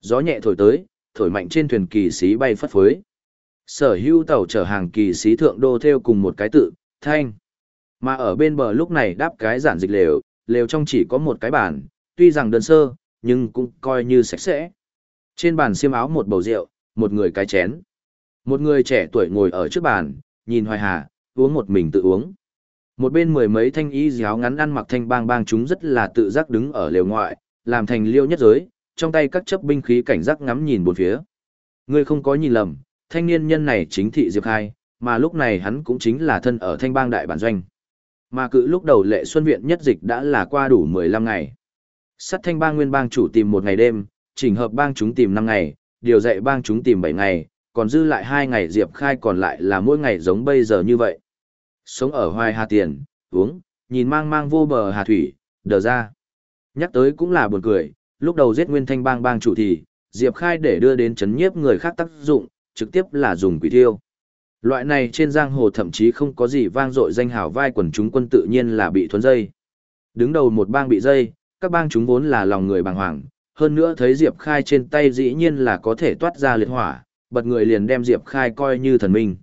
Gió nhẹ thổi tới, thổi mạnh trên thuyền kỳ sĩ bay phất phới. Sở hữu tàu chở hàng kỳ sĩ thượng đô theo cùng một cái tự, thanh. Mà ở bên bờ lúc này đáp cái giản dịch lều, lều trong chỉ có một cái bàn, tuy rằng đơn sơ, nhưng cũng coi như sạch sẽ. Trên bàn xiêm áo một bầu rượu, một người cái chén. Một người trẻ tuổi ngồi ở trước bàn, nhìn hoài hà, uống một mình tự uống. Một bên mười mấy thanh y giáo ngắn ăn mặc thanh bang bang chúng rất là tự giác đứng ở lều ngoại, làm thành liêu nhất giới, trong tay các chấp binh khí cảnh giác ngắm nhìn bốn phía. Ngươi không có nhìn lầm, thanh niên nhân này chính thị Diệp Khai, mà lúc này hắn cũng chính là thân ở thanh bang đại bản doanh. Mà cự lúc đầu lệ xuân viện nhất dịch đã là qua đủ 15 ngày. Sắt thanh bang nguyên bang chủ tìm một ngày đêm, chỉnh hợp bang chúng tìm 5 ngày, điều dạy bang chúng tìm 7 ngày, còn dư lại 2 ngày Diệp Khai còn lại là mỗi ngày giống bây giờ như vậy. Sống ở hoài hà tiền, uống, nhìn mang mang vô bờ hà thủy, đờ ra. Nhắc tới cũng là buồn cười, lúc đầu giết nguyên thanh bang bang chủ thì, Diệp Khai để đưa đến chấn nhiếp người khác tác dụng, trực tiếp là dùng quỷ thiêu. Loại này trên giang hồ thậm chí không có gì vang dội danh hào vai quần chúng quân tự nhiên là bị thuấn dây. Đứng đầu một bang bị dây, các bang chúng vốn là lòng người bàng hoàng, hơn nữa thấy Diệp Khai trên tay dĩ nhiên là có thể toát ra liệt hỏa, bật người liền đem Diệp Khai coi như thần minh.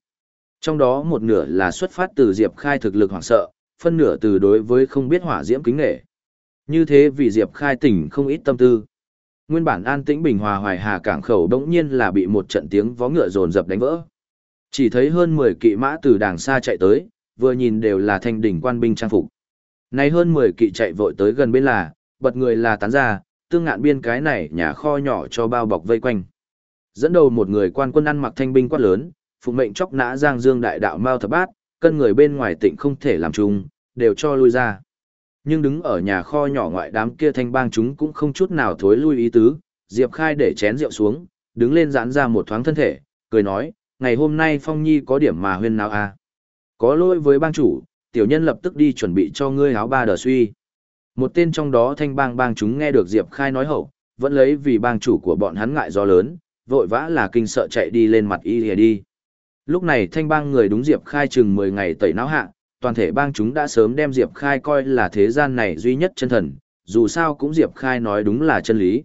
Trong đó một nửa là xuất phát từ Diệp Khai thực lực hoảng sợ, phân nửa từ đối với không biết hỏa diễm kính nghệ. Như thế vì Diệp Khai tỉnh không ít tâm tư. Nguyên bản an tĩnh bình hòa hoài hà cảng khẩu đống nhiên là bị một trận tiếng vó ngựa rồn dập đánh vỡ. Chỉ thấy hơn 10 kỵ mã từ đàng xa chạy tới, vừa nhìn đều là thanh đỉnh quan binh trang phục. nay hơn 10 kỵ chạy vội tới gần bên là, bật người là tán ra, tương ngạn biên cái này nhà kho nhỏ cho bao bọc vây quanh. Dẫn đầu một người quan quân ăn mặc thanh binh quát lớn, phụ mệnh chóc nã giang dương đại đạo mao thập bát, cân người bên ngoài tỉnh không thể làm chung, đều cho lui ra. Nhưng đứng ở nhà kho nhỏ ngoại đám kia thanh bang chúng cũng không chút nào thối lui ý tứ, Diệp Khai để chén rượu xuống, đứng lên giãn ra một thoáng thân thể, cười nói, ngày hôm nay Phong Nhi có điểm mà huyên nào à? Có lỗi với bang chủ, tiểu nhân lập tức đi chuẩn bị cho ngươi áo ba đờ suy. Một tên trong đó thanh bang bang chúng nghe được Diệp Khai nói hậu, vẫn lấy vì bang chủ của bọn hắn ngại do lớn, vội vã là kinh sợ chạy đi lên mặt y lìa đi. Lúc này thanh bang người đúng Diệp Khai chừng 10 ngày tẩy não hạ, toàn thể bang chúng đã sớm đem Diệp Khai coi là thế gian này duy nhất chân thần, dù sao cũng Diệp Khai nói đúng là chân lý.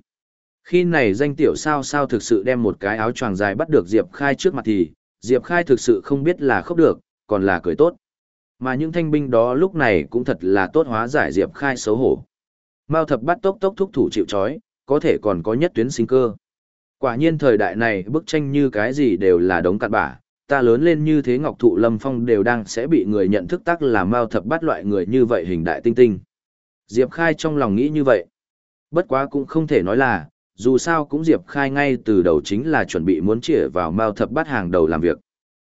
Khi này danh tiểu sao sao thực sự đem một cái áo choàng dài bắt được Diệp Khai trước mặt thì, Diệp Khai thực sự không biết là khóc được, còn là cười tốt. Mà những thanh binh đó lúc này cũng thật là tốt hóa giải Diệp Khai xấu hổ. Mao thập bắt tốc tốc thúc thủ chịu chói, có thể còn có nhất tuyến sinh cơ. Quả nhiên thời đại này bức tranh như cái gì đều là đống cặn bả, ta lớn lên như thế ngọc thụ lâm phong đều đang sẽ bị người nhận thức tắc là mao thập bắt loại người như vậy hình đại tinh tinh. Diệp Khai trong lòng nghĩ như vậy. Bất quá cũng không thể nói là, dù sao cũng Diệp Khai ngay từ đầu chính là chuẩn bị muốn chĩa vào mao thập bắt hàng đầu làm việc.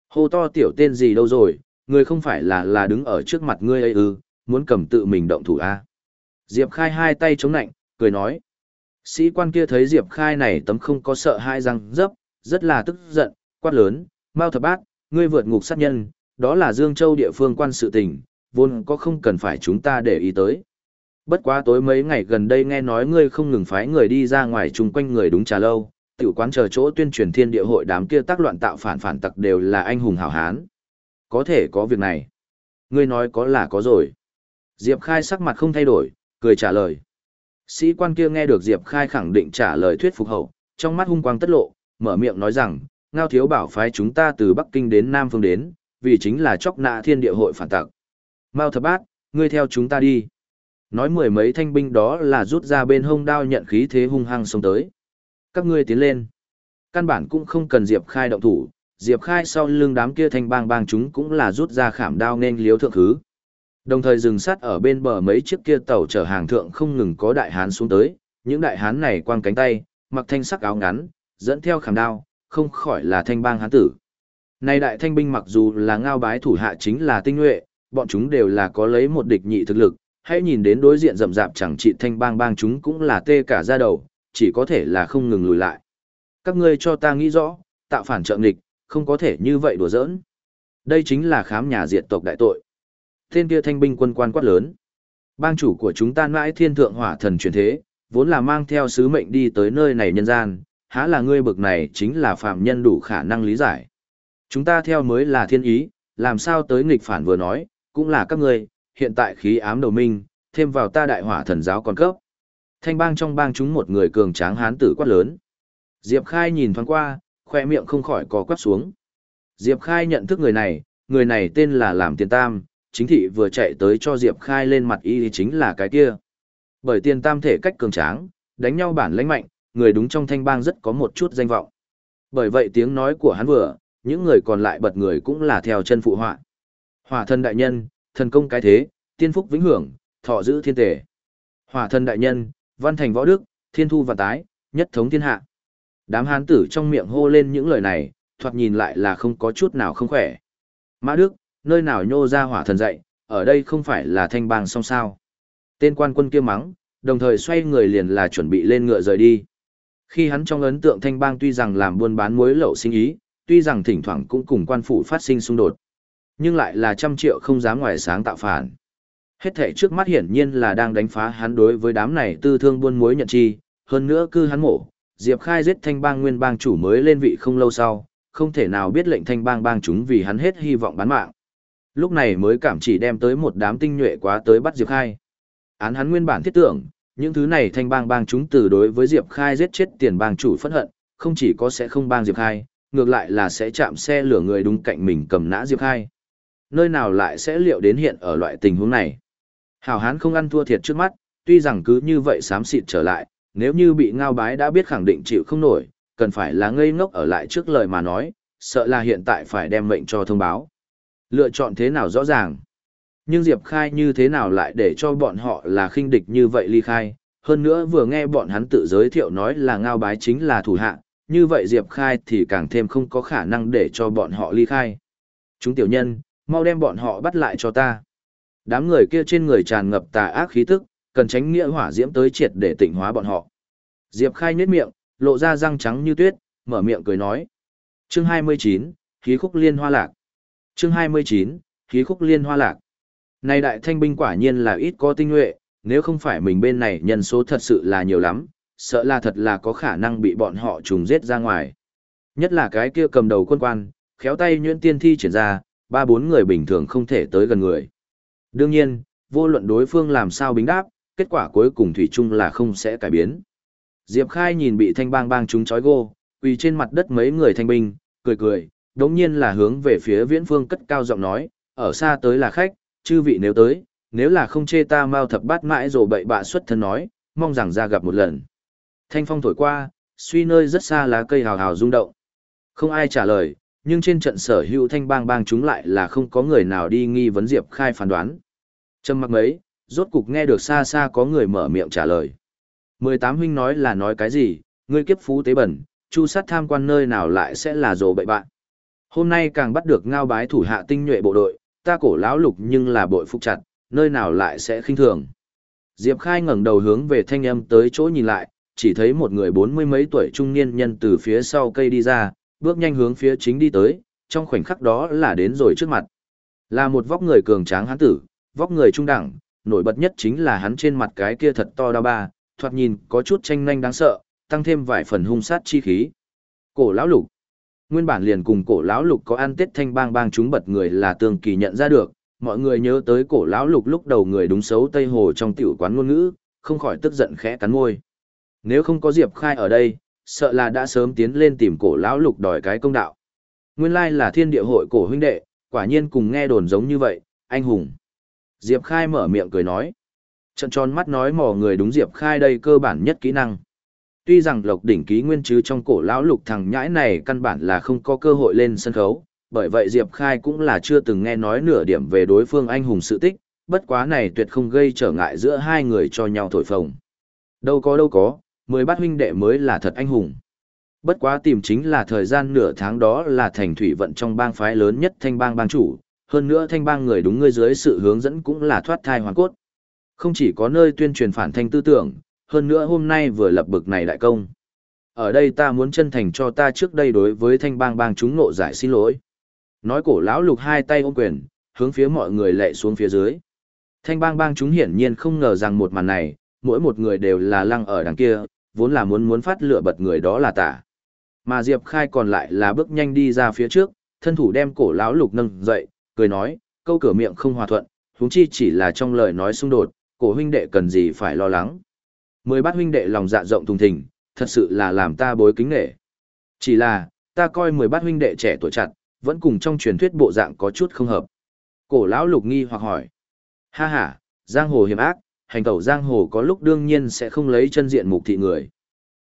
Hô to tiểu tên gì đâu rồi, người không phải là là đứng ở trước mặt ngươi ấy ư, muốn cầm tự mình động thủ a à? Diệp Khai hai tay chống nạnh, cười nói. Sĩ quan kia thấy Diệp Khai này tấm không có sợ hai răng dấp, rất là tức giận, quát lớn, Mao thập bát, ngươi vượt ngục sát nhân, đó là Dương Châu địa phương quan sự tình, vốn có không cần phải chúng ta để ý tới. Bất quá tối mấy ngày gần đây nghe nói ngươi không ngừng phái người đi ra ngoài chung quanh người đúng trà lâu, tiểu quán chờ chỗ tuyên truyền thiên địa hội đám kia tác loạn tạo phản phản tặc đều là anh hùng hảo hán. Có thể có việc này. Ngươi nói có là có rồi. Diệp Khai sắc mặt không thay đổi, cười trả lời. Sĩ quan kia nghe được Diệp Khai khẳng định trả lời thuyết phục hậu, trong mắt hung quang tất lộ, mở miệng nói rằng, ngao thiếu bảo phái chúng ta từ Bắc Kinh đến Nam Phương đến, vì chính là chóc nạ thiên địa hội phản tặc. Mao thập bát, ngươi theo chúng ta đi. Nói mười mấy thanh binh đó là rút ra bên hông đao nhận khí thế hung hăng xông tới. Các ngươi tiến lên. Căn bản cũng không cần Diệp Khai động thủ, Diệp Khai sau lưng đám kia thanh bang bang chúng cũng là rút ra khảm đao nên liếu thượng khứ. Đồng thời dừng sát ở bên bờ mấy chiếc kia tàu chở hàng thượng không ngừng có đại hán xuống tới, những đại hán này quang cánh tay, mặc thanh sắc áo ngắn, dẫn theo khảm đao, không khỏi là thanh bang hán tử. Này đại thanh binh mặc dù là ngao bái thủ hạ chính là tinh nhuệ, bọn chúng đều là có lấy một địch nhị thực lực, hãy nhìn đến đối diện rậm rạp chẳng trị thanh bang bang chúng cũng là tê cả ra đầu, chỉ có thể là không ngừng lùi lại. Các ngươi cho ta nghĩ rõ, tạo phản trợ nghịch, không có thể như vậy đùa giỡn. Đây chính là khám nhà diệt tộc đại tội. Tên kia thanh binh quân quan quát lớn. Bang chủ của chúng ta mãi thiên thượng hỏa thần truyền thế, vốn là mang theo sứ mệnh đi tới nơi này nhân gian, há là ngươi bực này chính là phạm nhân đủ khả năng lý giải. Chúng ta theo mới là thiên ý, làm sao tới nghịch phản vừa nói, cũng là các ngươi, hiện tại khí ám đầu minh, thêm vào ta đại hỏa thần giáo còn cấp. Thanh bang trong bang chúng một người cường tráng hán tử quát lớn. Diệp Khai nhìn thoáng qua, khoe miệng không khỏi có quắp xuống. Diệp Khai nhận thức người này, người này tên là Làm Tiền Tam, chính thị vừa chạy tới cho Diệp Khai lên mặt y chính là cái kia. Bởi Tiền Tam thể cách cường tráng, đánh nhau bản lãnh mạnh, người đúng trong thanh bang rất có một chút danh vọng. Bởi vậy tiếng nói của hắn vừa, những người còn lại bật người cũng là theo chân phụ họa. Hỏa thân đại nhân, thần công cái thế, tiên phúc vĩnh hưởng, thọ giữ thiên tể. Hỏa thân đại nhân, văn thành võ đức, thiên thu và tái, nhất thống thiên hạ. Đám hán tử trong miệng hô lên những lời này, thoạt nhìn lại là không có chút nào không khỏe. Mã Đức, nơi nào nhô ra hỏa thần dậy, ở đây không phải là thanh bang song sao. Tên quan quân kia mắng, đồng thời xoay người liền là chuẩn bị lên ngựa rời đi. Khi hắn trong ấn tượng thanh bang tuy rằng làm buôn bán muối lậu sinh ý, tuy rằng thỉnh thoảng cũng cùng quan phủ phát sinh xung đột, nhưng lại là trăm triệu không dám ngoài sáng tạo phản. Hết thể trước mắt hiển nhiên là đang đánh phá hắn đối với đám này tư thương buôn muối nhận chi, hơn nữa cư hắn mổ, Diệp Khai giết thanh bang nguyên bang chủ mới lên vị không lâu sau, không thể nào biết lệnh thanh bang bang chúng vì hắn hết hy vọng bán mạng. Lúc này mới cảm chỉ đem tới một đám tinh nhuệ quá tới bắt Diệp Khai. Án hắn nguyên bản thiết tưởng, những thứ này thanh bang bang chúng từ đối với Diệp Khai giết chết tiền bang chủ phẫn hận, không chỉ có sẽ không bang Diệp Khai, ngược lại là sẽ chạm xe lửa người đúng cạnh mình cầm nã Diệp Khai. Nơi nào lại sẽ liệu đến hiện ở loại tình huống này. Hảo hán không ăn thua thiệt trước mắt, tuy rằng cứ như vậy xám xịt trở lại, nếu như bị ngao bái đã biết khẳng định chịu không nổi, cần phải là ngây ngốc ở lại trước lời mà nói, sợ là hiện tại phải đem mệnh cho thông báo. Lựa chọn thế nào rõ ràng. Nhưng Diệp Khai như thế nào lại để cho bọn họ là khinh địch như vậy ly khai, hơn nữa vừa nghe bọn hắn tự giới thiệu nói là ngao bái chính là thủ hạ, như vậy Diệp Khai thì càng thêm không có khả năng để cho bọn họ ly khai. Chúng tiểu nhân, mau đem bọn họ bắt lại cho ta. Đám người kia trên người tràn ngập tà ác khí tức, cần tránh nghĩa hỏa diễm tới triệt để tỉnh hóa bọn họ. Diệp Khai nhếch miệng, lộ ra răng trắng như tuyết, mở miệng cười nói. Chương 29, khí khúc liên hoa lạc. Chương 29, khí khúc liên hoa lạc. Này đại thanh binh quả nhiên là ít có tinh nhuệ, nếu không phải mình bên này nhân số thật sự là nhiều lắm, sợ là thật là có khả năng bị bọn họ trùng giết ra ngoài. Nhất là cái kia cầm đầu quân quan, khéo tay nhuyễn tiên thi triển ra, ba bốn người bình thường không thể tới gần người. Đương nhiên, vô luận đối phương làm sao bính đáp, kết quả cuối cùng thủy chung là không sẽ cải biến. Diệp Khai nhìn bị thanh bang bang chúng chói gô, quỳ trên mặt đất mấy người thanh binh, cười cười, đống nhiên là hướng về phía viễn phương cất cao giọng nói, ở xa tới là khách, chư vị nếu tới, nếu là không chê ta mau thập bát mãi rồi bậy bạ xuất thân nói, mong rằng ra gặp một lần. Thanh phong thổi qua, suy nơi rất xa lá cây hào hào rung động. Không ai trả lời, nhưng trên trận sở hữu thanh bang bang chúng lại là không có người nào đi nghi vấn Diệp Khai phán đoán. Trầm mặc mấy, rốt cục nghe được xa xa có người mở miệng trả lời. Mười tám huynh nói là nói cái gì, ngươi kiếp phú tế bẩn, chu sát tham quan nơi nào lại sẽ là rồ bậy bạn. Hôm nay càng bắt được ngao bái thủ hạ tinh nhuệ bộ đội, ta cổ lão lục nhưng là bội phục chặt, nơi nào lại sẽ khinh thường. Diệp Khai ngẩng đầu hướng về thanh âm tới chỗ nhìn lại, chỉ thấy một người bốn mươi mấy tuổi trung niên nhân từ phía sau cây đi ra, bước nhanh hướng phía chính đi tới, trong khoảnh khắc đó là đến rồi trước mặt. Là một vóc người cường tráng hán tử, vóc người trung đẳng, nổi bật nhất chính là hắn trên mặt cái kia thật to đau ba, thoạt nhìn có chút tranh nhanh đáng sợ, tăng thêm vài phần hung sát chi khí. Cổ lão lục. Nguyên bản liền cùng cổ lão lục có ăn tết thanh bang bang chúng bật người là tường kỳ nhận ra được, mọi người nhớ tới cổ lão lục lúc đầu người đúng xấu Tây Hồ trong tiểu quán ngôn ngữ, không khỏi tức giận khẽ cắn môi. Nếu không có Diệp Khai ở đây, sợ là đã sớm tiến lên tìm cổ lão lục đòi cái công đạo. Nguyên lai là thiên địa hội cổ huynh đệ, quả nhiên cùng nghe đồn giống như vậy, anh hùng. Diệp Khai mở miệng cười nói. Trận tròn mắt nói mò người đúng Diệp Khai đây cơ bản nhất kỹ năng. Tuy rằng lộc đỉnh ký nguyên chứ trong cổ lão lục thằng nhãi này căn bản là không có cơ hội lên sân khấu, bởi vậy Diệp Khai cũng là chưa từng nghe nói nửa điểm về đối phương anh hùng sự tích, bất quá này tuyệt không gây trở ngại giữa hai người cho nhau thổi phồng. Đâu có đâu có, mười bát huynh đệ mới là thật anh hùng. Bất quá tìm chính là thời gian nửa tháng đó là thành thủy vận trong bang phái lớn nhất thanh bang bang chủ, hơn nữa thanh bang người đúng ngươi dưới sự hướng dẫn cũng là thoát thai hoàn cốt. Không chỉ có nơi tuyên truyền phản thanh tư tưởng, hơn nữa hôm nay vừa lập bực này đại công. Ở đây ta muốn chân thành cho ta trước đây đối với thanh bang bang chúng nộ giải xin lỗi. Nói cổ lão lục hai tay ôm quyền, hướng phía mọi người lệ xuống phía dưới. Thanh bang bang chúng hiển nhiên không ngờ rằng một màn này, mỗi một người đều là lăng ở đằng kia, vốn là muốn muốn phát lửa bật người đó là tả. Mà Diệp Khai còn lại là bước nhanh đi ra phía trước, thân thủ đem cổ lão lục nâng dậy, cười nói, câu cửa miệng không hòa thuận, huống chi chỉ là trong lời nói xung đột, cổ huynh đệ cần gì phải lo lắng. Mười bát huynh đệ lòng dạ rộng thùng thình, thật sự là làm ta bối kính nể. Chỉ là, ta coi mười bát huynh đệ trẻ tuổi chặt, vẫn cùng trong truyền thuyết bộ dạng có chút không hợp. Cổ lão lục nghi hoặc hỏi. Ha ha, giang hồ hiểm ác, hành tẩu giang hồ có lúc đương nhiên sẽ không lấy chân diện mục thị người.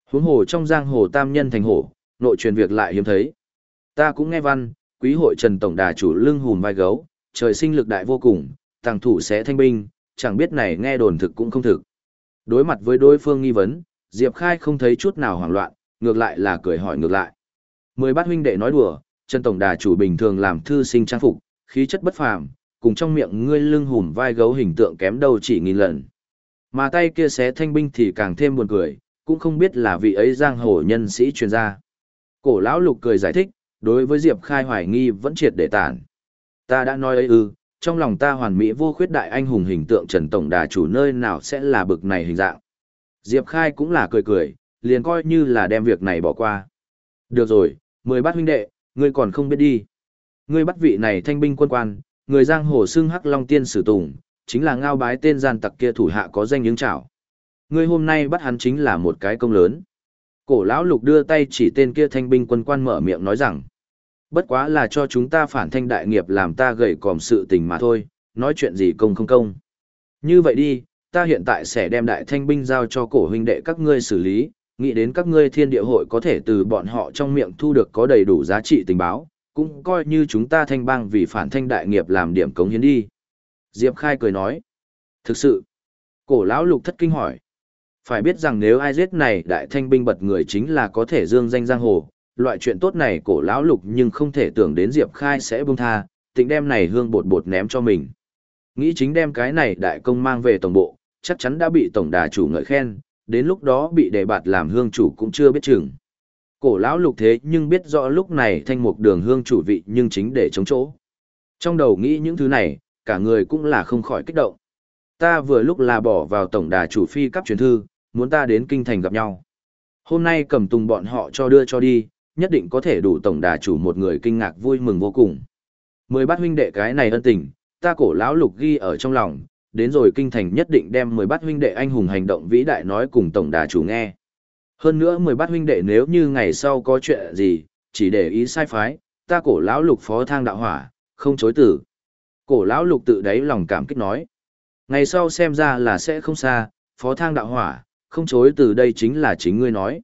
Huống hồ trong giang hồ tam nhân thành hồ, nội truyền việc lại hiếm thấy. Ta cũng nghe văn, quý hội Trần Tổng Đà chủ lưng hùm vai gấu, trời sinh lực đại vô cùng, tàng thủ sẽ thanh binh, chẳng biết này nghe đồn thực cũng không thực. Đối mặt với đối phương nghi vấn, Diệp Khai không thấy chút nào hoảng loạn, ngược lại là cười hỏi ngược lại. Mười bát huynh đệ nói đùa, Trần Tổng Đà chủ bình thường làm thư sinh trang phục, khí chất bất phàm, cùng trong miệng ngươi lưng hùm vai gấu hình tượng kém đâu chỉ nghìn lần. Mà tay kia xé thanh binh thì càng thêm buồn cười, cũng không biết là vị ấy giang hồ nhân sĩ chuyên gia. Cổ lão lục cười giải thích, đối với Diệp Khai hoài nghi vẫn triệt để tản. Ta đã nói ấy ư, trong lòng ta hoàn mỹ vô khuyết đại anh hùng hình tượng Trần Tổng Đà chủ nơi nào sẽ là bực này hình dạng. Diệp Khai cũng là cười cười, liền coi như là đem việc này bỏ qua. Được rồi, mười bát huynh đệ, ngươi còn không biết đi. Ngươi bắt vị này thanh binh quân quan, người giang hồ xưng hắc long tiên sử tùng, chính là ngao bái tên gian tặc kia thủ hạ có danh những trảo. Ngươi hôm nay bắt hắn chính là một cái công lớn. Cổ lão lục đưa tay chỉ tên kia thanh binh quân quan mở miệng nói rằng, bất quá là cho chúng ta phản thanh đại nghiệp làm ta gầy còm sự tình mà thôi, nói chuyện gì công không công. Như vậy đi, ta hiện tại sẽ đem đại thanh binh giao cho cổ huynh đệ các ngươi xử lý, nghĩ đến các ngươi thiên địa hội có thể từ bọn họ trong miệng thu được có đầy đủ giá trị tình báo, cũng coi như chúng ta thanh bang vì phản thanh đại nghiệp làm điểm cống hiến đi. Diệp Khai cười nói, thực sự, cổ lão lục thất kinh hỏi, phải biết rằng nếu ai giết này đại thanh binh bật người chính là có thể dương danh giang hồ, loại chuyện tốt này cổ lão lục nhưng không thể tưởng đến Diệp Khai sẽ buông tha, tính đem này hương bột bột ném cho mình. Nghĩ chính đem cái này đại công mang về tổng bộ, chắc chắn đã bị tổng đà chủ ngợi khen, đến lúc đó bị đề bạt làm hương chủ cũng chưa biết chừng. Cổ lão lục thế nhưng biết rõ lúc này thanh mục đường hương chủ vị nhưng chính để chống chỗ. Trong đầu nghĩ những thứ này, cả người cũng là không khỏi kích động. Ta vừa lúc là bỏ vào tổng đà chủ phi cấp truyền thư, muốn ta đến kinh thành gặp nhau. Hôm nay cầm tùng bọn họ cho đưa cho đi, nhất định có thể đủ tổng đà chủ một người kinh ngạc vui mừng vô cùng. Mười bát huynh đệ cái này ân tình, ta cổ lão lục ghi ở trong lòng, đến rồi kinh thành nhất định đem mười bát huynh đệ anh hùng hành động vĩ đại nói cùng tổng đà chủ nghe. Hơn nữa mười bát huynh đệ nếu như ngày sau có chuyện gì, chỉ để ý sai phái, ta cổ lão lục phó thang đạo hỏa, không chối tử. Cổ lão lục tự đáy lòng cảm kích nói. Ngày sau xem ra là sẽ không xa, phó thang đạo hỏa, không chối từ đây chính là chính ngươi nói.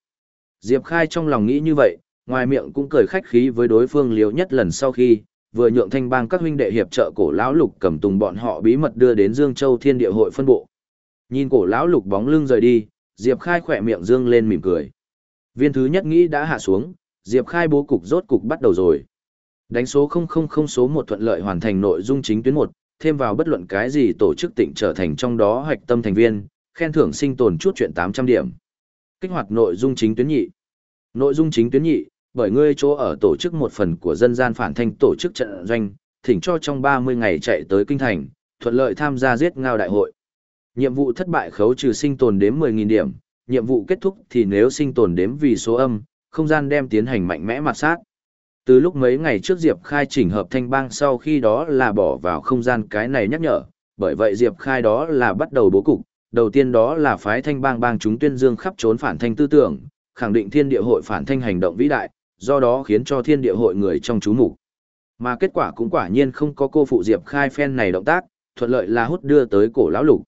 Diệp Khai trong lòng nghĩ như vậy, ngoài miệng cũng cười khách khí với đối phương liều nhất lần sau khi, vừa nhượng thanh bang các huynh đệ hiệp trợ cổ lão lục cầm tùng bọn họ bí mật đưa đến Dương Châu Thiên Địa hội phân bộ. Nhìn cổ lão lục bóng lưng rời đi, Diệp Khai khỏe miệng dương lên mỉm cười. Viên thứ nhất nghĩ đã hạ xuống, Diệp Khai bố cục rốt cục bắt đầu rồi. Đánh số 000 số một thuận lợi hoàn thành nội dung chính tuyến một, thêm vào bất luận cái gì tổ chức tỉnh trở thành trong đó hoạch tâm thành viên, khen thưởng sinh tồn chút chuyện 800 điểm. Kích hoạt nội dung chính tuyến nhị. Nội dung chính tuyến nhị, bởi ngươi chỗ ở tổ chức một phần của dân gian phản thanh tổ chức trận doanh, thỉnh cho trong 30 ngày chạy tới kinh thành, thuận lợi tham gia giết ngao đại hội. Nhiệm vụ thất bại khấu trừ sinh tồn đếm 10.000 điểm, nhiệm vụ kết thúc thì nếu sinh tồn đếm vì số âm, không gian đem tiến hành mạnh mẽ mặt sát. Từ lúc mấy ngày trước Diệp Khai chỉnh hợp thanh bang sau khi đó là bỏ vào không gian cái này nhắc nhở, bởi vậy Diệp Khai đó là bắt đầu bố cục, đầu tiên đó là phái thanh bang bang chúng tuyên dương khắp trốn phản thanh tư tưởng, khẳng định thiên địa hội phản thanh hành động vĩ đại, do đó khiến cho thiên địa hội người trong chú mục Mà kết quả cũng quả nhiên không có cô phụ Diệp Khai phen này động tác, thuận lợi là hút đưa tới cổ lão lục.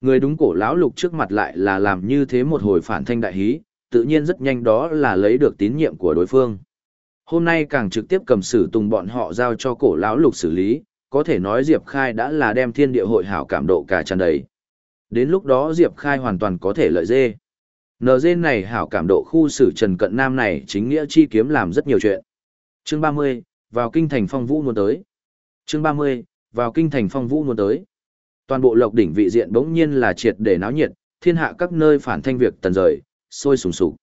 Người đúng cổ lão lục trước mặt lại là làm như thế một hồi phản thanh đại hí, tự nhiên rất nhanh đó là lấy được tín nhiệm của đối phương. Hôm nay càng trực tiếp cầm sử tùng bọn họ giao cho cổ lão lục xử lý, có thể nói Diệp Khai đã là đem thiên địa hội hảo cảm độ cả tràn đầy. Đến lúc đó Diệp Khai hoàn toàn có thể lợi dê. NG này hảo cảm độ khu xử Trần Cận Nam này chính nghĩa chi kiếm làm rất nhiều chuyện. Chương 30, vào kinh thành phong vũ muốn tới. Chương 30, vào kinh thành phong vũ muốn tới. Toàn bộ lộc đỉnh vị diện bỗng nhiên là triệt để náo nhiệt, thiên hạ các nơi phản thanh việc tần rời, sôi sùng sục.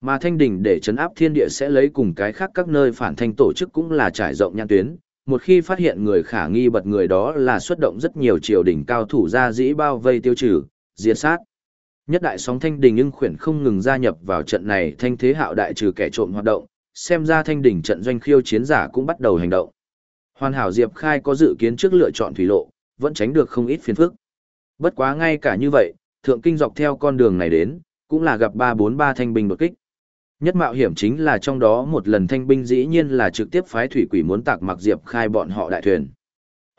Mà thanh đỉnh để chấn áp thiên địa sẽ lấy cùng cái khác các nơi phản thanh tổ chức cũng là trải rộng nhãn tuyến. Một khi phát hiện người khả nghi bật người đó là xuất động rất nhiều triều đỉnh cao thủ ra dĩ bao vây tiêu trừ, diệt sát. Nhất đại sóng thanh đình ưng khuyển không ngừng gia nhập vào trận này thanh thế hạo đại trừ kẻ trộm hoạt động, xem ra thanh đình trận doanh khiêu chiến giả cũng bắt đầu hành động. Hoàn hảo Diệp Khai có dự kiến trước lựa chọn thủy lộ, vẫn tránh được không ít phiền phức. Bất quá ngay cả như vậy, thượng kinh dọc theo con đường này đến, cũng là gặp 343 thanh binh đột kích. Nhất mạo hiểm chính là trong đó một lần thanh binh dĩ nhiên là trực tiếp phái thủy quỷ muốn tạc mặc Diệp Khai bọn họ đại thuyền.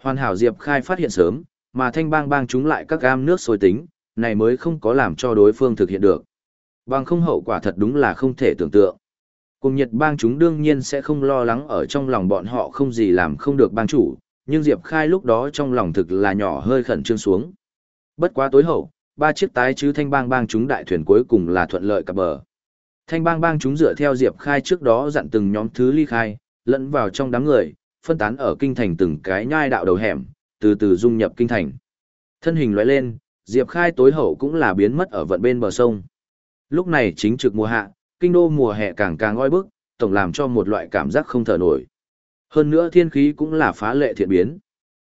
Hoàn hảo Diệp Khai phát hiện sớm, mà thanh bang bang chúng lại các gam nước sôi tính, này mới không có làm cho đối phương thực hiện được. Bằng không hậu quả thật đúng là không thể tưởng tượng. Cùng Nhật bang chúng đương nhiên sẽ không lo lắng ở trong lòng bọn họ không gì làm không được bang chủ, nhưng Diệp Khai lúc đó trong lòng thực là nhỏ hơi khẩn trương xuống. Bất quá tối hậu, ba chiếc tái chứ thanh bang bang chúng đại thuyền cuối cùng là thuận lợi cập bờ. Thanh bang bang chúng dựa theo Diệp Khai trước đó dặn từng nhóm thứ ly khai, lẫn vào trong đám người, phân tán ở kinh thành từng cái nhai đạo đầu hẻm, từ từ dung nhập kinh thành. Thân hình lóe lên, Diệp Khai tối hậu cũng là biến mất ở vận bên bờ sông. Lúc này chính trực mùa hạ, kinh đô mùa hè càng càng oi bức, tổng làm cho một loại cảm giác không thở nổi. Hơn nữa thiên khí cũng là phá lệ thiện biến.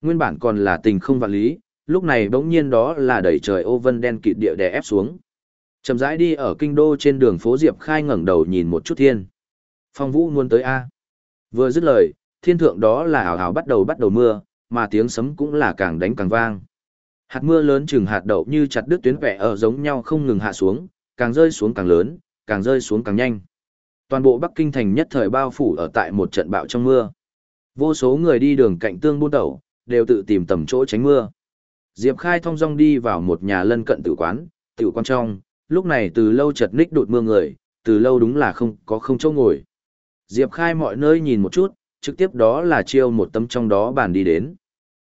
Nguyên bản còn là tình không vạn lý, lúc này bỗng nhiên đó là đẩy trời ô vân đen kịt địa đè ép xuống. Chậm rãi đi ở kinh đô trên đường phố Diệp Khai ngẩng đầu nhìn một chút thiên. Phong vũ muốn tới A. Vừa dứt lời, thiên thượng đó là ảo ảo bắt đầu bắt đầu mưa, mà tiếng sấm cũng là càng đánh càng vang. Hạt mưa lớn chừng hạt đậu như chặt đứt tuyến vẽ ở giống nhau không ngừng hạ xuống, càng rơi xuống càng lớn, càng rơi xuống càng nhanh. Toàn bộ Bắc Kinh thành nhất thời bao phủ ở tại một trận bão trong mưa. Vô số người đi đường cạnh tương buôn tẩu, đều tự tìm tầm chỗ tránh mưa. Diệp Khai thong dong đi vào một nhà lân cận tử quán, tử quán trong, lúc này từ lâu chật ních đột mưa người, từ lâu đúng là không có không chỗ ngồi. Diệp Khai mọi nơi nhìn một chút, trực tiếp đó là chiêu một tấm trong đó bàn đi đến.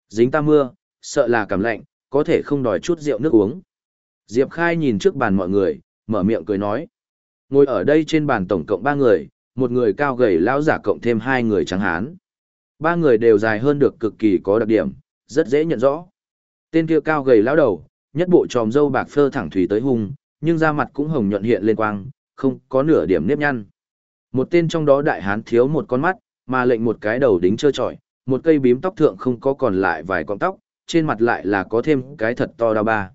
Dính ta mưa, sợ là cảm lạnh, có thể không đòi chút rượu nước uống. Diệp Khai nhìn trước bàn mọi người, mở miệng cười nói. Ngồi ở đây trên bàn tổng cộng ba người, một người cao gầy lão giả cộng thêm hai người trắng hán. Ba người đều dài hơn được cực kỳ có đặc điểm, rất dễ nhận rõ. Tên kia cao gầy lão đầu, nhất bộ tròm dâu bạc phơ thẳng thủy tới hung, nhưng da mặt cũng hồng nhuận hiện lên quang, không có nửa điểm nếp nhăn. Một tên trong đó đại hán thiếu một con mắt, mà lệnh một cái đầu đính trơ trọi, một cây bím tóc thượng không có còn lại vài con tóc, trên mặt lại là có thêm cái thật to đau ba.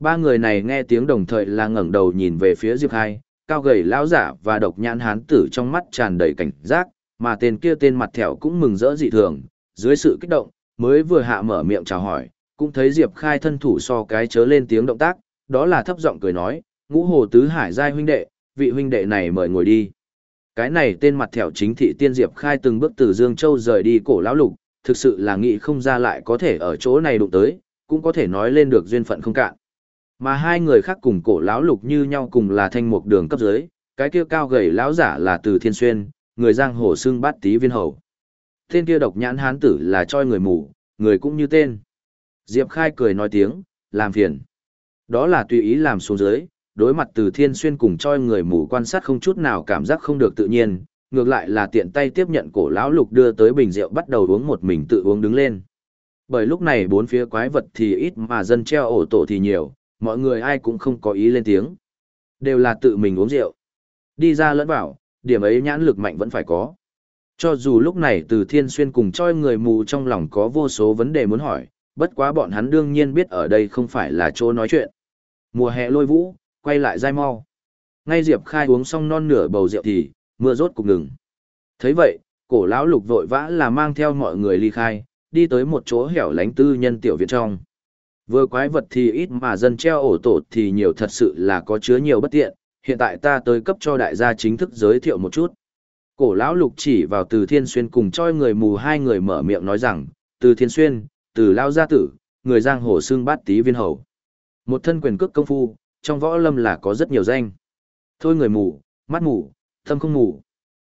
Ba người này nghe tiếng đồng thời là ngẩng đầu nhìn về phía Diệp Khai, cao gầy lão giả và độc nhãn hán tử trong mắt tràn đầy cảnh giác, mà tên kia tên mặt thẻo cũng mừng rỡ dị thường, dưới sự kích động, mới vừa hạ mở miệng chào hỏi, cũng thấy Diệp Khai thân thủ so cái chớ lên tiếng động tác, đó là thấp giọng cười nói, ngũ hồ tứ hải giai huynh đệ, vị huynh đệ này mời ngồi đi. Cái này tên mặt thẻo chính thị tiên Diệp Khai từng bước từ Dương Châu rời đi cổ lão lục, thực sự là nghĩ không ra lại có thể ở chỗ này đụng tới, cũng có thể nói lên được duyên phận không cạn. Mà hai người khác cùng cổ lão lục như nhau cùng là thanh mục đường cấp dưới, cái kia cao gầy lão giả là từ thiên xuyên, người giang hồ xương bát tí viên hầu. Tên kia độc nhãn hán tử là choi người mù, người cũng như tên. Diệp Khai cười nói tiếng, làm phiền. Đó là tùy ý làm xuống dưới, đối mặt từ thiên xuyên cùng choi người mù quan sát không chút nào cảm giác không được tự nhiên, ngược lại là tiện tay tiếp nhận cổ lão lục đưa tới bình rượu bắt đầu uống một mình tự uống đứng lên. Bởi lúc này bốn phía quái vật thì ít mà dân treo ổ tổ thì nhiều, mọi người ai cũng không có ý lên tiếng. Đều là tự mình uống rượu. Đi ra lẫn vào, điểm ấy nhãn lực mạnh vẫn phải có. Cho dù lúc này từ thiên xuyên cùng choi người mù trong lòng có vô số vấn đề muốn hỏi, bất quá bọn hắn đương nhiên biết ở đây không phải là chỗ nói chuyện. Mùa hè lôi vũ, quay lại dai mau. Ngay Diệp Khai uống xong non nửa bầu rượu thì, mưa rốt cục ngừng. thấy vậy, cổ lão lục vội vã là mang theo mọi người ly khai, đi tới một chỗ hẻo lánh tư nhân tiểu viện trong. Vừa quái vật thì ít mà dân treo ổ tổ thì nhiều thật sự là có chứa nhiều bất tiện, hiện tại ta tới cấp cho đại gia chính thức giới thiệu một chút. Cổ lão lục chỉ vào từ thiên xuyên cùng choi người mù hai người mở miệng nói rằng, từ thiên xuyên, từ lao gia tử, người giang hồ xương bát tí viên hầu. Một thân quyền cước công phu, trong võ lâm là có rất nhiều danh. Thôi người mù, mắt mù, tâm không mù.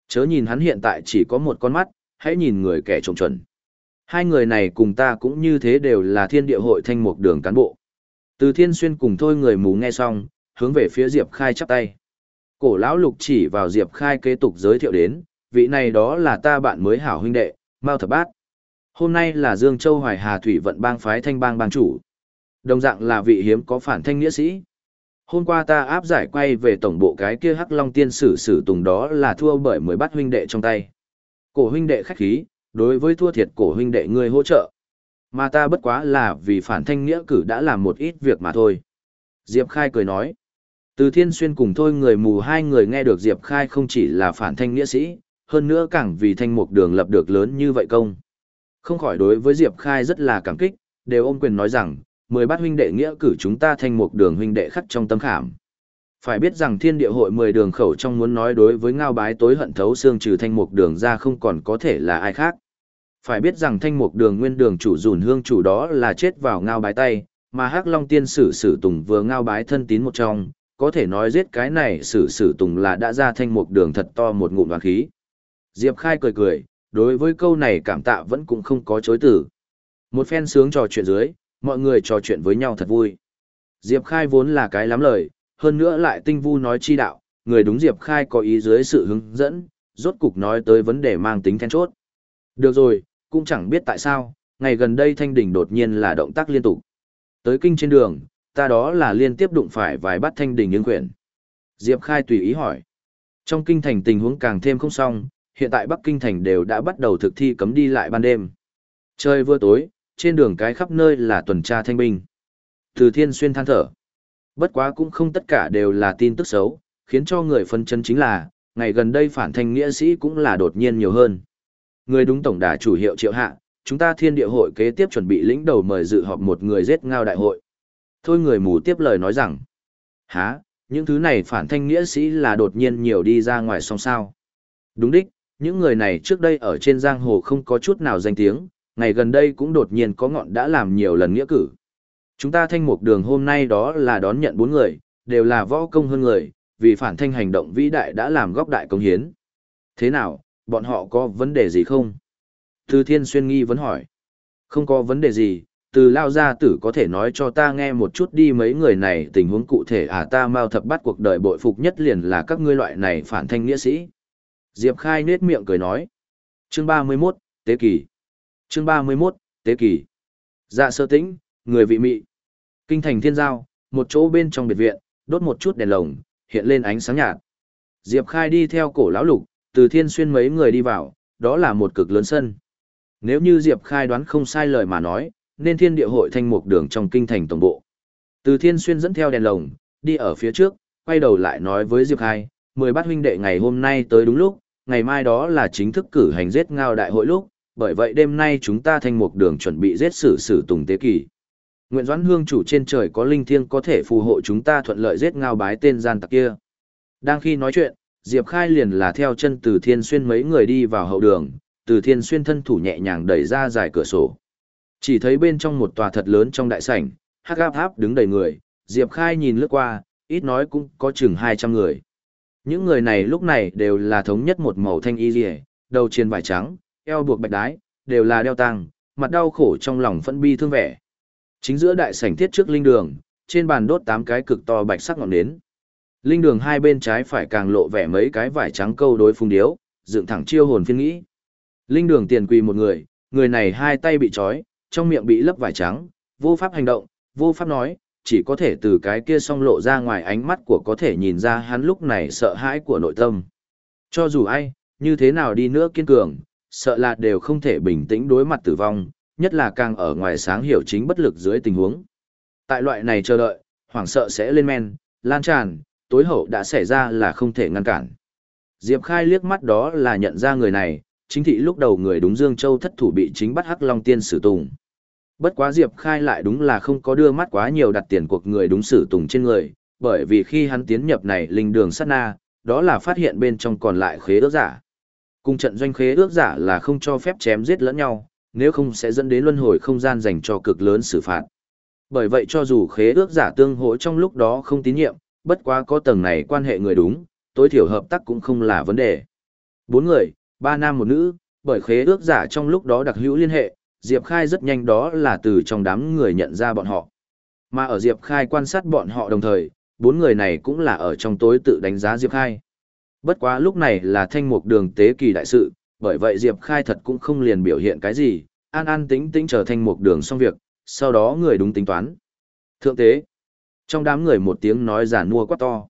Chớ nhìn hắn hiện tại chỉ có một con mắt, hãy nhìn người kẻ trộm chuẩn. Hai người này cùng ta cũng như thế đều là thiên địa hội thanh mục đường cán bộ. Từ thiên xuyên cùng thôi người mù nghe xong, hướng về phía Diệp Khai chắp tay. Cổ lão lục chỉ vào Diệp Khai kế tục giới thiệu đến, vị này đó là ta bạn mới hảo huynh đệ, Mao Thập Bát. Hôm nay là Dương Châu Hoài Hà Thủy vận bang phái thanh bang bang chủ. Đồng dạng là vị hiếm có phản thanh nghĩa sĩ. Hôm qua ta áp giải quay về tổng bộ cái kia Hắc Long Tiên sử sử tùng đó là thua bởi mười bát huynh đệ trong tay. Cổ huynh đệ khách khí, đối với thua thiệt cổ huynh đệ ngươi hỗ trợ. Mà ta bất quá là vì phản thanh nghĩa cử đã làm một ít việc mà thôi. Diệp Khai cười nói. Từ Thiên Xuyên cùng thôi người mù hai người nghe được Diệp Khai không chỉ là phản thanh nghĩa sĩ, hơn nữa càng vì thanh mục đường lập được lớn như vậy công. Không khỏi đối với Diệp Khai rất là cảm kích, đều ôm quyền nói rằng, mười bát huynh đệ nghĩa cử chúng ta thành một đường huynh đệ khắc trong tâm khảm. Phải biết rằng thiên địa hội 10 đường khẩu trong muốn nói đối với ngao bái tối hận thấu xương trừ thanh mục đường ra không còn có thể là ai khác. Phải biết rằng thanh mục đường nguyên đường chủ dùn hương chủ đó là chết vào ngao bái tay, mà hắc long tiên sử sử tùng vừa ngao bái thân tín một trong, có thể nói giết cái này sử sử tùng là đã ra thanh mục đường thật to một ngụm đoàn khí. Diệp Khai cười cười, đối với câu này cảm tạ vẫn cũng không có chối từ. Một phen sướng trò chuyện dưới, mọi người trò chuyện với nhau thật vui. Diệp Khai vốn là cái lắm lời, hơn nữa lại tinh vu nói chi đạo, người đúng Diệp Khai có ý dưới sự hướng dẫn, rốt cục nói tới vấn đề mang tính then chốt. Được rồi, cũng chẳng biết tại sao, ngày gần đây thanh đỉnh đột nhiên là động tác liên tục. Tới kinh trên đường, ta đó là liên tiếp đụng phải vài bắt thanh đỉnh những quyển. Diệp Khai tùy ý hỏi. Trong kinh thành tình huống càng thêm không xong, hiện tại Bắc Kinh thành đều đã bắt đầu thực thi cấm đi lại ban đêm. Trời vừa tối, trên đường cái khắp nơi là tuần tra thanh binh. Từ Thiên Xuyên than thở. Bất quá cũng không tất cả đều là tin tức xấu, khiến cho người phân chân chính là, ngày gần đây phản thanh nghĩa sĩ cũng là đột nhiên nhiều hơn. Người đúng tổng đà chủ hiệu triệu hạ, chúng ta thiên địa hội kế tiếp chuẩn bị lĩnh đầu mời dự họp một người giết ngao đại hội. Thôi người mù tiếp lời nói rằng, há, những thứ này phản thanh nghĩa sĩ là đột nhiên nhiều đi ra ngoài song sao. Đúng đích, những người này trước đây ở trên giang hồ không có chút nào danh tiếng, ngày gần đây cũng đột nhiên có ngọn đã làm nhiều lần nghĩa cử. Chúng ta thanh mục đường hôm nay đó là đón nhận bốn người, đều là võ công hơn người, vì phản thanh hành động vĩ đại đã làm góc đại công hiến. Thế nào, bọn họ có vấn đề gì không? Từ thiên xuyên nghi vấn hỏi. Không có vấn đề gì, từ lao gia tử có thể nói cho ta nghe một chút đi mấy người này tình huống cụ thể à ta mau thập bắt cuộc đời bội phục nhất liền là các ngươi loại này phản thanh nghĩa sĩ. Diệp Khai nết miệng cười nói. Chương 31, Tế Kỳ. Chương 31, Tế Kỳ. Dạ sơ tĩnh, người vị mị. Kinh thành thiên giao, một chỗ bên trong biệt viện, đốt một chút đèn lồng, hiện lên ánh sáng nhạt. Diệp Khai đi theo cổ lão lục, từ thiên xuyên mấy người đi vào, đó là một cực lớn sân. Nếu như Diệp Khai đoán không sai lời mà nói, nên thiên địa hội thanh mục đường trong kinh thành tổng bộ. Từ thiên xuyên dẫn theo đèn lồng, đi ở phía trước, quay đầu lại nói với Diệp Khai, mười bát huynh đệ ngày hôm nay tới đúng lúc, ngày mai đó là chính thức cử hành giết ngao đại hội lúc, bởi vậy đêm nay chúng ta thanh mục đường chuẩn bị giết sử sử tùng tế kỳ. Nguyện doãn hương chủ trên trời có linh thiêng có thể phù hộ chúng ta thuận lợi giết ngao bái tên gian tặc kia. Đang khi nói chuyện, Diệp Khai liền là theo chân từ thiên xuyên mấy người đi vào hậu đường, từ thiên xuyên thân thủ nhẹ nhàng đẩy ra dài cửa sổ. Chỉ thấy bên trong một tòa thật lớn trong đại sảnh, hắc áp áp đứng đầy người, Diệp Khai nhìn lướt qua, ít nói cũng có chừng 200 người. Những người này lúc này đều là thống nhất một màu thanh y rìa, đầu trên vải trắng, eo buộc bạch đái, đều là đeo tăng, mặt đau khổ trong lòng phẫn bi thương vẻ. Chính giữa đại sảnh thiết trước linh đường, trên bàn đốt tám cái cực to bạch sắc ngọn nến. Linh đường hai bên trái phải càng lộ vẻ mấy cái vải trắng câu đối phung điếu, dựng thẳng chiêu hồn phiên nghĩ. Linh đường tiền quỳ một người, người này hai tay bị trói, trong miệng bị lấp vải trắng, vô pháp hành động, vô pháp nói, chỉ có thể từ cái kia song lộ ra ngoài ánh mắt của có thể nhìn ra hắn lúc này sợ hãi của nội tâm. Cho dù ai, như thế nào đi nữa kiên cường, sợ là đều không thể bình tĩnh đối mặt tử vong, nhất là càng ở ngoài sáng hiểu chính bất lực dưới tình huống. Tại loại này chờ đợi, hoảng sợ sẽ lên men, lan tràn, tối hậu đã xảy ra là không thể ngăn cản. Diệp Khai liếc mắt đó là nhận ra người này, chính thị lúc đầu người đúng Dương Châu thất thủ bị chính bắt Hắc Long Tiên sử tùng. Bất quá Diệp Khai lại đúng là không có đưa mắt quá nhiều đặt tiền cuộc người đúng sử tùng trên người, bởi vì khi hắn tiến nhập này linh đường sát na, đó là phát hiện bên trong còn lại khế ước giả. Cùng trận doanh khế ước giả là không cho phép chém giết lẫn nhau, nếu không sẽ dẫn đến luân hồi không gian dành cho cực lớn xử phạt. Bởi vậy cho dù khế ước giả tương hỗ trong lúc đó không tín nhiệm, bất quá có tầng này quan hệ người đúng, tối thiểu hợp tác cũng không là vấn đề. Bốn người, ba nam một nữ, bởi khế ước giả trong lúc đó đặc hữu liên hệ, Diệp Khai rất nhanh đó là từ trong đám người nhận ra bọn họ. Mà ở Diệp Khai quan sát bọn họ đồng thời, bốn người này cũng là ở trong tối tự đánh giá Diệp Khai. Bất quá lúc này là thanh mục đường tế kỳ đại sự, bởi vậy Diệp Khai thật cũng không liền biểu hiện cái gì, an an tĩnh tĩnh chờ thanh mục đường xong việc, sau đó người đúng tính toán. Thượng tế, trong đám người một tiếng nói giả nua quá to.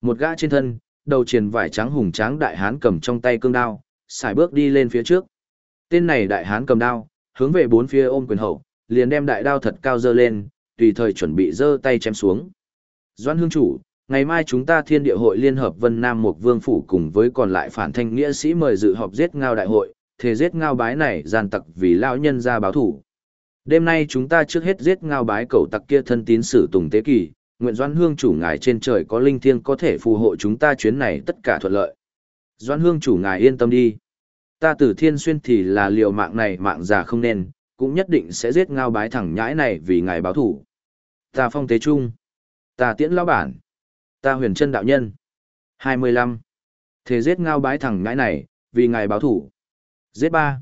Một gã trên thân, đầu triền vải trắng hùng tráng đại hán cầm trong tay cương đao, xài bước đi lên phía trước. Tên này đại hán cầm đao, hướng về bốn phía ôm quyền hậu, liền đem đại đao thật cao dơ lên, tùy thời chuẩn bị dơ tay chém xuống. Doan hương chủ, ngày mai chúng ta thiên địa hội liên hợp Vân Nam một vương phủ cùng với còn lại phản thanh nghĩa sĩ mời dự họp giết ngao đại hội, thế giết ngao bái này gian tặc vì lão nhân ra báo thủ. Đêm nay chúng ta trước hết giết ngao bái cầu tặc kia thân tín sử tùng tế kỳ, nguyện doãn hương chủ ngài trên trời có linh thiêng có thể phù hộ chúng ta chuyến này tất cả thuận lợi. Doãn hương chủ ngài yên tâm đi. Ta tử thiên xuyên thì là liều mạng này mạng già không nên, cũng nhất định sẽ giết ngao bái thẳng nhãi này vì ngài báo thủ. Ta phong tế trung. Ta tiễn lão bản. Ta huyền chân đạo nhân. 25. Thế giết ngao bái thẳng ngãi này, vì ngài báo thủ. Giết ba.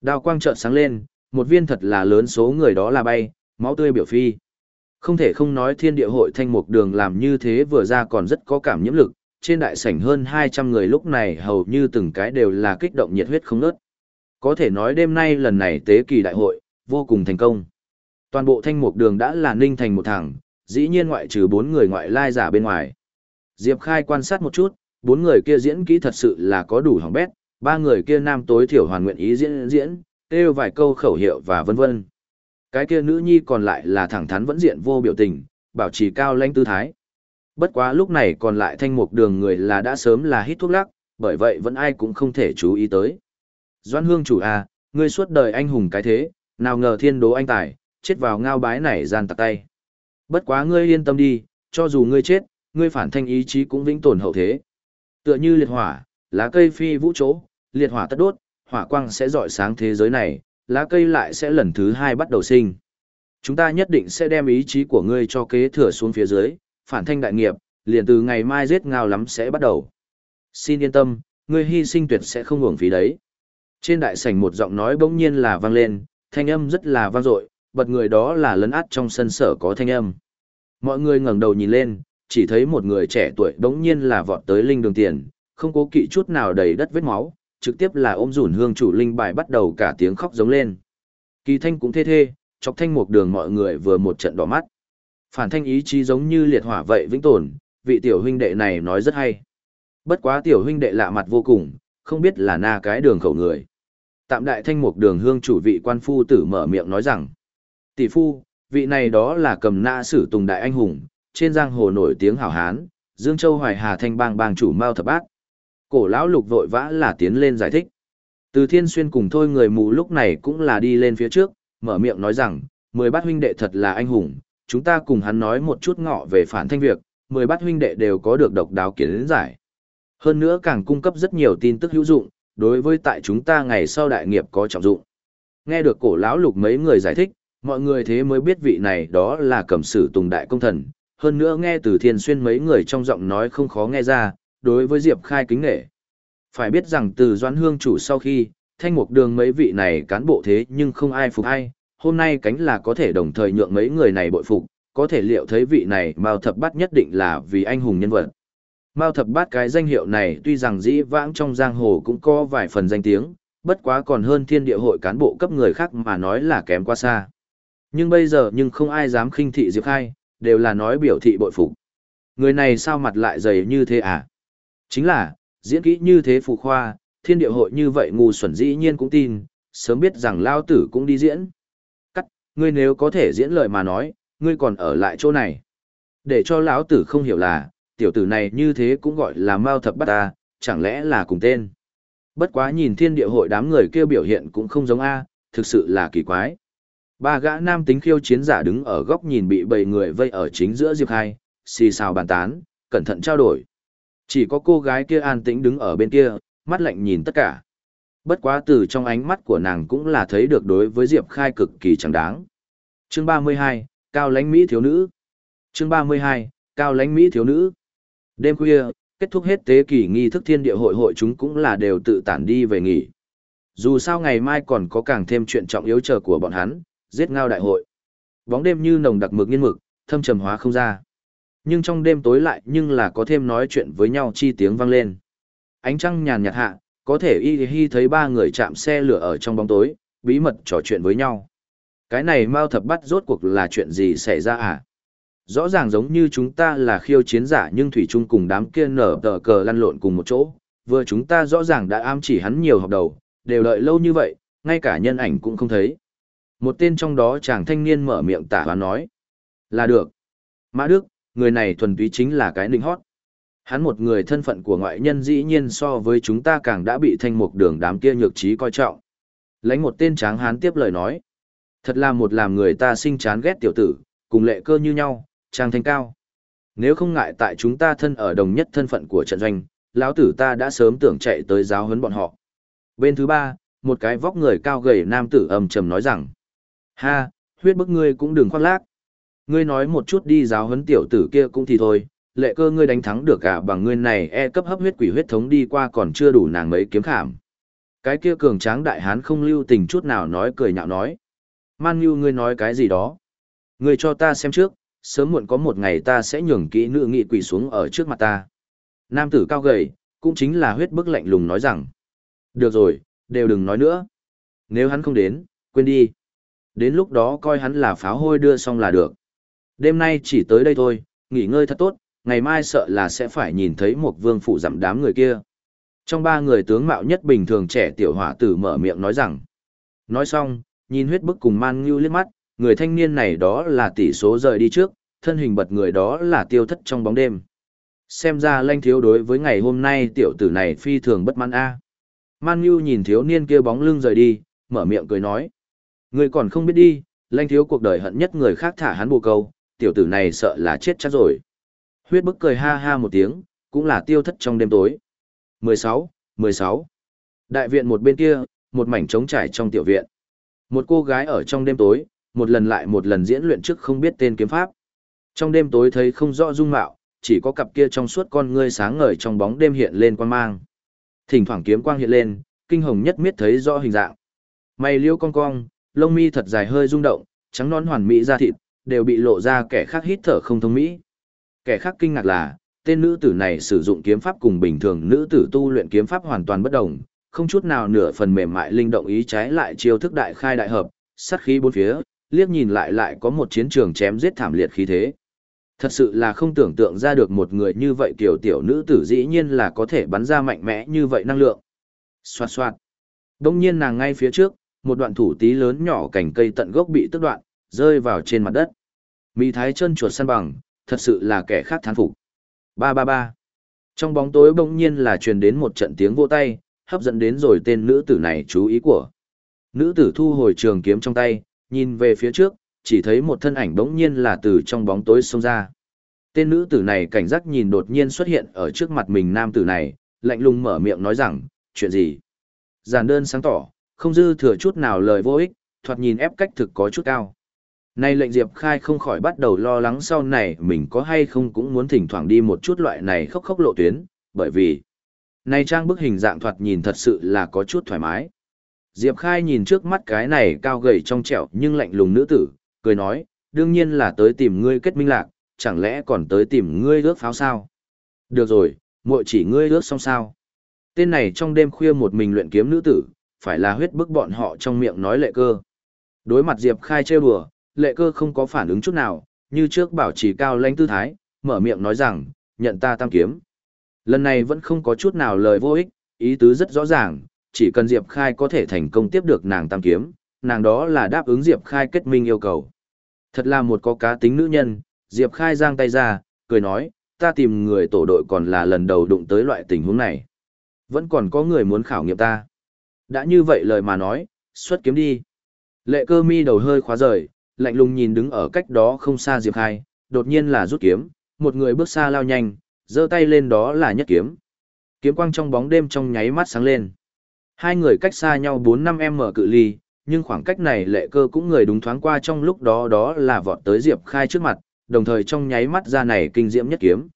Đao quang trợn sáng lên, một viên thật là lớn số người đó là bay, máu tươi biểu phi. Không thể không nói thiên địa hội thanh mục đường làm như thế vừa ra còn rất có cảm nhiễm lực, trên đại sảnh hơn 200 người lúc này hầu như từng cái đều là kích động nhiệt huyết không nớt. Có thể nói đêm nay lần này tế kỳ đại hội, vô cùng thành công. Toàn bộ thanh mục đường đã là ninh thành một thẳng dĩ nhiên ngoại trừ bốn người ngoại lai giả bên ngoài. Diệp Khai quan sát một chút, bốn người kia diễn kỹ thật sự là có đủ hỏng bét, ba người kia nam tối thiểu hoàn nguyện ý diễn diễn, kêu vài câu khẩu hiệu và vân vân. Cái kia nữ nhi còn lại là thẳng thắn vẫn diện vô biểu tình, bảo trì cao lãnh tư thái. Bất quá lúc này còn lại thanh mục đường người là đã sớm là hít thuốc lắc, bởi vậy vẫn ai cũng không thể chú ý tới. Doan hương chủ à, ngươi suốt đời anh hùng cái thế, nào ngờ thiên đố anh tài, chết vào ngao bái này gian tặc tay. Bất quá ngươi yên tâm đi, cho dù ngươi chết, ngươi phản thanh ý chí cũng vĩnh tồn hậu thế. Tựa như liệt hỏa, lá cây phi vũ chỗ, liệt hỏa tất đốt, hỏa quang sẽ rọi sáng thế giới này, lá cây lại sẽ lần thứ hai bắt đầu sinh. Chúng ta nhất định sẽ đem ý chí của ngươi cho kế thừa xuống phía dưới, phản thanh đại nghiệp, liền từ ngày mai giết ngao lắm sẽ bắt đầu. Xin yên tâm, ngươi hy sinh tuyệt sẽ không uổng phí đấy. Trên đại sảnh một giọng nói bỗng nhiên là vang lên, thanh âm rất là vang dội, bật người đó là lấn át trong sân sở có thanh âm. Mọi người ngẩng đầu nhìn lên, chỉ thấy một người trẻ tuổi bỗng nhiên là vọt tới linh đường tiền, không cố kỵ chút nào đầy đất vết máu, trực tiếp là ôm rủn hương chủ linh bài bắt đầu cả tiếng khóc giống lên. Kỳ thanh cũng thê thê, chọc thanh một đường mọi người vừa một trận đỏ mắt. Phản thanh ý chí giống như liệt hỏa vậy vĩnh tồn, vị tiểu huynh đệ này nói rất hay. Bất quá tiểu huynh đệ lạ mặt vô cùng, không biết là na cái đường khẩu người. Tạm đại thanh mục đường hương chủ vị quan phu tử mở miệng nói rằng, tỷ phu, vị này đó là cầm na sử tùng đại anh hùng, trên giang hồ nổi tiếng hảo hán, Dương Châu Hoài Hà Thanh bang bang chủ Mao Thập Bát. Cổ lão lục vội vã là tiến lên giải thích. Từ Thiên Xuyên cùng thôi người mù lúc này cũng là đi lên phía trước, mở miệng nói rằng, mười bát huynh đệ thật là anh hùng, chúng ta cùng hắn nói một chút ngọ về phản thanh việc, mười bát huynh đệ đều có được độc đáo kiến giải. Hơn nữa càng cung cấp rất nhiều tin tức hữu dụng, đối với tại chúng ta ngày sau đại nghiệp có trọng dụng. Nghe được cổ lão lục mấy người giải thích, mọi người thế mới biết vị này đó là cẩm sử tùng đại công thần, hơn nữa nghe từ thiên xuyên mấy người trong giọng nói không khó nghe ra, đối với Diệp Khai kính nghệ. Phải biết rằng từ doãn hương chủ sau khi, thanh mục đường mấy vị này cán bộ thế nhưng không ai phục ai, hôm nay cánh là có thể đồng thời nhượng mấy người này bội phục, có thể liệu thấy vị này Mao Thập Bát nhất định là vì anh hùng nhân vật. Mao Thập Bát cái danh hiệu này tuy rằng dĩ vãng trong giang hồ cũng có vài phần danh tiếng, bất quá còn hơn thiên địa hội cán bộ cấp người khác mà nói là kém quá xa. Nhưng bây giờ nhưng không ai dám khinh thị Diệp Khai, đều là nói biểu thị bội phục. Người này sao mặt lại dày như thế à? Chính là, diễn kỹ như thế phụ khoa, thiên địa hội như vậy ngu xuẩn dĩ nhiên cũng tin, sớm biết rằng lao tử cũng đi diễn. Cắt, ngươi nếu có thể diễn lời mà nói, ngươi còn ở lại chỗ này. Để cho lão tử không hiểu là, tiểu tử này như thế cũng gọi là mao thập bắt ta, chẳng lẽ là cùng tên. Bất quá nhìn thiên địa hội đám người kêu biểu hiện cũng không giống A, thực sự là kỳ quái. Ba gã nam tính khiêu chiến giả đứng ở góc nhìn bị bầy người vây ở chính giữa Diệp Khai, xì xào bàn tán, cẩn thận trao đổi. Chỉ có cô gái kia an tĩnh đứng ở bên kia, mắt lạnh nhìn tất cả. Bất quá từ trong ánh mắt của nàng cũng là thấy được đối với Diệp Khai cực kỳ chẳng đáng. Chương 32, Cao lãnh Mỹ thiếu nữ. Chương 32, Cao lãnh Mỹ thiếu nữ. Đêm khuya, kết thúc hết tế kỳ nghi thức thiên địa hội hội chúng cũng là đều tự tản đi về nghỉ. Dù sao ngày mai còn có càng thêm chuyện trọng yếu chờ của bọn hắn, giết ngao đại hội. Bóng đêm như nồng đặc mực nghiên mực, thâm trầm hóa không ra. Nhưng trong đêm tối lại nhưng là có thêm nói chuyện với nhau chi tiếng vang lên. Ánh trăng nhàn nhạt hạ, có thể y hi thấy ba người chạm xe lửa ở trong bóng tối, bí mật trò chuyện với nhau. Cái này mau thập bắt rốt cuộc là chuyện gì xảy ra à? Rõ ràng giống như chúng ta là khiêu chiến giả nhưng Thủy chung cùng đám kia nở tờ cờ lăn lộn cùng một chỗ. Vừa chúng ta rõ ràng đã ám chỉ hắn nhiều học đầu, đều đợi lâu như vậy, ngay cả nhân ảnh cũng không thấy. Một tên trong đó chàng thanh niên mở miệng tả hoán nói. Là được. Mã Đức, người này thuần túy chính là cái nịnh hót. Hắn một người thân phận của ngoại nhân dĩ nhiên so với chúng ta càng đã bị thanh mục đường đám kia nhược trí coi trọng. Lánh một tên tráng hán tiếp lời nói. Thật là một làm người ta sinh chán ghét tiểu tử, cùng lệ cơ như nhau, trang thanh cao. Nếu không ngại tại chúng ta thân ở đồng nhất thân phận của trận doanh, lão tử ta đã sớm tưởng chạy tới giáo huấn bọn họ. Bên thứ ba, một cái vóc người cao gầy nam tử âm trầm nói rằng, ha, huyết bức ngươi cũng đừng khoác lác. Ngươi nói một chút đi giáo huấn tiểu tử kia cũng thì thôi, lệ cơ ngươi đánh thắng được cả bằng ngươi này e cấp hấp huyết quỷ huyết thống đi qua còn chưa đủ nàng mấy kiếm khảm. Cái kia cường tráng đại hán không lưu tình chút nào nói cười nhạo nói. Man như ngươi nói cái gì đó? Ngươi cho ta xem trước, sớm muộn có một ngày ta sẽ nhường kỹ nữ nghị quỷ xuống ở trước mặt ta. Nam tử cao gầy, cũng chính là huyết bức lạnh lùng nói rằng. Được rồi, đều đừng nói nữa. Nếu hắn không đến, quên đi. Đến lúc đó coi hắn là pháo hôi đưa xong là được. Đêm nay chỉ tới đây thôi, nghỉ ngơi thật tốt, ngày mai sợ là sẽ phải nhìn thấy một vương phụ giảm đám người kia. Trong ba người tướng mạo nhất bình thường trẻ tiểu hỏa tử mở miệng nói rằng. Nói xong, nhìn huyết bức cùng man ngưu liếc mắt, người thanh niên này đó là tỷ số rời đi trước, thân hình bật người đó là tiêu thất trong bóng đêm. Xem ra lanh thiếu đối với ngày hôm nay tiểu tử này phi thường bất mãn a. Man Nhu nhìn thiếu niên kia bóng lưng rời đi, mở miệng cười nói. Người còn không biết đi, lanh thiếu cuộc đời hận nhất người khác thả hắn bù câu, tiểu tử này sợ là chết chắc rồi. Huyết bức cười ha ha một tiếng, cũng là tiêu thất trong đêm tối. 16, 16. Đại viện một bên kia, một mảnh trống trải trong tiểu viện. Một cô gái ở trong đêm tối, một lần lại một lần diễn luyện trước không biết tên kiếm pháp. Trong đêm tối thấy không rõ dung mạo, chỉ có cặp kia trong suốt con ngươi sáng ngời trong bóng đêm hiện lên quan mang. Thỉnh thoảng kiếm quang hiện lên, kinh hồng nhất miết thấy rõ hình dạng. Mày liêu cong cong, lông mi thật dài hơi rung động, trắng non hoàn mỹ da thịt, đều bị lộ ra kẻ khác hít thở không thông mỹ. Kẻ khác kinh ngạc là, tên nữ tử này sử dụng kiếm pháp cùng bình thường nữ tử tu luyện kiếm pháp hoàn toàn bất đồng, không chút nào nửa phần mềm mại linh động ý trái lại chiêu thức đại khai đại hợp, sát khí bốn phía, liếc nhìn lại lại có một chiến trường chém giết thảm liệt khí thế. Thật sự là không tưởng tượng ra được một người như vậy kiểu tiểu nữ tử dĩ nhiên là có thể bắn ra mạnh mẽ như vậy năng lượng. Xoạt xoạt. Đông nhiên nàng ngay phía trước, một đoạn thủ tí lớn nhỏ cành cây tận gốc bị tức đoạn, rơi vào trên mặt đất. Mỹ thái chân chuột săn bằng, thật sự là kẻ khác thán phục. Ba ba ba. Trong bóng tối bỗng nhiên là truyền đến một trận tiếng vỗ tay, hấp dẫn đến rồi tên nữ tử này chú ý của. Nữ tử thu hồi trường kiếm trong tay, nhìn về phía trước, chỉ thấy một thân ảnh bỗng nhiên là từ trong bóng tối xông ra. Tên nữ tử này cảnh giác nhìn đột nhiên xuất hiện ở trước mặt mình nam tử này, lạnh lùng mở miệng nói rằng, chuyện gì? Giản đơn sáng tỏ, không dư thừa chút nào lời vô ích, thoạt nhìn ép cách thực có chút cao. Nay lệnh Diệp Khai không khỏi bắt đầu lo lắng sau này mình có hay không cũng muốn thỉnh thoảng đi một chút loại này khốc khốc lộ tuyến, bởi vì nay trang bức hình dạng thoạt nhìn thật sự là có chút thoải mái. Diệp Khai nhìn trước mắt cái này cao gầy trong trẻo nhưng lạnh lùng nữ tử, cười nói, đương nhiên là tới tìm ngươi kết minh lạc, chẳng lẽ còn tới tìm ngươi ước pháo sao? Được rồi, muội chỉ ngươi ước xong sao? Tên này trong đêm khuya một mình luyện kiếm nữ tử, phải là huyết bức bọn họ trong miệng nói lệ cơ. Đối mặt Diệp Khai trêu đùa, lệ cơ không có phản ứng chút nào, như trước bảo trì cao lãnh tư thái, mở miệng nói rằng, nhận ta tam kiếm. Lần này vẫn không có chút nào lời vô ích, ý tứ rất rõ ràng, chỉ cần Diệp Khai có thể thành công tiếp được nàng tam kiếm, nàng đó là đáp ứng Diệp Khai kết minh yêu cầu. Thật là một có cá tính nữ nhân, Diệp Khai giang tay ra, cười nói, ta tìm người tổ đội còn là lần đầu đụng tới loại tình huống này. Vẫn còn có người muốn khảo nghiệm ta. Đã như vậy lời mà nói, xuất kiếm đi. Lệ cơ mi đầu hơi khóa rời, lạnh lùng nhìn đứng ở cách đó không xa Diệp Khai, đột nhiên là rút kiếm, một người bước xa lao nhanh, giơ tay lên đó là nhất kiếm. Kiếm quang trong bóng đêm trong nháy mắt sáng lên. Hai người cách xa nhau 4-5 m cự ly, nhưng khoảng cách này lệ cơ cũng người đúng thoáng qua trong lúc đó đó là vọt tới Diệp Khai trước mặt, đồng thời trong nháy mắt ra này kinh diễm nhất kiếm.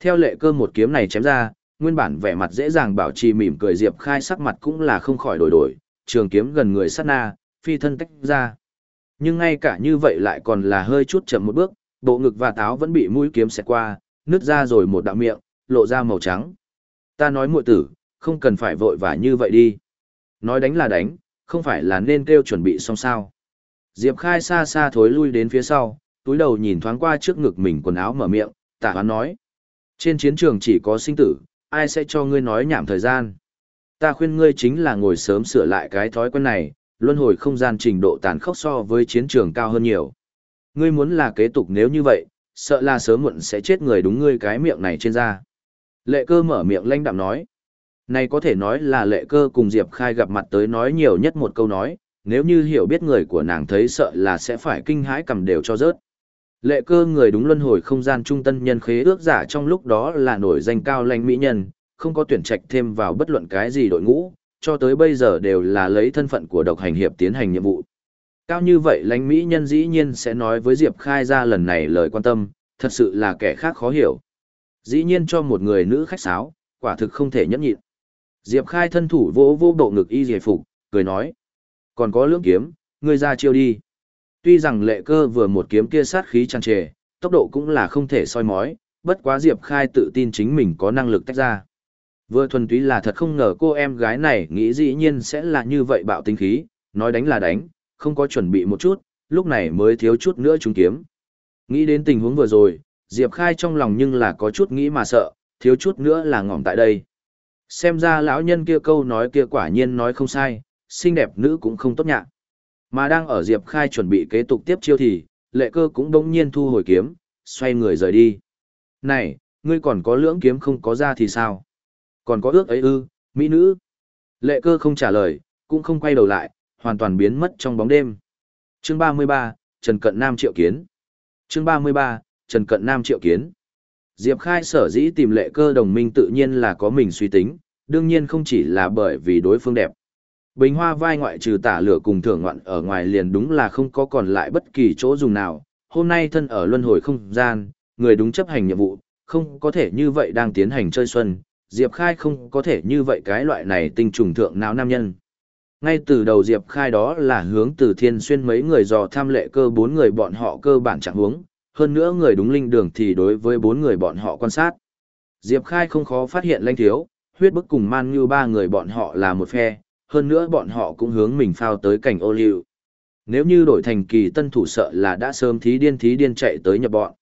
Theo lệ cơ một kiếm này chém ra, nguyên bản vẻ mặt dễ dàng bảo trì mỉm cười Diệp Khai sắc mặt cũng là không khỏi đổi đổi, trường kiếm gần người sát na, phi thân tách ra. Nhưng ngay cả như vậy lại còn là hơi chút chậm một bước, bộ ngực và táo vẫn bị mũi kiếm xẹt qua, nứt ra rồi một đạo miệng, lộ ra màu trắng. Ta nói muội tử, không cần phải vội vã như vậy đi. Nói đánh là đánh, không phải là nên kêu chuẩn bị xong sao. Diệp Khai xa xa thối lui đến phía sau, túi đầu nhìn thoáng qua trước ngực mình quần áo mở miệng, tả hoán nói. Trên chiến trường chỉ có sinh tử, ai sẽ cho ngươi nói nhảm thời gian. Ta khuyên ngươi chính là ngồi sớm sửa lại cái thói quen này, luân hồi không gian trình độ tàn khốc so với chiến trường cao hơn nhiều. Ngươi muốn là kế tục nếu như vậy, sợ là sớm muộn sẽ chết người đúng ngươi cái miệng này trên da. Lệ cơ mở miệng lanh đạm nói. Này có thể nói là lệ cơ cùng Diệp Khai gặp mặt tới nói nhiều nhất một câu nói, nếu như hiểu biết người của nàng thấy sợ là sẽ phải kinh hãi cầm đều cho rớt. Lệ cơ người đúng luân hồi không gian trung tân nhân khế ước giả trong lúc đó là nổi danh cao lãnh mỹ nhân, không có tuyển trạch thêm vào bất luận cái gì đội ngũ, cho tới bây giờ đều là lấy thân phận của độc hành hiệp tiến hành nhiệm vụ. Cao như vậy lãnh mỹ nhân dĩ nhiên sẽ nói với Diệp Khai ra lần này lời quan tâm, thật sự là kẻ khác khó hiểu. Dĩ nhiên cho một người nữ khách sáo, quả thực không thể nhẫn nhịn. Diệp Khai thân thủ vỗ vô bộ ngực y giải phục, cười nói. Còn có lưỡng kiếm, ngươi ra chiêu đi. Tuy rằng lệ cơ vừa một kiếm kia sát khí tràn trề, tốc độ cũng là không thể soi mói, bất quá Diệp Khai tự tin chính mình có năng lực tách ra. Vừa thuần túy là thật không ngờ cô em gái này nghĩ dĩ nhiên sẽ là như vậy bạo tinh khí, nói đánh là đánh, không có chuẩn bị một chút, lúc này mới thiếu chút nữa trúng kiếm. Nghĩ đến tình huống vừa rồi, Diệp Khai trong lòng nhưng là có chút nghĩ mà sợ, thiếu chút nữa là ngỏm tại đây. Xem ra lão nhân kia câu nói kia quả nhiên nói không sai, xinh đẹp nữ cũng không tốt nhạ. Mà đang ở Diệp Khai chuẩn bị kế tục tiếp chiêu thì, lệ cơ cũng đông nhiên thu hồi kiếm, xoay người rời đi. Này, ngươi còn có lưỡng kiếm không có ra thì sao? Còn có ước ấy ư, mỹ nữ. Lệ cơ không trả lời, cũng không quay đầu lại, hoàn toàn biến mất trong bóng đêm. Chương 33, Trần Cận Nam triệu kiến. Chương 33, Trần Cận Nam triệu kiến. Diệp Khai sở dĩ tìm lệ cơ đồng minh tự nhiên là có mình suy tính, đương nhiên không chỉ là bởi vì đối phương đẹp. Bình hoa vai ngoại trừ tả lửa cùng thưởng ngoạn ở ngoài liền đúng là không có còn lại bất kỳ chỗ dùng nào. Hôm nay thân ở luân hồi không gian, người đúng chấp hành nhiệm vụ, không có thể như vậy đang tiến hành chơi xuân, Diệp Khai không có thể như vậy cái loại này tinh trùng thượng não nam nhân. Ngay từ đầu Diệp Khai đó là hướng từ thiên xuyên mấy người dò tham lệ cơ bốn người bọn họ cơ bản chẳng hướng, hơn nữa người đúng linh đường thì đối với bốn người bọn họ quan sát. Diệp Khai không khó phát hiện lanh thiếu, huyết bức cùng man như ba người bọn họ là một phe, hơn nữa bọn họ cũng hướng mình phao tới cảnh ô liu. Nếu như đổi thành kỳ tân thủ sợ là đã sớm thí điên thí điên chạy tới nhập bọn.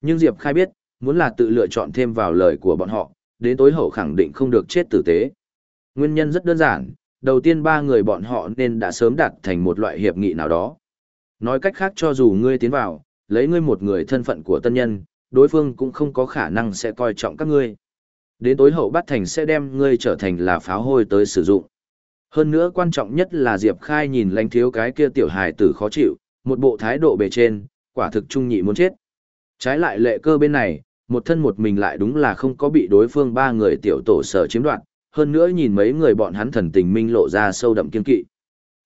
Nhưng Diệp Khai biết, muốn là tự lựa chọn thêm vào lời của bọn họ, đến tối hậu khẳng định không được chết tử tế. Nguyên nhân rất đơn giản, đầu tiên ba người bọn họ nên đã sớm đạt thành một loại hiệp nghị nào đó. Nói cách khác cho dù ngươi tiến vào, lấy ngươi một người thân phận của tân nhân, đối phương cũng không có khả năng sẽ coi trọng các ngươi. Đến tối hậu bắt thành sẽ đem ngươi trở thành là pháo hôi tới sử dụng. Hơn nữa quan trọng nhất là Diệp Khai nhìn lánh thiếu cái kia tiểu hài tử khó chịu, một bộ thái độ bề trên, quả thực trung nhị muốn chết. Trái lại lệ cơ bên này, một thân một mình lại đúng là không có bị đối phương ba người tiểu tổ sở chiếm đoạt, hơn nữa nhìn mấy người bọn hắn thần tình minh lộ ra sâu đậm kiên kỵ.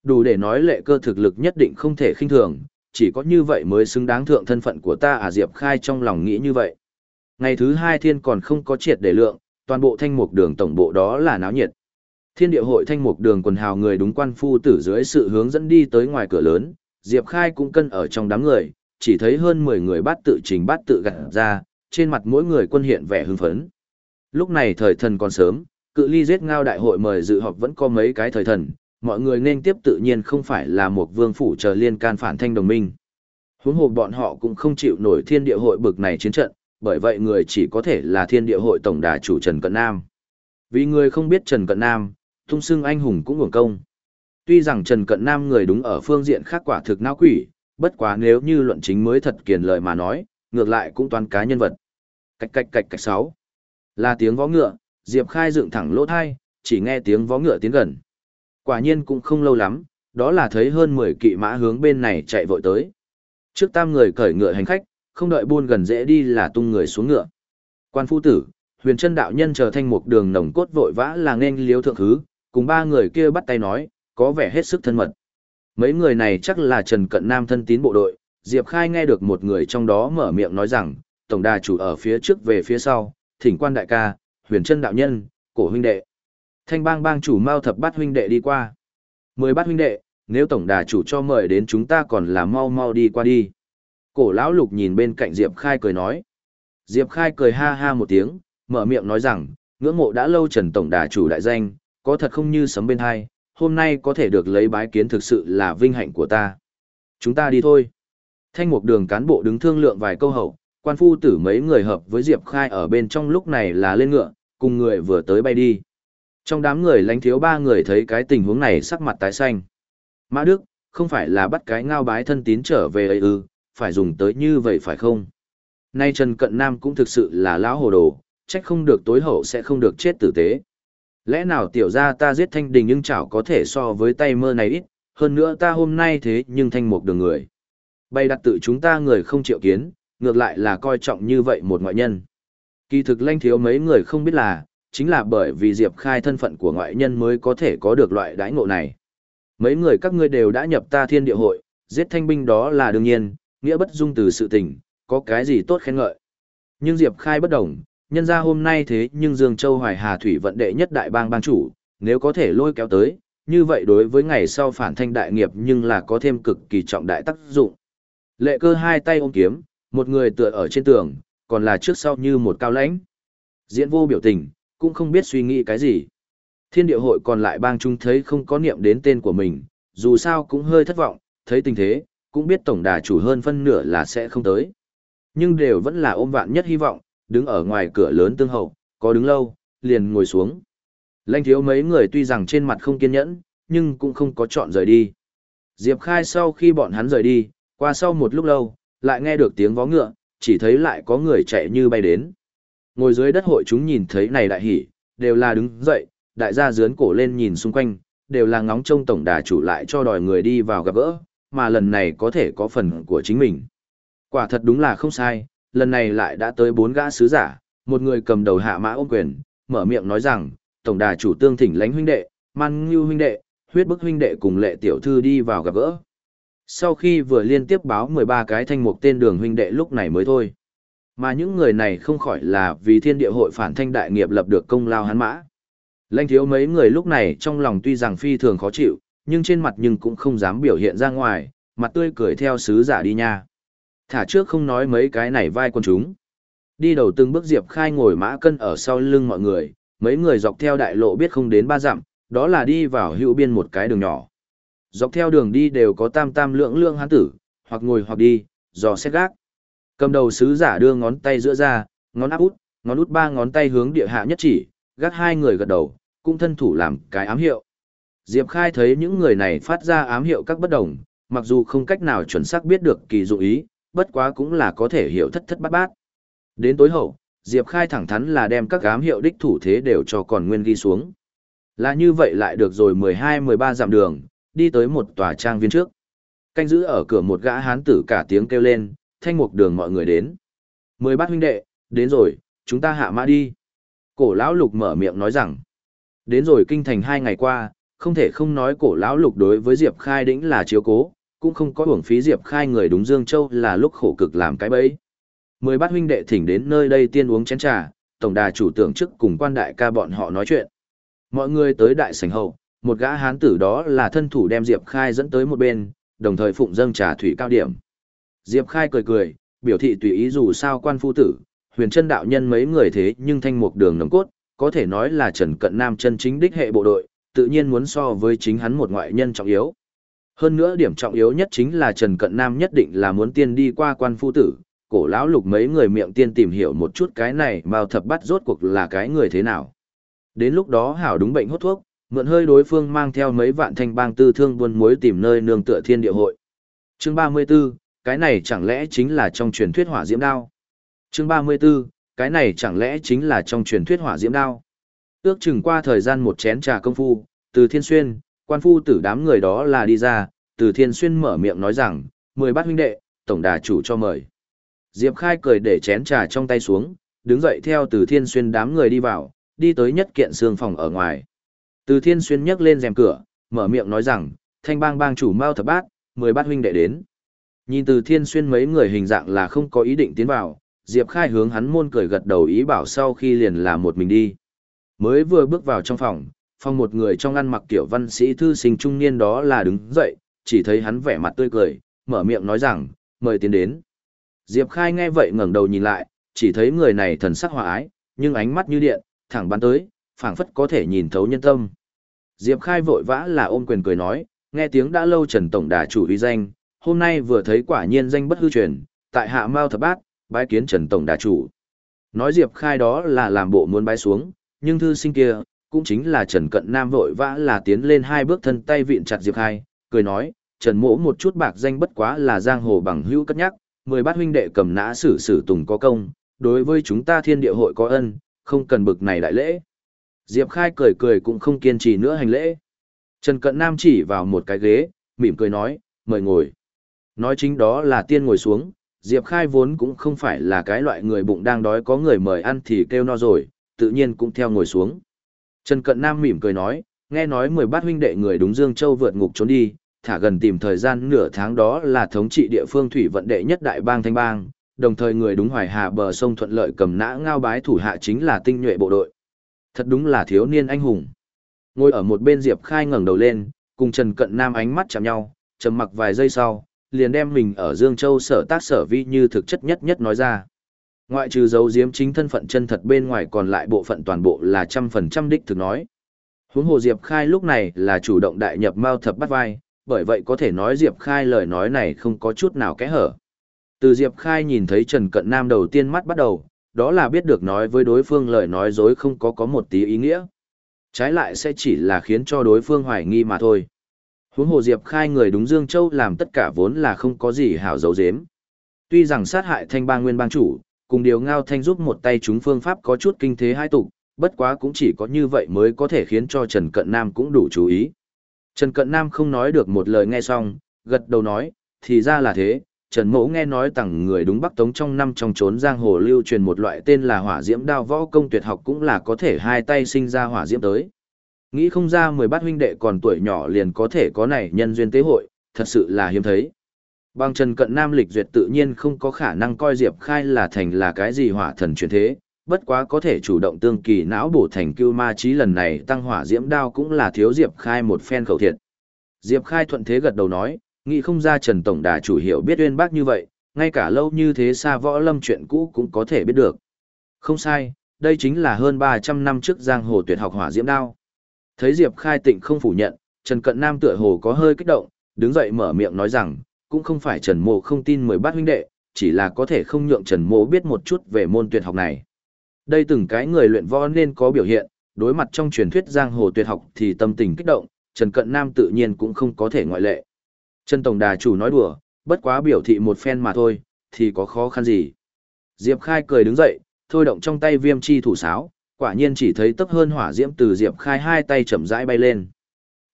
Đủ để nói lệ cơ thực lực nhất định không thể khinh thường, chỉ có như vậy mới xứng đáng thượng thân phận của ta à Diệp Khai trong lòng nghĩ như vậy. Ngày thứ hai thiên còn không có triệt để lượng, toàn bộ thanh mục đường tổng bộ đó là náo nhiệt. Thiên địa hội thanh mục đường quần hào người đúng quan phu tử dưới sự hướng dẫn đi tới ngoài cửa lớn, Diệp Khai cũng cân ở trong đám người, chỉ thấy hơn 10 người bắt tự trình bắt tự gặt ra, trên mặt mỗi người quân hiện vẻ hưng phấn. Lúc này thời thần còn sớm, cự ly giết ngao đại hội mời dự họp vẫn có mấy cái thời thần, mọi người nên tiếp tự nhiên không phải là một vương phủ chờ liên can phản thanh đồng minh. Huống hồ bọn họ cũng không chịu nổi thiên địa hội bực này chiến trận, bởi vậy người chỉ có thể là thiên địa hội tổng đà chủ Trần Cận Nam. Vì người không biết Trần Cận Nam, tung xưng anh hùng cũng ngủng công. Tuy rằng Trần Cận Nam người đúng ở phương diện khác quả thực não quỷ, bất quá nếu như luận chính mới thật kiền lời mà nói, ngược lại cũng toàn cá nhân vật. Cạch cạch cạch cạch sáu. Là tiếng vó ngựa, Diệp Khai dựng thẳng lỗ thai, chỉ nghe tiếng vó ngựa tiến gần. Quả nhiên cũng không lâu lắm, đó là thấy hơn 10 kỵ mã hướng bên này chạy vội tới. Trước tam người cởi ngựa hành khách, không đợi buôn gần dễ đi là tung người xuống ngựa. Quan phu tử, huyền chân đạo nhân chờ thanh một đường nồng cốt vội vã là nên liếu thượng thứ, cùng ba người kia bắt tay nói, có vẻ hết sức thân mật. Mấy người này chắc là Trần Cận Nam thân tín bộ đội, Diệp Khai nghe được một người trong đó mở miệng nói rằng, tổng đà chủ ở phía trước về phía sau, thỉnh quan đại ca, huyền chân đạo nhân, cổ huynh đệ. Thanh bang bang chủ mau thập bát huynh đệ đi qua. Mười bát huynh đệ, nếu tổng đà chủ cho mời đến chúng ta còn là mau mau đi qua đi. Cổ lão lục nhìn bên cạnh Diệp Khai cười nói. Diệp Khai cười ha ha một tiếng, mở miệng nói rằng, ngưỡng mộ đã lâu trần tổng đà chủ đại danh, có thật không như sấm bên hai, hôm nay có thể được lấy bái kiến thực sự là vinh hạnh của ta. Chúng ta đi thôi. Thanh mục đường cán bộ đứng thương lượng vài câu hậu, quan phu tử mấy người hợp với Diệp Khai ở bên trong lúc này là lên ngựa, cùng người vừa tới bay đi. Trong đám người lánh thiếu ba người thấy cái tình huống này sắc mặt tái xanh. Mã Đức, không phải là bắt cái ngao bái thân tín trở về ấy ư, phải dùng tới như vậy phải không? Nay Trần Cận Nam cũng thực sự là lão hồ đồ, trách không được tối hậu sẽ không được chết tử tế. Lẽ nào tiểu ra ta giết thanh đình nhưng chảo có thể so với tay mơ này ít, hơn nữa ta hôm nay thế nhưng thanh một đường người. Bày đặt tự chúng ta người không chịu kiến, ngược lại là coi trọng như vậy một ngoại nhân. Kỳ thực lanh thiếu mấy người không biết là, chính là bởi vì Diệp Khai thân phận của ngoại nhân mới có thể có được loại đãi ngộ này. Mấy người các ngươi đều đã nhập ta thiên địa hội, giết thanh binh đó là đương nhiên, nghĩa bất dung từ sự tình, có cái gì tốt khen ngợi. Nhưng Diệp Khai bất đồng, nhân ra hôm nay thế nhưng Dương Châu Hoài Hà Thủy vận đệ nhất đại bang bang chủ, nếu có thể lôi kéo tới, như vậy đối với ngày sau phản thanh đại nghiệp nhưng là có thêm cực kỳ trọng đại tác dụng. Lệ cơ hai tay ôm kiếm, một người tựa ở trên tường, còn là trước sau như một cao lãnh. Diễn vô biểu tình, cũng không biết suy nghĩ cái gì. Thiên địa hội còn lại bang chúng thấy không có niệm đến tên của mình, dù sao cũng hơi thất vọng, thấy tình thế, cũng biết tổng đà chủ hơn phân nửa là sẽ không tới. Nhưng đều vẫn là ôm vạn nhất hy vọng, đứng ở ngoài cửa lớn tương hậu, có đứng lâu, liền ngồi xuống. Lanh thiếu mấy người tuy rằng trên mặt không kiên nhẫn, nhưng cũng không có chọn rời đi. Diệp Khai sau khi bọn hắn rời đi, qua sau một lúc lâu, lại nghe được tiếng vó ngựa, chỉ thấy lại có người chạy như bay đến. Ngồi dưới đất hội chúng nhìn thấy này đại hỉ, đều là đứng dậy, đại gia dướn cổ lên nhìn xung quanh, đều là ngóng trông tổng đà chủ lại cho đòi người đi vào gặp gỡ, mà lần này có thể có phần của chính mình. Quả thật đúng là không sai, lần này lại đã tới bốn gã sứ giả, một người cầm đầu hạ mã ôm quyền, mở miệng nói rằng, tổng đà chủ tương thỉnh lãnh huynh đệ, man ngưu huynh đệ, huyết bức huynh đệ cùng lệ tiểu thư đi vào gặp gỡ. Sau khi vừa liên tiếp báo 13 cái thanh mục tên đường huynh đệ lúc này mới thôi. Mà những người này không khỏi là vì thiên địa hội phản thanh đại nghiệp lập được công lao hắn mã. lãnh thiếu mấy người lúc này trong lòng tuy rằng phi thường khó chịu, nhưng trên mặt nhưng cũng không dám biểu hiện ra ngoài, mặt tươi cười theo sứ giả đi nha. Thả trước không nói mấy cái này vai quân chúng. Đi đầu từng bước Diệp Khai ngồi mã cân ở sau lưng mọi người, mấy người dọc theo đại lộ biết không đến ba dặm, đó là đi vào hữu biên một cái đường nhỏ. Dọc theo đường đi đều có tam tam lượng lượng hán tử, hoặc ngồi hoặc đi, dò xét gác. Cầm đầu sứ giả đưa ngón tay giữa ra, ngón áp út, ngón út ba ngón tay hướng địa hạ nhất chỉ, gác hai người gật đầu, cũng thân thủ làm cái ám hiệu. Diệp Khai thấy những người này phát ra ám hiệu các bất đồng, mặc dù không cách nào chuẩn xác biết được kỳ dụng ý, bất quá cũng là có thể hiểu thất thất bát bát. Đến tối hậu, Diệp Khai thẳng thắn là đem các ám hiệu đích thủ thế đều cho còn nguyên ghi xuống. Là như vậy lại được rồi 12-13 dặm đường, đi tới một tòa trang viên trước. Canh giữ ở cửa một gã hán tử cả tiếng kêu lên, thanh mục đường mọi người đến. Mười bát huynh đệ, đến rồi, chúng ta hạ mã đi. Cổ lão lục mở miệng nói rằng, đến rồi kinh thành hai ngày qua, không thể không nói cổ lão lục đối với Diệp Khai đĩnh là chiếu cố, cũng không có hưởng phí Diệp Khai người đúng Dương Châu là lúc khổ cực làm cái bẫy. Mười bát huynh đệ thỉnh đến nơi đây tiên uống chén trà, tổng đà chủ tưởng chức cùng quan đại ca bọn họ nói chuyện. Mọi người tới đại sảnh hậu, một gã hán tử đó là thân thủ đem Diệp Khai dẫn tới một bên, đồng thời phụng dâng trà thủy cao điểm. Diệp Khai cười cười, biểu thị tùy ý dù sao quan phu tử, huyền chân đạo nhân mấy người thế nhưng thanh mục đường nồng cốt, có thể nói là Trần Cận Nam chân chính đích hệ bộ đội, tự nhiên muốn so với chính hắn một ngoại nhân trọng yếu. Hơn nữa điểm trọng yếu nhất chính là Trần Cận Nam nhất định là muốn tiên đi qua quan phu tử, cổ lão lục mấy người miệng tiên tìm hiểu một chút cái này mao thập bắt rốt cuộc là cái người thế nào. Đến lúc đó hảo đúng bệnh hốt thuốc, mượn hơi đối phương mang theo mấy vạn thanh bang tư thương buôn muối tìm nơi nương tựa thiên địa hội. Chương 34, cái này chẳng lẽ chính là trong truyền thuyết hỏa diễm đao? Chương 34, cái này chẳng lẽ chính là trong truyền thuyết hỏa diễm đao? Ước chừng qua thời gian một chén trà công phu, từ thiên xuyên, quan phu tử đám người đó là đi ra, từ thiên xuyên mở miệng nói rằng, mười bát huynh đệ, tổng đà chủ cho mời. Diệp Khai cười để chén trà trong tay xuống, đứng dậy theo từ thiên xuyên đám người đi vào, đi tới nhất kiện xương phòng ở ngoài. Từ thiên xuyên nhấc lên rèm cửa, mở miệng nói rằng, thanh bang bang chủ mau thập bát, mười bát huynh đệ đến. Nhìn từ thiên xuyên mấy người hình dạng là không có ý định tiến vào, Diệp Khai hướng hắn môn cười gật đầu ý bảo sau khi liền là một mình đi. Mới vừa bước vào trong phòng, phòng một người trong ăn mặc kiểu văn sĩ thư sinh trung niên đó là đứng dậy, chỉ thấy hắn vẻ mặt tươi cười, mở miệng nói rằng, mời tiến đến. Diệp Khai nghe vậy ngẩng đầu nhìn lại, chỉ thấy người này thần sắc hòa ái, nhưng ánh mắt như điện, thẳng bắn tới, phảng phất có thể nhìn thấu nhân tâm. Diệp Khai vội vã là ôm quyền cười nói, nghe tiếng đã lâu Trần Tổng Đà chủ uy danh, hôm nay vừa thấy quả nhiên danh bất hư truyền, tại hạ Mao Thập Bát, bái kiến Trần Tổng Đà chủ. Nói Diệp Khai đó là làm bộ muốn bái xuống, nhưng thư sinh kia, cũng chính là Trần Cận Nam vội vã là tiến lên hai bước thân tay vịn chặt Diệp Khai, cười nói, Trần Mỗ một chút bạc danh bất quá là giang hồ bằng hữu cất nhắc, mười bát huynh đệ cầm nã xử xử tùng có công, đối với chúng ta thiên địa hội có ân, không cần bực này đại lễ. Diệp Khai cười cười cũng không kiên trì nữa hành lễ. Trần Cận Nam chỉ vào một cái ghế, mỉm cười nói, mời ngồi. Nói chính đó là tiên ngồi xuống, Diệp Khai vốn cũng không phải là cái loại người bụng đang đói có người mời ăn thì kêu no rồi, tự nhiên cũng theo ngồi xuống. Trần Cận Nam mỉm cười nói, nghe nói mười bát huynh đệ người đúng Dương Châu vượt ngục trốn đi, thả gần tìm thời gian nửa tháng đó là thống trị địa phương thủy vận đệ nhất đại bang thanh bang, đồng thời người đúng hoài Hạ bờ sông thuận lợi cầm nã ngao bái thủ hạ chính là tinh nhuệ bộ đội. Thật đúng là thiếu niên anh hùng. Ngồi ở một bên Diệp Khai ngẩng đầu lên, cùng Trần Cận Nam ánh mắt chạm nhau, trầm mặc vài giây sau, liền đem mình ở Dương Châu sở tác sở vi như thực chất nhất nhất nói ra. Ngoại trừ dấu diếm chính thân phận chân thật bên ngoài còn lại bộ phận toàn bộ là trăm phần trăm đích thực nói. Huống hồ Diệp Khai lúc này là chủ động đại nhập mao thập bắt vai, bởi vậy có thể nói Diệp Khai lời nói này không có chút nào kẽ hở. Từ Diệp Khai nhìn thấy Trần Cận Nam đầu tiên mắt bắt đầu, đó là biết được nói với đối phương lời nói dối không có có một tí ý nghĩa. Trái lại sẽ chỉ là khiến cho đối phương hoài nghi mà thôi. Huống hồ Diệp Khai người đúng Dương Châu làm tất cả vốn là không có gì hảo dấu dếm. Tuy rằng sát hại thanh Ba nguyên bang chủ, cùng điều ngao thanh giúp một tay chúng phương pháp có chút kinh thế hai tục, bất quá cũng chỉ có như vậy mới có thể khiến cho Trần Cận Nam cũng đủ chú ý. Trần Cận Nam không nói được một lời nghe xong, gật đầu nói, thì ra là thế, Trần Mẫu nghe nói rằng người đúng Bắc Tống trong năm trong trốn giang hồ lưu truyền một loại tên là hỏa diễm đao võ công tuyệt học cũng là có thể hai tay sinh ra hỏa diễm tới. Nghĩ không ra mười bát huynh đệ còn tuổi nhỏ liền có thể có này nhân duyên tế hội, thật sự là hiếm thấy. Bằng Trần Cận Nam lịch duyệt tự nhiên không có khả năng coi Diệp Khai là thành là cái gì hỏa thần truyền thế, bất quá có thể chủ động tương kỳ não bổ thành cưu ma trí lần này tăng hỏa diễm đao cũng là thiếu Diệp Khai một phen khẩu thiện. Diệp Khai thuận thế gật đầu nói, nghĩ không ra Trần Tổng Đà chủ hiểu biết uyên bác như vậy, ngay cả lâu như thế xa võ lâm chuyện cũ cũng có thể biết được. Không sai, đây chính là hơn 300 năm trước giang hồ tuyệt học hỏa diễm đao. Thấy Diệp Khai tịnh không phủ nhận, Trần Cận Nam tựa hồ có hơi kích động, đứng dậy mở miệng nói rằng, cũng không phải Trần Mộ không tin mười bát huynh đệ, chỉ là có thể không nhượng Trần Mộ biết một chút về môn tuyệt học này. Đây từng cái người luyện võ nên có biểu hiện, đối mặt trong truyền thuyết giang hồ tuyệt học thì tâm tình kích động, Trần Cận Nam tự nhiên cũng không có thể ngoại lệ. Trần Tổng Đà chủ nói đùa, bất quá biểu thị một phen mà thôi, thì có khó khăn gì. Diệp Khai cười đứng dậy, thôi động trong tay viêm chi thủ sáo, quả nhiên chỉ thấy tấp hơn hỏa diễm từ Diệp Khai hai tay chậm rãi bay lên.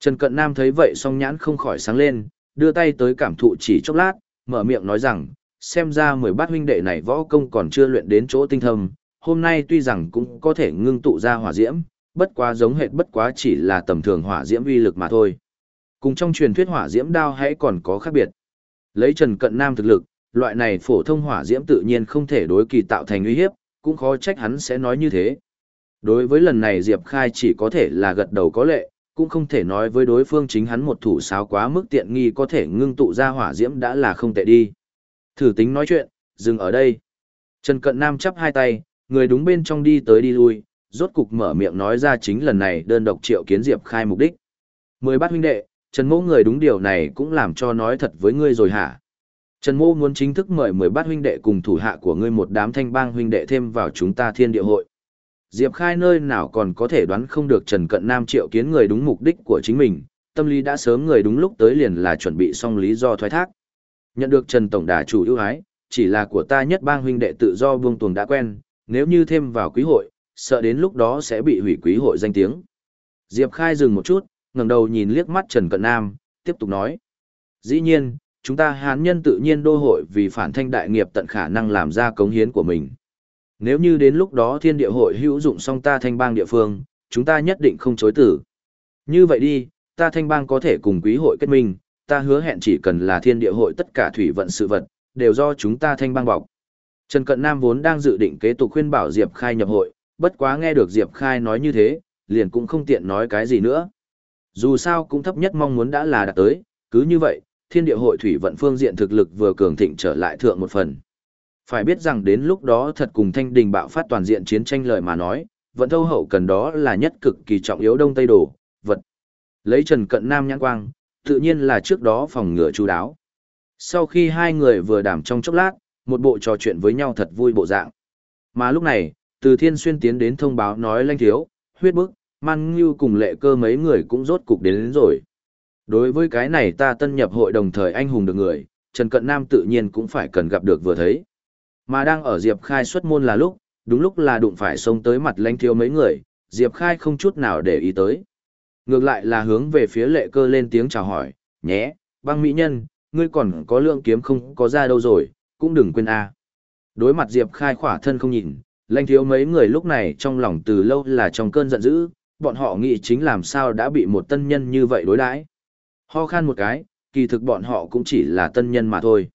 Trần Cận Nam thấy vậy song nhãn không khỏi sáng lên, đưa tay tới cảm thụ chỉ chốc lát, mở miệng nói rằng, xem ra mười bát huynh đệ này võ công còn chưa luyện đến chỗ tinh thâm, hôm nay tuy rằng cũng có thể ngưng tụ ra hỏa diễm, bất quá giống hệt bất quá chỉ là tầm thường hỏa diễm uy lực mà thôi. Cùng trong truyền thuyết hỏa diễm đao hãy còn có khác biệt. Lấy Trần Cận Nam thực lực, loại này phổ thông hỏa diễm tự nhiên không thể đối kỳ tạo thành uy hiếp, cũng khó trách hắn sẽ nói như thế. Đối với lần này Diệp Khai chỉ có thể là gật đầu có lệ, cũng không thể nói với đối phương chính hắn một thủ sáo quá mức tiện nghi có thể ngưng tụ ra hỏa diễm đã là không tệ đi. Thử tính nói chuyện, dừng ở đây. Trần Cận Nam chắp hai tay, người đúng bên trong đi tới đi lui, rốt cục mở miệng nói ra chính lần này đơn độc triệu kiến Diệp Khai mục đích. Mười bát huynh đệ, Trần Mô người đúng điều này cũng làm cho nói thật với ngươi rồi hả? Trần Mô muốn chính thức mời mười bát huynh đệ cùng thủ hạ của ngươi một đám thanh bang huynh đệ thêm vào chúng ta thiên địa hội. Diệp Khai nơi nào còn có thể đoán không được Trần Cận Nam triệu kiến người đúng mục đích của chính mình, tâm lý đã sớm người đúng lúc tới liền là chuẩn bị xong lý do thoái thác. Nhận được Trần Tổng Đà chủ ưu ái, chỉ là của ta nhất bang huynh đệ tự do buông tuồng đã quen, nếu như thêm vào quý hội, sợ đến lúc đó sẽ bị hủy quý hội danh tiếng. Diệp Khai dừng một chút, ngẩng đầu nhìn liếc mắt Trần Cận Nam, tiếp tục nói. Dĩ nhiên, chúng ta hán nhân tự nhiên đô hội vì phản thanh đại nghiệp tận khả năng làm ra cống hiến của mình. Nếu như đến lúc đó thiên địa hội hữu dụng xong ta thanh bang địa phương, chúng ta nhất định không chối tử. Như vậy đi, ta thanh bang có thể cùng quý hội kết minh, ta hứa hẹn chỉ cần là thiên địa hội tất cả thủy vận sự vật, đều do chúng ta thanh bang bọc. Trần Cận Nam vốn đang dự định kế tục khuyên bảo Diệp Khai nhập hội, bất quá nghe được Diệp Khai nói như thế, liền cũng không tiện nói cái gì nữa. Dù sao cũng thấp nhất mong muốn đã là đạt tới, cứ như vậy, thiên địa hội thủy vận phương diện thực lực vừa cường thịnh trở lại thượng một phần. Phải biết rằng đến lúc đó thật cùng thanh đình bạo phát toàn diện chiến tranh lời mà nói, vận thâu hậu cần đó là nhất cực kỳ trọng yếu đông tây đồ, vật. Lấy Trần Cận Nam nhãn quang, tự nhiên là trước đó phòng ngừa chú đáo. Sau khi hai người vừa đảm trong chốc lát, một bộ trò chuyện với nhau thật vui bộ dạng. Mà lúc này, từ thiên xuyên tiến đến thông báo nói lanh thiếu, huyết bức, man ngưu cùng lệ cơ mấy người cũng rốt cục đến, đến rồi. Đối với cái này ta tân nhập hội đồng thời anh hùng được người, Trần Cận Nam tự nhiên cũng phải cần gặp được vừa thấy. Mà đang ở Diệp Khai xuất môn là lúc, đúng lúc là đụng phải xông tới mặt lãnh thiếu mấy người, Diệp Khai không chút nào để ý tới. Ngược lại là hướng về phía lệ cơ lên tiếng chào hỏi, nhé, băng mỹ nhân, ngươi còn có lượng kiếm không có ra đâu rồi, cũng đừng quên a. Đối mặt Diệp Khai khỏa thân không nhìn, lanh thiếu mấy người lúc này trong lòng từ lâu là trong cơn giận dữ, bọn họ nghĩ chính làm sao đã bị một tân nhân như vậy đối đãi. Ho khan một cái, kỳ thực bọn họ cũng chỉ là tân nhân mà thôi.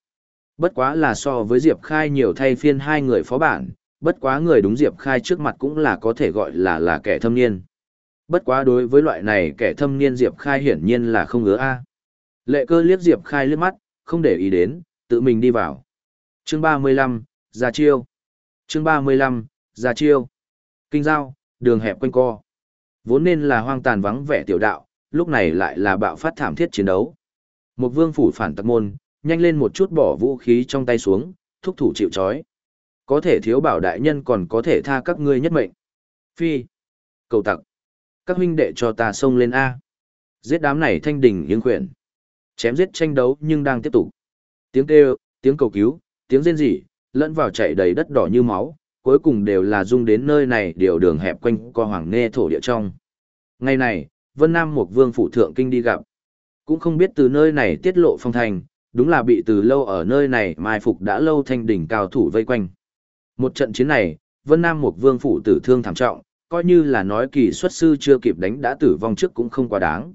Bất quá là so với Diệp Khai nhiều thay phiên hai người phó bản, bất quá người đúng Diệp Khai trước mặt cũng là có thể gọi là là kẻ thâm niên. Bất quá đối với loại này kẻ thâm niên Diệp Khai hiển nhiên là không ngứa a. Lệ cơ liếc Diệp Khai liếc mắt, không để ý đến, tự mình đi vào. Chương 35, ra chiêu. Chương 35, ra chiêu. Kinh giao, đường hẹp quanh co. Vốn nên là hoang tàn vắng vẻ tiểu đạo, lúc này lại là bạo phát thảm thiết chiến đấu. Một vương phủ phản tặc môn, nhanh lên một chút bỏ vũ khí trong tay xuống, thúc thủ chịu trói. Có thể thiếu bảo đại nhân còn có thể tha các ngươi nhất mệnh. Phi. Cầu tặc. Các huynh đệ cho ta xông lên A. Giết đám này thanh đình yên quyển. Chém giết tranh đấu nhưng đang tiếp tục. Tiếng kêu, tiếng cầu cứu, tiếng rên rỉ, lẫn vào chạy đầy đất đỏ như máu, cuối cùng đều là dung đến nơi này điều đường hẹp quanh co hoàng nghe thổ địa trong. Ngày này, Vân Nam một vương phủ thượng kinh đi gặp. Cũng không biết từ nơi này tiết lộ phong thành, đúng là bị từ lâu ở nơi này mai phục đã lâu thanh đỉnh cao thủ vây quanh. Một trận chiến này, Vân Nam một vương phủ tử thương thảm trọng, coi như là nói kỳ xuất sư chưa kịp đánh đã tử vong trước cũng không quá đáng.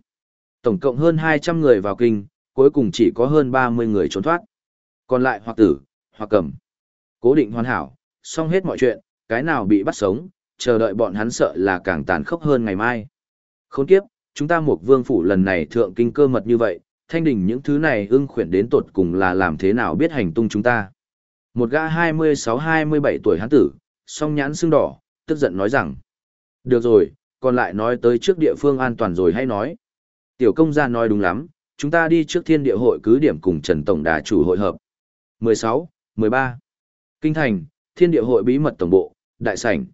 Tổng cộng hơn 200 người vào kinh, cuối cùng chỉ có hơn 30 người trốn thoát. Còn lại hoặc tử, hoặc cầm. Cố định hoàn hảo, xong hết mọi chuyện, cái nào bị bắt sống, chờ đợi bọn hắn sợ là càng tàn khốc hơn ngày mai. Khốn kiếp, chúng ta một vương phủ lần này thượng kinh cơ mật như vậy, thanh đình những thứ này ưng khuyển đến tột cùng là làm thế nào biết hành tung chúng ta. Một gã 26-27 tuổi hán tử, song nhãn xương đỏ, tức giận nói rằng. Được rồi, còn lại nói tới trước địa phương an toàn rồi hay nói. Tiểu công gia nói đúng lắm, chúng ta đi trước thiên địa hội cứ điểm cùng Trần Tổng Đà chủ hội hợp. 16, 13. Kinh thành, thiên địa hội bí mật tổng bộ, đại sảnh.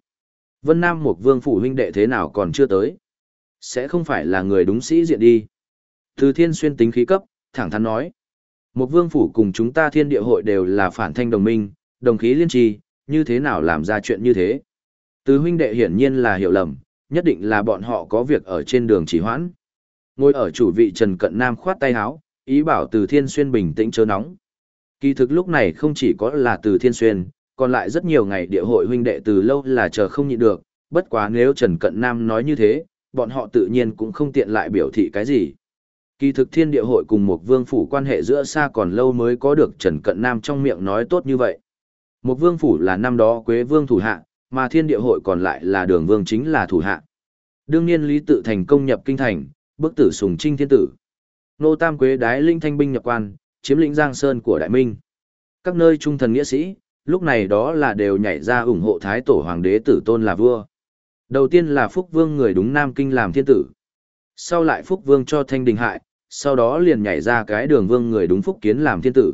Vân Nam một vương phủ huynh đệ thế nào còn chưa tới. Sẽ không phải là người đúng sĩ diện đi. Từ thiên xuyên tính khí cấp, thẳng thắn nói. Một vương phủ cùng chúng ta thiên địa hội đều là phản thanh đồng minh, đồng khí liên trì, như thế nào làm ra chuyện như thế. Từ huynh đệ hiển nhiên là hiểu lầm, nhất định là bọn họ có việc ở trên đường chỉ hoãn. Ngồi ở chủ vị Trần Cận Nam khoát tay áo, ý bảo từ thiên xuyên bình tĩnh chớ nóng. Kỳ thực lúc này không chỉ có là từ thiên xuyên, còn lại rất nhiều ngày địa hội huynh đệ từ lâu là chờ không nhịn được, bất quá nếu Trần Cận Nam nói như thế, bọn họ tự nhiên cũng không tiện lại biểu thị cái gì. Kỳ thực thiên địa hội cùng một vương phủ quan hệ giữa xa còn lâu mới có được Trần Cận Nam trong miệng nói tốt như vậy. Một vương phủ là năm đó quế vương thủ hạ, mà thiên địa hội còn lại là đường vương chính là thủ hạ. Đương nhiên Lý Tự Thành công nhập kinh thành, bức tử sùng trinh thiên tử. Nô Tam Quế đái linh thanh binh nhập quan, chiếm lĩnh Giang Sơn của Đại Minh. Các nơi trung thần nghĩa sĩ, lúc này đó là đều nhảy ra ủng hộ Thái Tổ Hoàng đế tử tôn là vua. Đầu tiên là Phúc Vương người đúng Nam Kinh làm thiên tử. Sau lại Phúc Vương cho thanh đình hại, sau đó liền nhảy ra cái đường vương người đúng Phúc Kiến làm thiên tử.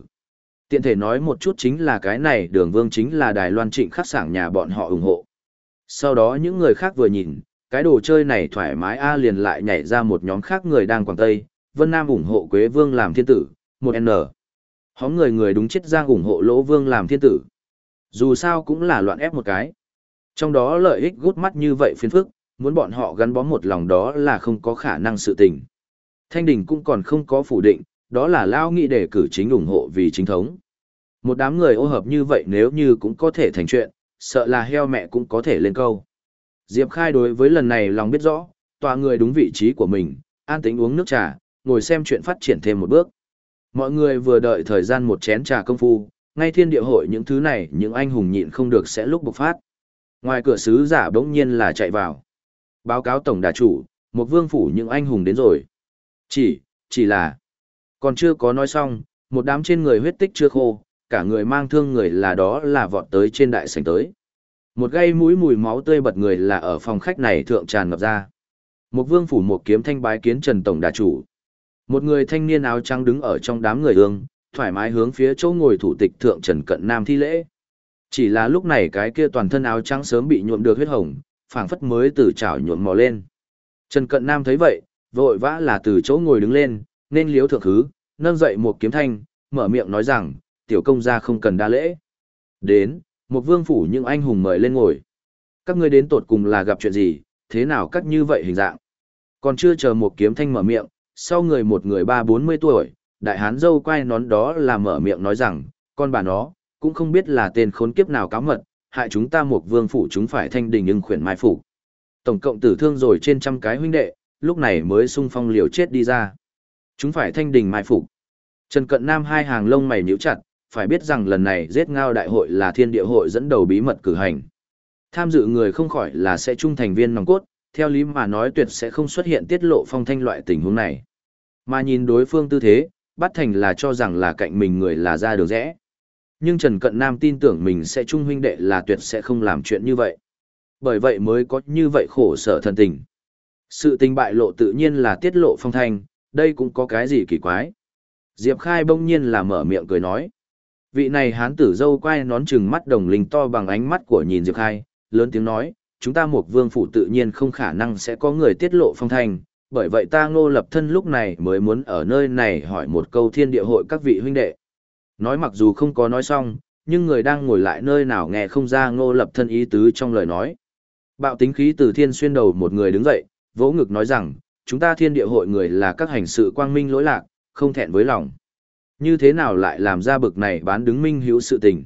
Tiện thể nói một chút chính là cái này đường vương chính là Đài Loan trịnh khắc sảng nhà bọn họ ủng hộ. Sau đó những người khác vừa nhìn, cái đồ chơi này thoải mái A liền lại nhảy ra một nhóm khác người đang Quảng Tây, Vân Nam ủng hộ Quế Vương làm thiên tử, một N. Hóng người người đúng chết giang ủng hộ Lỗ Vương làm thiên tử. Dù sao cũng là loạn ép một cái. Trong đó lợi ích gút mắt như vậy phiền phức, muốn bọn họ gắn bó một lòng đó là không có khả năng sự tình. Thanh Đình cũng còn không có phủ định, đó là Lao nghị để cử chính ủng hộ vì chính thống. Một đám người ô hợp như vậy nếu như cũng có thể thành chuyện, sợ là heo mẹ cũng có thể lên câu. Diệp Khai đối với lần này lòng biết rõ, tòa người đúng vị trí của mình, an tĩnh uống nước trà, ngồi xem chuyện phát triển thêm một bước. Mọi người vừa đợi thời gian một chén trà công phu, ngay thiên địa hội những thứ này những anh hùng nhịn không được sẽ lúc bộc phát. Ngoài cửa sứ giả bỗng nhiên là chạy vào. Báo cáo tổng đà chủ, một vương phủ những anh hùng đến rồi. Chỉ, chỉ là, còn chưa có nói xong, một đám trên người huyết tích chưa khô, cả người mang thương người là đó là vọt tới trên đại sảnh tới. Một gây mũi mùi máu tươi bật người là ở phòng khách này thượng tràn ngập ra. Một vương phủ một kiếm thanh bái kiến Trần Tổng đà chủ. Một người thanh niên áo trắng đứng ở trong đám người ương, thoải mái hướng phía chỗ ngồi thủ tịch thượng Trần Cận Nam thi lễ. Chỉ là lúc này cái kia toàn thân áo trắng sớm bị nhuộm được huyết hồng, phảng phất mới từ chảo nhuộm mò lên. Trần Cận Nam thấy vậy, vội vã là từ chỗ ngồi đứng lên, nên liếu thượng khứ, nâng dậy một kiếm thanh, mở miệng nói rằng, tiểu công gia không cần đa lễ. Đến, một vương phủ những anh hùng mời lên ngồi. Các ngươi đến tột cùng là gặp chuyện gì, thế nào cắt như vậy hình dạng. Còn chưa chờ một kiếm thanh mở miệng, sau người một người ba bốn mươi tuổi, đại hán dâu quay nón đó là mở miệng nói rằng, con bà nó, cũng không biết là tên khốn kiếp nào cáo mật, hại chúng ta một vương phủ chúng phải thanh đình nhưng khuyển mai phủ. Tổng cộng tử thương rồi trên trăm cái huynh đệ, lúc này mới sung phong liều chết đi ra. Chúng phải thanh đình mai phục. Trần Cận Nam hai hàng lông mày nhíu chặt, phải biết rằng lần này giết ngao đại hội là thiên địa hội dẫn đầu bí mật cử hành. Tham dự người không khỏi là sẽ trung thành viên nòng cốt, theo lý mà nói tuyệt sẽ không xuất hiện tiết lộ phong thanh loại tình huống này. Mà nhìn đối phương tư thế, bắt thành là cho rằng là cạnh mình người là ra được rẽ. Nhưng Trần Cận Nam tin tưởng mình sẽ trung huynh đệ là tuyệt sẽ không làm chuyện như vậy. Bởi vậy mới có như vậy khổ sở thân tình. Sự tình bại lộ tự nhiên là tiết lộ phong thanh, đây cũng có cái gì kỳ quái. Diệp Khai bỗng nhiên là mở miệng cười nói. Vị này hán tử dâu quay nón chừng mắt đồng linh to bằng ánh mắt của nhìn Diệp Khai, lớn tiếng nói, chúng ta một vương phủ tự nhiên không khả năng sẽ có người tiết lộ phong thanh, bởi vậy ta ngô lập thân lúc này mới muốn ở nơi này hỏi một câu thiên địa hội các vị huynh đệ. Nói mặc dù không có nói xong, nhưng người đang ngồi lại nơi nào nghe không ra ngô lập thân ý tứ trong lời nói. Bạo tính khí từ thiên xuyên đầu một người đứng dậy, vỗ ngực nói rằng, chúng ta thiên địa hội người là các hành sự quang minh lỗi lạc, không thẹn với lòng. Như thế nào lại làm ra bực này bán đứng minh hữu sự tình?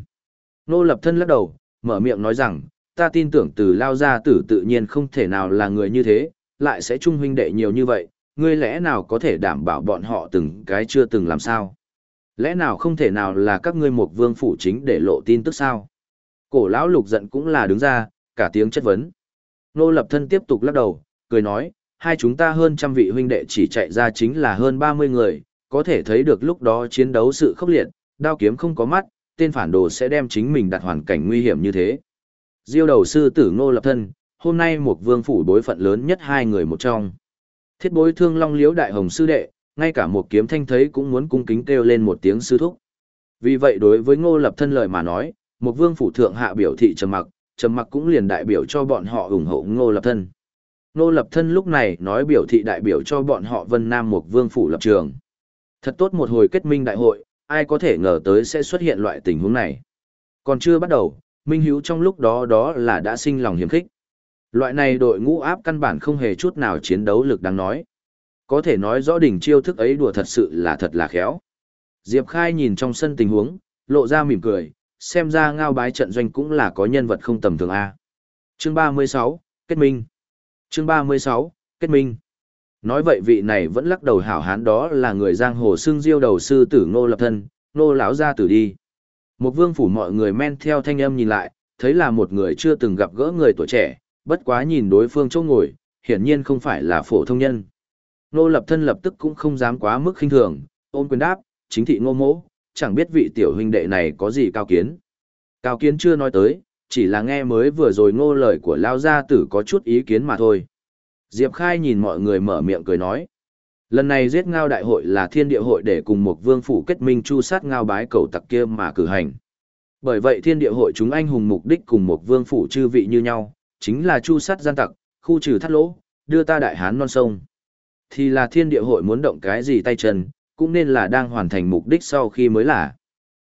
Nô lập thân lắc đầu, mở miệng nói rằng, ta tin tưởng từ lao gia tử tự nhiên không thể nào là người như thế, lại sẽ trung huynh đệ nhiều như vậy, ngươi lẽ nào có thể đảm bảo bọn họ từng cái chưa từng làm sao? Lẽ nào không thể nào là các ngươi một vương phủ chính để lộ tin tức sao? Cổ lão lục giận cũng là đứng ra, cả tiếng chất vấn. Nô lập thân tiếp tục lắc đầu, cười nói, hai chúng ta hơn trăm vị huynh đệ chỉ chạy ra chính là hơn 30 người, có thể thấy được lúc đó chiến đấu sự khốc liệt, đao kiếm không có mắt, tên phản đồ sẽ đem chính mình đặt hoàn cảnh nguy hiểm như thế. Diêu đầu sư tử ngô lập thân, hôm nay một vương phủ đối phận lớn nhất hai người một trong. Thiết bối thương long liếu đại hồng sư đệ, ngay cả một kiếm thanh thấy cũng muốn cung kính kêu lên một tiếng sư thúc. Vì vậy đối với ngô lập thân lời mà nói, một vương phủ thượng hạ biểu thị trầm mặc, trầm mặc cũng liền đại biểu cho bọn họ ủng hộ ngô lập thân. Nô lập thân lúc này nói biểu thị đại biểu cho bọn họ vân nam một vương phủ lập trường. Thật tốt một hồi kết minh đại hội, ai có thể ngờ tới sẽ xuất hiện loại tình huống này. Còn chưa bắt đầu, Minh Hiếu trong lúc đó đó là đã sinh lòng hiểm khích. Loại này đội ngũ áp căn bản không hề chút nào chiến đấu lực đáng nói. Có thể nói rõ đỉnh chiêu thức ấy đùa thật sự là thật là khéo. Diệp Khai nhìn trong sân tình huống, lộ ra mỉm cười, xem ra ngao bái trận doanh cũng là có nhân vật không tầm thường A. Chương 36, Kết Minh Chương 36, Kết Minh Nói vậy vị này vẫn lắc đầu hảo hán đó là người giang hồ xưng diêu đầu sư tử ngô lập thân, ngô lão gia tử đi. Một vương phủ mọi người men theo thanh âm nhìn lại, thấy là một người chưa từng gặp gỡ người tuổi trẻ, bất quá nhìn đối phương chỗ ngồi, hiển nhiên không phải là phổ thông nhân. Ngô lập thân lập tức cũng không dám quá mức khinh thường, ôn quyền đáp, chính thị ngô mỗ, chẳng biết vị tiểu huynh đệ này có gì cao kiến. Cao kiến chưa nói tới, chỉ là nghe mới vừa rồi ngô lời của lao gia tử có chút ý kiến mà thôi. Diệp Khai nhìn mọi người mở miệng cười nói. Lần này giết ngao đại hội là thiên địa hội để cùng một vương phủ kết minh chu sát ngao bái cầu tặc kia mà cử hành. Bởi vậy thiên địa hội chúng anh hùng mục đích cùng một vương phủ chư vị như nhau, chính là chu sát gian tặc, khu trừ thắt lỗ, đưa ta đại hán non sông. Thì là thiên địa hội muốn động cái gì tay chân, cũng nên là đang hoàn thành mục đích sau khi mới là.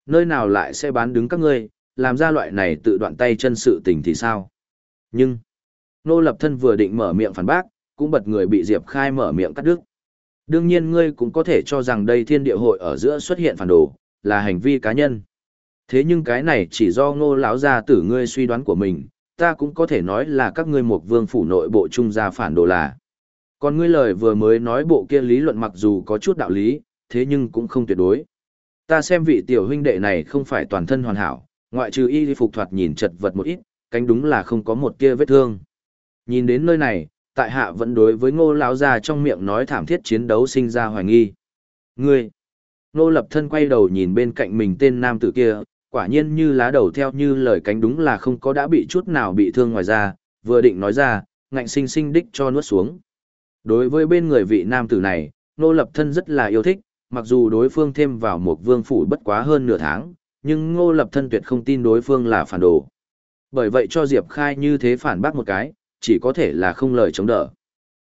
Nơi nào lại sẽ bán đứng các ngươi, làm ra loại này tự đoạn tay chân sự tình thì sao? Nhưng, Nô Lập Thân vừa định mở miệng phản bác, cũng bật người bị Diệp Khai mở miệng cắt đứt. Đương nhiên ngươi cũng có thể cho rằng đây thiên địa hội ở giữa xuất hiện phản đồ, là hành vi cá nhân. Thế nhưng cái này chỉ do ngô lão gia tử ngươi suy đoán của mình, ta cũng có thể nói là các ngươi một vương phủ nội bộ trung gia phản đồ là. Còn ngươi lời vừa mới nói bộ kia lý luận mặc dù có chút đạo lý, thế nhưng cũng không tuyệt đối. Ta xem vị tiểu huynh đệ này không phải toàn thân hoàn hảo, ngoại trừ y phục thoạt nhìn chật vật một ít, cánh đúng là không có một kia vết thương. Nhìn đến nơi này, tại hạ vẫn đối với ngô lão già trong miệng nói thảm thiết chiến đấu sinh ra hoài nghi. Ngươi! Ngô lập thân quay đầu nhìn bên cạnh mình tên nam tử kia, quả nhiên như lá đầu theo như lời cánh đúng là không có đã bị chút nào bị thương ngoài ra, vừa định nói ra, ngạnh sinh sinh đích cho nuốt xuống. Đối với bên người vị nam tử này, Ngô lập thân rất là yêu thích, mặc dù đối phương thêm vào một vương phủ bất quá hơn nửa tháng, nhưng ngô lập thân tuyệt không tin đối phương là phản đồ. Bởi vậy cho Diệp Khai như thế phản bác một cái, chỉ có thể là không lời chống đỡ.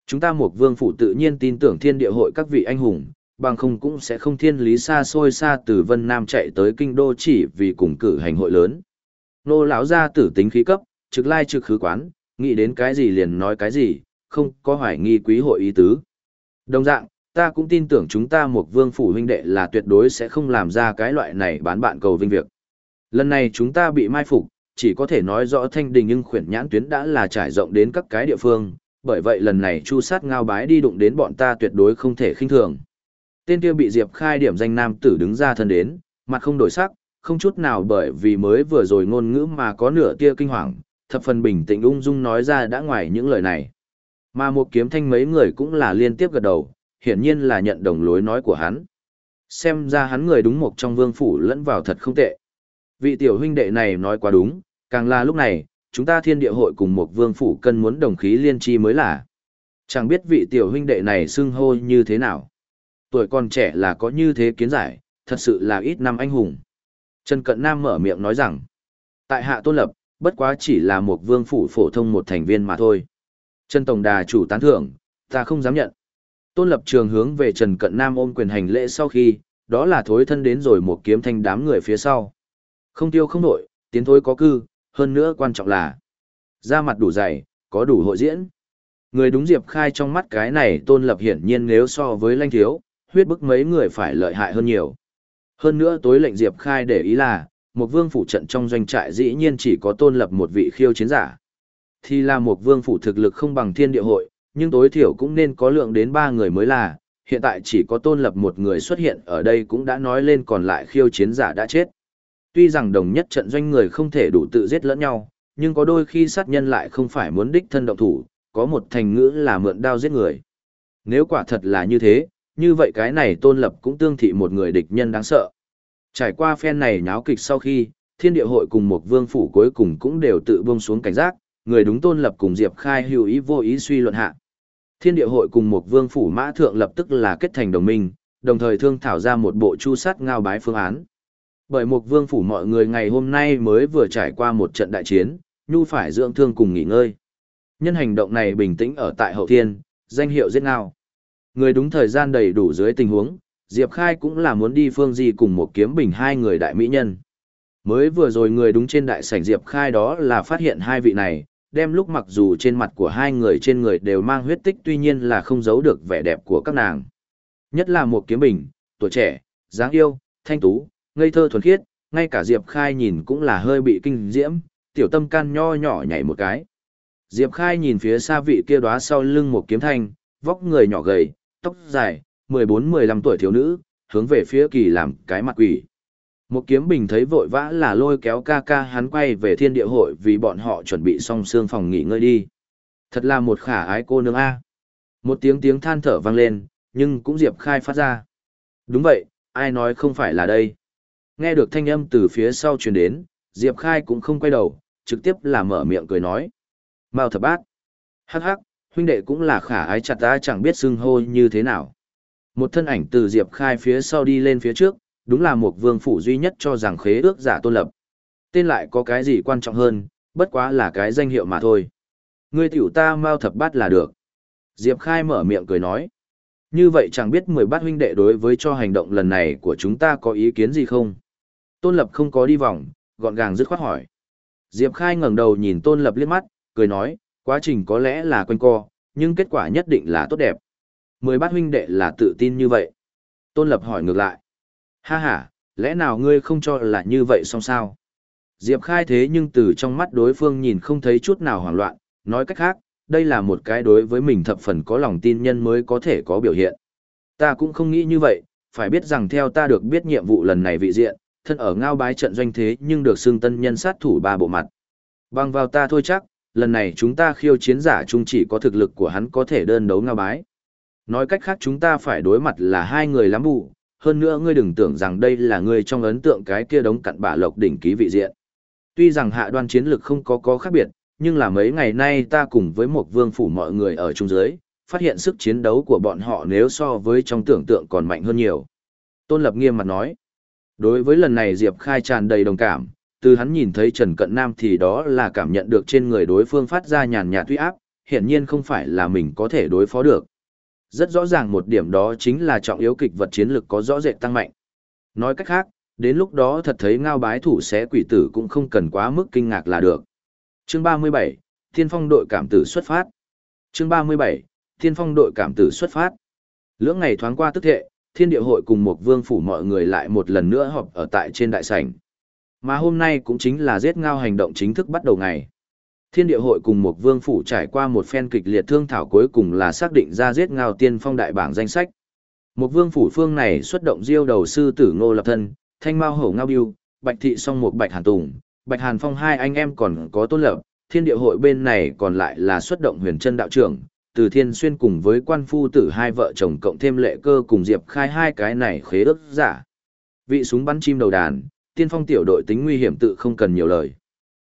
Chúng ta một vương phủ tự nhiên tin tưởng thiên địa hội các vị anh hùng, bằng không cũng sẽ không thiên lý xa xôi xa từ Vân Nam chạy tới kinh đô chỉ vì cùng cử hành hội lớn. Nô lão gia tử tính khí cấp, trực lai trực khứ quán, nghĩ đến cái gì liền nói cái gì, không có hoài nghi quý hội ý tứ. Đồng dạng, Ta cũng tin tưởng chúng ta một vương phủ huynh đệ là tuyệt đối sẽ không làm ra cái loại này bán bạn cầu vinh việc. Lần này chúng ta bị mai phục, chỉ có thể nói rõ thanh đình nhưng khuyển nhãn tuyến đã là trải rộng đến các cái địa phương, bởi vậy lần này chu sát ngao bái đi đụng đến bọn ta tuyệt đối không thể khinh thường. Tên kia bị Diệp Khai điểm danh nam tử đứng ra thân đến, mặt không đổi sắc, không chút nào bởi vì mới vừa rồi ngôn ngữ mà có nửa tia kinh hoàng, thập phần bình tĩnh ung dung nói ra đã ngoài những lời này. Mà một kiếm thanh mấy người cũng là liên tiếp gật đầu, hiển nhiên là nhận đồng lối nói của hắn. Xem ra hắn người đúng một trong vương phủ lẫn vào thật không tệ. Vị tiểu huynh đệ này nói quá đúng, càng là lúc này, chúng ta thiên địa hội cùng một vương phủ cân muốn đồng khí liên chi mới là. Chẳng biết vị tiểu huynh đệ này xưng hô như thế nào. Tuổi còn trẻ là có như thế kiến giải, thật sự là ít năm anh hùng. Trần Cận Nam mở miệng nói rằng, tại hạ tôn lập, bất quá chỉ là một vương phủ phổ thông một thành viên mà thôi. Trần Tổng Đà chủ tán thưởng, ta không dám nhận. Tôn lập trường hướng về Trần Cận Nam ôm quyền hành lễ sau khi, đó là thối thân đến rồi một kiếm thanh đám người phía sau. Không tiêu không nổi, tiến thối có cư, hơn nữa quan trọng là da mặt đủ dày, có đủ hội diễn. Người đúng Diệp Khai trong mắt cái này tôn lập hiển nhiên nếu so với lanh thiếu, huyết bức mấy người phải lợi hại hơn nhiều. Hơn nữa tối lệnh Diệp Khai để ý là, một vương phủ trận trong doanh trại dĩ nhiên chỉ có tôn lập một vị khiêu chiến giả. Thì là một vương phủ thực lực không bằng thiên địa hội, nhưng tối thiểu cũng nên có lượng đến ba người mới là, hiện tại chỉ có tôn lập một người xuất hiện ở đây cũng đã nói lên còn lại khiêu chiến giả đã chết. Tuy rằng đồng nhất trận doanh người không thể đủ tự giết lẫn nhau, nhưng có đôi khi sát nhân lại không phải muốn đích thân động thủ, có một thành ngữ là mượn đao giết người. Nếu quả thật là như thế, như vậy cái này tôn lập cũng tương thị một người địch nhân đáng sợ. Trải qua phen này nháo kịch sau khi, thiên địa hội cùng một vương phủ cuối cùng cũng đều tự buông xuống cảnh giác, người đúng tôn lập cùng Diệp Khai hữu ý vô ý suy luận hạ. Thiên địa hội cùng một vương phủ mã thượng lập tức là kết thành đồng minh, đồng thời thương thảo ra một bộ chu sát ngao bái phương án. Bởi một vương phủ mọi người ngày hôm nay mới vừa trải qua một trận đại chiến, nhu phải dưỡng thương cùng nghỉ ngơi. Nhân hành động này bình tĩnh ở tại hậu thiên, danh hiệu giết ngao. Người đúng thời gian đầy đủ dưới tình huống, Diệp Khai cũng là muốn đi phương di cùng một kiếm bình hai người đại mỹ nhân. Mới vừa rồi người đúng trên đại sảnh Diệp Khai đó là phát hiện hai vị này, đem lúc mặc dù trên mặt của hai người trên người đều mang huyết tích tuy nhiên là không giấu được vẻ đẹp của các nàng. Nhất là một kiếm bình, tuổi trẻ, dáng yêu, thanh tú, ngây thơ thuần khiết, ngay cả Diệp Khai nhìn cũng là hơi bị kinh diễm, tiểu tâm can nho nhỏ nhảy một cái. Diệp Khai nhìn phía xa vị kia đóa sau lưng một kiếm thanh, vóc người nhỏ gầy, tóc dài, 14-15 tuổi thiếu nữ, hướng về phía kỳ làm cái mặt quỷ. Một kiếm bình thấy vội vã là lôi kéo ca ca hắn quay về thiên địa hội vì bọn họ chuẩn bị xong xương phòng nghỉ ngơi đi. Thật là một khả ái cô nương A. Một tiếng tiếng than thở vang lên, nhưng cũng Diệp Khai phát ra. Đúng vậy, ai nói không phải là đây. Nghe được thanh âm từ phía sau truyền đến, Diệp Khai cũng không quay đầu, trực tiếp là mở miệng cười nói. Mao thập bát. Hắc hắc, huynh đệ cũng là khả ái chặt ta chẳng biết xưng hô như thế nào. Một thân ảnh từ Diệp Khai phía sau đi lên phía trước, đúng là một vương phủ duy nhất cho rằng khế ước giả tôn lập. Tên lại có cái gì quan trọng hơn, bất quá là cái danh hiệu mà thôi. Ngươi tiểu ta mau thập bát là được. Diệp Khai mở miệng cười nói. Như vậy chẳng biết mười bát huynh đệ đối với cho hành động lần này của chúng ta có ý kiến gì không? Tôn Lập không có đi vòng, gọn gàng dứt khoát hỏi. Diệp Khai ngẩng đầu nhìn Tôn Lập liếc mắt, cười nói, quá trình có lẽ là quanh co, nhưng kết quả nhất định là tốt đẹp. Mười bát huynh đệ là tự tin như vậy. Tôn Lập hỏi ngược lại. Ha ha, lẽ nào ngươi không cho là như vậy xong sao? Diệp Khai thế nhưng từ trong mắt đối phương nhìn không thấy chút nào hoảng loạn, nói cách khác, đây là một cái đối với mình thập phần có lòng tin nhân mới có thể có biểu hiện. Ta cũng không nghĩ như vậy, phải biết rằng theo ta được biết nhiệm vụ lần này vị diện, thân ở ngao bái trận doanh thế nhưng được xưng tân nhân sát thủ ba bộ mặt. Bằng vào ta thôi chắc, lần này chúng ta khiêu chiến giả chung chỉ có thực lực của hắn có thể đơn đấu ngao bái. Nói cách khác chúng ta phải đối mặt là hai người lắm bù, hơn nữa ngươi đừng tưởng rằng đây là ngươi trong ấn tượng cái kia đống cặn bả lộc đỉnh ký vị diện. Tuy rằng hạ đoan chiến lực không có có khác biệt, nhưng là mấy ngày nay ta cùng với một vương phủ mọi người ở trung giới, phát hiện sức chiến đấu của bọn họ nếu so với trong tưởng tượng còn mạnh hơn nhiều. Tôn Lập nghiêm mặt nói, đối với lần này Diệp Khai tràn đầy đồng cảm, từ hắn nhìn thấy Trần Cận Nam thì đó là cảm nhận được trên người đối phương phát ra nhàn nhạt uy áp, hiển nhiên không phải là mình có thể đối phó được. Rất rõ ràng một điểm đó chính là trọng yếu kịch vật chiến lực có rõ rệt tăng mạnh. Nói cách khác, đến lúc đó thật thấy ngao bái thủ xé quỷ tử cũng không cần quá mức kinh ngạc là được. Chương 37, Thiên phong đội cảm tử xuất phát. Chương 37, Thiên phong đội cảm tử xuất phát. Lưỡng ngày thoáng qua tức thệ, thiên địa hội cùng một vương phủ mọi người lại một lần nữa họp ở tại trên đại sảnh. Mà hôm nay cũng chính là giết ngao hành động chính thức bắt đầu ngày. Thiên địa hội cùng một vương phủ trải qua một phen kịch liệt thương thảo cuối cùng là xác định ra giết ngao tiên phong đại bảng danh sách. Một vương phủ phương này xuất động diêu đầu sư tử ngô lập thân, thanh mao hổ ngao biêu, bạch thị song một bạch hàn tùng, bạch hàn phong hai anh em còn có tôn lập, thiên địa hội bên này còn lại là xuất động huyền chân đạo trưởng, từ thiên xuyên cùng với quan phu tử hai vợ chồng cộng thêm lệ cơ cùng diệp khai hai cái này khế ước giả. Vị súng bắn chim đầu đàn, tiên phong tiểu đội tính nguy hiểm tự không cần nhiều lời.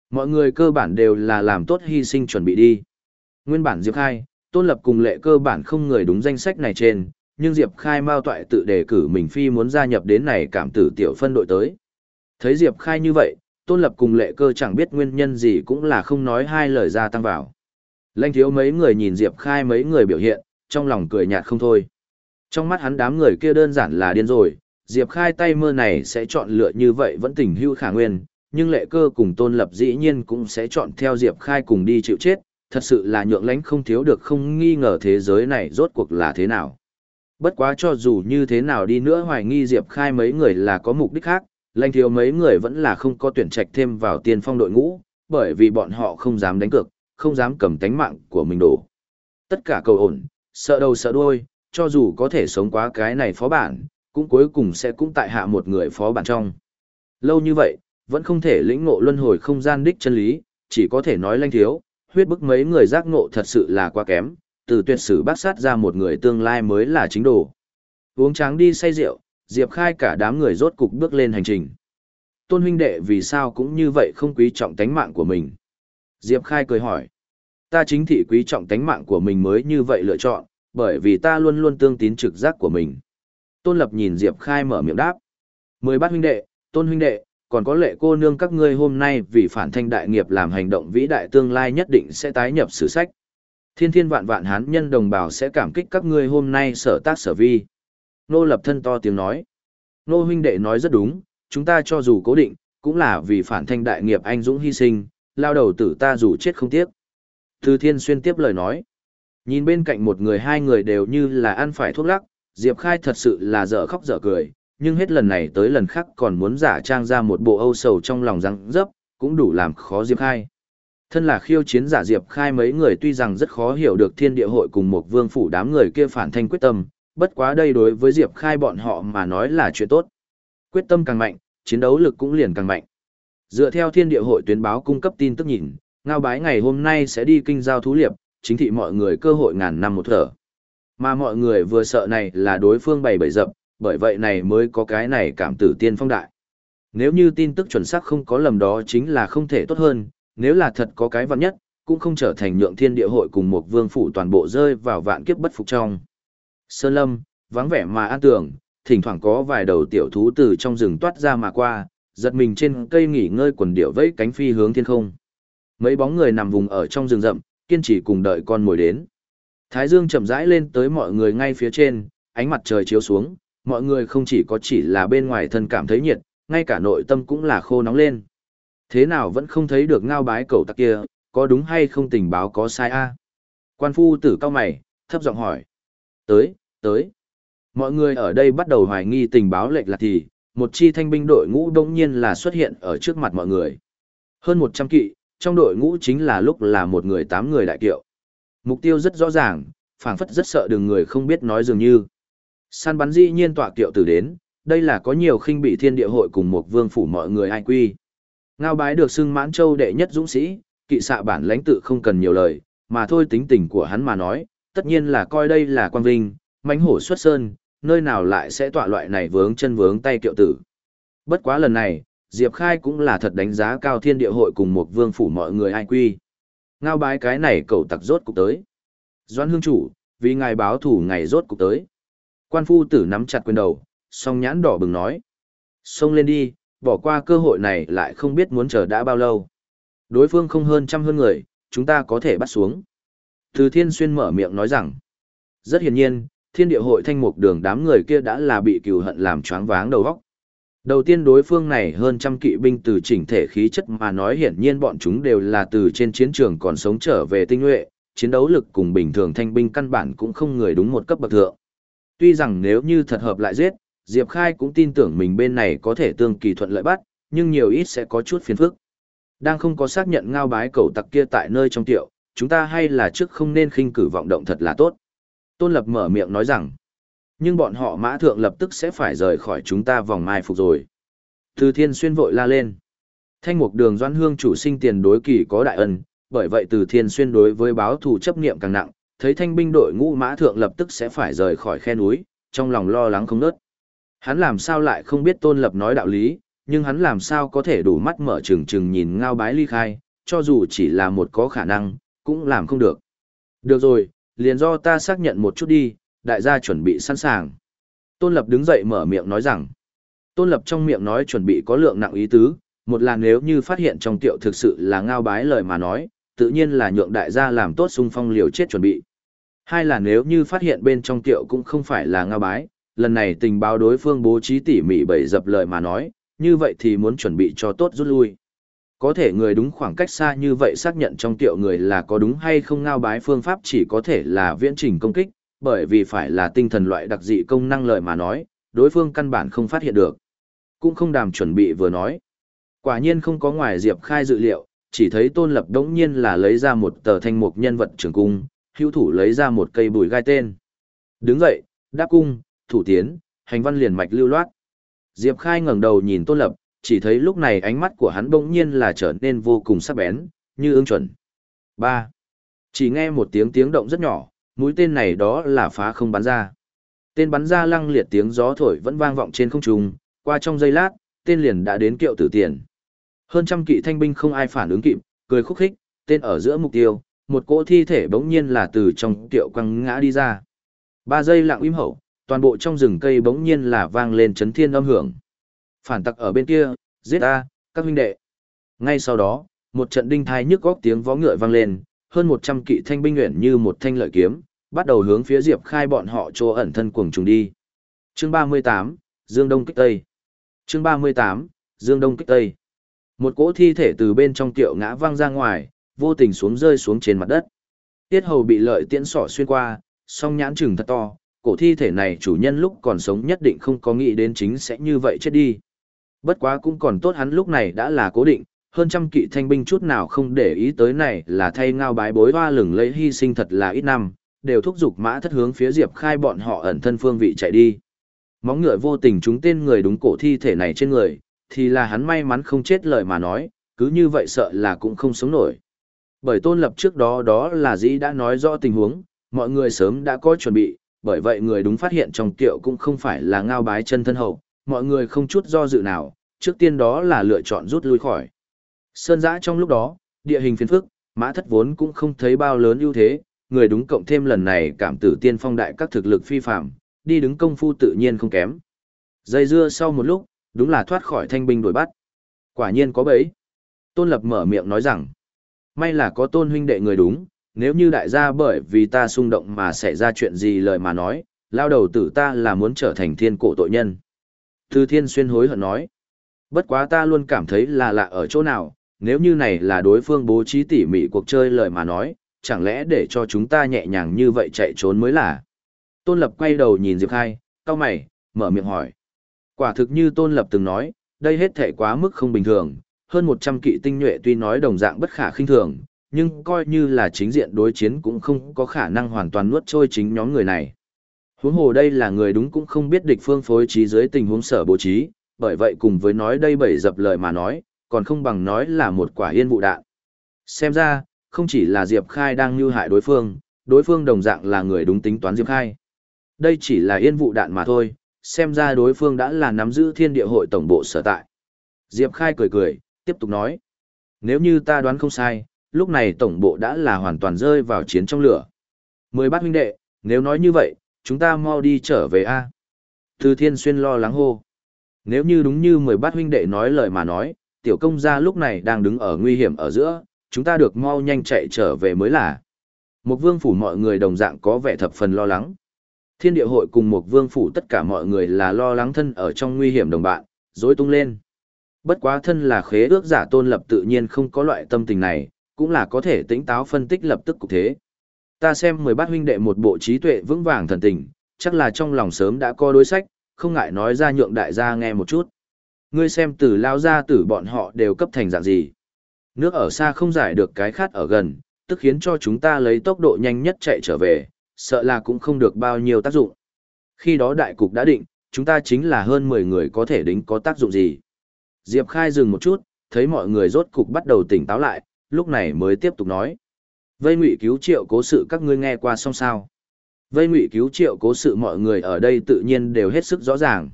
Mọi người cơ bản đều là làm tốt hy sinh chuẩn bị đi. Nguyên bản Diệp Khai, Tôn Lập cùng lệ cơ bản không người đúng danh sách này trên, nhưng Diệp Khai mau toại tự đề cử mình phi muốn gia nhập đến này cảm tử tiểu phân đội tới. Thấy Diệp Khai như vậy, Tôn Lập cùng lệ cơ chẳng biết nguyên nhân gì cũng là không nói hai lời ra tăng vào. Lanh thiếu mấy người nhìn Diệp Khai mấy người biểu hiện, trong lòng cười nhạt không thôi. Trong mắt hắn đám người kia đơn giản là điên rồi, Diệp Khai tay mơ này sẽ chọn lựa như vậy vẫn tình hưu khả nguyên, nhưng lệ cơ cùng tôn lập dĩ nhiên cũng sẽ chọn theo Diệp Khai cùng đi chịu chết, thật sự là nhượng lánh không thiếu được không nghi ngờ thế giới này rốt cuộc là thế nào. Bất quá cho dù như thế nào đi nữa hoài nghi Diệp Khai mấy người là có mục đích khác, lãnh thiếu mấy người vẫn là không có tuyển trạch thêm vào tiên phong đội ngũ, bởi vì bọn họ không dám đánh cược, không dám cầm tánh mạng của mình đổ. Tất cả cầu ổn, sợ đầu sợ đuôi, cho dù có thể sống quá cái này phó bản, cũng cuối cùng sẽ cũng tại hạ một người phó bản trong. Lâu như vậy, vẫn không thể lĩnh ngộ luân hồi không gian đích chân lý, chỉ có thể nói lanh thiếu, huyết bức mấy người giác ngộ thật sự là quá kém, từ tuyệt sử bác sát ra một người tương lai mới là chính đồ. Uống tráng đi say rượu, Diệp Khai cả đám người rốt cục bước lên hành trình. Tôn huynh đệ vì sao cũng như vậy không quý trọng tánh mạng của mình? Diệp Khai cười hỏi. Ta chính thị quý trọng tánh mạng của mình mới như vậy lựa chọn, bởi vì ta luôn luôn tương tín trực giác của mình. Tôn Lập nhìn Diệp Khai mở miệng đáp. Mười bát huynh đệ, Tôn huynh đệ, còn có lệ cô nương các ngươi hôm nay vì phản thanh đại nghiệp làm hành động vĩ đại tương lai nhất định sẽ tái nhập sử sách. Thiên thiên vạn vạn hán nhân đồng bào sẽ cảm kích các ngươi hôm nay sở tác sở vi. Nô lập thân to tiếng nói. Nô huynh đệ nói rất đúng, chúng ta cho dù cố định, cũng là vì phản thanh đại nghiệp anh dũng hy sinh, lao đầu tử ta dù chết không tiếc. Thư thiên xuyên tiếp lời nói. Nhìn bên cạnh một người hai người đều như là ăn phải thuốc lắc, Diệp Khai thật sự là dở khóc dở cười, nhưng hết lần này tới lần khác còn muốn giả trang ra một bộ âu sầu trong lòng răng dấp, cũng đủ làm khó Diệp Khai. Thân là khiêu chiến giả Diệp Khai mấy người tuy rằng rất khó hiểu được thiên địa hội cùng một vương phủ đám người kia phản thanh quyết tâm, bất quá đây đối với Diệp Khai bọn họ mà nói là chuyện tốt. Quyết tâm càng mạnh, chiến đấu lực cũng liền càng mạnh. Dựa theo thiên địa hội tuyến báo cung cấp tin tức nhìn, ngao bái ngày hôm nay sẽ đi kinh giao thú liệp, chính thị mọi người cơ hội ngàn năm một thở. Mà mọi người vừa sợ này là đối phương bày bày dập, bởi vậy này mới có cái này cảm tử tiên phong đại. Nếu như tin tức chuẩn xác không có lầm đó chính là không thể tốt hơn, nếu là thật có cái vạn nhất, cũng không trở thành nhượng thiên địa hội cùng một vương phủ toàn bộ rơi vào vạn kiếp bất phục trong. Sơn lâm, vắng vẻ mà an tường, thỉnh thoảng có vài đầu tiểu thú từ trong rừng toát ra mà qua, giật mình trên cây nghỉ ngơi quần điệu vẫy cánh phi hướng thiên không. Mấy bóng người nằm vùng ở trong rừng rậm, kiên trì cùng đợi con mồi đến. Thái dương chậm rãi lên tới mọi người ngay phía trên, ánh mặt trời chiếu xuống, mọi người không chỉ có chỉ là bên ngoài thân cảm thấy nhiệt, ngay cả nội tâm cũng là khô nóng lên. Thế nào vẫn không thấy được ngao bái cầu tặc kia, có đúng hay không tình báo có sai a? Quan phu tử cao mày, thấp giọng hỏi. Tới, tới. Mọi người ở đây bắt đầu hoài nghi tình báo lệch lạc thì, một chi thanh binh đội ngũ đông nhiên là xuất hiện ở trước mặt mọi người. Hơn 100 kỵ, trong đội ngũ chính là lúc là một người tám người đại kiệu. Mục tiêu rất rõ ràng, phảng phất rất sợ đường người không biết nói dường như. Săn bắn dĩ nhiên tọa kiệu tử đến, đây là có nhiều khinh bị thiên địa hội cùng một vương phủ mọi người ai quy. Ngao bái được xưng mãn châu đệ nhất dũng sĩ, kỵ xạ bản lãnh tự không cần nhiều lời, mà thôi tính tình của hắn mà nói, tất nhiên là coi đây là quan vinh, mãnh hổ xuất sơn, nơi nào lại sẽ tọa loại này vướng chân vướng tay kiệu tử. Bất quá lần này, Diệp Khai cũng là thật đánh giá cao thiên địa hội cùng một vương phủ mọi người ai quy. Ngao bái cái này cầu tặc rốt cục tới. Doan hương chủ, vì ngài báo thủ ngày rốt cục tới. Quan phu tử nắm chặt quyền đầu, song nhãn đỏ bừng nói. Xông lên đi, bỏ qua cơ hội này lại không biết muốn chờ đã bao lâu. Đối phương không hơn trăm hơn người, chúng ta có thể bắt xuống. Từ thiên xuyên mở miệng nói rằng. Rất hiển nhiên, thiên địa hội thanh mục đường đám người kia đã là bị cừu hận làm choáng váng đầu óc. Đầu tiên đối phương này hơn trăm kỵ binh từ chỉnh thể khí chất mà nói hiển nhiên bọn chúng đều là từ trên chiến trường còn sống trở về tinh nhuệ, chiến đấu lực cùng bình thường thanh binh căn bản cũng không người đúng một cấp bậc thượng. Tuy rằng nếu như thật hợp lại giết, Diệp Khai cũng tin tưởng mình bên này có thể tương kỳ thuận lợi bắt, nhưng nhiều ít sẽ có chút phiền phức. Đang không có xác nhận ngao bái cầu tặc kia tại nơi trong tiệu, chúng ta hay là trước không nên khinh cử vọng động thật là tốt. Tôn Lập mở miệng nói rằng, nhưng bọn họ mã thượng lập tức sẽ phải rời khỏi chúng ta vòng mai phục rồi. Từ thiên xuyên vội la lên. Thanh mục đường doãn hương chủ sinh tiền đối kỳ có đại ân, bởi vậy từ thiên xuyên đối với báo thù chấp niệm càng nặng, thấy thanh binh đội ngũ mã thượng lập tức sẽ phải rời khỏi khe núi, trong lòng lo lắng không nớt. Hắn làm sao lại không biết tôn lập nói đạo lý, nhưng hắn làm sao có thể đủ mắt mở trừng trừng nhìn ngao bái ly khai, cho dù chỉ là một có khả năng, cũng làm không được. Được rồi, liền do ta xác nhận một chút đi, đại gia chuẩn bị sẵn sàng. Tôn Lập đứng dậy mở miệng nói rằng, Tôn Lập trong miệng nói chuẩn bị có lượng nặng ý tứ, một là nếu như phát hiện trong tiệu thực sự là ngao bái lời mà nói, tự nhiên là nhượng đại gia làm tốt xung phong liều chết chuẩn bị. Hai là nếu như phát hiện bên trong tiệu cũng không phải là ngao bái, lần này tình báo đối phương bố trí tỉ mỉ bảy dập lời mà nói, như vậy thì muốn chuẩn bị cho tốt rút lui. Có thể người đúng khoảng cách xa như vậy xác nhận trong tiệu người là có đúng hay không ngao bái phương pháp chỉ có thể là viễn trình công kích, bởi vì phải là tinh thần loại đặc dị công năng lời mà nói, đối phương căn bản không phát hiện được. Cũng không đàm chuẩn bị vừa nói. Quả nhiên không có ngoài Diệp Khai dự liệu, chỉ thấy Tôn Lập đống nhiên là lấy ra một tờ thanh mục nhân vật trường cung, hữu thủ lấy ra một cây bùi gai tên. Đứng dậy, đáp cung, thủ tiến, hành văn liền mạch lưu loát. Diệp Khai ngẩng đầu nhìn Tôn Lập, chỉ thấy lúc này ánh mắt của hắn bỗng nhiên là trở nên vô cùng sắc bén, như ương chuẩn. 3. Chỉ nghe một tiếng tiếng động rất nhỏ, mũi tên này đó là phá không bắn ra. Tên bắn ra lăng liệt tiếng gió thổi vẫn vang vọng trên không trung, qua trong giây lát, tên liền đã đến kiệu tử tiền. Hơn trăm kỵ thanh binh không ai phản ứng kịp, cười khúc khích, tên ở giữa mục tiêu, một cỗ thi thể bỗng nhiên là từ trong tiệu quăng ngã đi ra. Ba giây lặng im hậu, toàn bộ trong rừng cây bỗng nhiên là vang lên chấn thiên âm hưởng. Phản tặc ở bên kia, giết ta, các huynh đệ. Ngay sau đó, một trận đinh thai nhức góc tiếng vó ngựa vang lên, hơn 100 kỵ thanh binh nguyện như một thanh lợi kiếm, bắt đầu hướng phía Diệp Khai bọn họ chỗ ẩn thân cuồng trùng đi. Chương 38, Dương Đông kích Tây. Chương 38, Dương Đông kích Tây. Một cỗ thi thể từ bên trong tiệu ngã văng ra ngoài, vô tình xuống rơi xuống trên mặt đất. Tiết hầu bị lợi tiễn sỏ xuyên qua, song nhãn chừng thật to, cổ thi thể này chủ nhân lúc còn sống nhất định không có nghĩ đến chính sẽ như vậy chết đi. Bất quá cũng còn tốt hắn lúc này đã là cố định, hơn trăm kỵ thanh binh chút nào không để ý tới này là thay ngao bái bối hoa lừng lấy hy sinh thật là ít năm, đều thúc giục mã thất hướng phía Diệp Khai bọn họ ẩn thân phương vị chạy đi. Móng ngựa vô tình chúng tên người đúng cổ thi thể này trên người, thì là hắn may mắn không chết lời mà nói, cứ như vậy sợ là cũng không sống nổi. Bởi tôn lập trước đó đó là dĩ đã nói rõ tình huống, mọi người sớm đã có chuẩn bị, bởi vậy người đúng phát hiện trong tiệu cũng không phải là ngao bái chân thân hậu, mọi người không chút do dự nào, trước tiên đó là lựa chọn rút lui khỏi. Sơn giã trong lúc đó, địa hình phiền phức, mã thất vốn cũng không thấy bao lớn ưu thế, người đúng cộng thêm lần này cảm tử tiên phong đại các thực lực phi phạm, đi đứng công phu tự nhiên không kém. Dây dưa sau một lúc, đúng là thoát khỏi thanh binh đuổi bắt. Quả nhiên có bẫy. Tôn Lập mở miệng nói rằng, may là có tôn huynh đệ người đúng, nếu như đại gia bởi vì ta xung động mà xảy ra chuyện gì lời mà nói, lao đầu tử ta là muốn trở thành thiên cổ tội nhân. Thư thiên xuyên hối hận nói, bất quá ta luôn cảm thấy là lạ ở chỗ nào, nếu như này là đối phương bố trí tỉ mỉ cuộc chơi lời mà nói, chẳng lẽ để cho chúng ta nhẹ nhàng như vậy chạy trốn mới là. Tôn Lập quay đầu nhìn Diệp Khai, cao mày, mở miệng hỏi. Quả thực như Tôn Lập từng nói, đây hết thể quá mức không bình thường, hơn 100 kỵ tinh nhuệ tuy nói đồng dạng bất khả khinh thường, nhưng coi như là chính diện đối chiến cũng không có khả năng hoàn toàn nuốt trôi chính nhóm người này. Huống hồ đây là người đúng cũng không biết địch phương phối trí dưới tình huống sở bố trí, bởi vậy cùng với nói đây bảy dập lời mà nói, còn không bằng nói là một quả yên vụ đạn. Xem ra, không chỉ là Diệp Khai đang lưu hại đối phương, đối phương đồng dạng là người đúng tính toán Diệp Khai. Đây chỉ là yên vụ đạn mà thôi, xem ra đối phương đã là nắm giữ thiên địa hội tổng bộ sở tại. Diệp Khai cười cười, tiếp tục nói. Nếu như ta đoán không sai, lúc này tổng bộ đã là hoàn toàn rơi vào chiến trong lửa. Mười bát huynh đệ, nếu nói như vậy, chúng ta mau đi trở về A. Từ thiên xuyên lo lắng hô. Nếu như đúng như mười bát huynh đệ nói lời mà nói, tiểu công gia lúc này đang đứng ở nguy hiểm ở giữa, chúng ta được mau nhanh chạy trở về mới là. Một vương phủ mọi người đồng dạng có vẻ thập phần lo lắng. Thiên địa hội cùng một vương phủ tất cả mọi người là lo lắng thân ở trong nguy hiểm đồng bạn, dối tung lên. Bất quá thân là khế ước giả tôn lập tự nhiên không có loại tâm tình này, cũng là có thể tĩnh táo phân tích lập tức cục thế. Ta xem mười bát huynh đệ một bộ trí tuệ vững vàng thần tình, chắc là trong lòng sớm đã có đối sách, không ngại nói ra nhượng đại gia nghe một chút. Ngươi xem tử lao ra tử bọn họ đều cấp thành dạng gì. Nước ở xa không giải được cái khát ở gần, tức khiến cho chúng ta lấy tốc độ nhanh nhất chạy trở về, sợ là cũng không được bao nhiêu tác dụng. Khi đó đại cục đã định, chúng ta chính là hơn 10 người có thể đính có tác dụng gì. Diệp Khai dừng một chút, thấy mọi người rốt cục bắt đầu tỉnh táo lại, lúc này mới tiếp tục nói. Vây ngụy cứu triệu cố sự các ngươi nghe qua xong sao. Vây ngụy cứu triệu cố sự mọi người ở đây tự nhiên đều hết sức rõ ràng.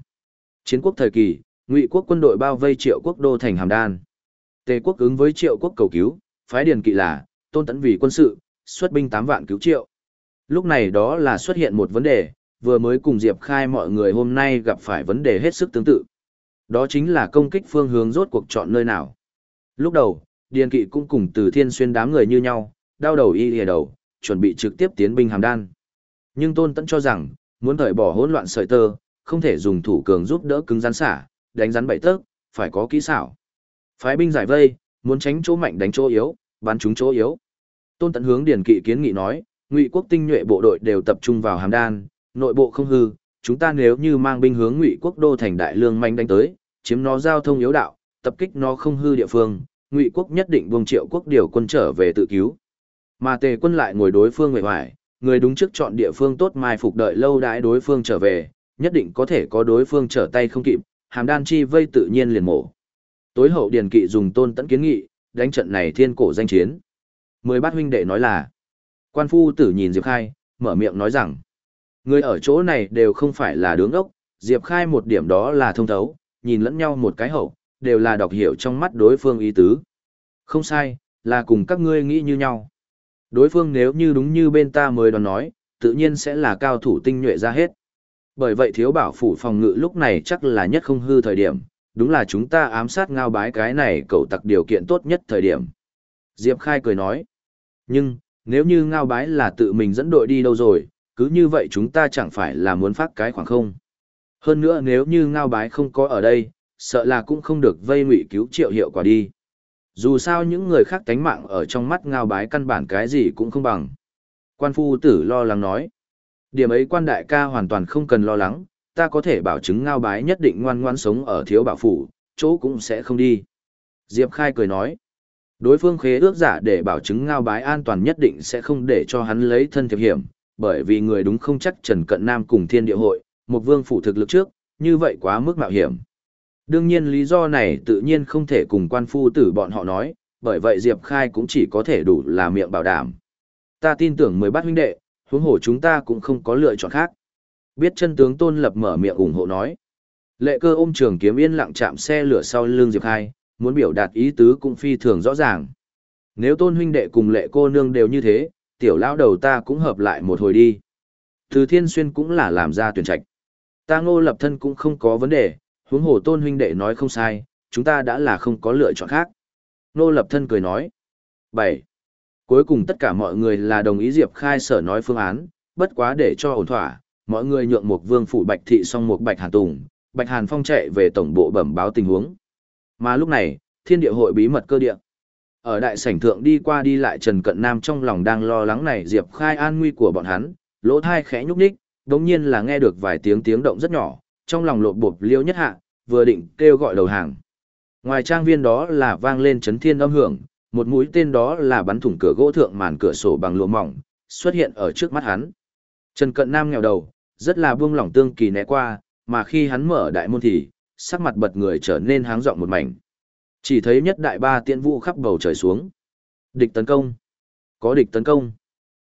Chiến quốc thời kỳ, ngụy quốc quân đội bao vây triệu quốc đô thành hàm đan. Tề quốc ứng với triệu quốc cầu cứu, phái điền kỵ là, tôn tẫn vì quân sự, xuất binh 8 vạn cứu triệu. Lúc này đó là xuất hiện một vấn đề, vừa mới cùng Diệp Khai mọi người hôm nay gặp phải vấn đề hết sức tương tự. Đó chính là công kích phương hướng rốt cuộc chọn nơi nào. Lúc đầu, Điền Kỵ cũng cùng từ thiên xuyên đám người như nhau, đau đầu y lìa đầu, chuẩn bị trực tiếp tiến binh hàm đan. Nhưng Tôn Tẫn cho rằng, muốn thời bỏ hỗn loạn sợi tơ, không thể dùng thủ cường giúp đỡ cứng rắn xả, đánh rắn bảy tấc, phải có kỹ xảo. Phái binh giải vây, muốn tránh chỗ mạnh đánh chỗ yếu, bắn trúng chỗ yếu. Tôn Tẫn hướng Điền Kỵ kiến nghị nói, Ngụy quốc tinh nhuệ bộ đội đều tập trung vào hàm đan, nội bộ không hư, chúng ta nếu như mang binh hướng Ngụy quốc đô thành đại lương manh đánh tới, chiếm nó giao thông yếu đạo, tập kích nó không hư địa phương, Ngụy quốc nhất định buông Triệu quốc điều quân trở về tự cứu. Mà Tề quân lại ngồi đối phương người hoài, người đúng trước chọn địa phương tốt mai phục đợi lâu đãi đối phương trở về, nhất định có thể có đối phương trở tay không kịp, hàm đan chi vây tự nhiên liền mổ. Tối hậu điền kỵ dùng tôn tẫn kiến nghị, đánh trận này thiên cổ danh chiến. Mười bát huynh đệ nói là, quan phu tử nhìn Diệp Khai, mở miệng nói rằng, người ở chỗ này đều không phải là đứng ốc, Diệp Khai một điểm đó là thông thấu, nhìn lẫn nhau một cái hậu, đều là đọc hiểu trong mắt đối phương ý tứ. Không sai, là cùng các ngươi nghĩ như nhau. Đối phương nếu như đúng như bên ta mới đoán nói, tự nhiên sẽ là cao thủ tinh nhuệ ra hết. Bởi vậy thiếu bảo phủ phòng ngự lúc này chắc là nhất không hư thời điểm, đúng là chúng ta ám sát ngao bái cái này cầu tặc điều kiện tốt nhất thời điểm. Diệp Khai cười nói, nhưng, nếu như ngao bái là tự mình dẫn đội đi đâu rồi, cứ như vậy chúng ta chẳng phải là muốn phát cái khoảng không. Hơn nữa nếu như ngao bái không có ở đây, sợ là cũng không được vây ngụy cứu triệu hiệu quả đi. Dù sao những người khác tánh mạng ở trong mắt ngao bái căn bản cái gì cũng không bằng. Quan phu tử lo lắng nói. Điểm ấy quan đại ca hoàn toàn không cần lo lắng, ta có thể bảo chứng ngao bái nhất định ngoan ngoan sống ở thiếu bảo phủ, chỗ cũng sẽ không đi. Diệp Khai cười nói. Đối phương khế ước giả để bảo chứng ngao bái an toàn nhất định sẽ không để cho hắn lấy thân thiệp hiểm, bởi vì người đúng không chắc Trần Cận Nam cùng thiên địa hội, một vương phủ thực lực trước, như vậy quá mức mạo hiểm. Đương nhiên lý do này tự nhiên không thể cùng quan phu tử bọn họ nói, bởi vậy Diệp Khai cũng chỉ có thể đủ là miệng bảo đảm. Ta tin tưởng mười bát huynh đệ, huống hồ chúng ta cũng không có lựa chọn khác. Biết chân tướng Tôn Lập mở miệng ủng hộ nói. Lệ cơ ôm trường kiếm yên lặng chạm xe lửa sau lưng Diệp Khai, muốn biểu đạt ý tứ cũng phi thường rõ ràng. Nếu Tôn huynh đệ cùng lệ cô nương đều như thế, tiểu lão đầu ta cũng hợp lại một hồi đi. Từ Thiên Xuyên cũng là làm ra tuyển trạch. Ta ngô lập thân cũng không có vấn đề, huống hồ tôn huynh đệ nói không sai, chúng ta đã là không có lựa chọn khác. Ngô lập thân cười nói. 7. Cuối cùng tất cả mọi người là đồng ý Diệp Khai sở nói phương án, bất quá để cho ổn thỏa, mọi người nhượng một vương phủ Bạch Thị xong một Bạch Hàn Tùng, Bạch Hàn Phong chạy về tổng bộ bẩm báo tình huống. Mà lúc này, thiên địa hội bí mật cơ địa. Ở đại sảnh thượng đi qua đi lại Trần Cận Nam trong lòng đang lo lắng này Diệp Khai an nguy của bọn hắn, lỗ thai khẽ nhúc nhích, đống nhiên là nghe được vài tiếng tiếng động rất nhỏ, trong lòng lộp bộp liêu nhất hạ, vừa định kêu gọi đầu hàng. Ngoài trang viên đó là vang lên chấn thiên âm hưởng, một mũi tên đó là bắn thủng cửa gỗ thượng màn cửa sổ bằng lụa mỏng, xuất hiện ở trước mắt hắn. Trần Cận Nam nghèo đầu, rất là buông lỏng tương kỳ né qua, mà khi hắn mở đại môn thì, sắc mặt bật người trở nên háng rộng một mảnh. Chỉ thấy nhất đại ba tiễn vũ khắp bầu trời xuống. Địch tấn công. Có địch tấn công.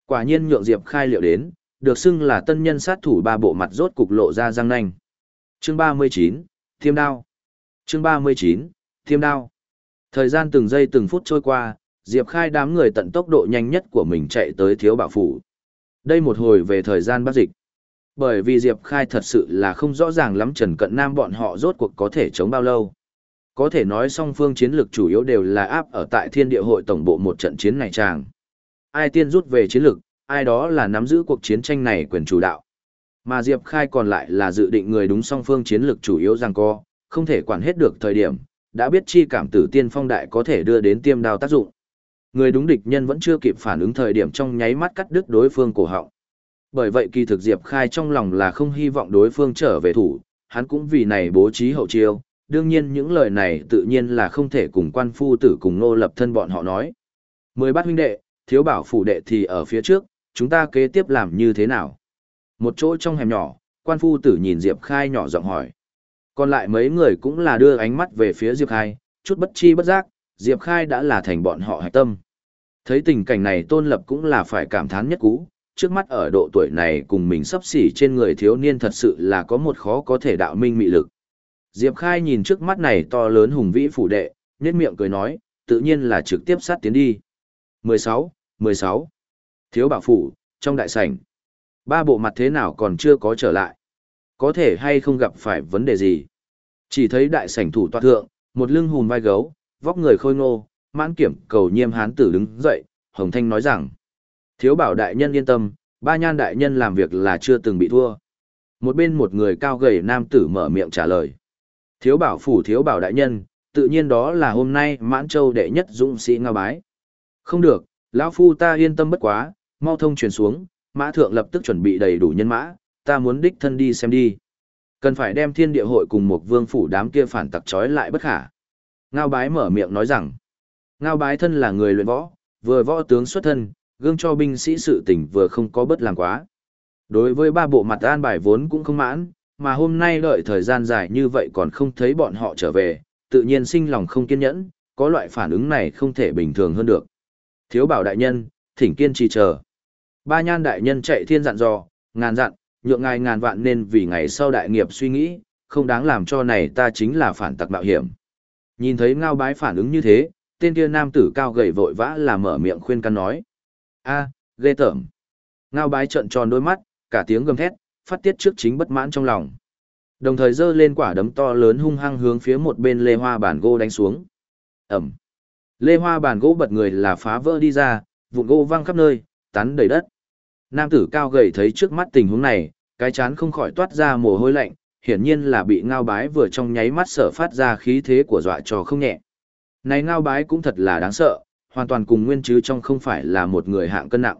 Quả nhiên nhượng Diệp khai liệu đến, được xưng là tân nhân sát thủ ba bộ mặt rốt cục lộ ra răng nanh. Chương 39, Thiêm đao. Chương 39, Thiêm đao. Thời gian từng giây từng phút trôi qua, Diệp Khai đám người tận tốc độ nhanh nhất của mình chạy tới thiếu bảo phủ. Đây một hồi về thời gian bắt dịch. Bởi vì Diệp Khai thật sự là không rõ ràng lắm Trần Cận Nam bọn họ rốt cuộc có thể chống bao lâu. Có thể nói song phương chiến lược chủ yếu đều là áp ở tại thiên địa hội tổng bộ một trận chiến này chàng. Ai tiên rút về chiến lược, ai đó là nắm giữ cuộc chiến tranh này quyền chủ đạo. Mà Diệp Khai còn lại là dự định người đúng song phương chiến lược chủ yếu rằng co, không thể quản hết được thời điểm, đã biết chi cảm tử tiên phong đại có thể đưa đến tiêm đao tác dụng. Người đúng địch nhân vẫn chưa kịp phản ứng thời điểm trong nháy mắt cắt đứt đối phương cổ họng. Bởi vậy kỳ thực Diệp Khai trong lòng là không hy vọng đối phương trở về thủ, hắn cũng vì này bố trí hậu chiêu, đương nhiên những lời này tự nhiên là không thể cùng quan phu tử cùng nô lập thân bọn họ nói. Mười bát huynh đệ, thiếu bảo phủ đệ thì ở phía trước, chúng ta kế tiếp làm như thế nào? Một chỗ trong hẻm nhỏ, quan phu tử nhìn Diệp Khai nhỏ giọng hỏi. Còn lại mấy người cũng là đưa ánh mắt về phía Diệp Khai, chút bất chi bất giác, Diệp Khai đã là thành bọn họ hạch tâm. Thấy tình cảnh này Tôn Lập cũng là phải cảm thán nhất cú, trước mắt ở độ tuổi này cùng mình sắp xỉ trên người thiếu niên thật sự là có một khó có thể đạo minh mị lực. Diệp Khai nhìn trước mắt này to lớn hùng vĩ phủ đệ, nhếch miệng cười nói, tự nhiên là trực tiếp sát tiến đi. 16, 16. Thiếu bảo phủ, trong đại sảnh. Ba bộ mặt thế nào còn chưa có trở lại. Có thể hay không gặp phải vấn đề gì. Chỉ thấy đại sảnh thủ tọa thượng, một lưng hùn vai gấu, vóc người khôi ngô, mãn kiểm cầu nhiêm hán tử đứng dậy, Hồng Thanh nói rằng. Thiếu bảo đại nhân yên tâm, ba nhan đại nhân làm việc là chưa từng bị thua. Một bên một người cao gầy nam tử mở miệng trả lời. Thiếu bảo phủ thiếu bảo đại nhân, tự nhiên đó là hôm nay mãn châu đệ nhất dũng sĩ ngao bái. Không được, lão phu ta yên tâm bất quá, mau thông truyền xuống, mã thượng lập tức chuẩn bị đầy đủ nhân mã, ta muốn đích thân đi xem đi. Cần phải đem thiên địa hội cùng một vương phủ đám kia phản tặc trói lại bất khả. Ngao bái mở miệng nói rằng, ngao bái thân là người luyện võ, vừa võ tướng xuất thân, gương cho binh sĩ sự tình vừa không có bất làm quá. Đối với ba bộ mặt an bài vốn cũng không mãn, mà hôm nay đợi thời gian dài như vậy còn không thấy bọn họ trở về, tự nhiên sinh lòng không kiên nhẫn, có loại phản ứng này không thể bình thường hơn được. Thiếu bảo đại nhân, thỉnh kiên trì chờ. Ba nhan đại nhân chạy thiên dặn dò, ngàn dặn, nhượng ngài ngàn vạn nên vì ngày sau đại nghiệp suy nghĩ, không đáng làm cho này ta chính là phản tặc mạo hiểm. Nhìn thấy ngao bái phản ứng như thế, tên kia nam tử cao gầy vội vã là mở miệng khuyên can nói a ghê tởm. Ngao bái trợn tròn đôi mắt, cả tiếng gầm thét, phát tiết trước chính bất mãn trong lòng. Đồng thời giơ lên quả đấm to lớn hung hăng hướng phía một bên lê hoa bản gỗ đánh xuống. Ẩm. Lê hoa bản gỗ bật người là phá vỡ đi ra, vụn gỗ văng khắp nơi, tán đầy đất. Nam tử cao gầy thấy trước mắt tình huống này, cái chán không khỏi toát ra mồ hôi lạnh, hiển nhiên là bị ngao bái vừa trong nháy mắt sở phát ra khí thế của dọa trò không nhẹ. Này ngao bái cũng thật là đáng sợ, hoàn toàn cùng nguyên chứ trong không phải là một người hạng cân nặng.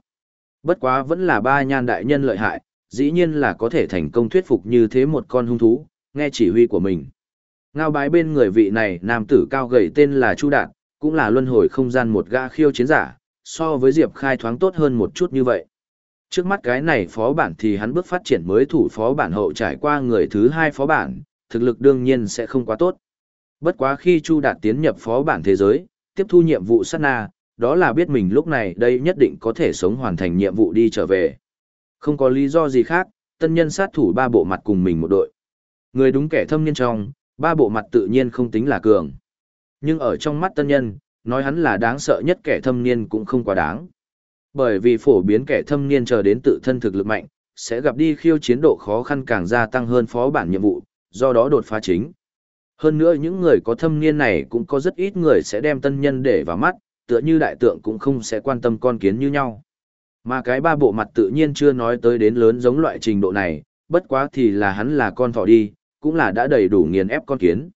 Bất quá vẫn là ba nhan đại nhân lợi hại, dĩ nhiên là có thể thành công thuyết phục như thế một con hung thú, nghe chỉ huy của mình. Ngao bái bên người vị này nam tử cao gầy tên là Chu Đạt, cũng là luân hồi không gian một gã khiêu chiến giả, so với Diệp Khai thoáng tốt hơn một chút như vậy. Trước mắt cái này phó bản thì hắn bước phát triển mới thủ phó bản hậu trải qua người thứ hai phó bản, thực lực đương nhiên sẽ không quá tốt. Bất quá khi Chu Đạt tiến nhập phó bản thế giới, tiếp thu nhiệm vụ sát na, đó là biết mình lúc này đây nhất định có thể sống hoàn thành nhiệm vụ đi trở về. Không có lý do gì khác, tân nhân sát thủ ba bộ mặt cùng mình một đội. Người đúng kẻ thâm niên trong, ba bộ mặt tự nhiên không tính là cường. Nhưng ở trong mắt tân nhân, nói hắn là đáng sợ nhất kẻ thâm niên cũng không quá đáng. Bởi vì phổ biến kẻ thâm niên chờ đến tự thân thực lực mạnh, sẽ gặp đi khiêu chiến độ khó khăn càng gia tăng hơn phó bản nhiệm vụ, do đó đột phá chính. Hơn nữa những người có thâm niên này cũng có rất ít người sẽ đem tân nhân để vào mắt, tựa như đại tượng cũng không sẽ quan tâm con kiến như nhau. Mà cái ba bộ mặt tự nhiên chưa nói tới đến lớn giống loại trình độ này, bất quá thì là hắn là con thỏ đi, cũng là đã đầy đủ nghiền ép con kiến.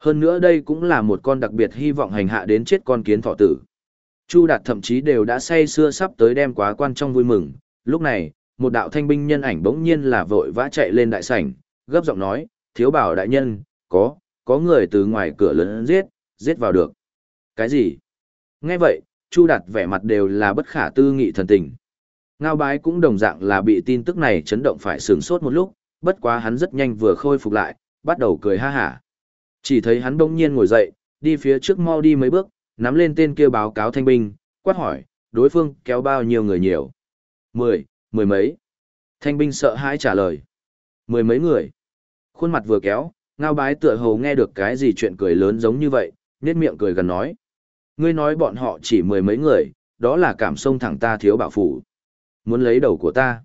Hơn nữa đây cũng là một con đặc biệt hy vọng hành hạ đến chết con kiến thỏ tử. Chu Đạt thậm chí đều đã say xưa sắp tới đem quá quan trong vui mừng, lúc này, một đạo thanh binh nhân ảnh bỗng nhiên là vội vã chạy lên đại sảnh, gấp giọng nói, thiếu bảo đại nhân, có, có người từ ngoài cửa lớn giết, giết vào được. Cái gì? Nghe vậy, Chu Đạt vẻ mặt đều là bất khả tư nghị thần tình. Ngao bái cũng đồng dạng là bị tin tức này chấn động phải sướng sốt một lúc, bất quá hắn rất nhanh vừa khôi phục lại, bắt đầu cười ha hả. Chỉ thấy hắn bỗng nhiên ngồi dậy, đi phía trước mau đi mấy bước, nắm lên tên kia báo cáo thanh binh, quát hỏi, đối phương kéo bao nhiêu người nhiều. Mười, mười mấy. Thanh binh sợ hãi trả lời. Mười mấy người. Khuôn mặt vừa kéo, ngao bái tựa hồ nghe được cái gì chuyện cười lớn giống như vậy, nét miệng cười gần nói. Ngươi nói bọn họ chỉ mười mấy người, đó là cảm sông thẳng ta thiếu bảo phủ. Muốn lấy đầu của ta.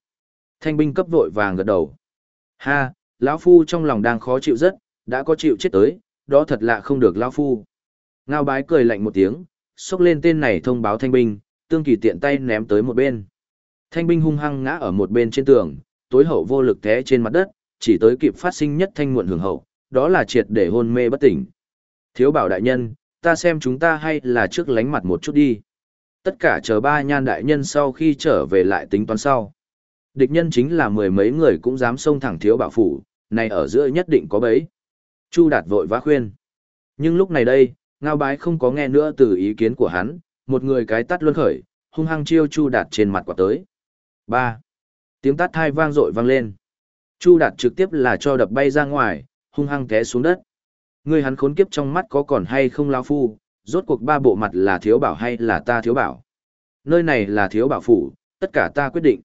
Thanh binh cấp vội vàng gật đầu. Ha, lão phu trong lòng đang khó chịu rất, đã có chịu chết tới, đó thật lạ không được lão phu. Ngao bái cười lạnh một tiếng, xốc lên tên này thông báo thanh binh, tương kỳ tiện tay ném tới một bên. Thanh binh hung hăng ngã ở một bên trên tường, tối hậu vô lực té trên mặt đất, chỉ tới kịp phát sinh nhất thanh muộn hưởng hậu, đó là triệt để hôn mê bất tỉnh. Thiếu bảo đại nhân, ta xem chúng ta hay là trước lánh mặt một chút đi. Tất cả chờ ba nhan đại nhân sau khi trở về lại tính toán sau. Địch nhân chính là mười mấy người cũng dám xông thẳng thiếu bảo phủ, này ở giữa nhất định có bấy. Chu Đạt vội vã khuyên. Nhưng lúc này đây, Ngao Bái không có nghe nữa từ ý kiến của hắn, một người cái tắt luân khởi, hung hăng chiêu Chu Đạt trên mặt quả tới. 3. Tiếng tắt thai vang dội vang lên. Chu Đạt trực tiếp là cho đập bay ra ngoài, hung hăng té xuống đất. Người hắn khốn kiếp trong mắt có còn hay không lao phu, rốt cuộc ba bộ mặt là thiếu bảo hay là ta thiếu bảo. Nơi này là thiếu bảo phủ, tất cả ta quyết định.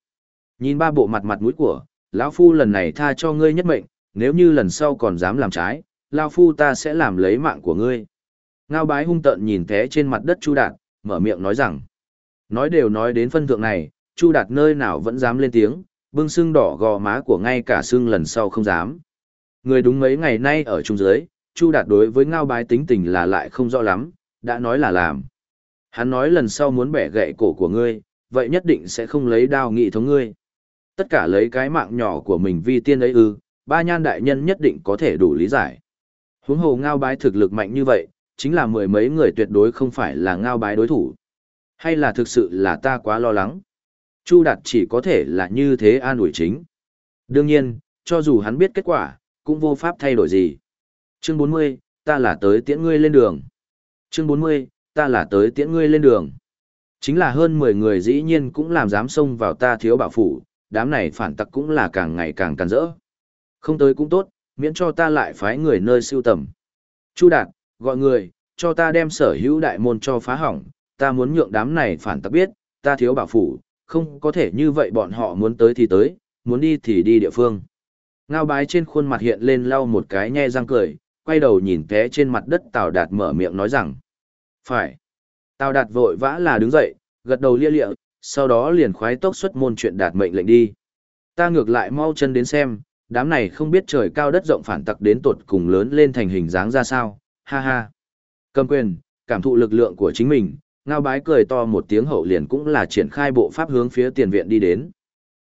Nhìn ba bộ mặt mặt mũi của, lão phu lần này tha cho ngươi nhất mệnh, nếu như lần sau còn dám làm trái, lão phu ta sẽ làm lấy mạng của ngươi. Ngao bái hung tợn nhìn té trên mặt đất Chu Đạt, mở miệng nói rằng. Nói đều nói đến phân thượng này, Chu Đạt nơi nào vẫn dám lên tiếng, bưng xương đỏ gò má của ngay cả xương lần sau không dám. Người đúng mấy ngày nay ở trung giới, Chu Đạt đối với Ngao bái tính tình là lại không rõ lắm, đã nói là làm. Hắn nói lần sau muốn bẻ gậy cổ của ngươi, vậy nhất định sẽ không lấy đao nghị thống ngươi. Tất cả lấy cái mạng nhỏ của mình vi tiên ấy ư, ba nhan đại nhân nhất định có thể đủ lý giải. Huống hồ ngao bái thực lực mạnh như vậy, chính là mười mấy người tuyệt đối không phải là ngao bái đối thủ. Hay là thực sự là ta quá lo lắng? Chu Đạt chỉ có thể là như thế an ủi chính. Đương nhiên, cho dù hắn biết kết quả, cũng vô pháp thay đổi gì. Chương 40, ta là tới tiễn ngươi lên đường. Chương 40, ta là tới tiễn ngươi lên đường. Chính là hơn 10 người dĩ nhiên cũng làm dám xông vào ta thiếu bảo phủ, đám này phản tặc cũng là càng ngày càng càng rỡ. Không tới cũng tốt, miễn cho ta lại phái người nơi siêu tầm. Chu Đạt, gọi người, cho ta đem sở hữu đại môn cho phá hỏng, ta muốn nhượng đám này phản tặc biết, ta thiếu bảo phủ, không có thể như vậy bọn họ muốn tới thì tới, muốn đi thì đi địa phương. Ngao bái trên khuôn mặt hiện lên lau một cái nhe răng cười, quay đầu nhìn té trên mặt đất Tào Đạt mở miệng nói rằng. Phải. Tào Đạt vội vã là đứng dậy, gật đầu lia lịa, sau đó liền khoái tốc xuất môn chuyện đạt mệnh lệnh đi. Ta ngược lại mau chân đến xem, đám này không biết trời cao đất rộng phản tặc đến tột cùng lớn lên thành hình dáng ra sao, ha ha. Cầm quyền, cảm thụ lực lượng của chính mình, ngao bái cười to một tiếng hậu liền cũng là triển khai bộ pháp hướng phía tiền viện đi đến.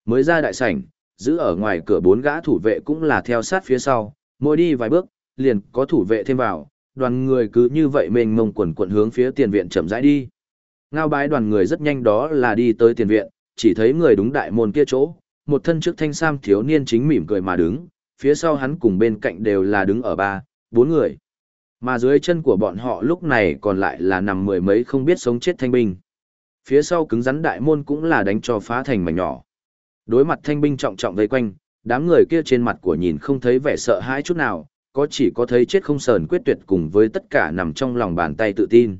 Mới ra đại sảnh, giữ ở ngoài cửa bốn gã thủ vệ cũng là theo sát phía sau, mỗi đi vài bước, liền có thủ vệ thêm vào, đoàn người cứ như vậy mênh mông quần quần hướng phía tiền viện chậm rãi đi. Ngao bái đoàn người rất nhanh đó là đi tới tiền viện, chỉ thấy người đúng đại môn kia chỗ, một thân trước thanh sam thiếu niên chính mỉm cười mà đứng, phía sau hắn cùng bên cạnh đều là đứng ở ba, bốn người. Mà dưới chân của bọn họ lúc này còn lại là nằm mười mấy không biết sống chết thanh binh. Phía sau cứng rắn đại môn cũng là đánh cho phá thành mảnh nhỏ. Đối mặt thanh binh trọng trọng vây quanh, đám người kia trên mặt của nhìn không thấy vẻ sợ hãi chút nào, có chỉ có thấy chết không sờn quyết tuyệt cùng với tất cả nằm trong lòng bàn tay tự tin.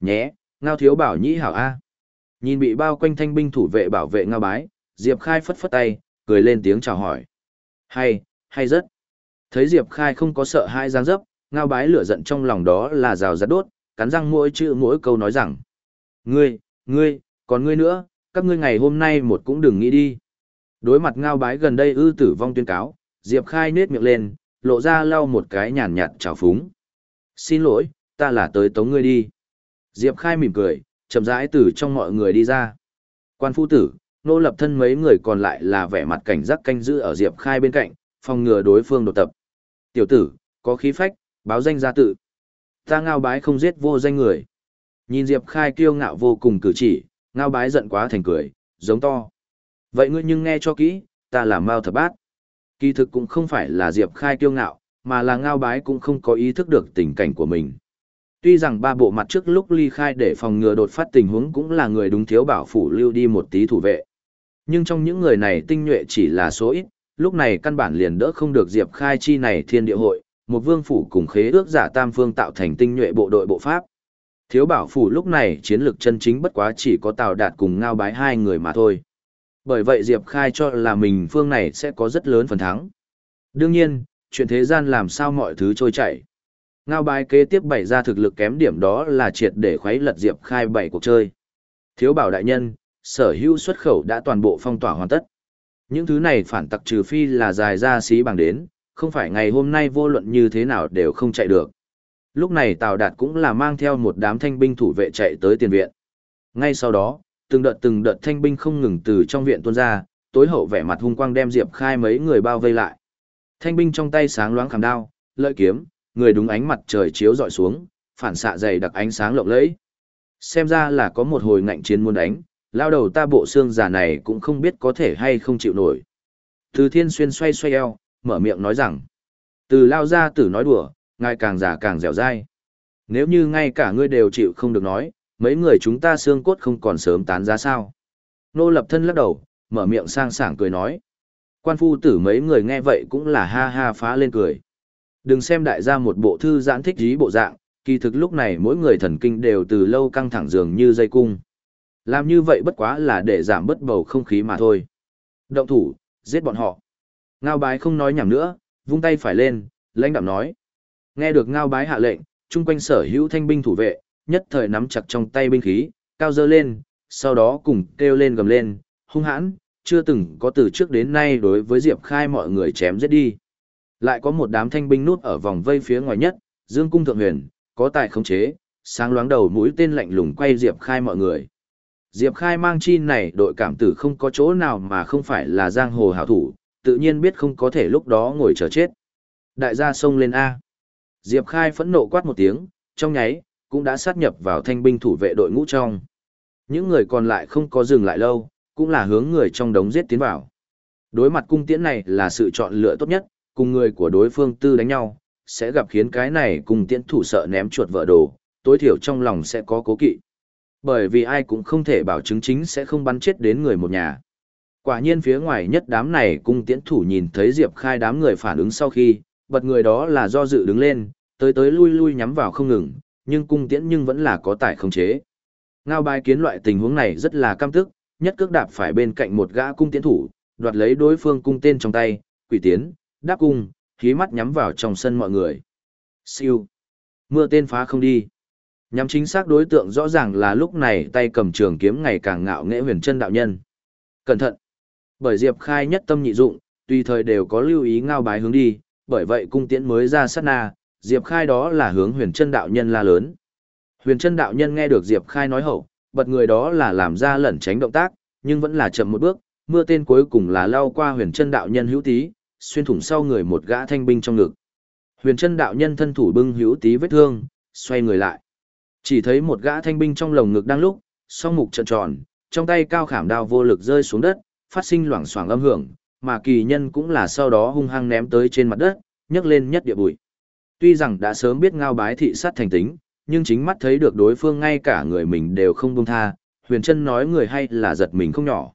Nhé, ngao thiếu bảo nhĩ hảo A. Nhìn bị bao quanh thanh binh thủ vệ bảo vệ ngao bái, Diệp Khai phất phất tay, cười lên tiếng chào hỏi. Hay, hay rất. Thấy Diệp Khai không có sợ hãi giang dấp, ngao bái lửa giận trong lòng đó là rào rạt đốt, cắn răng mỗi chữ mỗi câu nói rằng. Ngươi, ngươi, còn ngươi nữa, các ngươi ngày hôm nay một cũng đừng nghĩ đi. Đối mặt ngao bái gần đây ư tử vong tuyên cáo, Diệp Khai nết miệng lên, lộ ra lau một cái nhàn nhạt trào phúng. Xin lỗi, ta là tới tống ngươi đi. Diệp Khai mỉm cười, chậm rãi từ trong mọi người đi ra. Quan phu tử, nô lập thân mấy người còn lại là vẻ mặt cảnh giác canh giữ ở Diệp Khai bên cạnh, phòng ngừa đối phương đột tập. Tiểu tử, có khí phách, báo danh gia tự. Ta ngao bái không giết vô danh người. Nhìn Diệp Khai kiêu ngạo vô cùng cử chỉ, ngao bái giận quá thành cười, giống to. Vậy ngươi nhưng nghe cho kỹ, ta là Mao Thập Bát. Kỳ thực cũng không phải là Diệp Khai kiêu ngạo, mà là ngao bái cũng không có ý thức được tình cảnh của mình. Tuy rằng ba bộ mặt trước lúc ly khai để phòng ngừa đột phát tình huống cũng là người đúng thiếu bảo phủ lưu đi một tí thủ vệ. Nhưng trong những người này tinh nhuệ chỉ là số ít, lúc này căn bản liền đỡ không được Diệp Khai chi này thiên địa hội, một vương phủ cùng khế ước giả tam phương tạo thành tinh nhuệ bộ đội bộ pháp. Thiếu bảo phủ lúc này chiến lược chân chính bất quá chỉ có Tào Đạt cùng ngao bái hai người mà thôi. Bởi vậy Diệp Khai cho là mình phương này sẽ có rất lớn phần thắng. Đương nhiên, chuyện thế gian làm sao mọi thứ trôi chảy. Ngao bái kế tiếp bày ra thực lực kém điểm đó là triệt để khuấy lật Diệp Khai bảy cuộc chơi. Thiếu bảo đại nhân, sở hữu xuất khẩu đã toàn bộ phong tỏa hoàn tất. Những thứ này phản tặc trừ phi là dài ra xí bằng đến, không phải ngày hôm nay vô luận như thế nào đều không chạy được. Lúc này Tào Đạt cũng là mang theo một đám thanh binh thủ vệ chạy tới tiền viện. Ngay sau đó, từng đợt từng đợt thanh binh không ngừng từ trong viện tuôn ra, tối hậu vẻ mặt hung quang đem Diệp Khai mấy người bao vây lại. Thanh binh trong tay sáng loáng khảm đao, lợi kiếm, người đúng ánh mặt trời chiếu dọi xuống, phản xạ dày đặc ánh sáng lộng lẫy. Xem ra là có một hồi ngạnh chiến muốn đánh, lao đầu ta bộ xương già này cũng không biết có thể hay không chịu nổi. Từ thiên xuyên xoay xoay eo, mở miệng nói rằng, từ lao ra tử nói đùa, ngài càng già càng dẻo dai. Nếu như ngay cả ngươi đều chịu không được nói, mấy người chúng ta xương cốt không còn sớm tán ra sao. Nô lập thân lắc đầu, mở miệng sang sảng cười nói. Quan phu tử mấy người nghe vậy cũng là ha ha phá lên cười. Đừng xem đại gia một bộ thư giãn thích dí bộ dạng, kỳ thực lúc này mỗi người thần kinh đều từ lâu căng thẳng dường như dây cung. Làm như vậy bất quá là để giảm bớt bầu không khí mà thôi. Động thủ, giết bọn họ. Ngao bái không nói nhảm nữa, vung tay phải lên, lãnh đạm nói. Nghe được ngao bái hạ lệnh, chung quanh sở hữu thanh binh thủ vệ, nhất thời nắm chặt trong tay binh khí, cao dơ lên, sau đó cùng kêu lên gầm lên, hung hãn, chưa từng có từ trước đến nay đối với Diệp Khai mọi người chém giết đi. Lại có một đám thanh binh nút ở vòng vây phía ngoài nhất, Dương cung thượng huyền, có tài khống chế, sáng loáng đầu mũi tên lạnh lùng quay Diệp Khai mọi người. Diệp Khai mang chi này đội cảm tử không có chỗ nào mà không phải là giang hồ hảo thủ, tự nhiên biết không có thể lúc đó ngồi chờ chết. Đại gia xông lên A. Diệp Khai phẫn nộ quát một tiếng, trong nháy, cũng đã sát nhập vào thanh binh thủ vệ đội ngũ trong. Những người còn lại không có dừng lại lâu, cũng là hướng người trong đống giết tiến vào. Đối mặt cung tiễn này là sự chọn lựa tốt nhất, cùng người của đối phương tư đánh nhau, sẽ gặp khiến cái này cùng tiễn thủ sợ ném chuột vợ đồ, tối thiểu trong lòng sẽ có cố kỵ. Bởi vì ai cũng không thể bảo chứng chính sẽ không bắn chết đến người một nhà. Quả nhiên phía ngoài nhất đám này cung tiễn thủ nhìn thấy Diệp Khai đám người phản ứng sau khi, bật người đó là do dự đứng lên, tới tới lui lui nhắm vào không ngừng, nhưng cung tiễn nhưng vẫn là có tài không chế. Ngao bài kiến loại tình huống này rất là cam tức, nhất cước đạp phải bên cạnh một gã cung tiễn thủ, đoạt lấy đối phương cung tên trong tay, quỷ tiến, đáp cung, khí mắt nhắm vào trong sân mọi người. Siêu. Mưa tên phá không đi. Nhắm chính xác đối tượng rõ ràng là lúc này tay cầm trường kiếm ngày càng ngạo nghễ huyền chân đạo nhân. Cẩn thận. Bởi Diệp Khai nhất tâm nhị dụng, tùy thời đều có lưu ý ngao bái hướng đi, bởi vậy cung tiễn mới ra sát na, Diệp Khai đó là hướng huyền chân đạo nhân la lớn. Huyền chân đạo nhân nghe được Diệp Khai nói hậu, bật người đó là làm ra lẩn tránh động tác, nhưng vẫn là chậm một bước, mưa tên cuối cùng là lao qua huyền chân đạo nhân hữu tí, xuyên thủng sau người một gã thanh binh trong ngực. Huyền chân đạo nhân thân thủ bưng hữu tí vết thương, xoay người lại. Chỉ thấy một gã thanh binh trong lồng ngực đang lúc, song mục trợn tròn, trong tay cao khảm đao vô lực rơi xuống đất, phát sinh loảng xoảng âm hưởng, mà kỳ nhân cũng là sau đó hung hăng ném tới trên mặt đất, nhấc lên nhất địa bụi. Tuy rằng đã sớm biết ngao bái thị sát thành tính, nhưng chính mắt thấy được đối phương ngay cả người mình đều không buông tha, huyền chân nói người hay là giật mình không nhỏ.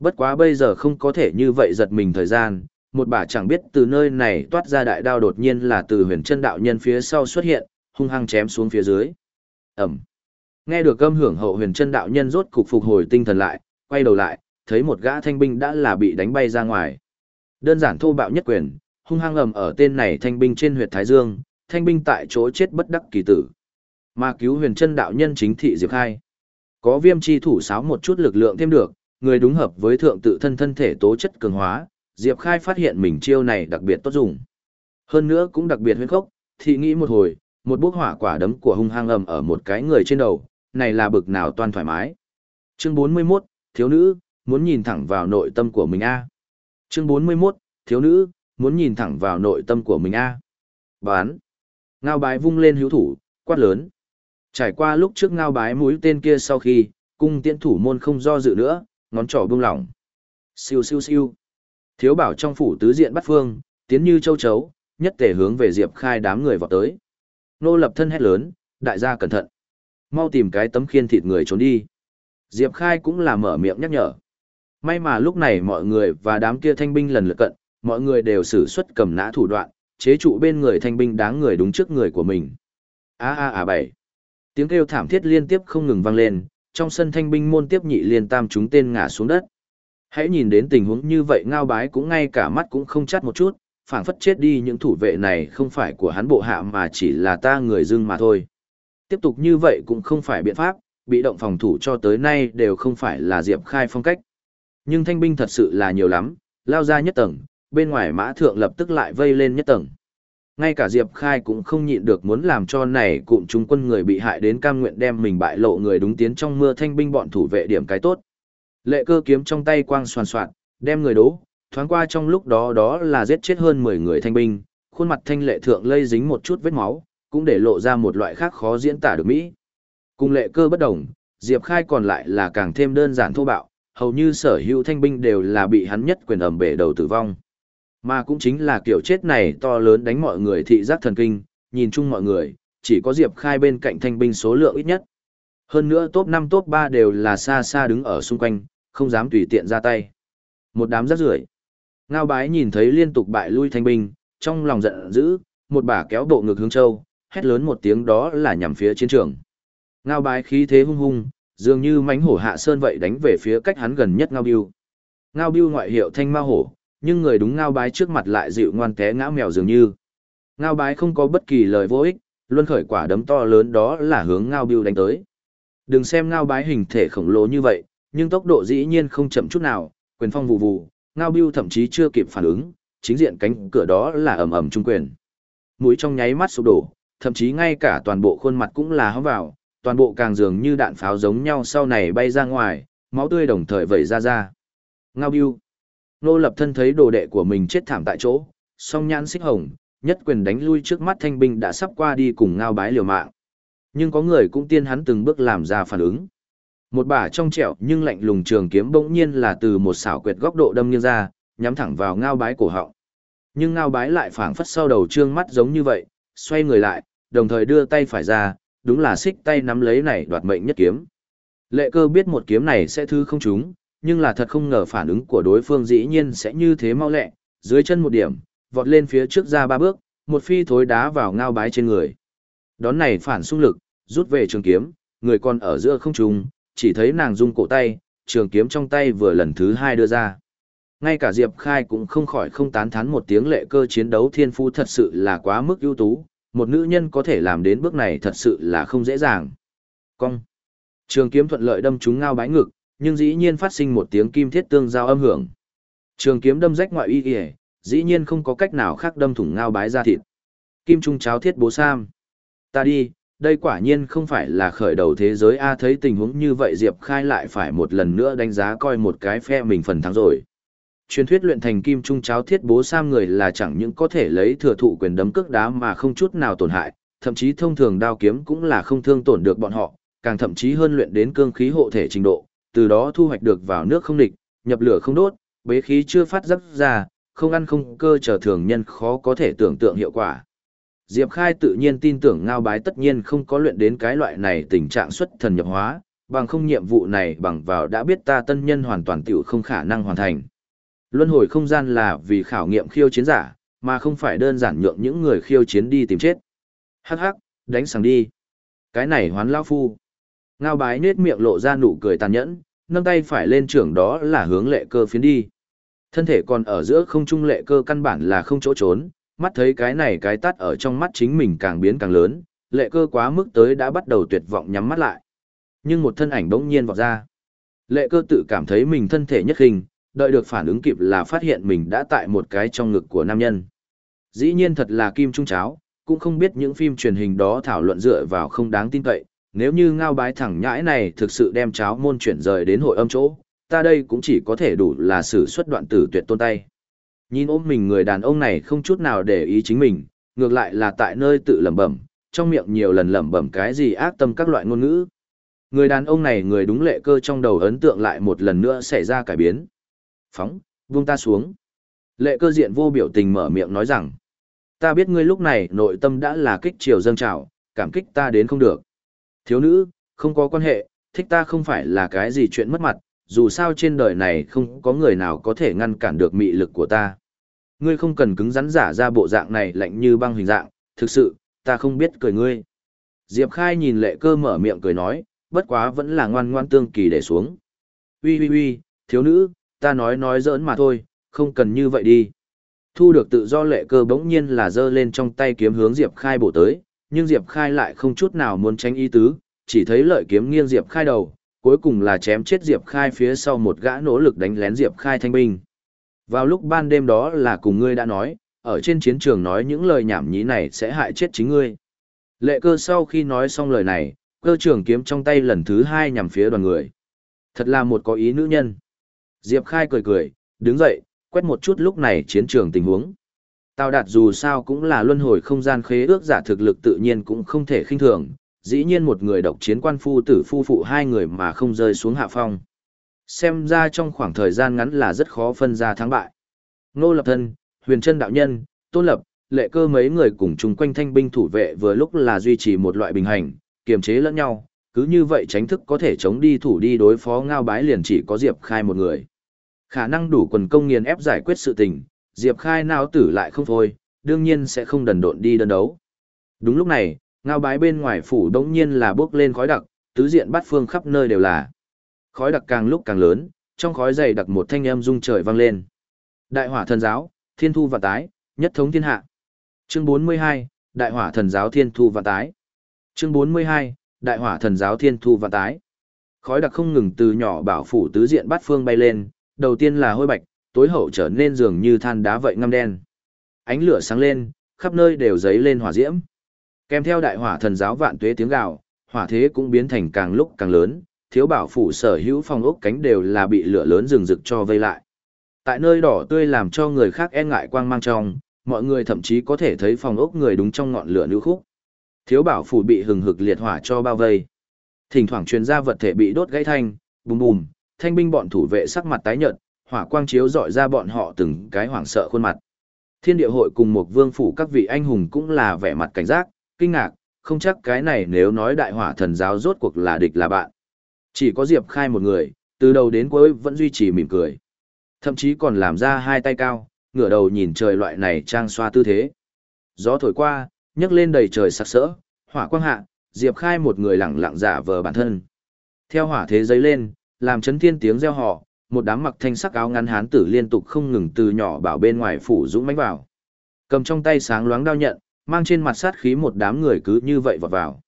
Bất quá bây giờ không có thể như vậy giật mình thời gian, một bà chẳng biết từ nơi này toát ra đại đao đột nhiên là từ huyền chân đạo nhân phía sau xuất hiện, hung hăng chém xuống phía dưới. Ẩm. Nghe được âm hưởng hậu huyền chân đạo nhân rốt cục phục hồi tinh thần lại, quay đầu lại, thấy một gã thanh binh đã là bị đánh bay ra ngoài. Đơn giản thô bạo nhất quyền, hung hăng ầm ở tên này thanh binh trên huyệt thái dương, thanh binh tại chỗ chết bất đắc kỳ tử. Mà cứu huyền chân đạo nhân chính thị Diệp Khai. Có viêm chi thủ sáo một chút lực lượng thêm được, người đúng hợp với thượng tự thân thân thể tố chất cường hóa, Diệp Khai phát hiện mình chiêu này đặc biệt tốt dùng. Hơn nữa cũng đặc biệt huyên khốc, thị nghĩ một hồi, một bức hỏa quả đấm của hung hăng ầm ở một cái người trên đầu, này là bực nào toàn thoải mái. Chương 41, thiếu nữ, muốn nhìn thẳng vào nội tâm của mình a. Chương 41, thiếu nữ, muốn nhìn thẳng vào nội tâm của mình a. Bán. Ngao bái vung lên hữu thủ, quát lớn. Trải qua lúc trước ngao bái mũi tên kia sau khi, cung tiễn thủ môn không do dự nữa, ngón trỏ buông lỏng. Siêu siêu siêu. Thiếu bảo trong phủ tứ diện bắt phương, tiến như châu chấu, nhất thể hướng về Diệp Khai đám người vào tới. Nô lập thân hét lớn, đại gia cẩn thận. Mau tìm cái tấm khiên thịt người trốn đi. Diệp Khai cũng là mở miệng nhắc nhở. May mà lúc này mọi người và đám kia thanh binh lần lượt cận, mọi người đều sử xuất cầm nã thủ đoạn, chế trụ bên người thanh binh đáng người đúng trước người của mình. A a a bảy. Tiếng kêu thảm thiết liên tiếp không ngừng vang lên, trong sân thanh binh môn tiếp nhị liên tam chúng tên ngã xuống đất. Hãy nhìn đến tình huống như vậy ngao bái cũng ngay cả mắt cũng không chắt một chút, phảng phất chết đi những thủ vệ này không phải của hắn bộ hạ mà chỉ là ta người dưng mà thôi. Tiếp tục như vậy cũng không phải biện pháp, bị động phòng thủ cho tới nay đều không phải là Diệp Khai phong cách. Nhưng thanh binh thật sự là nhiều lắm, lao ra nhất tầng, bên ngoài mã thượng lập tức lại vây lên nhất tầng. Ngay cả Diệp Khai cũng không nhịn được muốn làm cho này cụm trung quân người bị hại đến cam nguyện đem mình bại lộ người đúng tiến trong mưa thanh binh bọn thủ vệ điểm cái tốt. Lệ cơ kiếm trong tay quang soàn soạn, đem người đố, thoáng qua trong lúc đó đó là giết chết hơn 10 người thanh binh, khuôn mặt thanh lệ thượng lây dính một chút vết máu, cũng để lộ ra một loại khác khó diễn tả được Mỹ. Cùng lệ cơ bất đồng, Diệp Khai còn lại là càng thêm đơn giản thô bạo, hầu như sở hữu thanh binh đều là bị hắn nhất quyền ẩm bể đầu tử vong. Mà cũng chính là kiểu chết này to lớn đánh mọi người thị giác thần kinh, nhìn chung mọi người, chỉ có Diệp Khai bên cạnh thanh binh số lượng ít nhất. Hơn nữa top 5 top 3 đều là xa xa đứng ở xung quanh, không dám tùy tiện ra tay. Một đám rác rưởi. Ngao bái nhìn thấy liên tục bại lui thanh binh, trong lòng giận dữ, một bà kéo bộ ngực hướng châu, hét lớn một tiếng đó là nhằm phía chiến trường. Ngao bái khí thế hung hung, dường như mánh hổ hạ sơn vậy đánh về phía cách hắn gần nhất ngao biêu. Ngao biêu ngoại hiệu thanh ma hổ, nhưng người đúng ngao bái trước mặt lại dịu ngoan té ngã mèo dường như. Ngao bái không có bất kỳ lời vô ích, luôn khởi quả đấm to lớn đó là hướng ngao biêu đánh tới. Đừng xem ngao bái hình thể khổng lồ như vậy, nhưng tốc độ dĩ nhiên không chậm chút nào, quyền phong vù vù, ngao biêu thậm chí chưa kịp phản ứng, chính diện cánh cửa đó là ầm ầm trung quyền. Mũi trong nháy mắt sụp đổ, thậm chí ngay cả toàn bộ khuôn mặt cũng là hóa vào, toàn bộ càng dường như đạn pháo giống nhau sau này bay ra ngoài, máu tươi đồng thời vẩy ra ra. Ngao biêu. Nô lập thân thấy đồ đệ của mình chết thảm tại chỗ, song nhãn xích hồng, nhất quyền đánh lui trước mắt thanh binh đã sắp qua đi cùng ngao bái liều mạng. Nhưng có người cũng tiên hắn từng bước làm ra phản ứng. Một bả trong trẻo nhưng lạnh lùng trường kiếm bỗng nhiên là từ một xảo quyệt góc độ đâm nghiêng ra, nhắm thẳng vào ngao bái cổ họng. Nhưng ngao bái lại phảng phất sau đầu trương mắt giống như vậy, xoay người lại, đồng thời đưa tay phải ra, đúng là xích tay nắm lấy này đoạt mệnh nhất kiếm. Lệ cơ biết một kiếm này sẽ thư không trúng, nhưng là thật không ngờ phản ứng của đối phương dĩ nhiên sẽ như thế mau lẹ, dưới chân một điểm, vọt lên phía trước ra ba bước, một phi thối đá vào ngao bái trên người. Đón này phản xung lực, rút về trường kiếm, người còn ở giữa không trùng, chỉ thấy nàng rung cổ tay, trường kiếm trong tay vừa lần thứ hai đưa ra. Ngay cả Diệp Khai cũng không khỏi không tán thán một tiếng lệ cơ chiến đấu thiên phu thật sự là quá mức ưu tú, một nữ nhân có thể làm đến bước này thật sự là không dễ dàng. Cong. Trường kiếm thuận lợi đâm trúng ngao bái ngực, nhưng dĩ nhiên phát sinh một tiếng kim thiết tương giao âm hưởng. Trường kiếm đâm rách ngoại y y, dĩ nhiên không có cách nào khác đâm thủng ngao bái ra thịt. Kim trung cháo thiết bố sam. Ta đi, đây quả nhiên không phải là khởi đầu thế giới A thấy tình huống như vậy Diệp Khai lại phải một lần nữa đánh giá coi một cái phe mình phần thắng rồi. Truyền thuyết luyện thành kim trung cháo thiết bố sam người là chẳng những có thể lấy thừa thụ quyền đấm cước đá mà không chút nào tổn hại, thậm chí thông thường đao kiếm cũng là không thương tổn được bọn họ, càng thậm chí hơn luyện đến cương khí hộ thể trình độ, từ đó thu hoạch được vào nước không địch, nhập lửa không đốt, bế khí chưa phát dấp ra, không ăn không cơ trở thường nhân khó có thể tưởng tượng hiệu quả. Diệp Khai tự nhiên tin tưởng ngao bái tất nhiên không có luyện đến cái loại này tình trạng xuất thần nhập hóa, bằng không nhiệm vụ này bằng vào đã biết ta tân nhân hoàn toàn tiểu không khả năng hoàn thành. Luân hồi không gian là vì khảo nghiệm khiêu chiến giả, mà không phải đơn giản nhượng những người khiêu chiến đi tìm chết. Hắc hắc, đánh sẵn đi. Cái này hoán lao phu. Ngao bái nết miệng lộ ra nụ cười tàn nhẫn, nâng tay phải lên trưởng đó là hướng lệ cơ phiến đi. Thân thể còn ở giữa không trung lệ cơ căn bản là không chỗ trốn, mắt thấy cái này cái tắt ở trong mắt chính mình càng biến càng lớn, lệ cơ quá mức tới đã bắt đầu tuyệt vọng nhắm mắt lại. Nhưng một thân ảnh bỗng nhiên vọt ra. Lệ cơ tự cảm thấy mình thân thể nhất hình, đợi được phản ứng kịp là phát hiện mình đã tại một cái trong ngực của nam nhân. Dĩ nhiên thật là kim trung cháo, cũng không biết những phim truyền hình đó thảo luận dựa vào không đáng tin cậy, nếu như ngao bái thẳng nhãi này thực sự đem cháo môn chuyển rời đến hội âm chỗ, ta đây cũng chỉ có thể đủ là sử xuất đoạn tử tuyệt tôn tay. Nhìn ôm mình người đàn ông này không chút nào để ý chính mình, ngược lại là tại nơi tự lẩm bẩm, trong miệng nhiều lần lẩm bẩm cái gì ác tâm các loại ngôn ngữ. Người đàn ông này người đúng lệ cơ trong đầu ấn tượng lại một lần nữa xảy ra cải biến. Phóng, buông ta xuống. Lệ cơ diện vô biểu tình mở miệng nói rằng, ta biết ngươi lúc này nội tâm đã là kích chiều dâng trào, cảm kích ta đến không được. Thiếu nữ, không có quan hệ, thích ta không phải là cái gì chuyện mất mặt, dù sao trên đời này không có người nào có thể ngăn cản được mị lực của ta. Ngươi không cần cứng rắn giả ra bộ dạng này lạnh như băng hình dạng, thực sự, ta không biết cười ngươi. Diệp Khai nhìn lệ cơ mở miệng cười nói, bất quá vẫn là ngoan ngoan tương kỳ để xuống. Ui ui ui, thiếu nữ, ta nói nói giỡn mà thôi, không cần như vậy đi. Thu được tự do lệ cơ bỗng nhiên là giơ lên trong tay kiếm hướng Diệp Khai bổ tới, nhưng Diệp Khai lại không chút nào muốn tránh ý tứ, chỉ thấy lợi kiếm nghiêng Diệp Khai đầu, cuối cùng là chém chết Diệp Khai phía sau một gã nỗ lực đánh lén Diệp Khai thanh binh. Vào lúc ban đêm đó là cùng ngươi đã nói, ở trên chiến trường nói những lời nhảm nhí này sẽ hại chết chính ngươi. Lệ cơ sau khi nói xong lời này, cơ trưởng kiếm trong tay lần thứ hai nhằm phía đoàn người. Thật là một có ý nữ nhân. Diệp Khai cười cười, đứng dậy, quét một chút lúc này chiến trường tình huống. Tào đạt dù sao cũng là luân hồi không gian khế ước giả thực lực tự nhiên cũng không thể khinh thường, dĩ nhiên một người độc chiến quan phu tử phu phụ hai người mà không rơi xuống hạ phong. Xem ra trong khoảng thời gian ngắn là rất khó phân ra thắng bại. Ngô Lập Thân, Huyền Trân Đạo Nhân, Tôn Lập, lệ cơ mấy người cùng chung quanh thanh binh thủ vệ vừa lúc là duy trì một loại bình hành, kiềm chế lẫn nhau, cứ như vậy tránh thức có thể chống đi thủ đi đối phó ngao bái liền chỉ có Diệp Khai một người. Khả năng đủ quần công nghiền ép giải quyết sự tình, Diệp Khai nào tử lại không thôi, đương nhiên sẽ không đần độn đi đơn đấu. Đúng lúc này, ngao bái bên ngoài phủ đống nhiên là bước lên khói đặc, tứ diện bát phương khắp nơi đều là. Khói đặc càng lúc càng lớn, trong khói dày đặc một thanh âm rung trời vang lên. Đại hỏa thần giáo, thiên thu và tái, nhất thống thiên hạ. Chương 42, Đại hỏa thần giáo thiên thu và tái. Chương 42, Đại hỏa thần giáo thiên thu và tái. Khói đặc không ngừng từ nhỏ bảo phủ tứ diện bát phương bay lên, đầu tiên là hôi bạch, tối hậu trở nên dường như than đá vậy ngăm đen. Ánh lửa sáng lên, khắp nơi đều dấy lên hỏa diễm. Kèm theo đại hỏa thần giáo vạn tuế tiếng gào, hỏa thế cũng biến thành càng lúc càng lớn, thiếu bảo phủ sở hữu phòng ốc cánh đều là bị lửa lớn rừng rực cho vây lại. Tại nơi đỏ tươi làm cho người khác e ngại quang mang trong, mọi người thậm chí có thể thấy phòng ốc người đúng trong ngọn lửa lưu khúc. Thiếu bảo phủ bị hừng hực liệt hỏa cho bao vây. Thỉnh thoảng truyền ra vật thể bị đốt gãy thanh, bùm bùm, thanh binh bọn thủ vệ sắc mặt tái nhợt, hỏa quang chiếu dọi ra bọn họ từng cái hoảng sợ khuôn mặt. Thiên địa hội cùng một vương phủ các vị anh hùng cũng là vẻ mặt cảnh giác, kinh ngạc, không chắc cái này nếu nói đại hỏa thần giáo rốt cuộc là địch là bạn. Chỉ có Diệp Khai một người, từ đầu đến cuối vẫn duy trì mỉm cười. Thậm chí còn làm ra hai tay cao, ngửa đầu nhìn trời loại này trang xoa tư thế. Gió thổi qua, nhấc lên đầy trời sặc sỡ, hỏa quang hạ, Diệp Khai một người lặng lặng giả vờ bản thân. Theo hỏa thế giấy lên, làm chấn thiên tiếng reo họ, một đám mặc thanh sắc áo ngắn hán tử liên tục không ngừng từ nhỏ bảo bên ngoài phủ dũng mánh vào. Cầm trong tay sáng loáng đao nhận, mang trên mặt sát khí một đám người cứ như vậy vọt vào.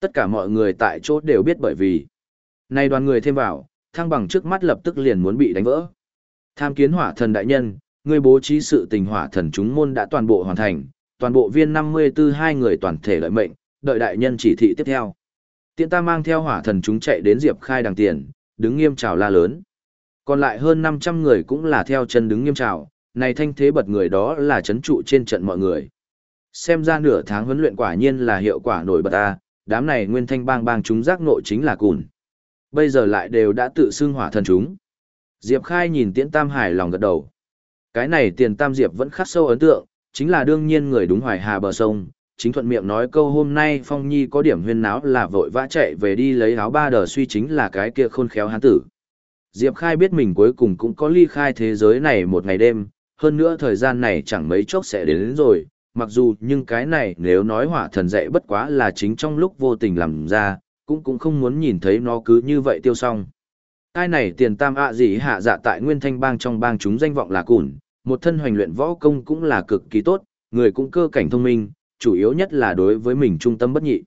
Tất cả mọi người tại chỗ đều biết bởi vì nay đoàn người thêm vào, thăng bằng trước mắt lập tức liền muốn bị đánh vỡ. Tham kiến hỏa thần đại nhân, người bố trí sự tình hỏa thần chúng môn đã toàn bộ hoàn thành, toàn bộ viên 54 hai người toàn thể lợi mệnh, đợi đại nhân chỉ thị tiếp theo. Tiện ta mang theo hỏa thần chúng chạy đến Diệp Khai đằng tiền, đứng nghiêm chào la lớn. Còn lại hơn 500 người cũng là theo chân đứng nghiêm chào, này thanh thế bật người đó là chấn trụ trên trận mọi người. Xem ra nửa tháng huấn luyện quả nhiên là hiệu quả nổi bật ta, đám này nguyên thanh bang bang chúng giác nội chính là cùn. Bây giờ lại đều đã tự xưng hỏa thần chúng. Diệp Khai nhìn tiễn tam hải lòng gật đầu. Cái này tiền tam Diệp vẫn khắc sâu ấn tượng, chính là đương nhiên người đúng hoài hà bờ sông. Chính thuận miệng nói câu hôm nay Phong Nhi có điểm huyên náo là vội vã chạy về đi lấy áo ba đờ suy chính là cái kia khôn khéo hán tử. Diệp Khai biết mình cuối cùng cũng có ly khai thế giới này một ngày đêm, hơn nữa thời gian này chẳng mấy chốc sẽ đến, đến rồi, mặc dù nhưng cái này nếu nói hỏa thần dạy bất quá là chính trong lúc vô tình làm ra, cũng cũng không muốn nhìn thấy nó cứ như vậy tiêu xong. Ai này tiền tam ạ gì hạ dạ tại nguyên thanh bang trong bang chúng danh vọng là cùn, một thân hoành luyện võ công cũng là cực kỳ tốt, người cũng cơ cảnh thông minh, chủ yếu nhất là đối với mình trung tâm bất nhị.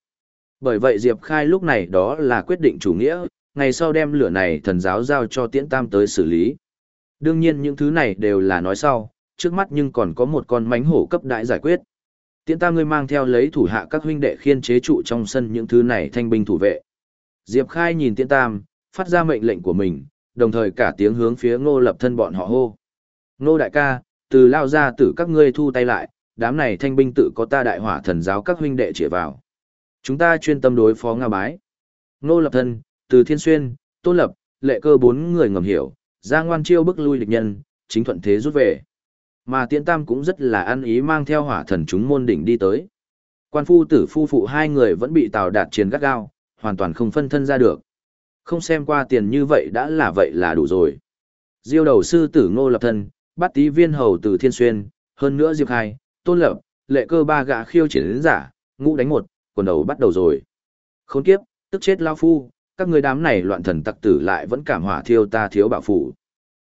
Bởi vậy Diệp Khai lúc này đó là quyết định chủ nghĩa, ngày sau đem lửa này thần giáo giao cho tiễn tam tới xử lý. Đương nhiên những thứ này đều là nói sau, trước mắt nhưng còn có một con mánh hổ cấp đại giải quyết. Tiễn tam ngươi mang theo lấy thủ hạ các huynh đệ khiên chế trụ trong sân những thứ này thanh binh thủ vệ. Diệp Khai nhìn tiễn tam, phát ra mệnh lệnh của mình, đồng thời cả tiếng hướng phía ngô lập thân bọn họ hô. Ngô đại ca, từ lao ra tử các ngươi thu tay lại, đám này thanh binh tự có ta đại hỏa thần giáo các huynh đệ chĩa vào. Chúng ta chuyên tâm đối phó Nga bái. Ngô lập thân, từ thiên xuyên, tôn lập, lệ cơ bốn người ngầm hiểu, ra ngoan chiêu bức lui địch nhân, chính thuận thế rút về. Mà tiễn tam cũng rất là ăn ý mang theo hỏa thần chúng môn đỉnh đi tới. Quan phu tử phu phụ hai người vẫn bị tào đạt chiến gắt gao, hoàn toàn không phân thân ra được. Không xem qua tiền như vậy đã là vậy là đủ rồi. Diêu đầu sư tử ngô lập thân, bắt tí viên hầu từ thiên xuyên, hơn nữa diệp hai, tôn lập, lệ cơ ba gã khiêu triển đến giả, ngũ đánh một, quần đầu bắt đầu rồi. Khốn kiếp, tức chết lao phu, các người đám này loạn thần tặc tử lại vẫn cảm hỏa thiêu ta thiếu bảo phủ.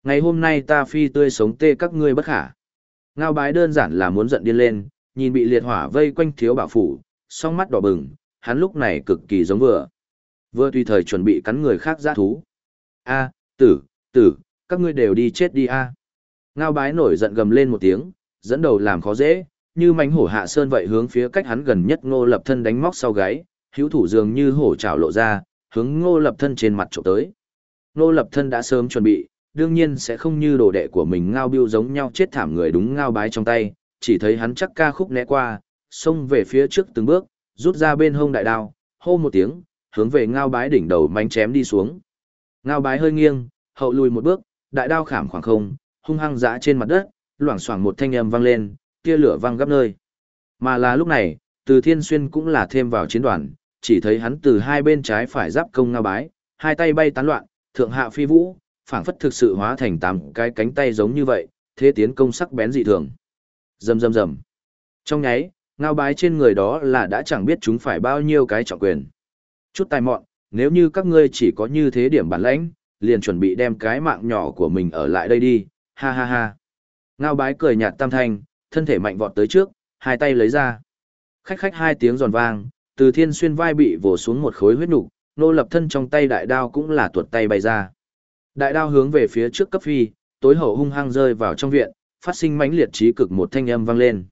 Ngày hôm nay ta phi tươi sống tê các ngươi bất khả. Ngao bái đơn giản là muốn giận điên lên, nhìn bị liệt hỏa vây quanh thiếu bảo phủ, song mắt đỏ bừng, hắn lúc này cực kỳ giống vừa. Vừa tùy thời chuẩn bị cắn người khác giã thú. A, tử, tử, các ngươi đều đi chết đi a. Ngao bái nổi giận gầm lên một tiếng, dẫn đầu làm khó dễ, như mánh hổ hạ sơn vậy hướng phía cách hắn gần nhất ngô lập thân đánh móc sau gáy, hữu thủ dường như hổ trảo lộ ra, hướng ngô lập thân trên mặt trộm tới. Ngô lập thân đã sớm chuẩn bị, đương nhiên sẽ không như đồ đệ của mình ngao biêu giống nhau chết thảm người đúng ngao bái trong tay, chỉ thấy hắn chắc ca khúc né qua, xông về phía trước từng bước, rút ra bên hông đại đao, hô một tiếng, hướng về ngao bái đỉnh đầu mánh chém đi xuống. Ngao bái hơi nghiêng, hậu lùi một bước, đại đao khảm khoảng không, hung hăng dã trên mặt đất, loảng xoảng một thanh âm vang lên, tia lửa vang gấp nơi. Mà là lúc này, từ thiên xuyên cũng là thêm vào chiến đoàn, chỉ thấy hắn từ hai bên trái phải giáp công ngao bái, hai tay bay tán loạn, thượng hạ phi vũ, phảng phất thực sự hóa thành tám cái cánh tay giống như vậy, thế tiến công sắc bén dị thường. Rầm rầm rầm. Trong nháy, ngao bái trên người đó là đã chẳng biết chúng phải bao nhiêu cái trọng quyền. Chút tài mọn, nếu như các ngươi chỉ có như thế điểm bản lãnh, liền chuẩn bị đem cái mạng nhỏ của mình ở lại đây đi, ha ha ha. Ngao bái cười nhạt tam thanh, thân thể mạnh vọt tới trước, hai tay lấy ra. Khách khách hai tiếng giòn vang, từ thiên xuyên vai bị vồ xuống một khối huyết nục, nô lập thân trong tay đại đao cũng là tuột tay bay ra. Đại đao hướng về phía trước cấp phi, tối hậu hung hăng rơi vào trong viện, phát sinh mãnh liệt trí cực một thanh âm vang lên.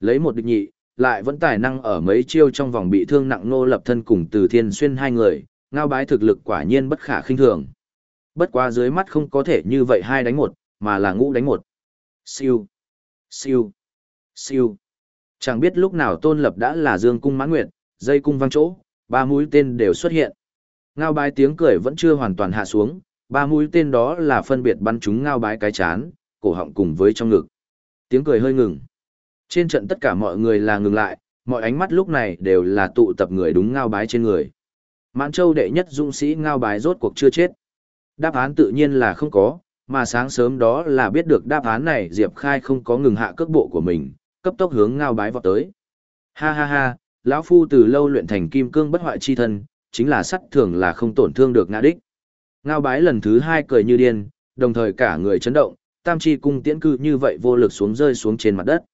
Lấy một địch nhị, lại vẫn tài năng ở mấy chiêu trong vòng bị thương nặng nô lập thân cùng từ thiên xuyên hai người, ngao bái thực lực quả nhiên bất khả khinh thường. Bất quá dưới mắt không có thể như vậy hai đánh một, mà là ngũ đánh một. Siêu, siêu, siêu. Chẳng biết lúc nào tôn lập đã là dương cung mãn nguyện dây cung văng chỗ, ba mũi tên đều xuất hiện. Ngao bái tiếng cười vẫn chưa hoàn toàn hạ xuống, ba mũi tên đó là phân biệt bắn chúng ngao bái cái chán, cổ họng cùng với trong ngực. Tiếng cười hơi ngừng. Trên trận tất cả mọi người là ngừng lại, mọi ánh mắt lúc này đều là tụ tập người đúng ngao bái trên người. Mãn Châu đệ nhất dũng sĩ ngao bái rốt cuộc chưa chết. Đáp án tự nhiên là không có, mà sáng sớm đó là biết được đáp án này Diệp Khai không có ngừng hạ cước bộ của mình, cấp tốc hướng ngao bái vọt tới. Ha ha ha, lão phu từ lâu luyện thành kim cương bất hoại chi thân, chính là sắt thường là không tổn thương được ngã đích. Ngao bái lần thứ hai cười như điên, đồng thời cả người chấn động, tam chi cung tiễn cư như vậy vô lực xuống rơi xuống trên mặt đất.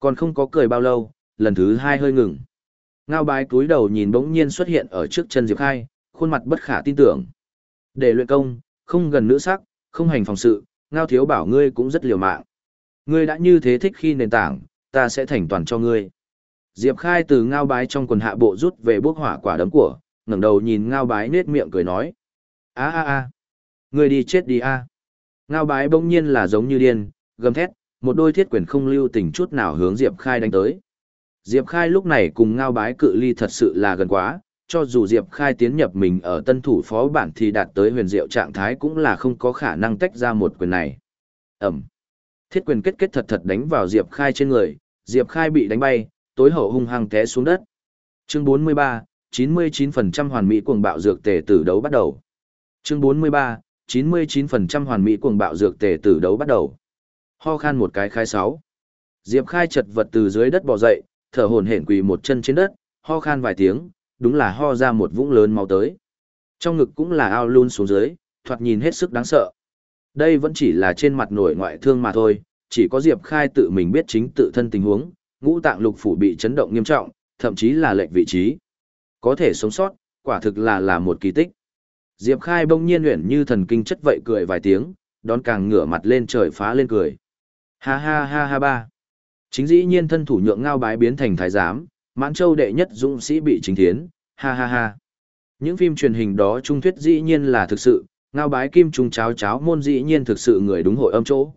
Còn không có cười bao lâu, lần thứ hai hơi ngừng. Ngao bái cúi đầu nhìn bỗng nhiên xuất hiện ở trước chân Diệp Khai, khuôn mặt bất khả tin tưởng. Để luyện công, không gần nữ sắc, không hành phòng sự, Ngao thiếu bảo ngươi cũng rất liều mạng. Ngươi đã như thế thích khi nền tảng, ta sẽ thành toàn cho ngươi. Diệp Khai từ ngao bái trong quần hạ bộ rút về bước hỏa quả đấm của, ngẩng đầu nhìn ngao bái nết miệng cười nói. a a a người đi chết đi a Ngao bái bỗng nhiên là giống như điên, gầm thét, một đôi thiết quyền không lưu tình chút nào hướng Diệp Khai đánh tới. Diệp Khai lúc này cùng ngao bái cự ly thật sự là gần quá, cho dù Diệp Khai tiến nhập mình ở tân thủ phó bản thì đạt tới huyền diệu trạng thái cũng là không có khả năng tách ra một quyền này. Ẩm. Thiết quyền kết kết thật thật đánh vào Diệp Khai trên người, Diệp Khai bị đánh bay, tối hậu hung hăng té xuống đất. Chương 43, 99% hoàn mỹ cuồng bạo dược tề tử đấu bắt đầu. Chương 43, 99% hoàn mỹ cuồng bạo dược tề tử đấu bắt đầu. Ho khan một cái khai sáu. Diệp Khai chật vật từ dưới đất bò dậy, thở hổn hển quỳ một chân trên đất, ho khan vài tiếng, đúng là ho ra một vũng lớn máu tới. Trong ngực cũng là ao luôn xuống dưới, thoạt nhìn hết sức đáng sợ. Đây vẫn chỉ là trên mặt nổi ngoại thương mà thôi, chỉ có Diệp Khai tự mình biết chính tự thân tình huống, ngũ tạng lục phủ bị chấn động nghiêm trọng, thậm chí là lệch vị trí. Có thể sống sót, quả thực là là một kỳ tích. Diệp Khai bỗng nhiên luyện như thần kinh chất vậy cười vài tiếng, đón càng ngửa mặt lên trời phá lên cười. Ha ha ha ha ba. Chính dĩ nhiên thân thủ nhượng ngao bái biến thành thái giám, mãn châu đệ nhất dũng sĩ bị chính thiến, ha ha ha. Những phim truyền hình đó trung thuyết dĩ nhiên là thực sự, ngao bái kim trung cháo cháo môn dĩ nhiên thực sự người đúng hội âm chỗ.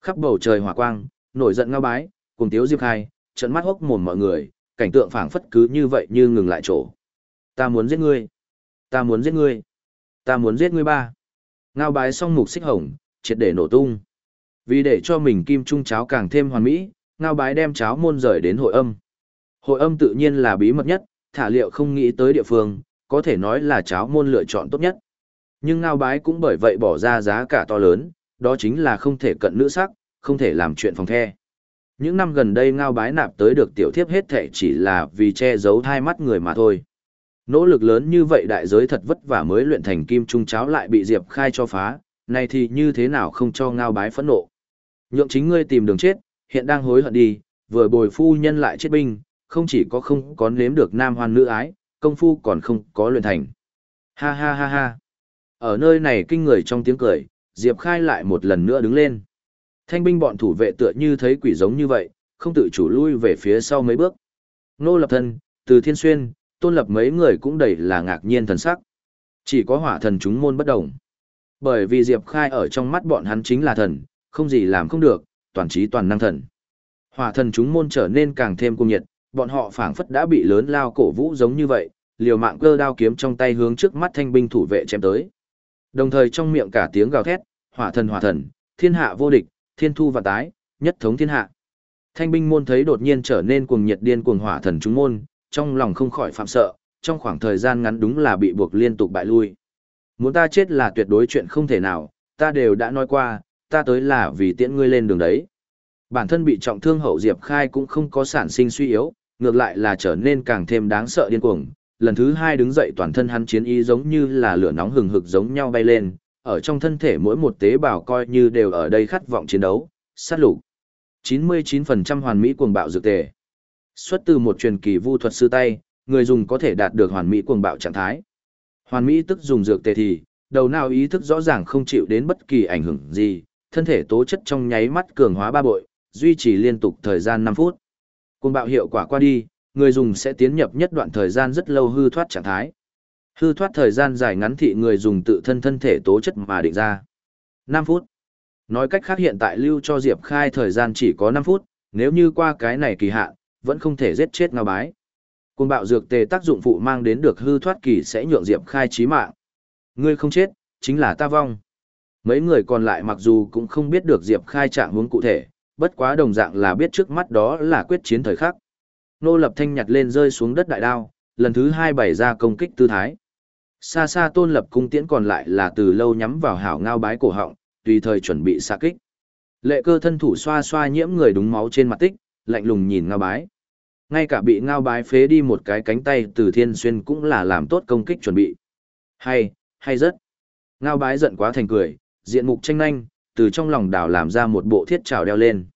Khắp bầu trời hỏa quang, nổi giận ngao bái, cùng tiếu diệp khai, trận mắt hốc mồm mọi người, cảnh tượng phảng phất cứ như vậy như ngừng lại chỗ. Ta muốn giết ngươi. Ta muốn giết ngươi. Ta muốn giết ngươi ba. Ngao bái xong mục xích hồng, triệt để nổ tung. Vì để cho mình kim trung cháo càng thêm hoàn mỹ, ngao bái đem cháo môn rời đến hội âm. Hội âm tự nhiên là bí mật nhất, thả liệu không nghĩ tới địa phương, có thể nói là cháo môn lựa chọn tốt nhất. Nhưng ngao bái cũng bởi vậy bỏ ra giá cả to lớn, đó chính là không thể cận nữ sắc, không thể làm chuyện phòng the. Những năm gần đây ngao bái nạp tới được tiểu thiếp hết thệ chỉ là vì che giấu hai mắt người mà thôi. Nỗ lực lớn như vậy đại giới thật vất vả mới luyện thành kim trung cháo lại bị Diệp Khai cho phá, này thì như thế nào không cho ngao bái phẫn nộ. Nhượng chính ngươi tìm đường chết, hiện đang hối hận đi, vừa bồi phu nhân lại chết binh, không chỉ có không có nếm được nam hoan nữ ái, công phu còn không có luyện thành. Ha ha ha ha. Ở nơi này kinh người trong tiếng cười, Diệp Khai lại một lần nữa đứng lên. Thanh binh bọn thủ vệ tựa như thấy quỷ giống như vậy, không tự chủ lui về phía sau mấy bước. Nô lập thân, từ thiên xuyên, tôn lập mấy người cũng đầy là ngạc nhiên thần sắc. Chỉ có hỏa thần chúng môn bất đồng. Bởi vì Diệp Khai ở trong mắt bọn hắn chính là thần, không gì làm không được, toàn trí toàn năng thần. Hỏa thần chúng môn trở nên càng thêm cung nhiệt, bọn họ phảng phất đã bị lớn lao cổ vũ giống như vậy, liều mạng cơ đao kiếm trong tay hướng trước mắt thanh binh thủ vệ chém tới. Đồng thời trong miệng cả tiếng gào thét, hỏa thần hỏa thần, thiên hạ vô địch, thiên thu và tái, nhất thống thiên hạ. Thanh binh môn thấy đột nhiên trở nên cuồng nhiệt điên cuồng hỏa thần chúng môn, trong lòng không khỏi phạm sợ, trong khoảng thời gian ngắn đúng là bị buộc liên tục bại lui. Muốn ta chết là tuyệt đối chuyện không thể nào, ta đều đã nói qua, ta tới là vì tiễn ngươi lên đường đấy. Bản thân bị trọng thương hậu Diệp Khai cũng không có sản sinh suy yếu, ngược lại là trở nên càng thêm đáng sợ điên cuồng. Lần thứ hai đứng dậy toàn thân hắn chiến ý giống như là lửa nóng hừng hực giống nhau bay lên, ở trong thân thể mỗi một tế bào coi như đều ở đây khát vọng chiến đấu, sát lục. 99% hoàn mỹ cuồng bạo dược tề. Xuất từ một truyền kỳ vu thuật sư tay, người dùng có thể đạt được hoàn mỹ cuồng bạo trạng thái. Hoàn mỹ tức dùng dược tề thì, đầu nào ý thức rõ ràng không chịu đến bất kỳ ảnh hưởng gì, thân thể tố chất trong nháy mắt cường hóa ba bội, duy trì liên tục thời gian 5 phút. Cuồng bạo hiệu quả qua đi, người dùng sẽ tiến nhập nhất đoạn thời gian rất lâu hư thoát trạng thái. Hư thoát thời gian dài ngắn thị người dùng tự thân thân thể tố chất mà định ra. 5 phút. Nói cách khác hiện tại lưu cho Diệp Khai thời gian chỉ có 5 phút, nếu như qua cái này kỳ hạn, vẫn không thể giết chết ngao bái. Cuồng bạo dược tề tác dụng phụ mang đến được hư thoát kỳ sẽ nhượng Diệp Khai chí mạng. Ngươi không chết, chính là ta vong. Mấy người còn lại mặc dù cũng không biết được Diệp Khai trạng hướng cụ thể, bất quá đồng dạng là biết trước mắt đó là quyết chiến thời khắc. Nô Lập Thanh nhặt lên rơi xuống đất đại đao, lần thứ hai bày ra công kích tư thái. Xa xa Tôn Lập cung tiễn còn lại là từ lâu nhắm vào hảo ngao bái cổ họng, tùy thời chuẩn bị xạ kích. Lệ cơ thân thủ xoa xoa nhiễm người đúng máu trên mặt tích, lạnh lùng nhìn ngao bái. Ngay cả bị ngao bái phế đi một cái cánh tay từ thiên xuyên cũng là làm tốt công kích chuẩn bị. Hay, hay rất. Ngao bái giận quá thành cười, diện mục tranh nhanh, từ trong lòng đảo làm ra một bộ thiết trào đeo lên.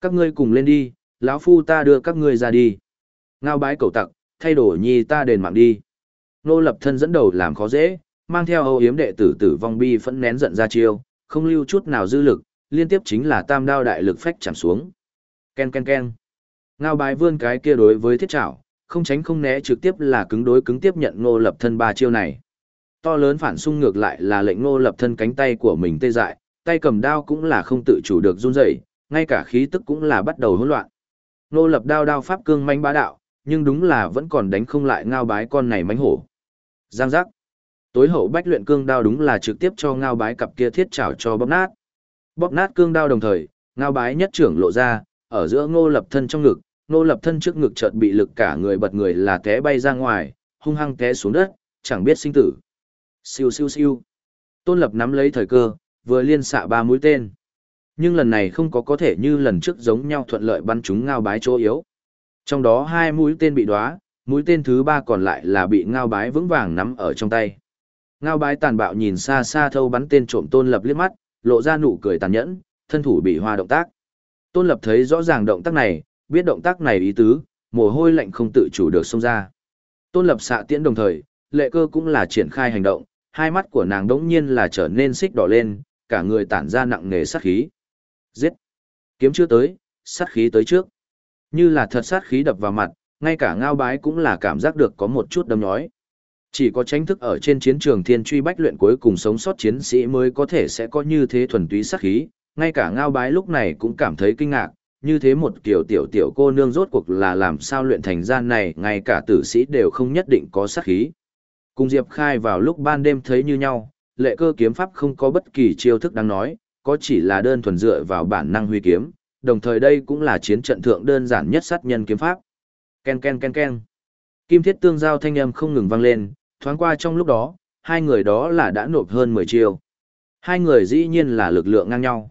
Các ngươi cùng lên đi, lão phu ta đưa các ngươi ra đi. Ngao bái cầu tặc, thay đổi nhi ta đền mạng đi. Nô lập thân dẫn đầu làm khó dễ, mang theo âu yếm đệ tử tử vong bi phẫn nén giận ra chiêu, không lưu chút nào dư lực, liên tiếp chính là tam đao đại lực phách chạm xuống. Ken ken ken. Ngao bái vươn cái kia đối với thiết trảo, không tránh không né trực tiếp là cứng đối cứng tiếp nhận ngô lập thân ba chiêu này. To lớn phản xung ngược lại là lệnh ngô lập thân cánh tay của mình tê dại, tay cầm đao cũng là không tự chủ được run rẩy, ngay cả khí tức cũng là bắt đầu hỗn loạn. Ngô lập đao đao pháp cương manh bá đạo, nhưng đúng là vẫn còn đánh không lại ngao bái con này mánh hổ. Giang giác. Tối hậu bách luyện cương đao đúng là trực tiếp cho ngao bái cặp kia thiết chảo cho bóp nát. Bóp nát cương đao đồng thời, ngao bái nhất trưởng lộ ra, ở giữa ngô lập thân trong ngực, ngô lập thân trước ngực chợt bị lực cả người bật người là té bay ra ngoài, hung hăng té xuống đất, chẳng biết sinh tử. Siêu siêu siêu. Tôn lập nắm lấy thời cơ, vừa liên xạ ba mũi tên. Nhưng lần này không có có thể như lần trước giống nhau thuận lợi bắn trúng ngao bái chỗ yếu. Trong đó hai mũi tên bị đóa, mũi tên thứ ba còn lại là bị ngao bái vững vàng nắm ở trong tay. Ngao bái tàn bạo nhìn xa xa thâu bắn tên trộm tôn lập liếc mắt, lộ ra nụ cười tàn nhẫn, thân thủ bị hoa động tác. Tôn lập thấy rõ ràng động tác này, biết động tác này ý tứ, mồ hôi lạnh không tự chủ được xông ra. Tôn lập xạ tiễn đồng thời, lệ cơ cũng là triển khai hành động, hai mắt của nàng đống nhiên là trở nên xích đỏ lên, cả người tản ra nặng nề sát khí. Giết! Kiếm chưa tới, sát khí tới trước. Như là thật sát khí đập vào mặt, ngay cả ngao bái cũng là cảm giác được có một chút đâm nhói. Chỉ có tránh thức ở trên chiến trường thiên truy bách luyện cuối cùng sống sót chiến sĩ mới có thể sẽ có như thế thuần túy sắc khí, ngay cả ngao bái lúc này cũng cảm thấy kinh ngạc, như thế một kiểu tiểu tiểu cô nương rốt cuộc là làm sao luyện thành gian này ngay cả tử sĩ đều không nhất định có sát khí. Cùng Diệp Khai vào lúc ban đêm thấy như nhau, lệ cơ kiếm pháp không có bất kỳ chiêu thức đáng nói, có chỉ là đơn thuần dựa vào bản năng huy kiếm, đồng thời đây cũng là chiến trận thượng đơn giản nhất sát nhân kiếm pháp. Ken ken ken ken. Kim thiết tương giao thanh âm không ngừng vang lên, thoáng qua trong lúc đó, hai người đó là đã nộp hơn 10 chiêu. Hai người dĩ nhiên là lực lượng ngang nhau.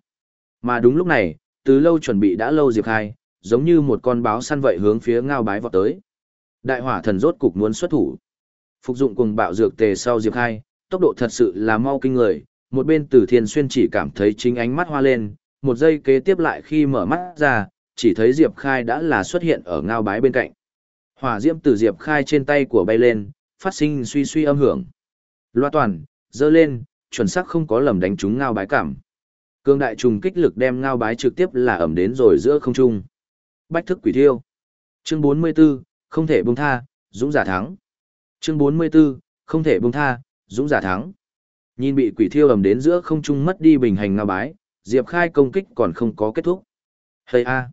Mà đúng lúc này, từ lâu chuẩn bị đã lâu Diệp Khai, giống như một con báo săn vậy hướng phía ngao bái vọt tới. Đại hỏa thần rốt cục muốn xuất thủ. Phục dụng cùng bạo dược tề sau Diệp Khai, tốc độ thật sự là mau kinh người, một bên Từ Thiên Xuyên chỉ cảm thấy chính ánh mắt hoa lên, một giây kế tiếp lại khi mở mắt ra, chỉ thấy Diệp Khai đã là xuất hiện ở ngao bái bên cạnh. Hỏa diễm từ Diệp Khai trên tay của bay lên, phát sinh suy suy âm hưởng. Loa toàn, dơ lên, chuẩn xác không có lầm đánh trúng ngao bái cảm. Cương đại trùng kích lực đem ngao bái trực tiếp là ẩm đến rồi giữa không trung. Bách thức quỷ thiêu. Chương 44, không thể buông tha, dũng giả thắng. Chương 44, không thể buông tha, dũng giả thắng. Nhìn bị quỷ thiêu ẩm đến giữa không trung mất đi bình hành ngao bái, Diệp Khai công kích còn không có kết thúc. Hây a.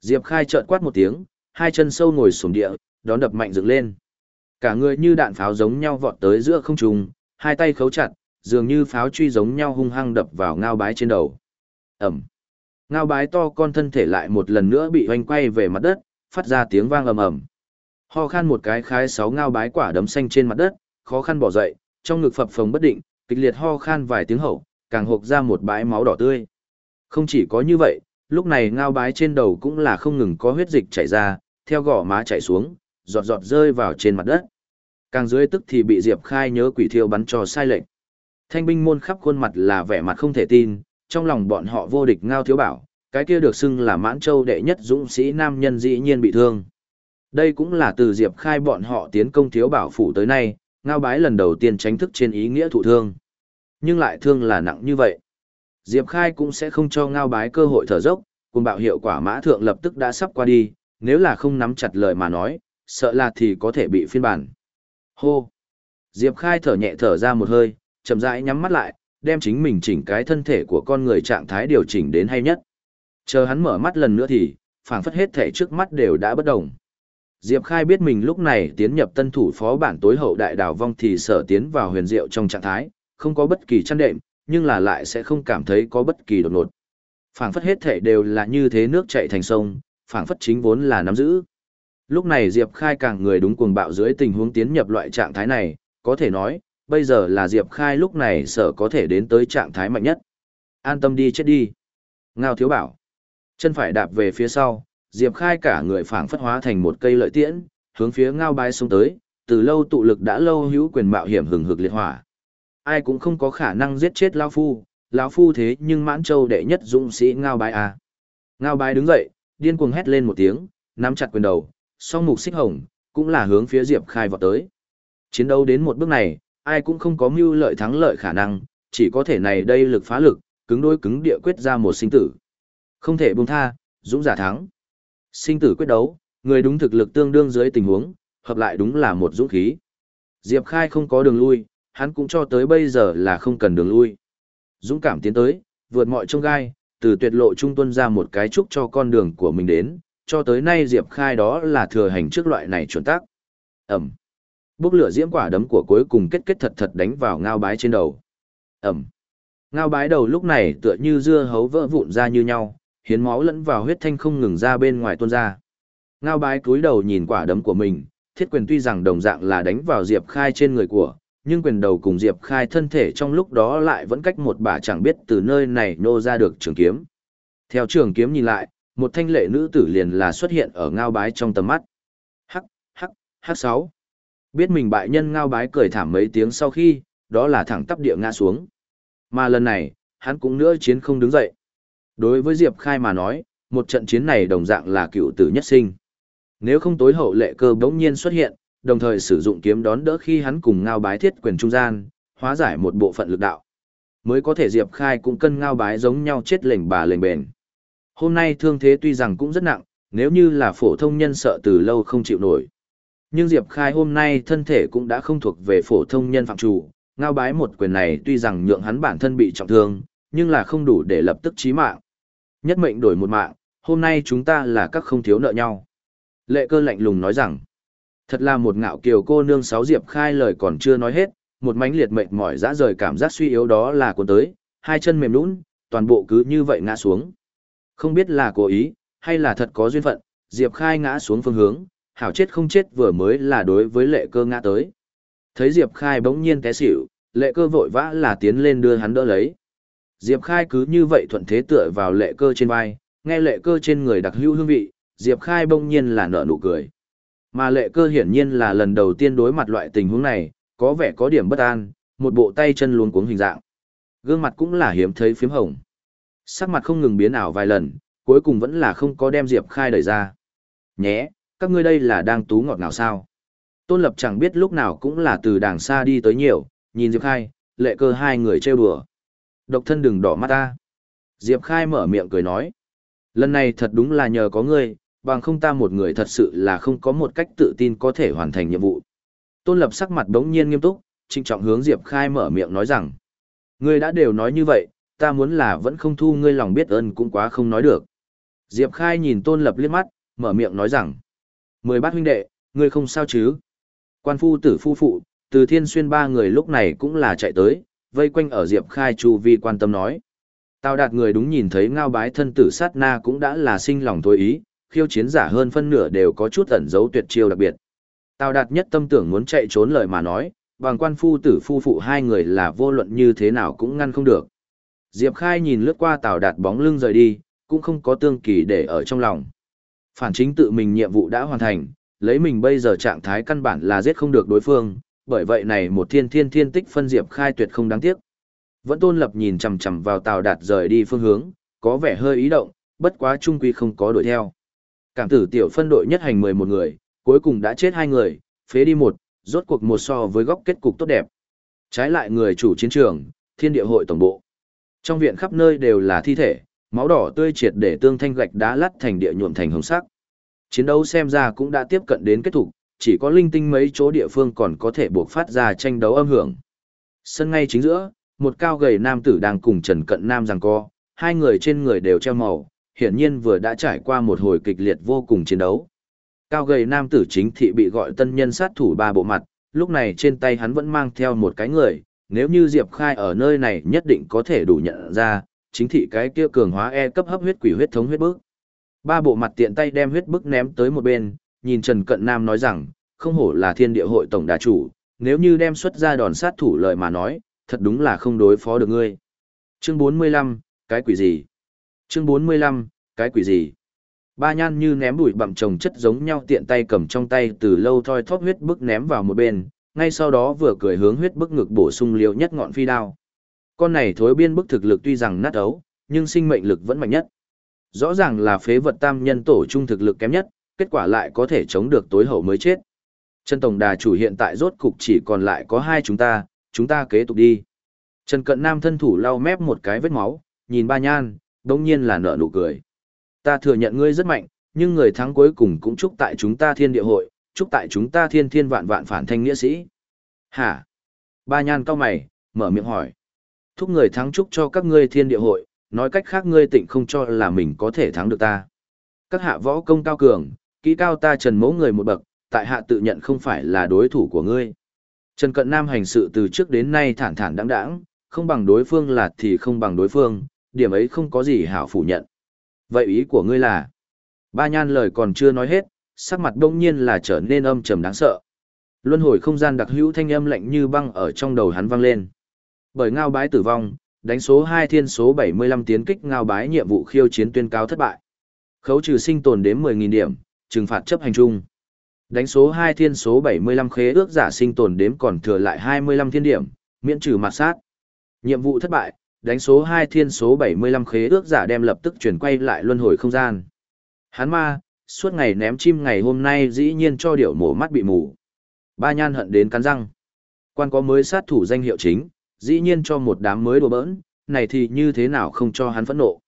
Diệp Khai trợn quát một tiếng, hai chân sâu ngồi xuống địa, đón đập mạnh dựng lên. Cả người như đạn pháo giống nhau vọt tới giữa không trung, hai tay khấu chặt, dường như pháo truy giống nhau hung hăng đập vào ngao bái trên đầu. Ẩm. Ngao bái to con thân thể lại một lần nữa bị hoanh quay về mặt đất, phát ra tiếng vang ầm ầm. Ho khan một cái khái sáu ngao bái quả đấm xanh trên mặt đất, khó khăn bỏ dậy, trong ngực phập phồng bất định, kịch liệt ho khan vài tiếng hậu, càng hộc ra một bãi máu đỏ tươi. Không chỉ có như vậy, lúc này ngao bái trên đầu cũng là không ngừng có huyết dịch chảy ra, theo gò má chảy xuống, giọt giọt rơi vào trên mặt đất. Càng dưới tức thì bị Diệp Khai nhớ quỷ thiêu bắn cho sai lệch. Thanh binh môn khắp khuôn mặt là vẻ mặt không thể tin, trong lòng bọn họ vô địch ngao thiếu bảo, cái kia được xưng là mãn châu đệ nhất dũng sĩ nam nhân dĩ nhiên bị thương. Đây cũng là từ Diệp Khai bọn họ tiến công thiếu bảo phủ tới nay, ngao bái lần đầu tiên tránh thức trên ý nghĩa thụ thương. Nhưng lại thương là nặng như vậy. Diệp Khai cũng sẽ không cho ngao bái cơ hội thở dốc, cùng bạo hiệu quả mã thượng lập tức đã sắp qua đi, nếu là không nắm chặt lời mà nói, sợ là thì có thể bị phiên bản. Hô! Diệp Khai thở nhẹ thở ra một hơi, chậm rãi nhắm mắt lại, đem chính mình chỉnh cái thân thể của con người trạng thái điều chỉnh đến hay nhất. Chờ hắn mở mắt lần nữa thì, phảng phất hết thể trước mắt đều đã bất động. Diệp Khai biết mình lúc này tiến nhập tân thủ phó bản tối hậu đại đào vong thì sở tiến vào huyền diệu trong trạng thái, không có bất kỳ chăn đệm, nhưng là lại sẽ không cảm thấy có bất kỳ đột ngột. Phảng phất hết thể đều là như thế nước chảy thành sông, phảng phất chính vốn là nắm giữ. Lúc này Diệp Khai càng người đúng cuồng bạo dưới tình huống tiến nhập loại trạng thái này, có thể nói, bây giờ là Diệp Khai lúc này sở có thể đến tới trạng thái mạnh nhất. An tâm đi chết đi. Ngao thiếu bảo. Chân phải đạp về phía sau, Diệp Khai cả người phảng phất hóa thành một cây lợi tiễn, hướng phía ngao bái xuống tới, từ lâu tụ lực đã lâu hữu quyền mạo hiểm hừng hực liệt hỏa. Ai cũng không có khả năng giết chết lão phu, lão phu thế nhưng mãn châu đệ nhất dũng sĩ ngao bái à. Ngao bái đứng dậy, điên cuồng hét lên một tiếng, nắm chặt quyền đầu, song mục xích hồng, cũng là hướng phía Diệp Khai vọt tới. Chiến đấu đến một bước này, ai cũng không có mưu lợi thắng lợi khả năng, chỉ có thể này đây lực phá lực, cứng đối cứng địa quyết ra một sinh tử. Không thể buông tha, dũng giả thắng. Sinh tử quyết đấu, người đúng thực lực tương đương dưới tình huống, hợp lại đúng là một dũng khí. Diệp Khai không có đường lui, hắn cũng cho tới bây giờ là không cần đường lui. Dũng cảm tiến tới, vượt mọi trông gai, từ tuyệt lộ trung tuân ra một cái trúc cho con đường của mình đến, cho tới nay Diệp Khai đó là thừa hành trước loại này chuẩn tác. Ẩm. Bốc lửa diễm quả đấm của cuối cùng kết kết thật thật đánh vào ngao bái trên đầu. Ẩm. Ngao bái đầu lúc này tựa như dưa hấu vỡ vụn ra như nhau, hiến máu lẫn vào huyết thanh không ngừng ra bên ngoài tuôn ra. Ngao bái cúi đầu nhìn quả đấm của mình, thiết quyền tuy rằng đồng dạng là đánh vào Diệp Khai trên người của, nhưng quyền đầu cùng Diệp Khai thân thể trong lúc đó lại vẫn cách một bà chẳng biết từ nơi này nô ra được trường kiếm. Theo trường kiếm nhìn lại, một thanh lệ nữ tử liền là xuất hiện ở ngao bái trong tầm mắt. Hắc, hắc, hắc sáu. Biết mình bại nhân ngao bái cười thảm mấy tiếng sau khi, đó là thẳng tắp địa ngã xuống. Mà lần này, hắn cũng nữa chiến không đứng dậy. Đối với Diệp Khai mà nói, một trận chiến này đồng dạng là cựu tử nhất sinh. Nếu không tối hậu lệ cơ bỗng nhiên xuất hiện, đồng thời sử dụng kiếm đón đỡ khi hắn cùng ngao bái thiết quyền trung gian, hóa giải một bộ phận lực đạo. Mới có thể Diệp Khai cũng cân ngao bái giống nhau chết lệnh bà lệnh bền. Hôm nay thương thế tuy rằng cũng rất nặng, nếu như là phổ thông nhân sợ từ lâu không chịu nổi. Nhưng Diệp Khai hôm nay thân thể cũng đã không thuộc về phổ thông nhân phạm chủ, ngao bái một quyền này tuy rằng nhượng hắn bản thân bị trọng thương, nhưng là không đủ để lập tức chí mạng. Nhất mệnh đổi một mạng, hôm nay chúng ta là các không thiếu nợ nhau. Lệ cơ lạnh lùng nói rằng, thật là một ngạo kiều cô nương sáu Diệp Khai lời còn chưa nói hết, một mánh liệt mệnh mỏi dã rời cảm giác suy yếu đó là cuốn tới, hai chân mềm nũng, toàn bộ cứ như vậy ngã xuống. Không biết là cố ý, hay là thật có duyên phận, Diệp Khai ngã xuống phương hướng, hảo chết không chết vừa mới là đối với lệ cơ ngã tới. Thấy Diệp Khai bỗng nhiên té xỉu, lệ cơ vội vã là tiến lên đưa hắn đỡ lấy. Diệp Khai cứ như vậy thuận thế tựa vào lệ cơ trên vai, nghe lệ cơ trên người đặc hữu hương vị, Diệp Khai bỗng nhiên là nở nụ cười. Mà lệ cơ hiển nhiên là lần đầu tiên đối mặt loại tình huống này, có vẻ có điểm bất an, một bộ tay chân luống cuống hình dạng. Gương mặt cũng là hiếm thấy phím hồng. Sắc mặt không ngừng biến ảo vài lần, cuối cùng vẫn là không có đem Diệp Khai đẩy ra. Nhé, các ngươi đây là đang tú ngọt nào sao? Tôn Lập chẳng biết lúc nào cũng là từ đàng xa đi tới nhiều, nhìn Diệp Khai, lệ cơ hai người trêu đùa. Độc thân đừng đỏ mắt ta. Diệp Khai mở miệng cười nói. Lần này thật đúng là nhờ có ngươi, bằng không ta một người thật sự là không có một cách tự tin có thể hoàn thành nhiệm vụ. Tôn Lập sắc mặt đống nhiên nghiêm túc, trịnh trọng hướng Diệp Khai mở miệng nói rằng. Ngươi đã đều nói như vậy, ta muốn là vẫn không thu ngươi lòng biết ơn cũng quá không nói được. Diệp Khai nhìn Tôn Lập liếc mắt, mở miệng nói rằng. Mười bát huynh đệ, ngươi không sao chứ? Quan phu tử phu phụ, từ thiên xuyên ba người lúc này cũng là chạy tới, vây quanh ở Diệp Khai chu vi quan tâm nói. Tào đạt người đúng nhìn thấy ngao bái thân tử sát na cũng đã là sinh lòng thôi ý, khiêu chiến giả hơn phân nửa đều có chút ẩn giấu tuyệt chiêu đặc biệt. Tào đạt nhất tâm tưởng muốn chạy trốn lời mà nói, bằng quan phu tử phu phụ hai người là vô luận như thế nào cũng ngăn không được. Diệp Khai nhìn lướt qua Tào đạt bóng lưng rời đi, cũng không có tương kỳ để ở trong lòng. Phản chính tự mình nhiệm vụ đã hoàn thành, lấy mình bây giờ trạng thái căn bản là giết không được đối phương, bởi vậy này một thiên thiên thiên tích phân Diệp Khai tuyệt không đáng tiếc. Vẫn tôn lập nhìn chằm chằm vào Tào Đạt rời đi phương hướng, có vẻ hơi ý động, bất quá trung quy không có đuổi theo. Cảm tử tiểu phân đội nhất hành 11 người, cuối cùng đã chết hai người, phế đi một, rốt cuộc một so với góc kết cục tốt đẹp. Trái lại người chủ chiến trường, thiên địa hội tổng bộ. Trong viện khắp nơi đều là thi thể, máu đỏ tươi triệt để tương thanh gạch đá lắt thành địa nhuộm thành hồng sắc. Chiến đấu xem ra cũng đã tiếp cận đến kết thúc, chỉ có linh tinh mấy chỗ địa phương còn có thể buộc phát ra tranh đấu âm hưởng. Sân ngay chính giữa, một cao gầy nam tử đang cùng Trần Cận Nam giằng co, hai người trên người đều treo màu, hiển nhiên vừa đã trải qua một hồi kịch liệt vô cùng chiến đấu. Cao gầy nam tử chính thị bị gọi tân nhân sát thủ ba bộ mặt, lúc này trên tay hắn vẫn mang theo một cái người, nếu như Diệp Khai ở nơi này nhất định có thể đủ nhận ra, chính thị cái kia cường hóa E cấp hấp huyết quỷ huyết thống huyết bức. Ba bộ mặt tiện tay đem huyết bức ném tới một bên, nhìn Trần Cận Nam nói rằng, không hổ là thiên địa hội tổng đà chủ, nếu như đem xuất ra đòn sát thủ lời mà nói, thật đúng là không đối phó được ngươi. Chương 45, cái quỷ gì? Chương 45, cái quỷ gì? Ba nhan như ném bụi bặm chồng chất giống nhau tiện tay cầm trong tay từ lâu thoi thóp huyết bức ném vào một bên, ngay sau đó vừa cười hướng huyết bức ngực bổ sung liều nhất ngọn phi đao. Con này thối biên bức thực lực tuy rằng nát ấu, nhưng sinh mệnh lực vẫn mạnh nhất. Rõ ràng là phế vật tam nhân tổ trung thực lực kém nhất, kết quả lại có thể chống được tối hậu mới chết. Trần Tổng Đà chủ hiện tại rốt cục chỉ còn lại có hai chúng ta, chúng ta kế tục đi. Trần Cận Nam thân thủ lau mép một cái vết máu, nhìn ba nhan, đồng nhiên là nở nụ cười. Ta thừa nhận ngươi rất mạnh, nhưng người thắng cuối cùng cũng chúc tại chúng ta thiên địa hội, chúc tại chúng ta thiên thiên vạn vạn phản thanh nghĩa sĩ. Hả? Ba nhan cao mày, mở miệng hỏi. Thúc người thắng chúc cho các ngươi thiên địa hội, nói cách khác ngươi tịnh không cho là mình có thể thắng được ta. Các hạ võ công cao cường, kỹ cao ta trần mẫu người một bậc, tại hạ tự nhận không phải là đối thủ của ngươi. Trần Cận Nam hành sự từ trước đến nay thản thản đáng đáng, không bằng đối phương là thì không bằng đối phương, điểm ấy không có gì hảo phủ nhận. Vậy ý của ngươi là? Ba nhan lời còn chưa nói hết, sắc mặt đông nhiên là trở nên âm trầm đáng sợ. Luân hồi không gian đặc hữu thanh âm lạnh như băng ở trong đầu hắn vang lên. Bởi ngao bái tử vong, đánh số 2 thiên số 75 tiến kích ngao bái nhiệm vụ khiêu chiến tuyên cáo thất bại. Khấu trừ sinh tồn đến 10.000 điểm, trừng phạt chấp hành chung. Đánh số 2 thiên số 75 khế ước giả sinh tồn đếm còn thừa lại 25 thiên điểm, miễn trừ mặt sát. Nhiệm vụ thất bại, đánh số 2 thiên số 75 khế ước giả đem lập tức chuyển quay lại luân hồi không gian. Hắn ma, suốt ngày ném chim ngày hôm nay dĩ nhiên cho điểu mổ mắt bị mù. Ba nhan hận đến cắn răng. Quan có mới sát thủ danh hiệu chính, dĩ nhiên cho một đám mới đồ bỡn, này thì như thế nào không cho hắn phẫn nộ.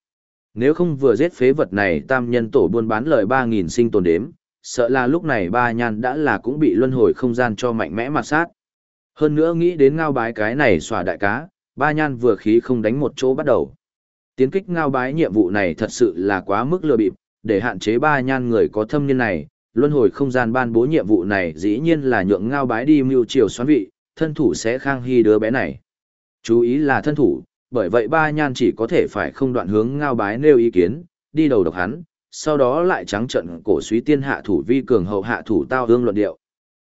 Nếu không vừa giết phế vật này tam nhân tổ buôn bán lời 3.000 sinh tồn đếm, sợ là lúc này ba nhan đã là cũng bị luân hồi không gian cho mạnh mẽ mặt sát. Hơn nữa nghĩ đến ngao bái cái này xòa đại cá, ba nhan vừa khí không đánh một chỗ bắt đầu. Tiến kích ngao bái nhiệm vụ này thật sự là quá mức lừa bịp, để hạn chế ba nhan người có thâm niên này, luân hồi không gian ban bố nhiệm vụ này dĩ nhiên là nhượng ngao bái đi mưu chiều xoán vị, thân thủ sẽ khang hy đứa bé này. Chú ý là thân thủ, bởi vậy ba nhan chỉ có thể phải không đoạn hướng ngao bái nêu ý kiến, đi đầu độc hắn, sau đó lại trắng trận cổ suý tiên hạ thủ vi cường hậu hạ thủ tao hương luận điệu.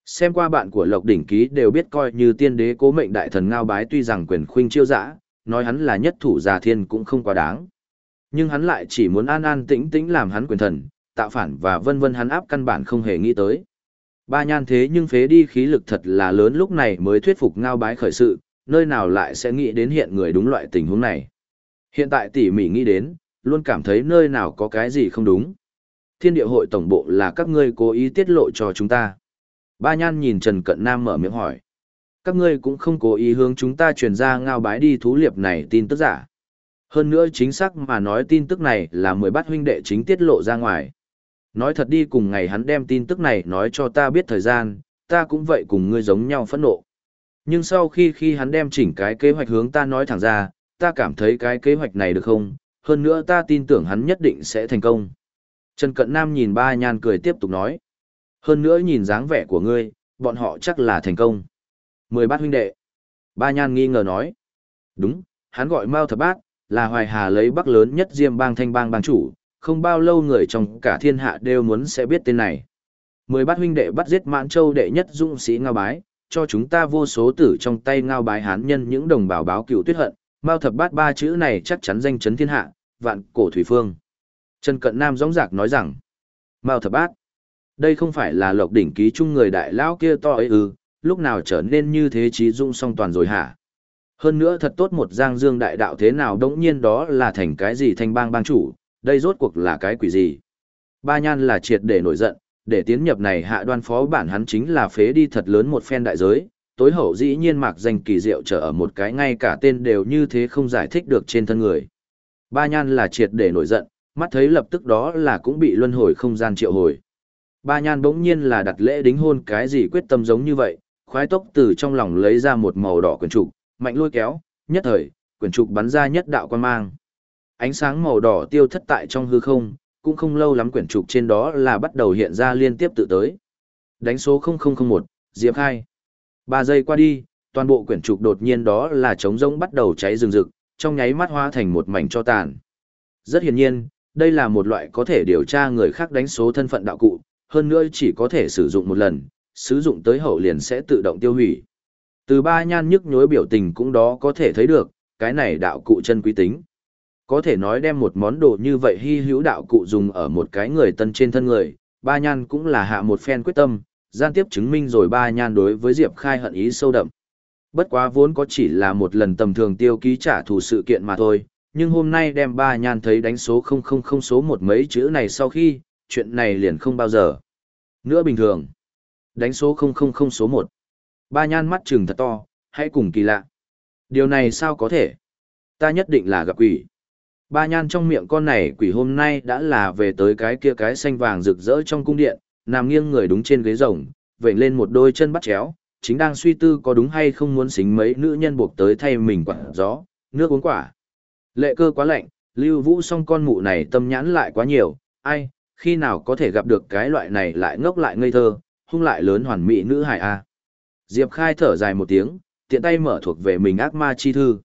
Xem qua bạn của Lộc Đỉnh Ký đều biết coi như tiên đế cố mệnh đại thần ngao bái tuy rằng quyền khuynh chiêu dã, nói hắn là nhất thủ già thiên cũng không quá đáng. Nhưng hắn lại chỉ muốn an an tĩnh tĩnh làm hắn quyền thần, tạo phản và vân vân hắn áp căn bản không hề nghĩ tới. Ba nhan thế nhưng phế đi khí lực thật là lớn lúc này mới thuyết phục ngao bái khởi sự, nơi nào lại sẽ nghĩ đến hiện người đúng loại tình huống này. Hiện tại tỉ mỉ nghĩ đến, luôn cảm thấy nơi nào có cái gì không đúng. Thiên địa hội tổng bộ là các ngươi cố ý tiết lộ cho chúng ta. Ba nhan nhìn Trần Cận Nam mở miệng hỏi. Các ngươi cũng không cố ý hướng chúng ta truyền ra ngao bái đi thú liệp này tin tức giả. Hơn nữa chính xác mà nói tin tức này là mười bát huynh đệ chính tiết lộ ra ngoài. Nói thật đi cùng ngày hắn đem tin tức này nói cho ta biết thời gian, ta cũng vậy cùng ngươi giống nhau phẫn nộ. Nhưng sau khi khi hắn đem chỉnh cái kế hoạch hướng ta nói thẳng ra, ta cảm thấy cái kế hoạch này được không, hơn nữa ta tin tưởng hắn nhất định sẽ thành công. Trần Cận Nam nhìn ba nhan cười tiếp tục nói. Hơn nữa nhìn dáng vẻ của ngươi, bọn họ chắc là thành công. Mười bát huynh đệ. Ba Nhan nghi ngờ nói. Đúng, hắn gọi Mao Thập Bát, là Hoài Hà lấy bắc lớn nhất Diêm Bang Thanh Bang bang chủ, không bao lâu người trong cả thiên hạ đều muốn sẽ biết tên này. Mười bát huynh đệ bắt giết Mãn Châu đệ nhất dũng sĩ Ngao Bái, cho chúng ta vô số tử trong tay Ngao Bái hán nhân những đồng bào báo cựu tuyết hận, Mao Thập Bát ba chữ này chắc chắn danh chấn thiên hạ, vạn cổ thủy phương. Trần Cận Nam dõng dạc nói rằng, Mao Thập Bát, đây không phải là lộc đỉnh ký chung người đại lão kia to ấy ư, lúc nào trở nên như thế trí dung song toàn rồi hả? Hơn nữa thật tốt một giang dương đại đạo thế nào đống nhiên đó là thành cái gì thanh bang bang chủ, đây rốt cuộc là cái quỷ gì? Ba nhan là triệt để nổi giận, để tiến nhập này hạ đoan phó bản hắn chính là phế đi thật lớn một phen đại giới, tối hậu dĩ nhiên mạc danh kỳ diệu trở ở một cái ngay cả tên đều như thế không giải thích được trên thân người. Ba nhan là triệt để nổi giận, mắt thấy lập tức đó là cũng bị luân hồi không gian triệu hồi. Ba nhan bỗng nhiên là đặt lễ đính hôn cái gì quyết tâm giống như vậy, khoái tốc từ trong lòng lấy ra một màu đỏ quyển trục, mạnh lôi kéo, nhất thời, quyển trục bắn ra nhất đạo quan mang. Ánh sáng màu đỏ tiêu thất tại trong hư không, cũng không lâu lắm quyển trục trên đó là bắt đầu hiện ra liên tiếp tự tới. Đánh số 0001, Diệp Khai. 3 giây qua đi, toàn bộ quyển trục đột nhiên đó là trống rỗng bắt đầu cháy rừng rực, trong nháy mắt hóa thành một mảnh cho tàn. Rất hiển nhiên, đây là một loại có thể điều tra người khác đánh số thân phận đạo cụ, hơn nữa chỉ có thể sử dụng một lần, sử dụng tới hậu liền sẽ tự động tiêu hủy. Từ ba nhan nhức nhối biểu tình cũng đó có thể thấy được, cái này đạo cụ chân quý tính. Có thể nói đem một món đồ như vậy hy hữu đạo cụ dùng ở một cái người tân trên thân người, ba nhan cũng là hạ một phen quyết tâm, gian tiếp chứng minh rồi ba nhan đối với Diệp Khai hận ý sâu đậm. Bất quá vốn có chỉ là một lần tầm thường tiêu ký trả thù sự kiện mà thôi, nhưng hôm nay đem ba nhan thấy đánh số 000 số một mấy chữ này sau khi, chuyện này liền không bao giờ. Nữa bình thường, đánh số 000 số 1. Ba nhan mắt trừng thật to, hãy cùng kỳ lạ. Điều này sao có thể? Ta nhất định là gặp quỷ. Ba nhan trong miệng con này quỷ hôm nay đã là về tới cái kia cái xanh vàng rực rỡ trong cung điện, nằm nghiêng người đúng trên ghế rồng, vệnh lên một đôi chân bắt chéo, chính đang suy tư có đúng hay không muốn xính mấy nữ nhân buộc tới thay mình quả gió, nước uống quả. Lệ cơ quá lạnh, lưu vũ song con mụ này tâm nhãn lại quá nhiều, ai, khi nào có thể gặp được cái loại này lại ngốc lại ngây thơ, hung lại lớn hoàn mỹ nữ hài a. Diệp Khai thở dài một tiếng, tiện tay mở thuộc về mình ác ma chi thư.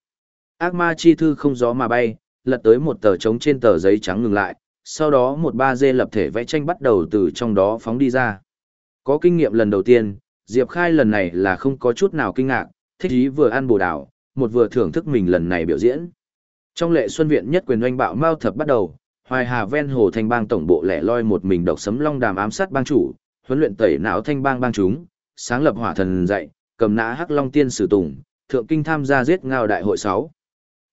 Ác ma chi thư không gió mà bay, lật tới một tờ trống trên tờ giấy trắng ngừng lại, sau đó một ba dê lập thể vẽ tranh bắt đầu từ trong đó phóng đi ra. Có kinh nghiệm lần đầu tiên, Diệp Khai lần này là không có chút nào kinh ngạc, thích ý vừa ăn bồ đào, một vừa thưởng thức mình lần này biểu diễn. Trong lệ xuân viện nhất quyền oanh bạo mau thập bắt đầu, Hoài Hà ven hồ thanh bang tổng bộ lẻ loi một mình độc sấm long đàm ám sát bang chủ, huấn luyện tẩy não thanh bang bang chúng, sáng lập hỏa thần dạy, cầm nã hắc long tiên sử tùng, thượng kinh tham gia giết ngao đại hội 6.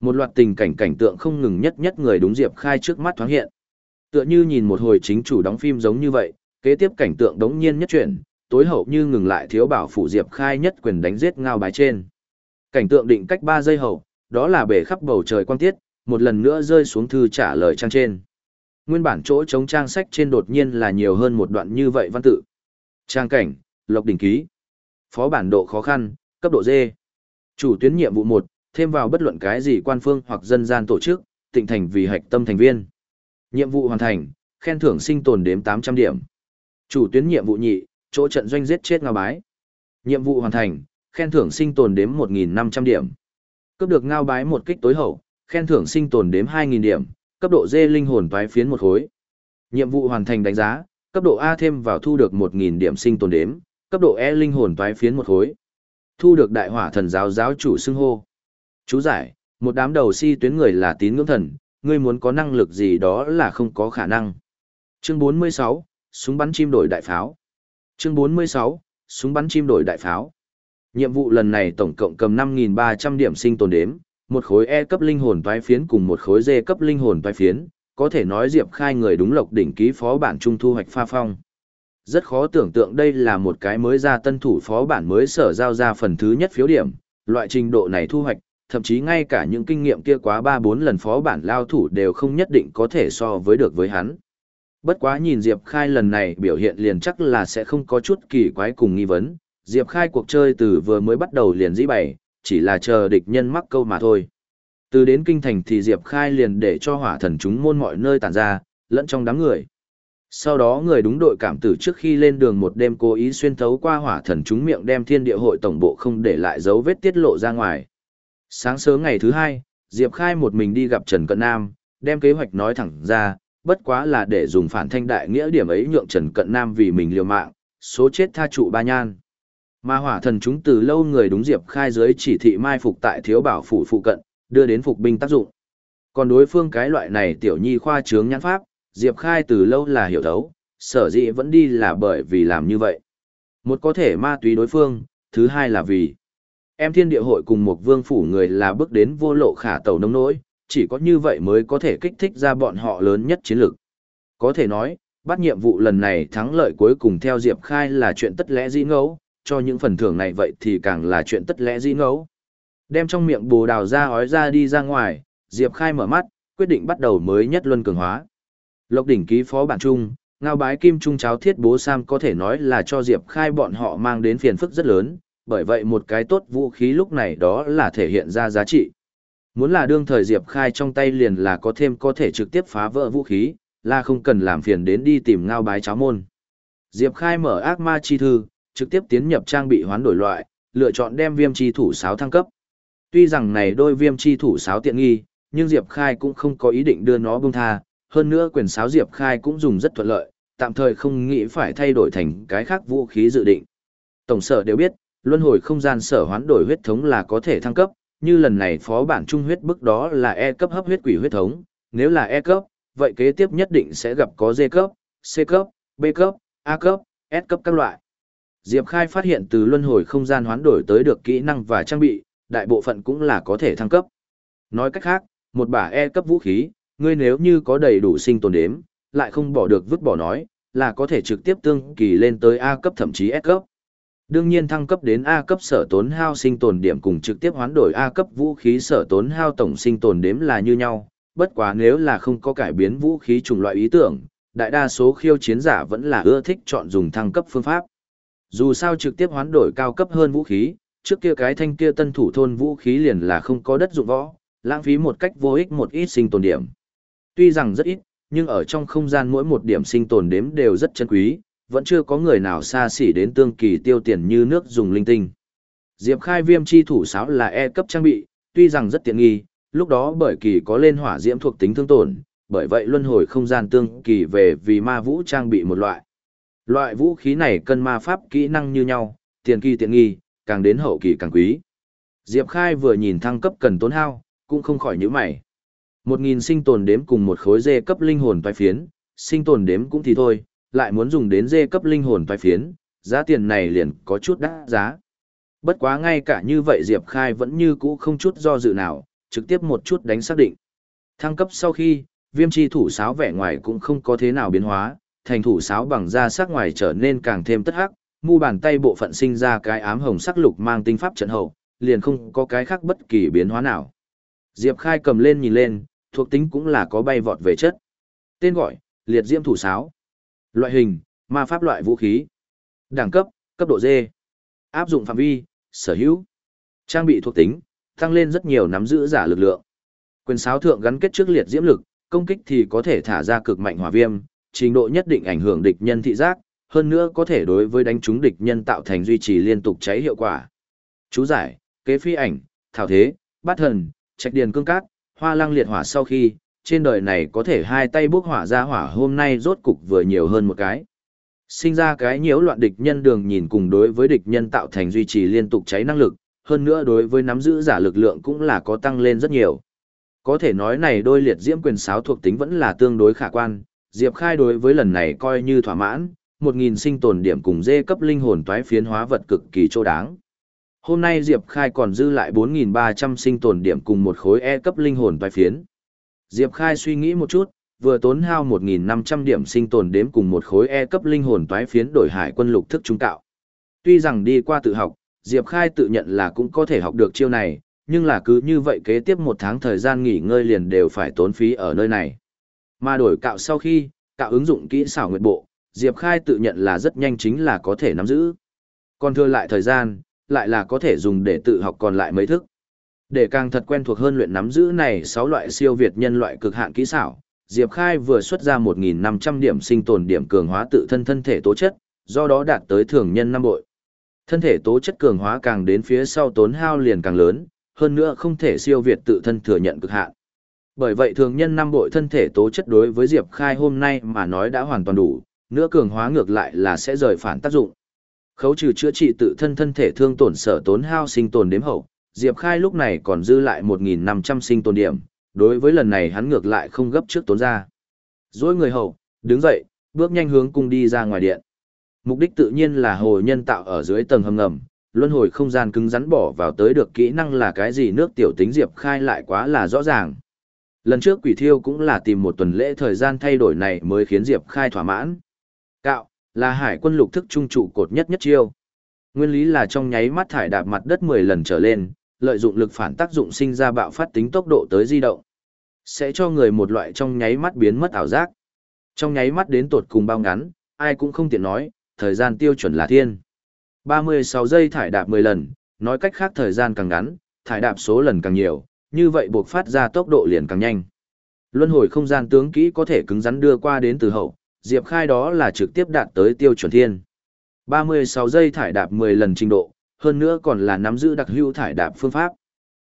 Một loạt tình cảnh cảnh tượng không ngừng nhất nhất người đúng Diệp Khai trước mắt thoáng hiện. Tựa như nhìn một hồi chính chủ đóng phim giống như vậy, kế tiếp cảnh tượng đống nhiên nhất chuyển, tối hậu như ngừng lại thiếu bảo phủ Diệp Khai nhất quyền đánh giết ngao bái trên. Cảnh tượng định cách 3 giây hậu, đó là bể khắp bầu trời quang tiết, một lần nữa rơi xuống thư trả lời trang trên. Nguyên bản chỗ chống trang sách trên đột nhiên là nhiều hơn một đoạn như vậy văn tự. Trang cảnh, Lộc Đỉnh Ký. Phó bản độ khó khăn, cấp độ D. Chủ tuyến nhiệm vụ 1, thêm vào bất luận cái gì quan phương hoặc dân gian tổ chức, tịnh thành vì hạch tâm thành viên. Nhiệm vụ hoàn thành, khen thưởng sinh tồn đếm 800 điểm. Chủ tuyến nhiệm vụ nhị, chỗ trận doanh giết chết ngao bái. Nhiệm vụ hoàn thành, khen thưởng sinh tồn đếm 1.500 điểm. Cấp được ngao bái một kích tối hậu, khen thưởng sinh tồn đếm 2.000 điểm, cấp độ D linh hồn toái phiến một khối. Nhiệm vụ hoàn thành đánh giá, cấp độ A thêm vào thu được 1.000 điểm sinh tồn đếm, cấp độ E linh hồn toái phiến một khối. Thu được đại hỏa thần giáo giáo chủ xưng hô. Chú giải, một đám đầu si tuyến người là tín ngưỡng thần, ngươi muốn có năng lực gì đó là không có khả năng. Chương 46, súng bắn chim đổi đại pháo. Chương 46, súng bắn chim đổi đại pháo. Nhiệm vụ lần này tổng cộng cầm 5.300 điểm sinh tồn đếm, một khối E cấp linh hồn toái phiến cùng một khối D cấp linh hồn toái phiến, có thể nói Diệp Khai người đúng lộc đỉnh ký phó bản trung thu hoạch pha phong. Rất khó tưởng tượng đây là một cái mới ra tân thủ phó bản mới sở giao ra phần thứ nhất phiếu điểm, loại trình độ này thu hoạch, thậm chí ngay cả những kinh nghiệm kia quá 3-4 lần phó bản lao thủ đều không nhất định có thể so với được với hắn. Bất quá nhìn Diệp Khai lần này biểu hiện liền chắc là sẽ không có chút kỳ quái cùng nghi vấn, Diệp Khai cuộc chơi từ vừa mới bắt đầu liền dĩ bày, chỉ là chờ địch nhân mắc câu mà thôi. Từ đến kinh thành thì Diệp Khai liền để cho hỏa thần chúng môn mọi nơi tản ra, lẫn trong đám người. Sau đó người đúng đội cảm tử trước khi lên đường một đêm cố ý xuyên thấu qua hỏa thần chúng miệng đem thiên địa hội tổng bộ không để lại dấu vết tiết lộ ra ngoài. Sáng sớm ngày thứ hai, Diệp Khai một mình đi gặp Trần Cận Nam, đem kế hoạch nói thẳng ra, bất quá là để dùng phản thanh đại nghĩa điểm ấy nhượng Trần Cận Nam vì mình liều mạng, số chết tha trụ ba nhan. Mà hỏa thần chúng từ lâu người đúng Diệp Khai dưới chỉ thị mai phục tại thiếu bảo phủ phụ cận, đưa đến phục binh tác dụng. Còn đối phương cái loại này tiểu nhi khoa trướng nhãn pháp, Diệp Khai từ lâu là hiểu thấu, sở dĩ vẫn đi là bởi vì làm như vậy. Một có thể ma túy đối phương, thứ hai là vì em thiên địa hội cùng một vương phủ người là bước đến vô lộ khả tàu nông nỗi, chỉ có như vậy mới có thể kích thích ra bọn họ lớn nhất chiến lược. Có thể nói, bắt nhiệm vụ lần này thắng lợi cuối cùng theo Diệp Khai là chuyện tất lẽ dĩ ngẫu, cho những phần thưởng này vậy thì càng là chuyện tất lẽ dĩ ngẫu. Đem trong miệng bồ đào ra ói ra đi ra ngoài, Diệp Khai mở mắt, quyết định bắt đầu mới nhất luân cường hóa. Lộc đỉnh ký phó bản trung, ngao bái kim trung cháo thiết bố Sam có thể nói là cho Diệp Khai bọn họ mang đến phiền phức rất lớn, bởi vậy một cái tốt vũ khí lúc này đó là thể hiện ra giá trị. Muốn là đương thời Diệp Khai trong tay liền là có thêm có thể trực tiếp phá vỡ vũ khí, là không cần làm phiền đến đi tìm ngao bái cháo môn. Diệp Khai mở ác ma chi thư, trực tiếp tiến nhập trang bị hoán đổi loại, lựa chọn đem viêm chi thủ sáo thăng cấp. Tuy rằng này đôi viêm chi thủ sáo tiện nghi, nhưng Diệp Khai cũng không có ý định đưa nó bông tha, hơn nữa quyền sáo Diệp Khai cũng dùng rất thuận lợi, tạm thời không nghĩ phải thay đổi thành cái khác vũ khí dự định. Tổng sở đều biết, luân hồi không gian sở hoán đổi huyết thống là có thể thăng cấp, như lần này phó bản trung huyết bức đó là E cấp hấp huyết quỷ huyết thống, nếu là E cấp, vậy kế tiếp nhất định sẽ gặp có D cấp, C cấp, B cấp, A cấp, S cấp các loại. Diệp Khai phát hiện từ luân hồi không gian hoán đổi tới được kỹ năng và trang bị, đại bộ phận cũng là có thể thăng cấp. Nói cách khác, một bả E cấp vũ khí, ngươi nếu như có đầy đủ sinh tồn đếm, lại không bỏ được vứt bỏ nói, là có thể trực tiếp tương kỳ lên tới A cấp thậm chí S cấp. Đương nhiên thăng cấp đến A cấp sở tốn hao sinh tồn điểm cùng trực tiếp hoán đổi A cấp vũ khí sở tốn hao tổng sinh tồn đếm là như nhau, bất quá nếu là không có cải biến vũ khí chủng loại ý tưởng, đại đa số khiêu chiến giả vẫn là ưa thích chọn dùng thăng cấp phương pháp. Dù sao trực tiếp hoán đổi cao cấp hơn vũ khí, trước kia cái thanh kia tân thủ thôn vũ khí liền là không có đất dụng võ, lãng phí một cách vô ích một ít sinh tồn điểm. Tuy rằng rất ít, nhưng ở trong không gian mỗi một điểm sinh tồn đếm đều rất chân quý, vẫn chưa có người nào xa xỉ đến tương kỳ tiêu tiền như nước dùng linh tinh. Diệp Khai Viêm chi thủ sáo là E cấp trang bị, tuy rằng rất tiện nghi, lúc đó bởi kỳ có lên hỏa diễm thuộc tính thương tổn, bởi vậy luân hồi không gian tương kỳ về vì ma vũ trang bị một loại. Loại vũ khí này cân ma pháp kỹ năng như nhau, tiền kỳ tiện nghi, càng đến hậu kỳ càng quý. Diệp Khai vừa nhìn thăng cấp cần tốn hao, cũng không khỏi nhíu mày. Một nghìn sinh tồn đếm cùng một khối dê cấp linh hồn toái phiến, sinh tồn đếm cũng thì thôi, lại muốn dùng đến dê cấp linh hồn toái phiến, giá tiền này liền có chút đắt giá. Bất quá ngay cả như vậy Diệp Khai vẫn như cũ không chút do dự nào, trực tiếp một chút đánh xác định. Thăng cấp sau khi, viêm chi thủ sáo vẻ ngoài cũng không có thế nào biến hóa, thành thủ sáo bằng da sắc ngoài trở nên càng thêm tất hắc, mu bàn tay bộ phận sinh ra cái ám hồng sắc lục mang tinh pháp trận hậu, liền không có cái khác bất kỳ biến hóa nào. Diệp Khai cầm lên nhìn lên, thuộc tính cũng là có bay vọt về chất. Tên gọi, liệt diễm thủ sáo. Loại hình, ma pháp loại vũ khí. Đẳng cấp, cấp độ D. Áp dụng phạm vi, sở hữu. Trang bị thuộc tính, tăng lên rất nhiều nắm giữ giả lực lượng. Quyền sáo thượng gắn kết trước liệt diễm lực, công kích thì có thể thả ra cực mạnh hỏa viêm, trình độ nhất định ảnh hưởng địch nhân thị giác, hơn nữa có thể đối với đánh trúng địch nhân tạo thành duy trì liên tục cháy hiệu quả. Chú giải, kế phi ảnh, thảo thế, bát thần, trạch điền cương cát, hoa lăng liệt hỏa sau khi, trên đời này có thể hai tay bốc hỏa ra hỏa hôm nay rốt cục vừa nhiều hơn một cái. Sinh ra cái nhiễu loạn địch nhân đường nhìn cùng đối với địch nhân tạo thành duy trì liên tục cháy năng lực, hơn nữa đối với nắm giữ giả lực lượng cũng là có tăng lên rất nhiều. Có thể nói này đôi liệt diễm quyền sáo thuộc tính vẫn là tương đối khả quan, Diệp Khai đối với lần này coi như thỏa mãn, 1.000 sinh tồn điểm cùng dê cấp linh hồn toái phiến hóa vật cực kỳ chỗ đáng. Hôm nay Diệp Khai còn dư lại 4.300 sinh tồn điểm cùng một khối E cấp linh hồn toái phiến. Diệp Khai suy nghĩ một chút, vừa tốn hao 1.500 điểm sinh tồn đếm cùng một khối E cấp linh hồn toái phiến đổi hải quân lục thức trung tạo. Tuy rằng đi qua tự học, Diệp Khai tự nhận là cũng có thể học được chiêu này, nhưng là cứ như vậy kế tiếp một tháng thời gian nghỉ ngơi liền đều phải tốn phí ở nơi này. Mà đổi cạo sau khi, cạo ứng dụng kỹ xảo nguyệt bộ, Diệp Khai tự nhận là rất nhanh chính là có thể nắm giữ. Còn thừa lại thời gian, lại là có thể dùng để tự học còn lại mấy thức. Để càng thật quen thuộc hơn luyện nắm giữ này 6 loại siêu việt nhân loại cực hạn kỹ xảo, Diệp Khai vừa xuất ra 1.500 điểm sinh tồn điểm cường hóa tự thân thân thể tố chất, do đó đạt tới thường nhân năm bội. Thân thể tố chất cường hóa càng đến phía sau tốn hao liền càng lớn, hơn nữa không thể siêu việt tự thân thừa nhận cực hạn. Bởi vậy thường nhân năm bội thân thể tố chất đối với Diệp Khai hôm nay mà nói đã hoàn toàn đủ, nữa cường hóa ngược lại là sẽ rời phản tác dụng. Khấu trừ chữa trị tự thân thân thể thương tổn sở tốn hao sinh tồn đếm hậu, Diệp Khai lúc này còn dư lại 1.500 sinh tồn điểm, đối với lần này hắn ngược lại không gấp trước tốn ra. Rồi người hậu, đứng dậy, bước nhanh hướng cung đi ra ngoài điện. Mục đích tự nhiên là hồ nhân tạo ở dưới tầng hầm ngầm, luân hồi không gian cứng rắn bỏ vào tới được kỹ năng là cái gì nước tiểu tính Diệp Khai lại quá là rõ ràng. Lần trước quỷ thiêu cũng là tìm một tuần lễ thời gian thay đổi này mới khiến Diệp Khai thỏa mãn. Cạo, là hải quân lục thức trung trụ cột nhất nhất chiêu. Nguyên lý là trong nháy mắt thải đạp mặt đất 10 lần trở lên, lợi dụng lực phản tác dụng sinh ra bạo phát tính tốc độ tới di động. Sẽ cho người một loại trong nháy mắt biến mất ảo giác. Trong nháy mắt đến tột cùng bao ngắn, ai cũng không tiện nói, thời gian tiêu chuẩn là thiên. 36 giây thải đạp 10 lần, nói cách khác thời gian càng ngắn, thải đạp số lần càng nhiều, như vậy buộc phát ra tốc độ liền càng nhanh. Luân hồi không gian tướng kỹ có thể cứng rắn đưa qua đến từ hậu, Diệp Khai đó là trực tiếp đạt tới tiêu chuẩn thiên. 36 giây thải đạp 10 lần trình độ, hơn nữa còn là nắm giữ đặc hữu thải đạp phương pháp.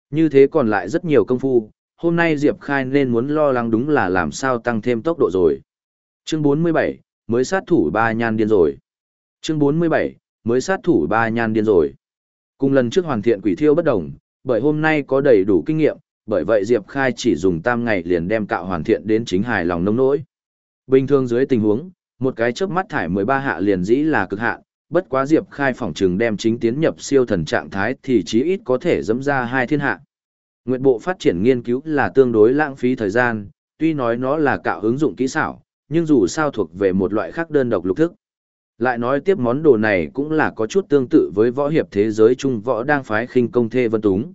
Như thế còn lại rất nhiều công phu, hôm nay Diệp Khai nên muốn lo lắng đúng là làm sao tăng thêm tốc độ rồi. Chương 47, mới sát thủ ba nhan điên rồi. Chương 47, mới sát thủ ba nhan điên rồi. Cùng lần trước hoàn thiện quỷ thiêu bất đồng, bởi hôm nay có đầy đủ kinh nghiệm, bởi vậy Diệp Khai chỉ dùng tam ngày liền đem cạo hoàn thiện đến chính hài lòng nông nỗi. Bình thường dưới tình huống, một cái chớp mắt thải 13 hạ liền dĩ là cực hạn, bất quá Diệp Khai phỏng trừng đem chính tiến nhập siêu thần trạng thái thì chí ít có thể dẫm ra hai thiên hạ. Nguyệt bộ phát triển nghiên cứu là tương đối lãng phí thời gian, tuy nói nó là cạo ứng dụng kỹ xảo, nhưng dù sao thuộc về một loại khác đơn độc lục thức. Lại nói tiếp món đồ này cũng là có chút tương tự với võ hiệp thế giới trung võ đang phái khinh công thê vân túng.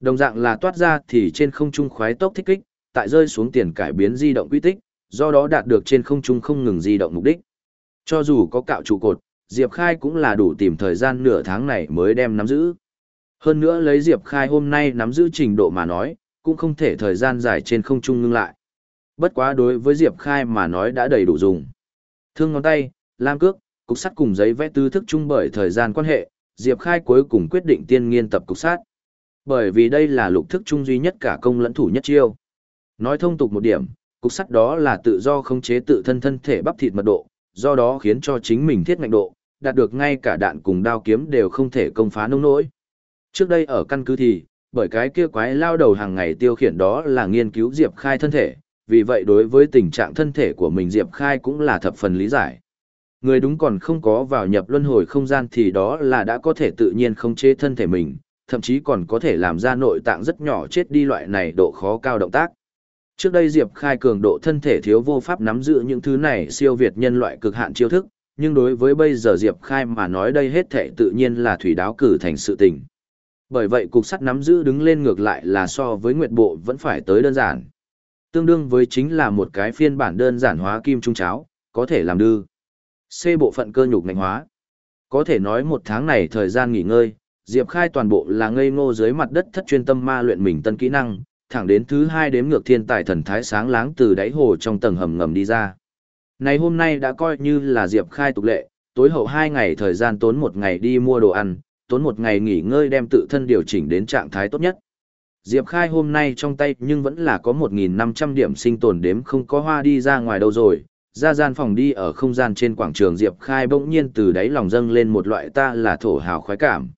Đồng dạng là toát ra thì trên không trung khoái tốc thích kích, tại rơi xuống tiền cải biến di động quy tích, do đó đạt được trên không trung không ngừng di động mục đích. Cho dù có cạo trụ cột, Diệp Khai cũng là đủ tìm thời gian nửa tháng này mới đem nắm giữ. Hơn nữa lấy Diệp Khai hôm nay nắm giữ trình độ mà nói, cũng không thể thời gian dài trên không trung ngưng lại. Bất quá đối với Diệp Khai mà nói đã đầy đủ dùng. Thương ngón tay, lam cước, cục sắt cùng giấy vẽ tư thức chung bởi thời gian quan hệ, Diệp Khai cuối cùng quyết định tiên nghiên tập cục sắt. Bởi vì đây là lục thức chung duy nhất cả công lẫn thủ nhất chiêu. Nói thông tục một điểm, cục sắt đó là tự do khống chế tự thân thân thể bắp thịt mật độ, do đó khiến cho chính mình thiết ngạnh độ, đạt được ngay cả đạn cùng đao kiếm đều không thể công phá nông nỗi. Trước đây ở căn cứ thì, bởi cái kia quái lao đầu hàng ngày tiêu khiển đó là nghiên cứu Diệp Khai thân thể, vì vậy đối với tình trạng thân thể của mình Diệp Khai cũng là thập phần lý giải. Người đúng còn không có vào nhập luân hồi không gian thì đó là đã có thể tự nhiên không chế thân thể mình, thậm chí còn có thể làm ra nội tạng rất nhỏ chết đi loại này độ khó cao động tác. Trước đây Diệp Khai cường độ thân thể thiếu vô pháp nắm giữ những thứ này siêu việt nhân loại cực hạn chiêu thức, nhưng đối với bây giờ Diệp Khai mà nói đây hết thể tự nhiên là thủy đáo cử thành sự tình. Bởi vậy cục sắt nắm giữ đứng lên ngược lại là so với nguyệt bộ vẫn phải tới đơn giản. Tương đương với chính là một cái phiên bản đơn giản hóa kim trung cháo, có thể làm đư. C bộ phận cơ nhục ngành hóa. Có thể nói một tháng này thời gian nghỉ ngơi, Diệp Khai toàn bộ là ngây ngô dưới mặt đất thất chuyên tâm ma luyện mình tân kỹ năng, thẳng đến thứ hai đếm ngược thiên tài thần thái sáng láng từ đáy hồ trong tầng hầm ngầm đi ra. Này hôm nay đã coi như là Diệp Khai tục lệ, tối hậu hai ngày thời gian tốn một ngày đi mua đồ ăn, tốn một ngày nghỉ ngơi đem tự thân điều chỉnh đến trạng thái tốt nhất. Diệp Khai hôm nay trong tay nhưng vẫn là có 1.500 điểm sinh tồn đếm không có hoa đi ra ngoài đâu rồi. Ra gian phòng đi ở không gian trên quảng trường Diệp Khai bỗng nhiên từ đáy lòng dâng lên một loại ta là thổ hào khoái cảm.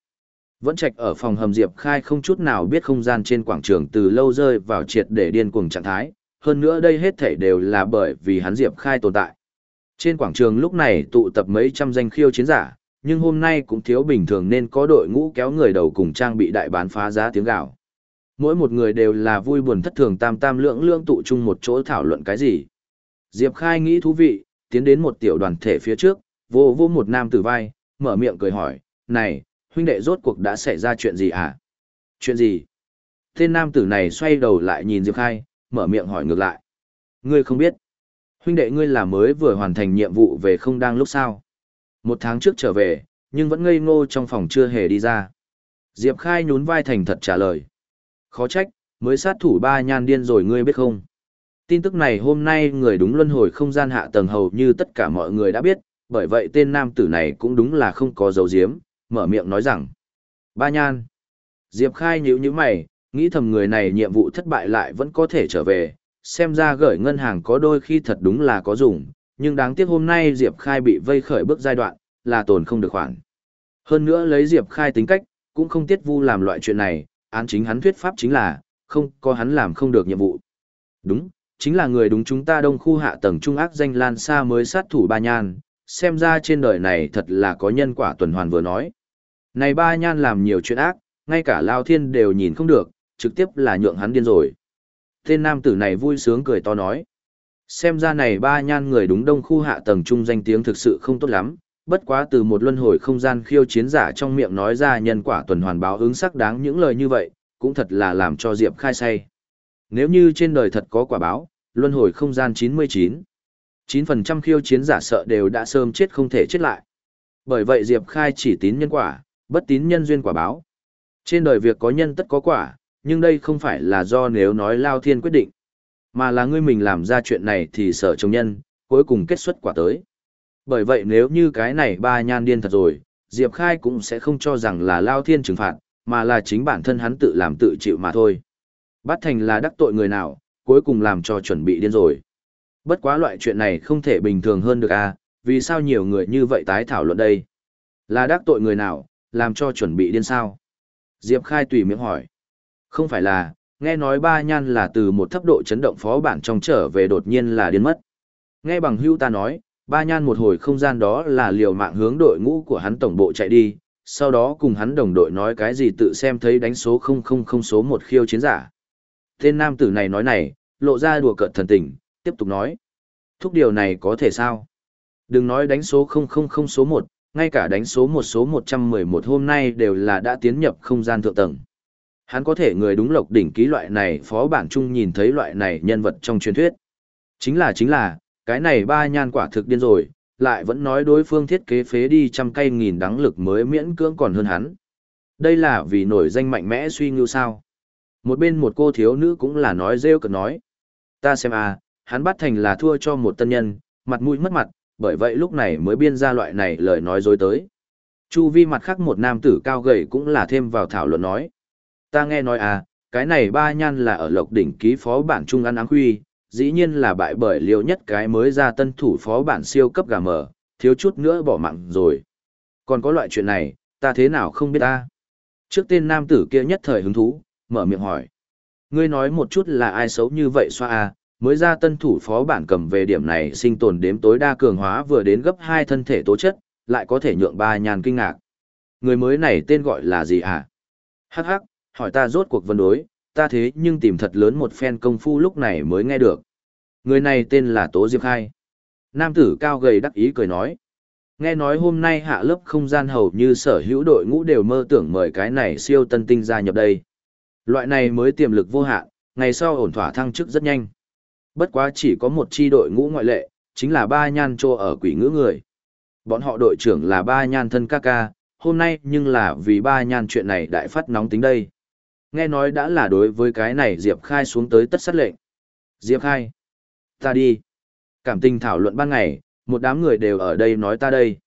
Vẫn trạch ở phòng hầm Diệp Khai không chút nào biết không gian trên quảng trường từ lâu rơi vào triệt để điên cuồng trạng thái, hơn nữa đây hết thể đều là bởi vì hắn Diệp Khai tồn tại. Trên quảng trường lúc này tụ tập mấy trăm danh khiêu chiến giả, nhưng hôm nay cũng thiếu bình thường nên có đội ngũ kéo người đầu cùng trang bị đại bán phá giá tiếng gạo. Mỗi một người đều là vui buồn thất thường tam tam lưỡng lưỡng tụ chung một chỗ thảo luận cái gì. Diệp Khai nghĩ thú vị, tiến đến một tiểu đoàn thể phía trước, vô vô một nam tử vai, mở miệng cười hỏi, này, huynh đệ rốt cuộc đã xảy ra chuyện gì à? Chuyện gì? Tên nam tử này xoay đầu lại nhìn Diệp Khai, mở miệng hỏi ngược lại. Ngươi không biết. Huynh đệ ngươi là mới vừa hoàn thành nhiệm vụ về không đang lúc sao. Một tháng trước trở về, nhưng vẫn ngây ngô trong phòng chưa hề đi ra. Diệp Khai nhún vai thành thật trả lời. Khó trách, mới sát thủ ba nhan điên rồi ngươi biết không? Tin tức này hôm nay người đúng luân hồi không gian hạ tầng hầu như tất cả mọi người đã biết, bởi vậy tên nam tử này cũng đúng là không có dấu diếm, mở miệng nói rằng. Ba nhan. Diệp Khai nhíu như mày, nghĩ thầm người này nhiệm vụ thất bại lại vẫn có thể trở về, xem ra gửi ngân hàng có đôi khi thật đúng là có dùng, nhưng đáng tiếc hôm nay Diệp Khai bị vây khởi bước giai đoạn, là tồn không được khoản. Hơn nữa lấy Diệp Khai tính cách, cũng không tiết vu làm loại chuyện này, án chính hắn thuyết pháp chính là, không có hắn làm không được nhiệm vụ. Đúng, chính là người đúng chúng ta đông khu hạ tầng trung ác danh lan xa mới sát thủ ba nhan, xem ra trên đời này thật là có nhân quả tuần hoàn vừa nói. Này ba nhan làm nhiều chuyện ác, ngay cả Lao Thiên đều nhìn không được, trực tiếp là nhượng hắn điên rồi. Tên nam tử này vui sướng cười to nói. Xem ra này ba nhan người đúng đông khu hạ tầng trung danh tiếng thực sự không tốt lắm, bất quá từ một luân hồi không gian khiêu chiến giả trong miệng nói ra nhân quả tuần hoàn báo ứng sắc đáng những lời như vậy, cũng thật là làm cho Diệp khai say. Nếu như trên đời thật có quả báo, luân hồi không gian 99, 9% khiêu chiến giả sợ đều đã sớm chết không thể chết lại. Bởi vậy Diệp khai chỉ tín nhân quả, bất tín nhân duyên quả báo. Trên đời việc có nhân tất có quả, nhưng đây không phải là do nếu nói lao thiên quyết định, mà là ngươi mình làm ra chuyện này thì sợ chồng nhân, cuối cùng kết xuất quả tới. Bởi vậy nếu như cái này ba nhan điên thật rồi, Diệp Khai cũng sẽ không cho rằng là lao thiên trừng phạt, mà là chính bản thân hắn tự làm tự chịu mà thôi. Bắt thành là đắc tội người nào, cuối cùng làm cho chuẩn bị điên rồi. Bất quá loại chuyện này không thể bình thường hơn được à, vì sao nhiều người như vậy tái thảo luận đây? Là đắc tội người nào, làm cho chuẩn bị điên sao? Diệp Khai tùy miệng hỏi. Không phải là, nghe nói ba nhan là từ một thấp độ chấn động phó bản trong trở về đột nhiên là điên mất. Nghe bằng hưu ta nói, ba nhan một hồi không gian đó là liều mạng hướng đội ngũ của hắn tổng bộ chạy đi, sau đó cùng hắn đồng đội nói cái gì tự xem thấy đánh số 000 số một khiêu chiến giả. Tên nam tử này nói này, lộ ra đùa cợt thần tình, tiếp tục nói. Thúc điều này có thể sao? Đừng nói đánh số 000 số 1, ngay cả đánh số 1 số 111 hôm nay đều là đã tiến nhập không gian thượng tầng. Hắn có thể người đúng lộc đỉnh ký loại này phó bản chung nhìn thấy loại này nhân vật trong truyền thuyết. Chính là chính là, cái này ba nhan quả thực điên rồi, lại vẫn nói đối phương thiết kế phế đi trăm cây nghìn đắng lực mới miễn cưỡng còn hơn hắn. Đây là vì nổi danh mạnh mẽ suy ngưu sao. Một bên một cô thiếu nữ cũng là nói rêu cực nói. Ta xem à, hắn bắt thành là thua cho một tân nhân, mặt mũi mất mặt, bởi vậy lúc này mới biên ra loại này lời nói dối tới. Chu vi mặt khác một nam tử cao gầy cũng là thêm vào thảo luận nói. Ta nghe nói à, cái này ba nhan là ở lộc đỉnh ký phó bản trung ăn áng huy, dĩ nhiên là bại bởi liều nhất cái mới ra tân thủ phó bản siêu cấp gà mờ, thiếu chút nữa bỏ mạng rồi. Còn có loại chuyện này, ta thế nào không biết ta. Trước tên nam tử kia nhất thời hứng thú, mở miệng hỏi. Ngươi nói một chút là ai xấu như vậy xoa à, mới ra tân thủ phó bản cầm về điểm này sinh tồn đếm tối đa cường hóa vừa đến gấp hai thân thể tố chất, lại có thể nhượng ba nhàn kinh ngạc. Người mới này tên gọi là gì à? Hắc hắc, hỏi ta rốt cuộc vấn đối, ta thế nhưng tìm thật lớn một phen công phu lúc này mới nghe được. Người này tên là Tố Diệp Khai. Nam tử cao gầy đắc ý cười nói. Nghe nói hôm nay hạ lớp không gian hầu như sở hữu đội ngũ đều mơ tưởng mời cái này siêu tân tinh gia nhập đây. Loại này mới tiềm lực vô hạn, ngày sau ổn thỏa thăng chức rất nhanh. Bất quá chỉ có một chi đội ngũ ngoại lệ, chính là ba nhan trô ở quỷ ngữ người. Bọn họ đội trưởng là ba nhan thân ca ca, hôm nay nhưng là vì ba nhan chuyện này đại phát nóng tính đây. Nghe nói đã là đối với cái này Diệp Khai xuống tới tất sát lệnh. Diệp Khai. Ta đi. Cảm tình thảo luận ban ngày, một đám người đều ở đây nói ta đây.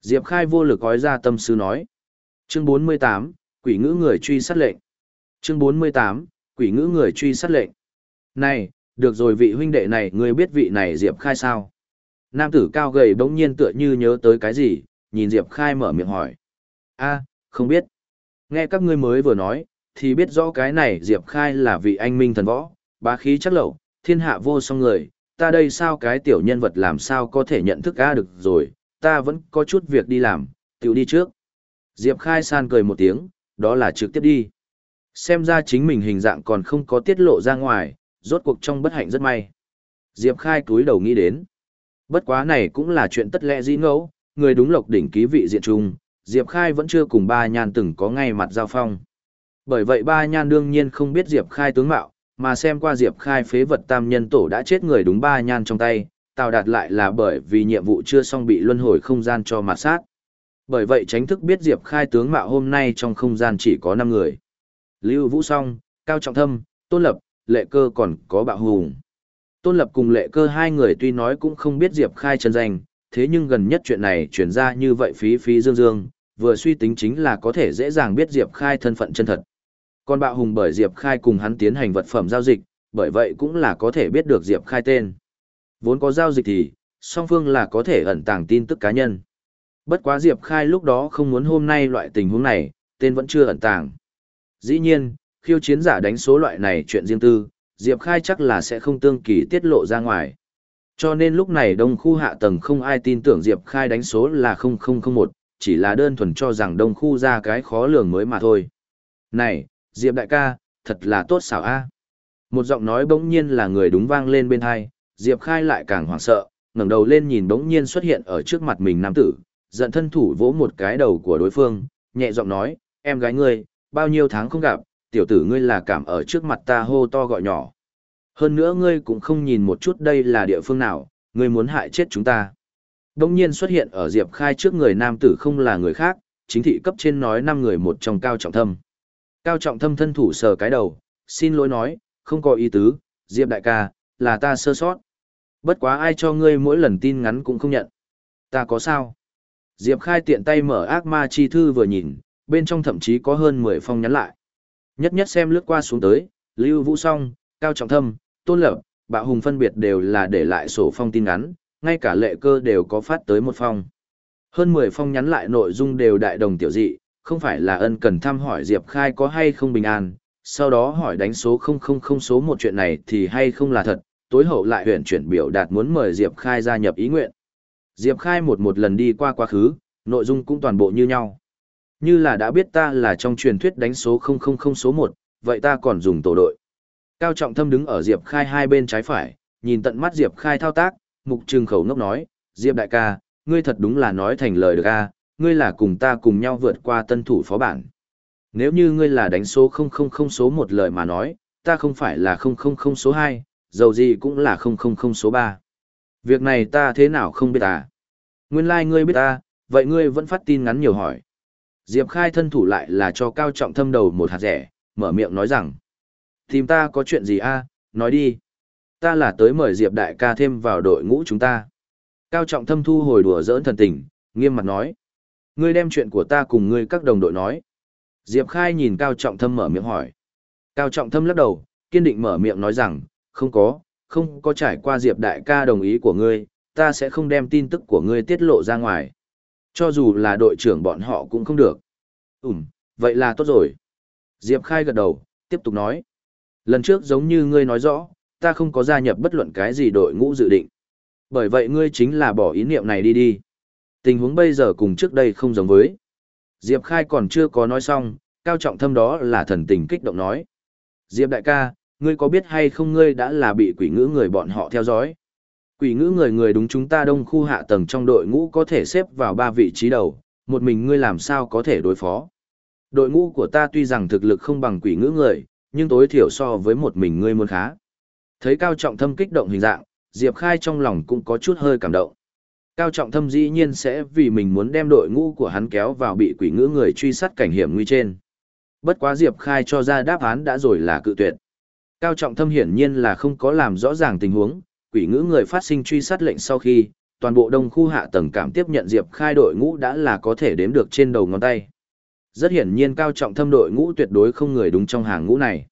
Diệp Khai vô lực gói ra tâm sư nói. Chương 48, quỷ ngữ người truy sát lệnh. Chương 48, quỷ ngữ người truy sát lệnh. Này, được rồi vị huynh đệ này ngươi biết vị này Diệp Khai sao? Nam tử cao gầy bỗng nhiên tựa như nhớ tới cái gì, nhìn Diệp Khai mở miệng hỏi. a không biết. Nghe các ngươi mới vừa nói, thì biết rõ cái này Diệp Khai là vị anh minh thần võ, bá khí chắc lậu, thiên hạ vô song người, ta đây sao cái tiểu nhân vật làm sao có thể nhận thức a được rồi, ta vẫn có chút việc đi làm, tiểu đi trước. Diệp Khai san cười một tiếng, đó là trực tiếp đi. Xem ra chính mình hình dạng còn không có tiết lộ ra ngoài, rốt cuộc trong bất hạnh rất may. Diệp Khai túi đầu nghĩ đến. Bất quá này cũng là chuyện tất lẽ dĩ ngẫu, người đúng lộc đỉnh ký vị diện trung, Diệp Khai vẫn chưa cùng ba nhan từng có ngay mặt giao phong. Bởi vậy ba nhan đương nhiên không biết Diệp Khai tướng mạo, mà xem qua Diệp Khai phế vật tam nhân tổ đã chết người đúng ba nhan trong tay, Tào Đạt lại là bởi vì nhiệm vụ chưa xong bị luân hồi không gian cho mặt sát. Bởi vậy tránh thức biết Diệp Khai tướng mạo hôm nay trong không gian chỉ có 5 người. Lưu Vũ Song, Cao Trọng Thâm, Tôn Lập, Lệ Cơ còn có Bạo Hùng. Tôn Lập cùng lệ cơ hai người tuy nói cũng không biết Diệp Khai chân danh, thế nhưng gần nhất chuyện này chuyển ra như vậy phí phí dương dương, vừa suy tính chính là có thể dễ dàng biết Diệp Khai thân phận chân thật. Còn bạo hùng bởi Diệp Khai cùng hắn tiến hành vật phẩm giao dịch, bởi vậy cũng là có thể biết được Diệp Khai tên. Vốn có giao dịch thì, song phương là có thể ẩn tàng tin tức cá nhân. Bất quá Diệp Khai lúc đó không muốn hôm nay loại tình huống này, tên vẫn chưa ẩn tàng. Dĩ nhiên, khiêu chiến giả đánh số loại này chuyện riêng tư, Diệp Khai chắc là sẽ không tương kỳ tiết lộ ra ngoài. Cho nên lúc này đông khu hạ tầng không ai tin tưởng Diệp Khai đánh số là 0001, chỉ là đơn thuần cho rằng đông khu ra cái khó lường mới mà thôi. Này, Diệp đại ca, thật là tốt xảo a. Một giọng nói bỗng nhiên là người đúng vang lên bên hai, Diệp Khai lại càng hoảng sợ, ngẩng đầu lên nhìn bỗng nhiên xuất hiện ở trước mặt mình nam tử, giận thân thủ vỗ một cái đầu của đối phương, nhẹ giọng nói, em gái ngươi, bao nhiêu tháng không gặp, tiểu tử ngươi là cảm ở trước mặt ta hô to gọi nhỏ. Hơn nữa ngươi cũng không nhìn một chút đây là địa phương nào, ngươi muốn hại chết chúng ta. Đông nhiên xuất hiện ở Diệp Khai trước người nam tử không là người khác, chính thị cấp trên nói năm người một trong cao trọng thâm. Cao trọng thâm thân thủ sờ cái đầu, xin lỗi nói, không có ý tứ, Diệp đại ca, là ta sơ sót. Bất quá ai cho ngươi mỗi lần tin ngắn cũng không nhận. Ta có sao? Diệp Khai tiện tay mở ác ma chi thư vừa nhìn, bên trong thậm chí có hơn 10 phong nhắn lại. Nhất nhất xem lướt qua xuống tới, Lưu Vũ Song, Cao Trọng Thâm, Tôn Lập, Bạo Hùng phân biệt đều là để lại sổ phong tin ngắn, ngay cả lệ cơ đều có phát tới một phong. Hơn 10 phong nhắn lại nội dung đều đại đồng tiểu dị, không phải là ân cần thăm hỏi Diệp Khai có hay không bình an, sau đó hỏi đánh số 000 số một chuyện này thì hay không là thật, tối hậu lại huyền chuyển biểu đạt muốn mời Diệp Khai gia nhập ý nguyện. Diệp Khai một một lần đi qua quá khứ, nội dung cũng toàn bộ như nhau. Như là đã biết ta là trong truyền thuyết đánh số 000 số 1, vậy ta còn dùng tổ đội. Cao Trọng Thâm đứng ở Diệp Khai hai bên trái phải, nhìn tận mắt Diệp Khai thao tác, mục trừng khẩu ngốc nói, Diệp đại ca, ngươi thật đúng là nói thành lời được a, ngươi là cùng ta cùng nhau vượt qua tân thủ phó bản. Nếu như ngươi là đánh số 000 số 1 lời mà nói, ta không phải là 000 số 2, dầu gì cũng là 000 số 3. Việc này ta thế nào không biết à? Nguyên lai like ngươi biết ta, vậy ngươi vẫn phát tin ngắn nhiều hỏi. Diệp Khai thân thủ lại là cho cao trọng thâm đầu một hạt rẻ, mở miệng nói rằng. Tìm ta có chuyện gì a? nói đi. Ta là tới mời Diệp đại ca thêm vào đội ngũ chúng ta. Cao trọng thâm thu hồi đùa giỡn thần tình, nghiêm mặt nói. Ngươi đem chuyện của ta cùng ngươi các đồng đội nói. Diệp Khai nhìn Cao trọng thâm mở miệng hỏi. Cao trọng thâm lắc đầu, kiên định mở miệng nói rằng, không có, không có trải qua Diệp đại ca đồng ý của ngươi, ta sẽ không đem tin tức của ngươi tiết lộ ra ngoài. Cho dù là đội trưởng bọn họ cũng không được. Ừm, vậy là tốt rồi. Diệp Khai gật đầu, tiếp tục nói. Lần trước giống như ngươi nói rõ, ta không có gia nhập bất luận cái gì đội ngũ dự định. Bởi vậy ngươi chính là bỏ ý niệm này đi đi. Tình huống bây giờ cùng trước đây không giống với. Diệp Khai còn chưa có nói xong, cao trọng thâm đó là thần tình kích động nói. Diệp đại ca, ngươi có biết hay không ngươi đã là bị quỷ ngữ người bọn họ theo dõi? Quỷ ngữ người người đúng chúng ta đông khu hạ tầng trong đội ngũ có thể xếp vào ba vị trí đầu, một mình ngươi làm sao có thể đối phó. Đội ngũ của ta tuy rằng thực lực không bằng quỷ ngữ người, nhưng tối thiểu so với một mình ngươi muốn khá. Thấy Cao Trọng Thâm kích động hình dạng, Diệp Khai trong lòng cũng có chút hơi cảm động. Cao Trọng Thâm dĩ nhiên sẽ vì mình muốn đem đội ngũ của hắn kéo vào bị quỷ ngữ người truy sát cảnh hiểm nguy trên. Bất quá Diệp Khai cho ra đáp án đã rồi là cự tuyệt. Cao Trọng Thâm hiển nhiên là không có làm rõ ràng tình huống, quỷ ngữ người phát sinh truy sát lệnh sau khi, toàn bộ đông khu hạ tầng cảm tiếp nhận Diệp Khai đội ngũ đã là có thể đếm được trên đầu ngón tay. Rất hiển nhiên Cao Trọng Thâm đội ngũ tuyệt đối không người đúng trong hàng ngũ này.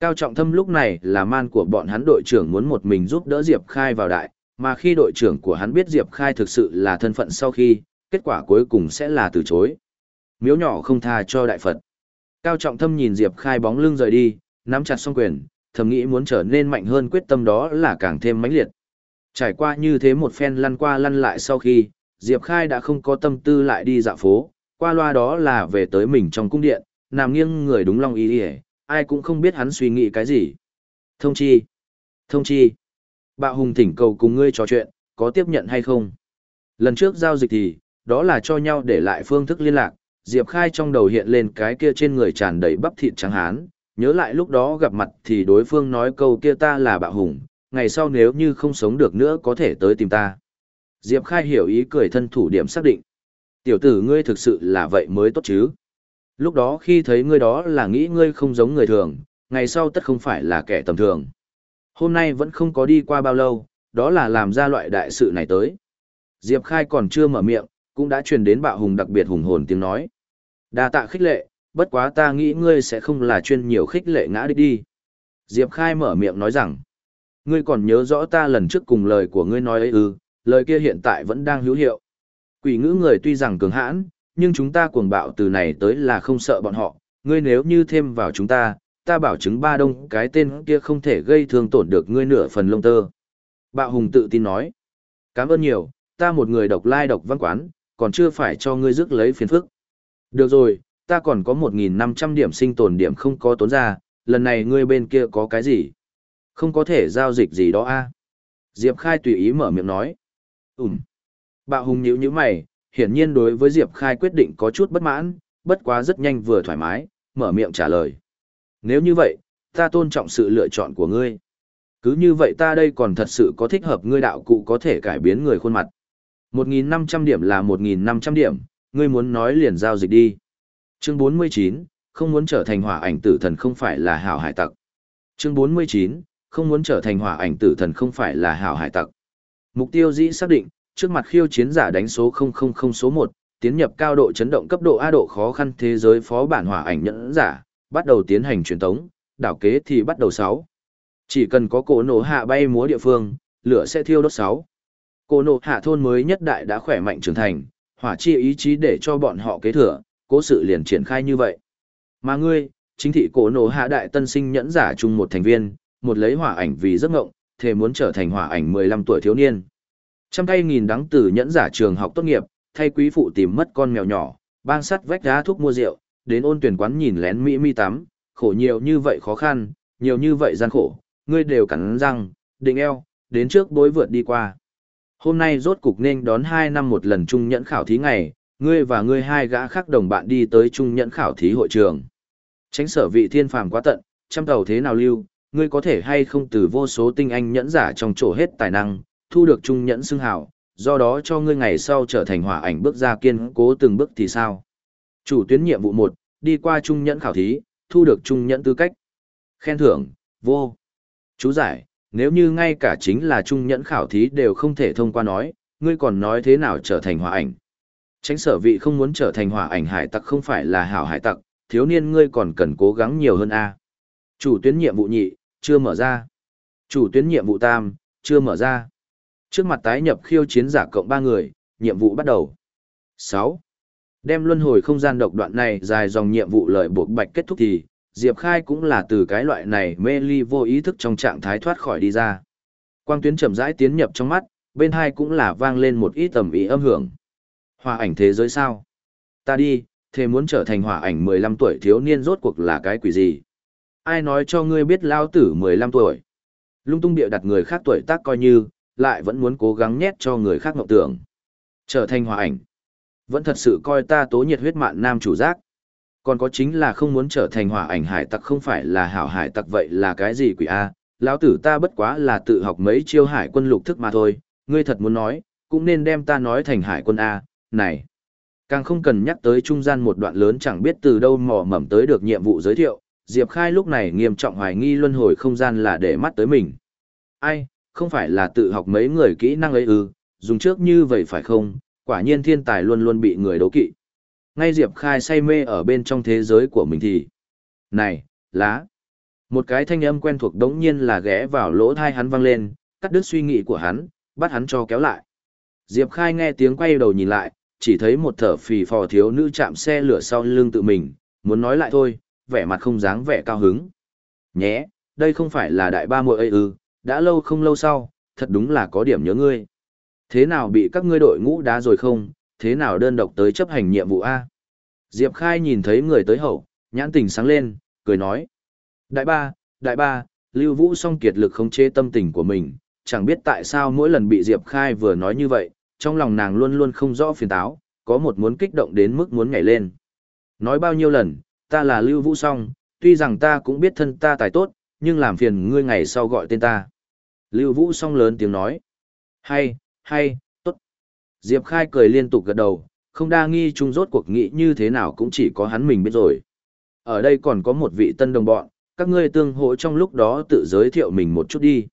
Cao Trọng Thâm lúc này là man của bọn hắn đội trưởng muốn một mình giúp đỡ Diệp Khai vào đại, mà khi đội trưởng của hắn biết Diệp Khai thực sự là thân phận sau khi, kết quả cuối cùng sẽ là từ chối. Miếu nhỏ không tha cho đại Phật. Cao Trọng Thâm nhìn Diệp Khai bóng lưng rời đi, nắm chặt song quyền, thầm nghĩ muốn trở nên mạnh hơn quyết tâm đó là càng thêm mãnh liệt. Trải qua như thế một phen lăn qua lăn lại sau khi, Diệp Khai đã không có tâm tư lại đi dạo phố, qua loa đó là về tới mình trong cung điện, nằm nghiêng người đúng long ý ý, ai cũng không biết hắn suy nghĩ cái gì. Thông chi! Thông chi! Bạo hùng thỉnh cầu cùng ngươi trò chuyện, có tiếp nhận hay không? Lần trước giao dịch thì, đó là cho nhau để lại phương thức liên lạc, Diệp Khai trong đầu hiện lên cái kia trên người tràn đầy bắp thịt trắng hán, nhớ lại lúc đó gặp mặt thì đối phương nói câu kia ta là bạo hùng, ngày sau nếu như không sống được nữa có thể tới tìm ta. Diệp Khai hiểu ý cười thân thủ điểm xác định. Tiểu tử ngươi thực sự là vậy mới tốt chứ. Lúc đó khi thấy ngươi đó là nghĩ ngươi không giống người thường, ngày sau tất không phải là kẻ tầm thường. Hôm nay vẫn không có đi qua bao lâu, đó là làm ra loại đại sự này tới. Diệp Khai còn chưa mở miệng, cũng đã truyền đến bạo hùng đặc biệt hùng hồn tiếng nói. Đa tạ khích lệ, bất quá ta nghĩ ngươi sẽ không là chuyên nhiều khích lệ ngã đi đi. Diệp Khai mở miệng nói rằng, ngươi còn nhớ rõ ta lần trước cùng lời của ngươi nói ấy ư, lời kia hiện tại vẫn đang hữu hiệu. Quỷ ngữ người tuy rằng cường hãn, nhưng chúng ta cuồng bạo từ này tới là không sợ bọn họ, ngươi nếu như thêm vào chúng ta, ta bảo chứng ba đông cái tên kia không thể gây thương tổn được ngươi nửa phần lông tơ. Bạo Hùng tự tin nói, cảm ơn nhiều, ta một người độc lai độc văn quán, còn chưa phải cho ngươi rước lấy phiền phức. Được rồi, ta còn có 1.500 điểm sinh tồn điểm không có tốn ra, lần này ngươi bên kia có cái gì? Không có thể giao dịch gì đó a Diệp Khai tùy ý mở miệng nói. Ừm. Bạo hùng nhíu như mày, hiển nhiên đối với Diệp Khai quyết định có chút bất mãn, bất quá rất nhanh vừa thoải mái, mở miệng trả lời. Nếu như vậy, ta tôn trọng sự lựa chọn của ngươi. Cứ như vậy ta đây còn thật sự có thích hợp ngươi đạo cụ có thể cải biến người khuôn mặt. 1.500 điểm là 1.500 điểm, ngươi muốn nói liền giao dịch đi. Chương 49, không muốn trở thành hỏa ảnh tử thần không phải là hảo hải tặc. Chương 49, không muốn trở thành hỏa ảnh tử thần không phải là hảo hải tặc. Mục tiêu dĩ xác định, trước mặt khiêu chiến giả đánh số 000 số 1, tiến nhập cao độ chấn động cấp độ A độ khó khăn thế giới phó bản hỏa ảnh nhẫn giả, bắt đầu tiến hành truyền tống, đảo kế thì bắt đầu 6. Chỉ cần có cổ nổ hạ bay múa địa phương, lửa sẽ thiêu đốt 6. Cổ nổ hạ thôn mới nhất đại đã khỏe mạnh trưởng thành, hỏa chi ý chí để cho bọn họ kế thừa, cố sự liền triển khai như vậy. Mà ngươi, chính thị cổ nổ hạ đại tân sinh nhẫn giả chung một thành viên, một lấy hỏa ảnh vì giấc ngộng, thề muốn trở thành hỏa ảnh 15 tuổi thiếu niên. Trăm tay nghìn đắng từ nhẫn giả trường học tốt nghiệp, thay quý phụ tìm mất con mèo nhỏ, bang sắt vách đá thuốc mua rượu, đến ôn tuyển quán nhìn lén mỹ mi tắm, khổ nhiều như vậy khó khăn, nhiều như vậy gian khổ, ngươi đều cắn răng, định eo, đến trước bối vượt đi qua. Hôm nay rốt cục nên đón 2 năm một lần trung nhẫn khảo thí ngày, ngươi và ngươi hai gã khác đồng bạn đi tới trung nhẫn khảo thí hội trường. Tránh sở vị thiên phàm quá tận, trăm tàu thế nào lưu, ngươi có thể hay không từ vô số tinh anh nhẫn giả trong chỗ hết tài năng, thu được trung nhẫn xưng hào, do đó cho ngươi ngày sau trở thành hỏa ảnh bước ra kiên cố từng bước thì sao? Chủ tuyến nhiệm vụ 1, đi qua trung nhẫn khảo thí, thu được trung nhẫn tư cách. Khen thưởng, vô. Chú giải, nếu như ngay cả chính là trung nhẫn khảo thí đều không thể thông qua nói, ngươi còn nói thế nào trở thành hỏa ảnh? Tránh sở vị không muốn trở thành hỏa ảnh hải tặc không phải là hảo hải tặc, thiếu niên ngươi còn cần cố gắng nhiều hơn a. Chủ tuyến nhiệm vụ nhị, chưa mở ra. Chủ tuyến nhiệm vụ tam, chưa mở ra. Trước mặt tái nhập khiêu chiến giả cộng ba người, nhiệm vụ bắt đầu. sáu Đem luân hồi không gian độc đoạn này dài dòng nhiệm vụ lợi buộc bạch kết thúc thì, Diệp Khai cũng là từ cái loại này mê ly vô ý thức trong trạng thái thoát khỏi đi ra. Quang tuyến chậm rãi tiến nhập trong mắt, bên hai cũng là vang lên một ít tầm ý âm hưởng. Hòa ảnh thế giới sao? Ta đi, thế muốn trở thành hỏa ảnh 15 tuổi thiếu niên rốt cuộc là cái quỷ gì? Ai nói cho ngươi biết lao tử 15 tuổi? Lung tung địa đặt người khác tuổi tác coi như, lại vẫn muốn cố gắng nhét cho người khác ngọc tưởng. Trở thành hòa ảnh. Vẫn thật sự coi ta tố nhiệt huyết mạn nam chủ giác. Còn có chính là không muốn trở thành hỏa ảnh hải tặc không phải là hảo hải tặc vậy là cái gì quỷ A. Lão tử ta bất quá là tự học mấy chiêu hải quân lục thức mà thôi, ngươi thật muốn nói, cũng nên đem ta nói thành hải quân A, này. Càng không cần nhắc tới trung gian một đoạn lớn chẳng biết từ đâu mò mẩm tới được nhiệm vụ giới thiệu, Diệp Khai lúc này nghiêm trọng hoài nghi luân hồi không gian là để mắt tới mình. Ai, không phải là tự học mấy người kỹ năng ấy ư, dùng trước như vậy phải không, quả nhiên thiên tài luôn luôn bị người đố kỵ. Ngay Diệp Khai say mê ở bên trong thế giới của mình thì... Này, lá! Một cái thanh âm quen thuộc đống nhiên là ghé vào lỗ thai hắn vang lên, cắt đứt suy nghĩ của hắn, bắt hắn cho kéo lại. Diệp Khai nghe tiếng quay đầu nhìn lại, chỉ thấy một thở phì phò thiếu nữ chạm xe lửa sau lưng tự mình, muốn nói lại thôi, vẻ mặt không dáng vẻ cao hứng. Nhé, đây không phải là đại ba muội ấy ư, đã lâu không lâu sau, thật đúng là có điểm nhớ ngươi. Thế nào bị các ngươi đội ngũ đá rồi không, thế nào đơn độc tới chấp hành nhiệm vụ A? Diệp Khai nhìn thấy người tới hậu, nhãn tình sáng lên, cười nói. Đại ba, đại ba, Lưu Vũ song kiệt lực không chế tâm tình của mình, chẳng biết tại sao mỗi lần bị Diệp Khai vừa nói như vậy, trong lòng nàng luôn luôn không rõ phiền táo, có một muốn kích động đến mức muốn nhảy lên. Nói bao nhiêu lần, ta là Lưu Vũ song, tuy rằng ta cũng biết thân ta tài tốt, nhưng làm phiền ngươi ngày sau gọi tên ta. Lưu Vũ song lớn tiếng nói. Hay, hay, tốt. Diệp Khai cười liên tục gật đầu, không đa nghi chung rốt cuộc nghĩ như thế nào cũng chỉ có hắn mình biết rồi. Ở đây còn có một vị tân đồng bọn, các ngươi tương hỗ trong lúc đó tự giới thiệu mình một chút đi.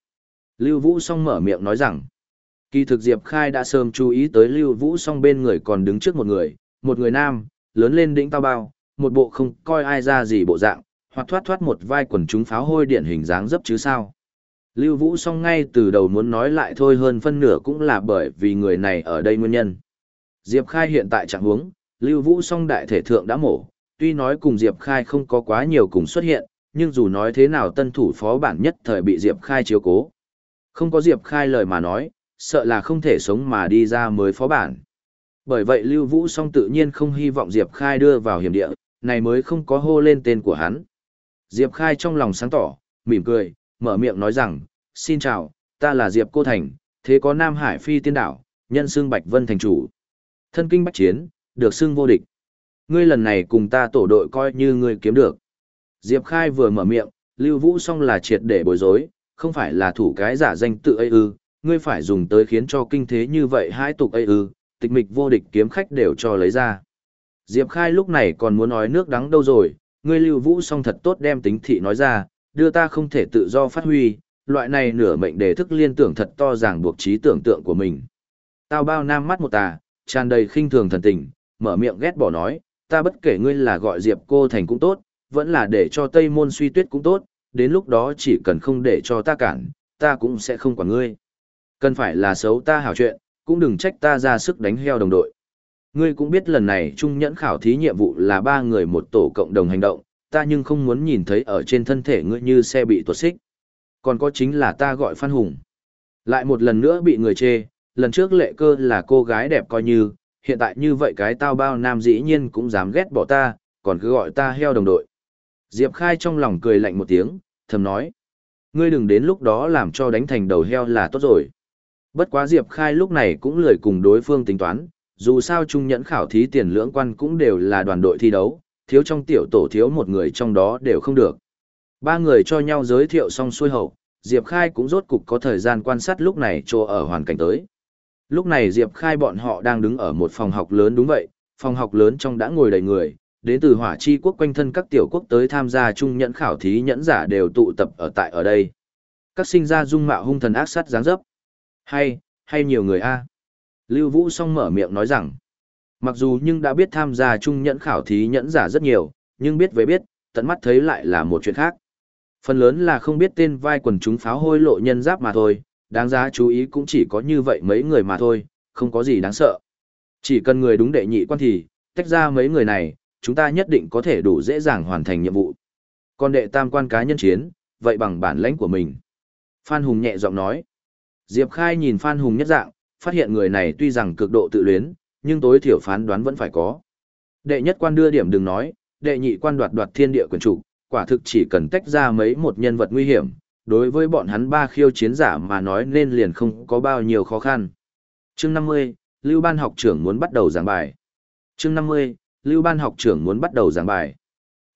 Lưu Vũ Song mở miệng nói rằng, kỳ thực Diệp Khai đã sớm chú ý tới Lưu Vũ Song bên người còn đứng trước một người, một người nam, lớn lên đỉnh tao bao, một bộ không coi ai ra gì bộ dạng, hoặc thoát thoát một vai quần chúng pháo hôi điện hình dáng dấp chứ sao. Lưu Vũ Song ngay từ đầu muốn nói lại thôi hơn phân nửa cũng là bởi vì người này ở đây nguyên nhân. Diệp Khai hiện tại trạng huống, Lưu Vũ Song đại thể thượng đã mổ, tuy nói cùng Diệp Khai không có quá nhiều cùng xuất hiện, nhưng dù nói thế nào tân thủ phó bản nhất thời bị Diệp Khai chiếu cố. Không có Diệp Khai lời mà nói, sợ là không thể sống mà đi ra mới phó bản. Bởi vậy Lưu Vũ Song tự nhiên không hy vọng Diệp Khai đưa vào hiểm địa, này mới không có hô lên tên của hắn. Diệp Khai trong lòng sáng tỏ, mỉm cười, mở miệng nói rằng, xin chào, ta là Diệp Cô Thành, thế có Nam Hải Phi tiên đảo, nhân xương Bạch Vân thành chủ. Thân kinh bách chiến, được xưng vô địch. Ngươi lần này cùng ta tổ đội coi như ngươi kiếm được. Diệp Khai vừa mở miệng, Lưu Vũ Song là triệt để bối rối, không phải là thủ cái giả danh tự ấy ư, ngươi phải dùng tới khiến cho kinh thế như vậy hai tục ấy ư, tịch mịch vô địch kiếm khách đều cho lấy ra. Diệp Khai lúc này còn muốn nói nước đắng đâu rồi, ngươi Lưu Vũ Song thật tốt đem tính thị nói ra, đưa ta không thể tự do phát huy, loại này nửa mệnh đề thức liên tưởng thật to ràng buộc trí tưởng tượng của mình. Tao bao nam mắt một tà, tràn đầy khinh thường thần tình, mở miệng ghét bỏ nói, ta bất kể ngươi là gọi Diệp cô thành cũng tốt, vẫn là để cho Tây môn suy tuyết cũng tốt, đến lúc đó chỉ cần không để cho ta cản, ta cũng sẽ không quản ngươi. Cần phải là xấu ta hảo chuyện, cũng đừng trách ta ra sức đánh heo đồng đội. Ngươi cũng biết lần này trung nhẫn khảo thí nhiệm vụ là ba người một tổ cộng đồng hành động, ta nhưng không muốn nhìn thấy ở trên thân thể ngươi như xe bị tuột xích. Còn có chính là ta gọi Phan Hùng. Lại một lần nữa bị người chê, lần trước lệ cơ là cô gái đẹp coi như, hiện tại như vậy cái tao bao nam dĩ nhiên cũng dám ghét bỏ ta, còn cứ gọi ta heo đồng đội. Diệp Khai trong lòng cười lạnh một tiếng, thầm nói. Ngươi đừng đến lúc đó làm cho đánh thành đầu heo là tốt rồi. Bất quá Diệp Khai lúc này cũng lười cùng đối phương tính toán, dù sao trung nhẫn khảo thí tiền lưỡng quan cũng đều là đoàn đội thi đấu, thiếu trong tiểu tổ thiếu một người trong đó đều không được. Ba người cho nhau giới thiệu xong xuôi hậu, Diệp Khai cũng rốt cục có thời gian quan sát lúc này cho ở hoàn cảnh tới. Lúc này Diệp Khai bọn họ đang đứng ở một phòng học lớn đúng vậy, phòng học lớn trong đã ngồi đầy người, đến từ hỏa chi quốc quanh thân các tiểu quốc tới tham gia trung nhẫn khảo thí nhẫn giả đều tụ tập ở tại ở đây. Các sinh ra dung mạo hung thần ác sát dáng dấp. Hay, hay nhiều người a Lưu Vũ song mở miệng nói rằng, mặc dù nhưng đã biết tham gia trung nhẫn khảo thí nhẫn giả rất nhiều, nhưng biết với biết, tận mắt thấy lại là một chuyện khác. Phần lớn là không biết tên vai quần chúng pháo hôi lộ nhân giáp mà thôi, đáng giá chú ý cũng chỉ có như vậy mấy người mà thôi, không có gì đáng sợ. Chỉ cần người đúng đệ nhị quan thì, tách ra mấy người này, chúng ta nhất định có thể đủ dễ dàng hoàn thành nhiệm vụ. Còn đệ tam quan cá nhân chiến, vậy bằng bản lãnh của mình. Phan Hùng nhẹ giọng nói. Diệp Khai nhìn Phan Hùng nhất dạng, phát hiện người này tuy rằng cực độ tự luyến, nhưng tối thiểu phán đoán vẫn phải có. Đệ nhất quan đưa điểm đừng nói, đệ nhị quan đoạt đoạt thiên địa quyền chủ, quả thực chỉ cần tách ra mấy một nhân vật nguy hiểm, đối với bọn hắn ba khiêu chiến giả mà nói nên liền không có bao nhiêu khó khăn. Chương 50, Lưu Ban học trưởng muốn bắt đầu giảng bài. Chương 50, Lưu Ban học trưởng muốn bắt đầu giảng bài.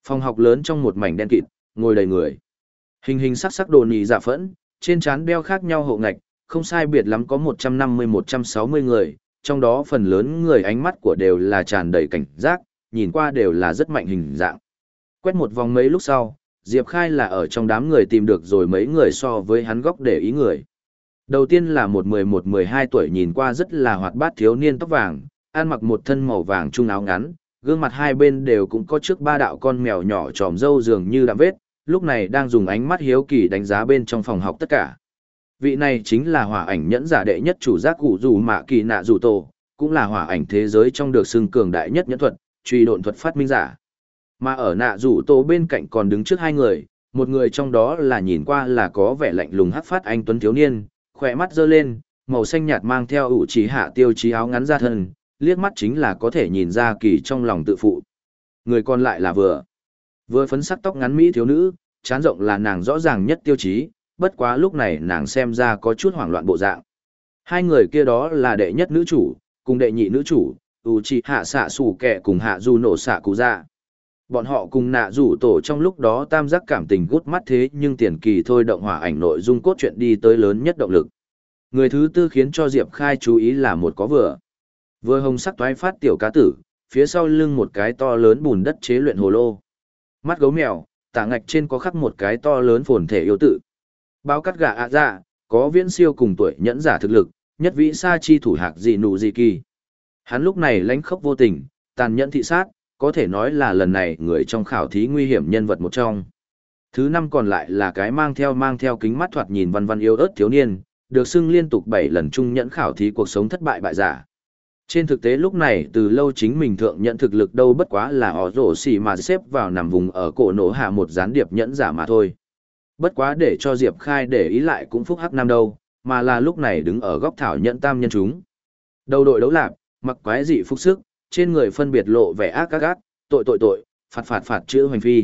Phòng học lớn trong một mảnh đen kịt, ngồi đầy người. Hình hình sắc sắc đồ nhì dạ phẫn, trên trán đeo khác nhau hộ ngạch, không sai biệt lắm có 150-160 người, trong đó phần lớn người ánh mắt của đều là tràn đầy cảnh giác, nhìn qua đều là rất mạnh hình dạng. Quét một vòng mấy lúc sau, Diệp Khai là ở trong đám người tìm được rồi mấy người so với hắn góc để ý người. Đầu tiên là một 11-12 tuổi nhìn qua rất là hoạt bát thiếu niên tóc vàng, ăn mặc một thân màu vàng trung áo ngắn, gương mặt hai bên đều cũng có trước ba đạo con mèo nhỏ tròm râu dường như đạm vết, lúc này đang dùng ánh mắt hiếu kỳ đánh giá bên trong phòng học tất cả. Vị này chính là hỏa ảnh nhẫn giả đệ nhất chủ giác cụ dù mạ kỳ nạ dù tổ, cũng là hỏa ảnh thế giới trong được xưng cường đại nhất nhẫn thuật, truy độn thuật phát minh giả. Mà ở nạ rủ tổ bên cạnh còn đứng trước hai người, một người trong đó là nhìn qua là có vẻ lạnh lùng hắc phát anh tuấn thiếu niên, khỏe mắt dơ lên, màu xanh nhạt mang theo ủ trí hạ tiêu chí áo ngắn ra thân, liếc mắt chính là có thể nhìn ra kỳ trong lòng tự phụ. Người còn lại là vừa. Vừa phấn sắc tóc ngắn mỹ thiếu nữ, chán rộng là nàng rõ ràng nhất tiêu chí, bất quá lúc này nàng xem ra có chút hoảng loạn bộ dạng. Hai người kia đó là đệ nhất nữ chủ, cùng đệ nhị nữ chủ, ủ trì hạ xạ sủ kẹ cùng hạ du nổ xạ cụ ra. Bọn họ cùng nạ rủ tổ trong lúc đó tam giác cảm tình gút mắt thế nhưng tiền kỳ thôi động hỏa ảnh nội dung cốt truyện đi tới lớn nhất động lực. Người thứ tư khiến cho Diệp Khai chú ý là một có vừa. Vừa hồng sắc toái phát tiểu cá tử, phía sau lưng một cái to lớn bùn đất chế luyện hồ lô. Mắt gấu mèo, tả ngạch trên có khắc một cái to lớn phồn thể yêu tự. Báo cắt gà ạ dạ, có viễn siêu cùng tuổi nhẫn giả thực lực, nhất vĩ sa chi thủ hạc gì nụ gì kỳ. Hắn lúc này lánh khốc vô tình, tàn nhẫn thị sát, có thể nói là lần này người trong khảo thí nguy hiểm nhân vật một trong. Thứ năm còn lại là cái mang theo mang theo kính mắt thoạt nhìn văn văn yêu ớt thiếu niên, được xưng liên tục 7 lần trung nhẫn khảo thí cuộc sống thất bại bại giả. Trên thực tế lúc này từ lâu chính mình thượng nhận thực lực đâu bất quá là họ rổ xì mà xếp vào nằm vùng ở cổ nổ hạ một gián điệp nhẫn giả mà thôi. Bất quá để cho Diệp Khai để ý lại cũng phúc hắc Nam đâu, mà là lúc này đứng ở góc thảo nhận tam nhân chúng. Đầu đội đấu lạp, mặc quái dị phúc sức, trên người phân biệt lộ vẻ ác ác ác, tội tội tội, phạt phạt phạt chữ hoành phi.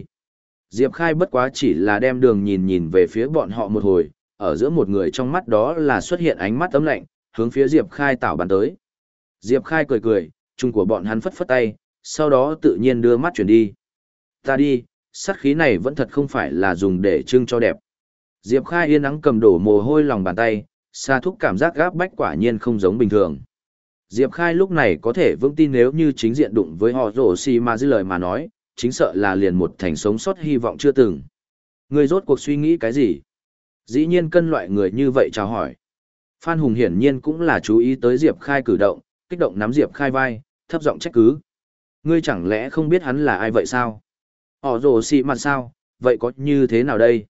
Diệp Khai bất quá chỉ là đem đường nhìn nhìn về phía bọn họ một hồi, ở giữa một người trong mắt đó là xuất hiện ánh mắt ấm lạnh, hướng phía Diệp Khai tảo bàn tới. Diệp Khai cười cười, chung của bọn hắn phất phất tay, sau đó tự nhiên đưa mắt chuyển đi. Ta đi, sát khí này vẫn thật không phải là dùng để trưng cho đẹp. Diệp Khai yên nắng cầm đổ mồ hôi lòng bàn tay, xa thúc cảm giác gáp bách quả nhiên không giống bình thường. Diệp Khai lúc này có thể vững tin nếu như chính diện đụng với họ rổ xì mà dư lời mà nói, chính sợ là liền một thành sống sót hy vọng chưa từng. Người rốt cuộc suy nghĩ cái gì? Dĩ nhiên cân loại người như vậy chào hỏi. Phan Hùng hiển nhiên cũng là chú ý tới Diệp Khai cử động, kích động nắm Diệp Khai vai, thấp giọng trách cứ. Ngươi chẳng lẽ không biết hắn là ai vậy sao? Họ rồ xì mặt sao, vậy có như thế nào đây?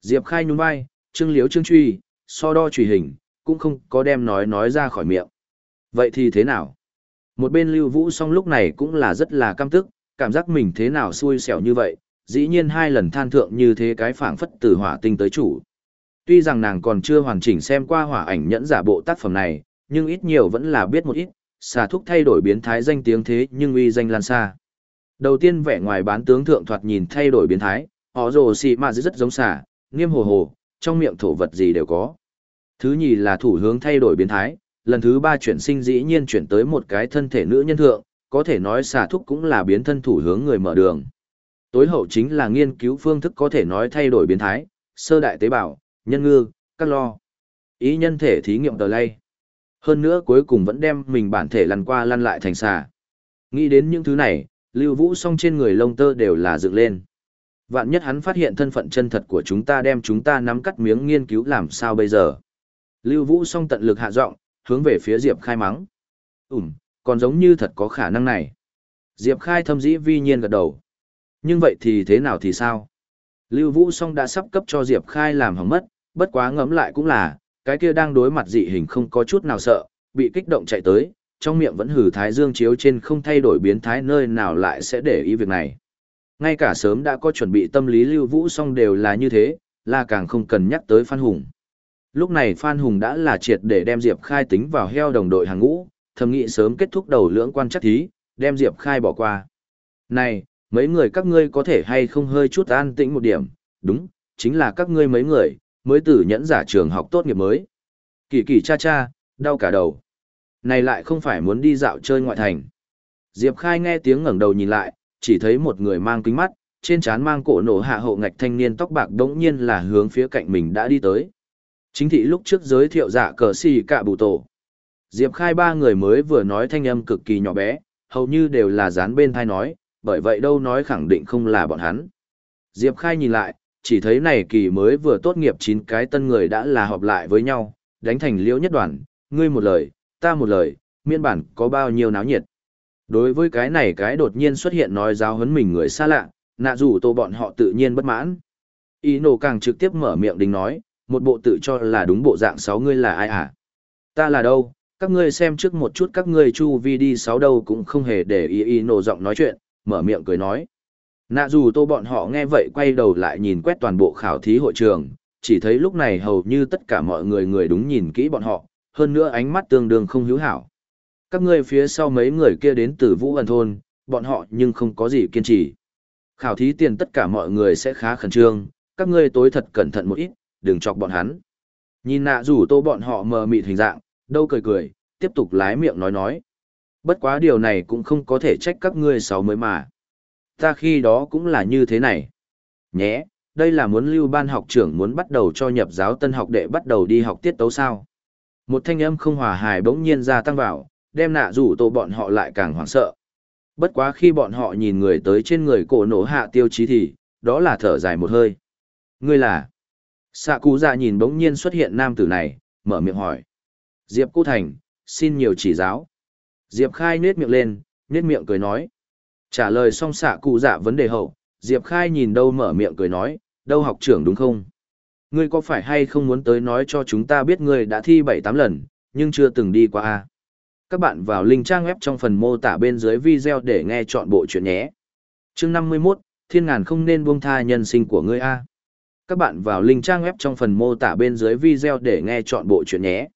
Diệp Khai nhún vai, trương liếu trương truy, so đo truy hình, cũng không có đem nói nói ra khỏi miệng. Vậy thì thế nào? Một bên Lưu Vũ song lúc này cũng là rất là căm tức, cảm giác mình thế nào xui xẻo như vậy, dĩ nhiên hai lần than thượng như thế cái phảng phất từ hỏa tinh tới chủ. Tuy rằng nàng còn chưa hoàn chỉnh xem qua hỏa ảnh nhẫn giả bộ tác phẩm này, nhưng ít nhiều vẫn là biết một ít, xà thúc thay đổi biến thái danh tiếng thế nhưng uy danh lan xa. Đầu tiên vẻ ngoài bán tướng thượng thoạt nhìn thay đổi biến thái, họ rồ xì mà rất giống xà, nghiêm hồ hồ, trong miệng thổ vật gì đều có. Thứ nhì là thủ hướng thay đổi biến thái, lần thứ ba chuyển sinh dĩ nhiên chuyển tới một cái thân thể nữ nhân thượng, có thể nói xà thúc cũng là biến thân thủ hướng người mở đường. Tối hậu chính là nghiên cứu phương thức có thể nói thay đổi biến thái, sơ đại tế bào, nhân ngư, các lo. Ý nhân thể thí nghiệm tờ lay. Hơn nữa cuối cùng vẫn đem mình bản thể lăn qua lăn lại thành xà. Nghĩ đến những thứ này, Lưu Vũ song trên người lông tơ đều là dựng lên. Vạn nhất hắn phát hiện thân phận chân thật của chúng ta đem chúng ta nắm cắt miếng nghiên cứu làm sao bây giờ. Lưu Vũ song tận lực hạ giọng, hướng về phía Diệp Khai mắng. Ừm, còn giống như thật có khả năng này. Diệp Khai thâm dĩ vi nhiên gật đầu. Nhưng vậy thì thế nào thì sao? Lưu Vũ song đã sắp cấp cho Diệp Khai làm hỏng mất, bất quá ngẫm lại cũng là, cái kia đang đối mặt dị hình không có chút nào sợ, bị kích động chạy tới, trong miệng vẫn hử thái dương chiếu trên không thay đổi biến thái nơi nào lại sẽ để ý việc này. Ngay cả sớm đã có chuẩn bị tâm lý lưu vũ song đều là như thế, là càng không cần nhắc tới Phan Hùng. Lúc này Phan Hùng đã là triệt để đem Diệp Khai tính vào heo đồng đội hàng ngũ, thầm nghị sớm kết thúc đầu lưỡng quan chắc thí, đem Diệp Khai bỏ qua. Này, mấy người các ngươi có thể hay không hơi chút an tĩnh một điểm, đúng, chính là các ngươi mấy người, mới từ nhẫn giả trường học tốt nghiệp mới. Kỳ kỳ cha cha, đau cả đầu. Này lại không phải muốn đi dạo chơi ngoại thành. Diệp Khai nghe tiếng ngẩng đầu nhìn lại, chỉ thấy một người mang kính mắt, trên trán mang cổ nổ hạ hậu ngạch thanh niên tóc bạc đống nhiên là hướng phía cạnh mình đã đi tới. Chính thị lúc trước giới thiệu dạ cờ xì cả bù tổ. Diệp Khai ba người mới vừa nói thanh âm cực kỳ nhỏ bé, hầu như đều là dán bên thai nói, bởi vậy đâu nói khẳng định không là bọn hắn. Diệp Khai nhìn lại, chỉ thấy này kỳ mới vừa tốt nghiệp chín cái tân người đã là họp lại với nhau, đánh thành liễu nhất đoàn, ngươi một lời, ta một lời, miên bản có bao nhiêu náo nhiệt. Đối với cái này cái đột nhiên xuất hiện nói giáo huấn mình người xa lạ, nạ dù tô bọn họ tự nhiên bất mãn. Ý nổ càng trực tiếp mở miệng đính nói, một bộ tự cho là đúng bộ dạng sáu ngươi là ai à? Ta là đâu? Các ngươi xem trước một chút các ngươi chu vi đi sáu đâu cũng không hề để ý ý nổ giọng nói chuyện, mở miệng cười nói. Nạ dù tô bọn họ nghe vậy quay đầu lại nhìn quét toàn bộ khảo thí hội trường, chỉ thấy lúc này hầu như tất cả mọi người người đúng nhìn kỹ bọn họ, hơn nữa ánh mắt tương đương không hữu hảo. Các ngươi phía sau mấy người kia đến từ Vũ Ân Thôn, bọn họ nhưng không có gì kiên trì. Khảo thí tiền tất cả mọi người sẽ khá khẩn trương, các ngươi tối thật cẩn thận một ít, đừng chọc bọn hắn. Nhìn nạ rủ tô bọn họ mờ mịt hình dạng, đâu cười cười, tiếp tục lái miệng nói nói. Bất quá điều này cũng không có thể trách các ngươi sáu mới mà. Ta khi đó cũng là như thế này. Nhé, đây là muốn lưu ban học trưởng muốn bắt đầu cho nhập giáo tân học đệ bắt đầu đi học tiết tấu sao. Một thanh âm không hòa hài bỗng nhiên ra tăng vào, đem nạ rủ tổ bọn họ lại càng hoảng sợ. Bất quá khi bọn họ nhìn người tới trên người cổ nổ hạ tiêu chí thì, đó là thở dài một hơi. Ngươi là? Sạ cụ dạ nhìn bỗng nhiên xuất hiện nam tử này, mở miệng hỏi. Diệp Cô Thành, xin nhiều chỉ giáo. Diệp Khai nết miệng lên, nết miệng cười nói. Trả lời xong xạ cụ dạ vấn đề hậu, Diệp Khai nhìn đâu mở miệng cười nói, đâu học trưởng đúng không? Ngươi có phải hay không muốn tới nói cho chúng ta biết ngươi đã thi 7-8 lần, nhưng chưa từng đi qua a Các bạn vào link trang web trong phần mô tả bên dưới video để nghe chọn bộ chuyện nhé. chương 51, Thiên ngàn không nên buông tha nhân sinh của ngươi a Các bạn vào link trang web trong phần mô tả bên dưới video để nghe chọn bộ chuyện nhé.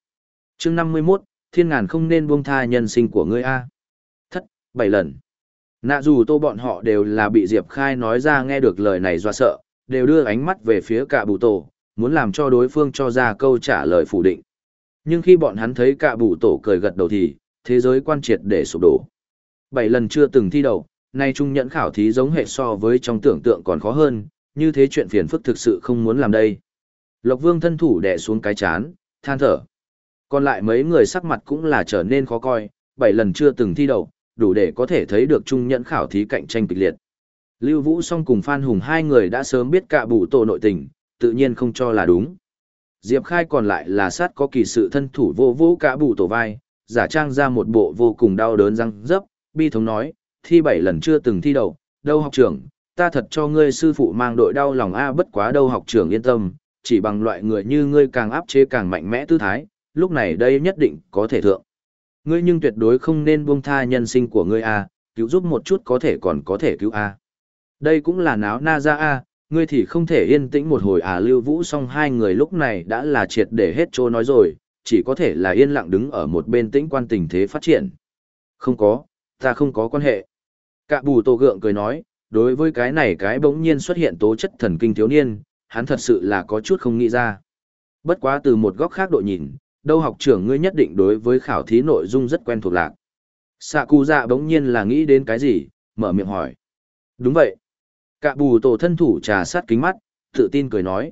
chương 51, Thiên ngàn không nên buông tha nhân sinh của ngươi a Thất, 7 lần. Nạ dù tô bọn họ đều là bị Diệp Khai nói ra nghe được lời này do sợ, đều đưa ánh mắt về phía cả bù tổ, muốn làm cho đối phương cho ra câu trả lời phủ định. Nhưng khi bọn hắn thấy cả bù tổ cười gật đầu thì, thế giới quan triệt để sụp đổ. Bảy lần chưa từng thi đầu, nay trung nhẫn khảo thí giống hệ so với trong tưởng tượng còn khó hơn, như thế chuyện phiền phức thực sự không muốn làm đây. Lộc Vương thân thủ đè xuống cái chán, than thở. Còn lại mấy người sắc mặt cũng là trở nên khó coi, bảy lần chưa từng thi đầu, đủ để có thể thấy được trung nhẫn khảo thí cạnh tranh kịch liệt. Lưu Vũ song cùng Phan Hùng hai người đã sớm biết cả bù tổ nội tình, tự nhiên không cho là đúng. Diệp Khai còn lại là sát có kỳ sự thân thủ vô vô cả bù tổ vai, giả trang ra một bộ vô cùng đau đớn răng dấp, bi thống nói, thi bảy lần chưa từng thi đầu, đâu học trưởng, ta thật cho ngươi sư phụ mang đội đau lòng a bất quá đâu học trưởng yên tâm, chỉ bằng loại người như ngươi càng áp chế càng mạnh mẽ tư thái, lúc này đây nhất định có thể thượng. Ngươi nhưng tuyệt đối không nên buông tha nhân sinh của ngươi a, cứu giúp một chút có thể còn có thể cứu a. Đây cũng là náo na ra a, ngươi thì không thể yên tĩnh một hồi à lưu vũ xong hai người lúc này đã là triệt để hết chỗ nói rồi, chỉ có thể là yên lặng đứng ở một bên tĩnh quan tình thế phát triển. Không có, ta không có quan hệ. Cạ bù tô gượng cười nói, đối với cái này cái bỗng nhiên xuất hiện tố chất thần kinh thiếu niên, hắn thật sự là có chút không nghĩ ra. Bất quá từ một góc khác độ nhìn, đâu học trưởng ngươi nhất định đối với khảo thí nội dung rất quen thuộc lạc. Sạ cụ dạ bỗng nhiên là nghĩ đến cái gì, mở miệng hỏi. Đúng vậy. Cả bù tổ thân thủ trà sát kính mắt, tự tin cười nói.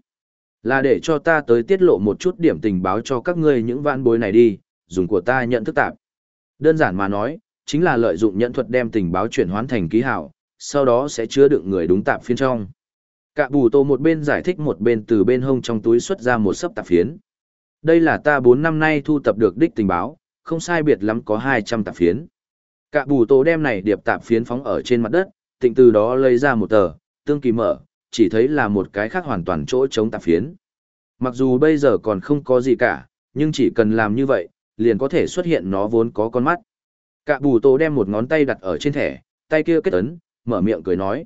Là để cho ta tới tiết lộ một chút điểm tình báo cho các ngươi những vạn bối này đi, dùng của ta nhận thức tạp. Đơn giản mà nói, chính là lợi dụng nhận thuật đem tình báo chuyển hoán thành ký hảo, sau đó sẽ chứa đựng người đúng tạp phiến trong. Cả bù tổ một bên giải thích một bên từ bên hông trong túi xuất ra một sấp tạp phiến. Đây là ta 4 năm nay thu tập được đích tình báo, không sai biệt lắm có 200 tạp phiến. Cả bù tổ đem này điệp tạp phiến phóng ở trên mặt đất, tịnh từ đó lấy ra một tờ, tương kỳ mở, chỉ thấy là một cái khác hoàn toàn chỗ chống tạp phiến. Mặc dù bây giờ còn không có gì cả, nhưng chỉ cần làm như vậy, liền có thể xuất hiện nó vốn có con mắt. Cả bù tổ đem một ngón tay đặt ở trên thẻ, tay kia kết ấn, mở miệng cười nói.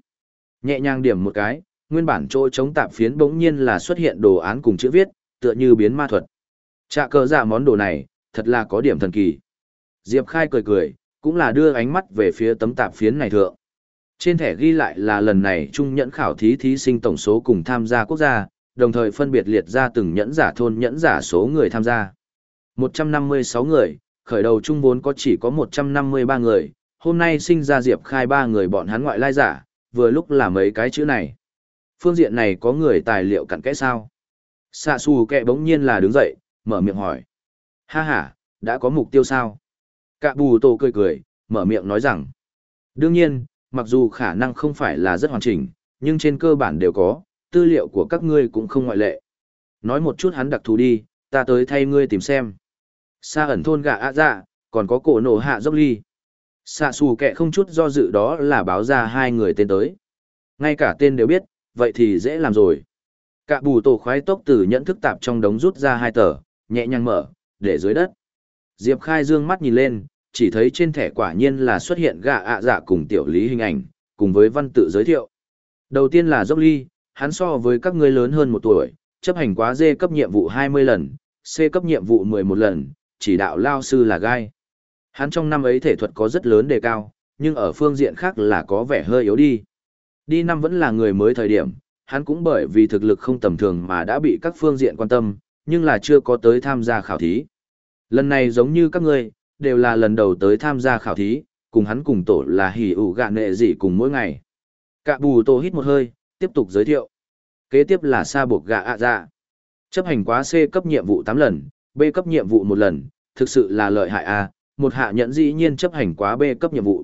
Nhẹ nhàng điểm một cái, nguyên bản chỗ chống tạp phiến bỗng nhiên là xuất hiện đồ án cùng chữ viết, tựa như biến ma thuật. Trạ cờ giả món đồ này, thật là có điểm thần kỳ. Diệp Khai cười cười, cũng là đưa ánh mắt về phía tấm tạp phiến này thượng. Trên thẻ ghi lại là lần này trung nhẫn khảo thí thí sinh tổng số cùng tham gia quốc gia, đồng thời phân biệt liệt ra từng nhẫn giả thôn nhẫn giả số người tham gia. 156 người, khởi đầu trung vốn có chỉ có 153 người, hôm nay sinh ra Diệp Khai ba người bọn hắn ngoại lai giả, vừa lúc là mấy cái chữ này. Phương diện này có người tài liệu cặn kẽ sao? Sạ xù kẹ bỗng nhiên là đứng dậy, mở miệng hỏi. Ha ha, đã có mục tiêu sao? Cạ bù tổ cười cười, mở miệng nói rằng. Đương nhiên, mặc dù khả năng không phải là rất hoàn chỉnh, nhưng trên cơ bản đều có, tư liệu của các ngươi cũng không ngoại lệ. Nói một chút hắn đặc thù đi, ta tới thay ngươi tìm xem. Sa ẩn thôn gạ ạ dạ, còn có cổ nổ hạ dốc ly. Sa xù kẹ không chút do dự đó là báo ra hai người tên tới. Ngay cả tên đều biết, vậy thì dễ làm rồi. Cả bù tổ khoái tốc từ nhẫn thức tạp trong đống rút ra hai tờ, nhẹ nhàng mở, để dưới đất. Diệp Khai dương mắt nhìn lên, chỉ thấy trên thẻ quả nhiên là xuất hiện gạ ạ dạ cùng tiểu lý hình ảnh, cùng với văn tự giới thiệu. Đầu tiên là Dốc Ly, hắn so với các ngươi lớn hơn một tuổi, chấp hành quá D cấp nhiệm vụ 20 lần, C cấp nhiệm vụ 11 lần, chỉ đạo lao sư là gai. Hắn trong năm ấy thể thuật có rất lớn đề cao, nhưng ở phương diện khác là có vẻ hơi yếu đi. Đi năm vẫn là người mới thời điểm, hắn cũng bởi vì thực lực không tầm thường mà đã bị các phương diện quan tâm, nhưng là chưa có tới tham gia khảo thí. Lần này giống như các ngươi, đều là lần đầu tới tham gia khảo thí, cùng hắn cùng tổ là hỉ ủ gạ nệ gì cùng mỗi ngày. Cạ bù tổ hít một hơi, tiếp tục giới thiệu. Kế tiếp là sa buộc gạ ạ dạ. Chấp hành quá C cấp nhiệm vụ 8 lần, B cấp nhiệm vụ một lần, thực sự là lợi hại A, một hạ nhẫn dĩ nhiên chấp hành quá B cấp nhiệm vụ.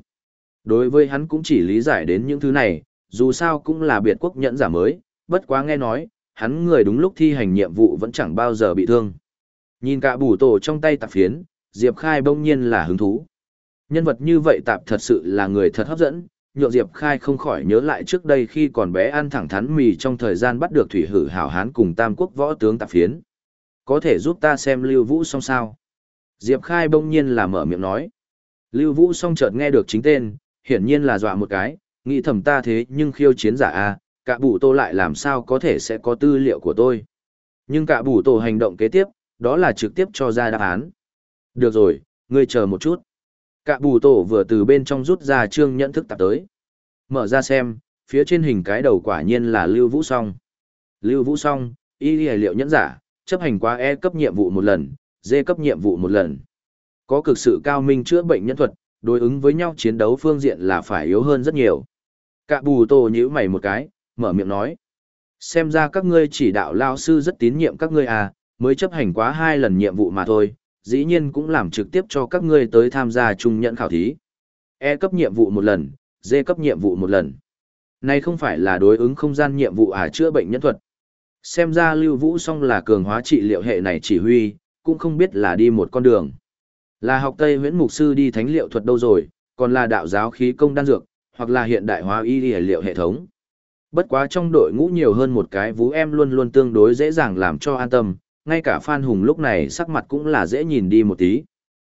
Đối với hắn cũng chỉ lý giải đến những thứ này, dù sao cũng là biệt quốc nhẫn giả mới, bất quá nghe nói, hắn người đúng lúc thi hành nhiệm vụ vẫn chẳng bao giờ bị thương. Nhìn cả bù tổ trong tay tạp phiến, Diệp Khai bỗng nhiên là hứng thú. Nhân vật như vậy tạp thật sự là người thật hấp dẫn, nhượng Diệp Khai không khỏi nhớ lại trước đây khi còn bé ăn thẳng thắn mì trong thời gian bắt được thủy hử hảo hán cùng tam quốc võ tướng tạp phiến. Có thể giúp ta xem Lưu Vũ xong sao? Diệp Khai bỗng nhiên là mở miệng nói. Lưu Vũ song chợt nghe được chính tên, hiển nhiên là dọa một cái, nghĩ thầm ta thế nhưng khiêu chiến giả A, cả bù tô lại làm sao có thể sẽ có tư liệu của tôi. Nhưng cả bù tô hành động kế tiếp, đó là trực tiếp cho ra đáp án. Được rồi, ngươi chờ một chút. Cả bù tổ vừa từ bên trong rút ra trương nhận thức tạp tới. Mở ra xem, phía trên hình cái đầu quả nhiên là Lưu Vũ Song. Lưu Vũ Song, y liệu nhẫn giả, chấp hành quá E cấp nhiệm vụ một lần, D cấp nhiệm vụ một lần. Có cực sự cao minh chữa bệnh nhân thuật, đối ứng với nhau chiến đấu phương diện là phải yếu hơn rất nhiều. Cả bù tổ nhíu mày một cái, mở miệng nói. Xem ra các ngươi chỉ đạo lao sư rất tín nhiệm các ngươi à, mới chấp hành quá hai lần nhiệm vụ mà thôi, dĩ nhiên cũng làm trực tiếp cho các ngươi tới tham gia trung nhận khảo thí. E cấp nhiệm vụ một lần, D cấp nhiệm vụ một lần. Này không phải là đối ứng không gian nhiệm vụ à chữa bệnh nhân thuật. Xem ra Lưu Vũ song là cường hóa trị liệu hệ này chỉ huy, cũng không biết là đi một con đường. Là học Tây Huyễn Mục Sư đi thánh liệu thuật đâu rồi, còn là đạo giáo khí công đan dược, hoặc là hiện đại hóa y liệu hệ thống. Bất quá trong đội ngũ nhiều hơn một cái vú em luôn luôn tương đối dễ dàng làm cho an tâm, ngay cả Phan Hùng lúc này sắc mặt cũng là dễ nhìn đi một tí.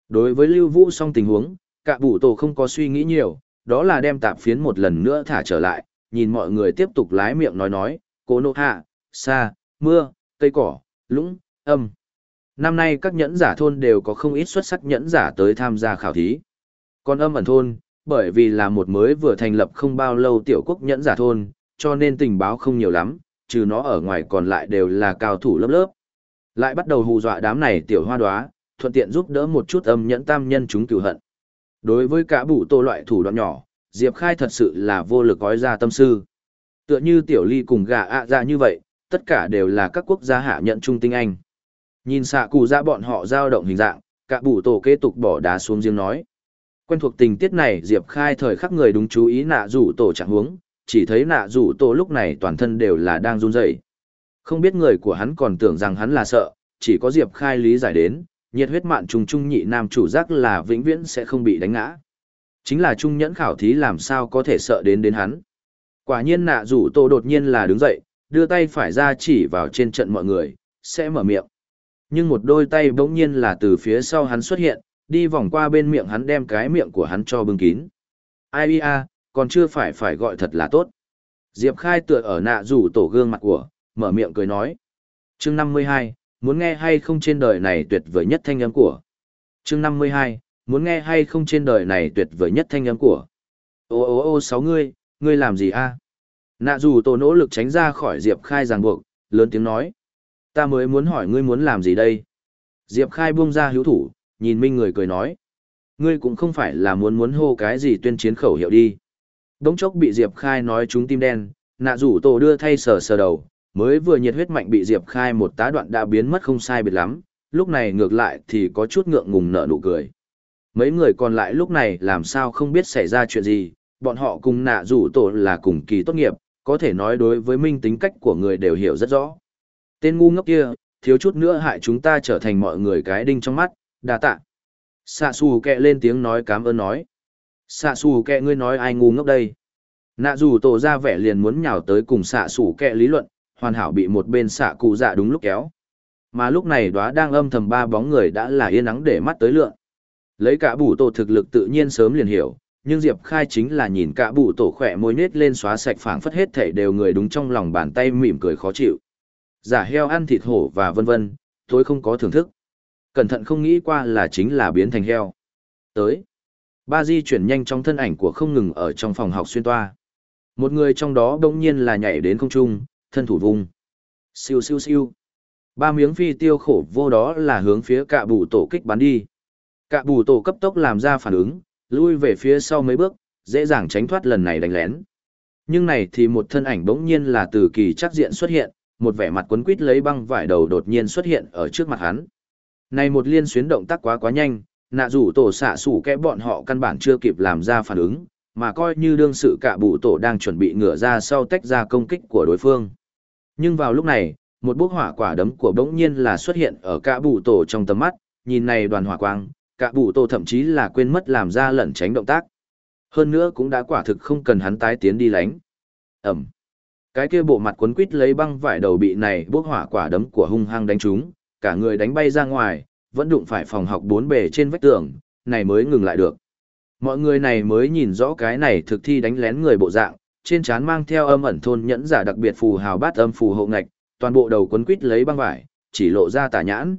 Đối với Lưu Vũ song tình huống, cả bụ tổ không có suy nghĩ nhiều, đó là đem tạp phiến một lần nữa thả trở lại, nhìn mọi người tiếp tục lái miệng nói nói, cố nộ hạ, xa, mưa, cây cỏ, lũng, âm. Năm nay các nhẫn giả thôn đều có không ít xuất sắc nhẫn giả tới tham gia khảo thí. Còn âm ẩn thôn, bởi vì là một mới vừa thành lập không bao lâu tiểu quốc nhẫn giả thôn, cho nên tình báo không nhiều lắm, trừ nó ở ngoài còn lại đều là cao thủ lớp lớp. Lại bắt đầu hù dọa đám này tiểu hoa đoá, thuận tiện giúp đỡ một chút âm nhẫn tam nhân chúng cửu hận. Đối với cả bụ tô loại thủ đoạn nhỏ, Diệp Khai thật sự là vô lực gói ra tâm sư. Tựa như tiểu ly cùng gà ạ ra như vậy, tất cả đều là các quốc gia hạ nhận trung tinh anh. Nhìn xạ cụ ra bọn họ giao động hình dạng, cả bụ tổ kế tục bỏ đá xuống riêng nói. Quen thuộc tình tiết này Diệp Khai thời khắc người đúng chú ý nạ rủ tổ trạng huống, chỉ thấy nạ rủ tổ lúc này toàn thân đều là đang run rẩy. Không biết người của hắn còn tưởng rằng hắn là sợ, chỉ có Diệp Khai lý giải đến, nhiệt huyết mạn trùng trung nhị nam chủ giác là vĩnh viễn sẽ không bị đánh ngã. Chính là trung nhẫn khảo thí làm sao có thể sợ đến đến hắn. Quả nhiên nạ rủ tổ đột nhiên là đứng dậy, đưa tay phải ra chỉ vào trên trận mọi người, sẽ mở miệng. Nhưng một đôi tay bỗng nhiên là từ phía sau hắn xuất hiện, đi vòng qua bên miệng hắn đem cái miệng của hắn cho bưng kín. Ai a, còn chưa phải phải gọi thật là tốt. Diệp Khai tựa ở nạ rủ tổ gương mặt của, mở miệng cười nói. chương 52, muốn nghe hay không trên đời này tuyệt vời nhất thanh âm của. chương 52, muốn nghe hay không trên đời này tuyệt vời nhất thanh âm của. Ô ô ô sáu ngươi, ngươi làm gì a Nạ dù tổ nỗ lực tránh ra khỏi Diệp Khai ràng buộc, lớn tiếng nói. Ta mới muốn hỏi ngươi muốn làm gì đây? Diệp Khai buông ra hiếu thủ, nhìn Minh người cười nói. Ngươi cũng không phải là muốn muốn hô cái gì tuyên chiến khẩu hiệu đi. Đống chốc bị Diệp Khai nói trúng tim đen, nạ rủ tổ đưa thay sờ sờ đầu, mới vừa nhiệt huyết mạnh bị Diệp Khai một tá đoạn đã biến mất không sai biệt lắm, lúc này ngược lại thì có chút ngượng ngùng nở nụ cười. Mấy người còn lại lúc này làm sao không biết xảy ra chuyện gì, bọn họ cùng nạ rủ tổ là cùng kỳ tốt nghiệp, có thể nói đối với minh tính cách của người đều hiểu rất rõ. Tên ngu ngốc kia, thiếu chút nữa hại chúng ta trở thành mọi người cái đinh trong mắt, đa tạ. Sạ xù kẹ lên tiếng nói cảm ơn nói. Sạ xù kẹ ngươi nói ai ngu ngốc đây? Nạ dù tổ ra vẻ liền muốn nhào tới cùng xạ xù kẹ lý luận, hoàn hảo bị một bên xạ cụ dạ đúng lúc kéo. Mà lúc này đóa đang âm thầm ba bóng người đã là yên nắng để mắt tới lượn. Lấy cả bù tổ thực lực tự nhiên sớm liền hiểu, nhưng Diệp Khai chính là nhìn cả bù tổ khỏe môi nết lên xóa sạch phảng phất hết thảy đều người đúng trong lòng bàn tay mỉm cười khó chịu. Giả heo ăn thịt hổ và vân vân, tôi không có thưởng thức. Cẩn thận không nghĩ qua là chính là biến thành heo. Tới. Ba di chuyển nhanh trong thân ảnh của không ngừng ở trong phòng học xuyên toa. Một người trong đó đông nhiên là nhảy đến không trung, thân thủ vùng. Siêu siêu siêu. Ba miếng phi tiêu khổ vô đó là hướng phía cạ bù tổ kích bắn đi. Cạ bù tổ cấp tốc làm ra phản ứng, lui về phía sau mấy bước, dễ dàng tránh thoát lần này đánh lén. Nhưng này thì một thân ảnh bỗng nhiên là từ kỳ chắc diện xuất hiện, một vẻ mặt quấn quít lấy băng vải đầu đột nhiên xuất hiện ở trước mặt hắn. Này một liên xuyến động tác quá quá nhanh, nạ rủ tổ xạ sủ kẽ bọn họ căn bản chưa kịp làm ra phản ứng, mà coi như đương sự cả bụ tổ đang chuẩn bị ngửa ra sau tách ra công kích của đối phương. Nhưng vào lúc này, một bốc hỏa quả đấm của bỗng nhiên là xuất hiện ở cả bụ tổ trong tầm mắt, nhìn này đoàn hỏa quang, cả bụ tổ thậm chí là quên mất làm ra lẩn tránh động tác. Hơn nữa cũng đã quả thực không cần hắn tái tiến đi lánh. Ẩm. Cái kia bộ mặt quấn quít lấy băng vải đầu bị này bốc hỏa quả đấm của hung hăng đánh trúng, cả người đánh bay ra ngoài, vẫn đụng phải phòng học bốn bề trên vách tường, này mới ngừng lại được. Mọi người này mới nhìn rõ cái này thực thi đánh lén người bộ dạng, trên trán mang theo âm ẩn thôn nhẫn giả đặc biệt phù hào bát âm phù hộ ngạch, toàn bộ đầu quấn quít lấy băng vải, chỉ lộ ra tà nhãn.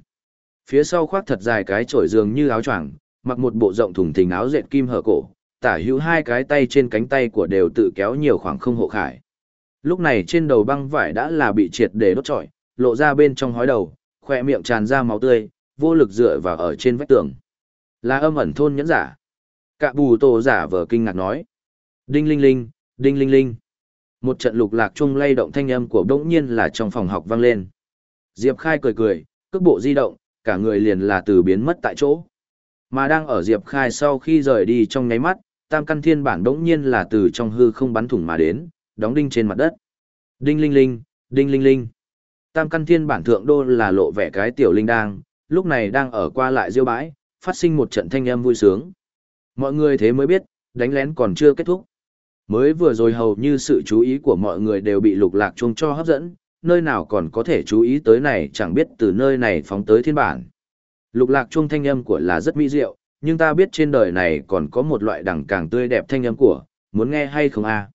Phía sau khoác thật dài cái chổi giường như áo choàng, mặc một bộ rộng thùng thình áo dệt kim hở cổ, tả hữu hai cái tay trên cánh tay của đều tự kéo nhiều khoảng không hộ khải. Lúc này trên đầu băng vải đã là bị triệt để đốt trọi, lộ ra bên trong hói đầu, khỏe miệng tràn ra máu tươi, vô lực dựa vào ở trên vách tường. Là âm ẩn thôn nhẫn giả. Cạ bù tổ giả vờ kinh ngạc nói. Đinh linh linh, đinh linh linh. Một trận lục lạc chung lay động thanh âm của đống nhiên là trong phòng học vang lên. Diệp Khai cười cười, cước bộ di động, cả người liền là từ biến mất tại chỗ. Mà đang ở Diệp Khai sau khi rời đi trong nháy mắt, tam căn thiên bản đống nhiên là từ trong hư không bắn thủng mà đến, đóng đinh trên mặt đất. Đinh linh linh, đinh linh linh. Tam căn thiên bản thượng đô là lộ vẻ cái tiểu linh đang, lúc này đang ở qua lại diêu bãi, phát sinh một trận thanh âm vui sướng. Mọi người thế mới biết, đánh lén còn chưa kết thúc. Mới vừa rồi hầu như sự chú ý của mọi người đều bị lục lạc chuông cho hấp dẫn, nơi nào còn có thể chú ý tới này chẳng biết từ nơi này phóng tới thiên bản. Lục lạc chuông thanh âm của là rất mỹ diệu, nhưng ta biết trên đời này còn có một loại đẳng càng tươi đẹp thanh âm của, muốn nghe hay không a?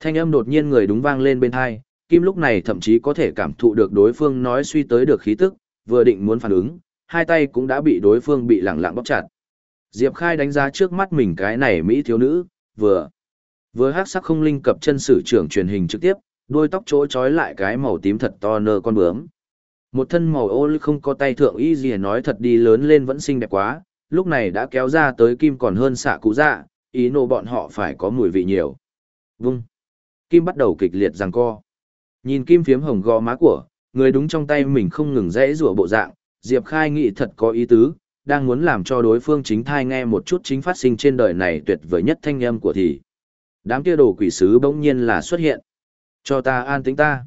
Thanh âm đột nhiên người đúng vang lên bên tai, Kim lúc này thậm chí có thể cảm thụ được đối phương nói suy tới được khí tức, vừa định muốn phản ứng, hai tay cũng đã bị đối phương bị lẳng lặng bóp chặt. Diệp Khai đánh giá trước mắt mình cái này mỹ thiếu nữ, vừa vừa hát sắc không linh cập chân sử trưởng truyền hình trực tiếp, đôi tóc chỗ trói lại cái màu tím thật to nơ con bướm. Một thân màu ô không có tay thượng y gì nói thật đi lớn lên vẫn xinh đẹp quá, lúc này đã kéo ra tới kim còn hơn xạ cụ dạ, ý nộ bọn họ phải có mùi vị nhiều. Vung. Kim bắt đầu kịch liệt giằng co. Nhìn kim phiếm hồng gò má của, người đúng trong tay mình không ngừng rẽ rủa bộ dạng, Diệp Khai nghĩ thật có ý tứ, đang muốn làm cho đối phương chính thai nghe một chút chính phát sinh trên đời này tuyệt vời nhất thanh âm của thì. Đám kia đồ quỷ sứ bỗng nhiên là xuất hiện. Cho ta an tĩnh ta.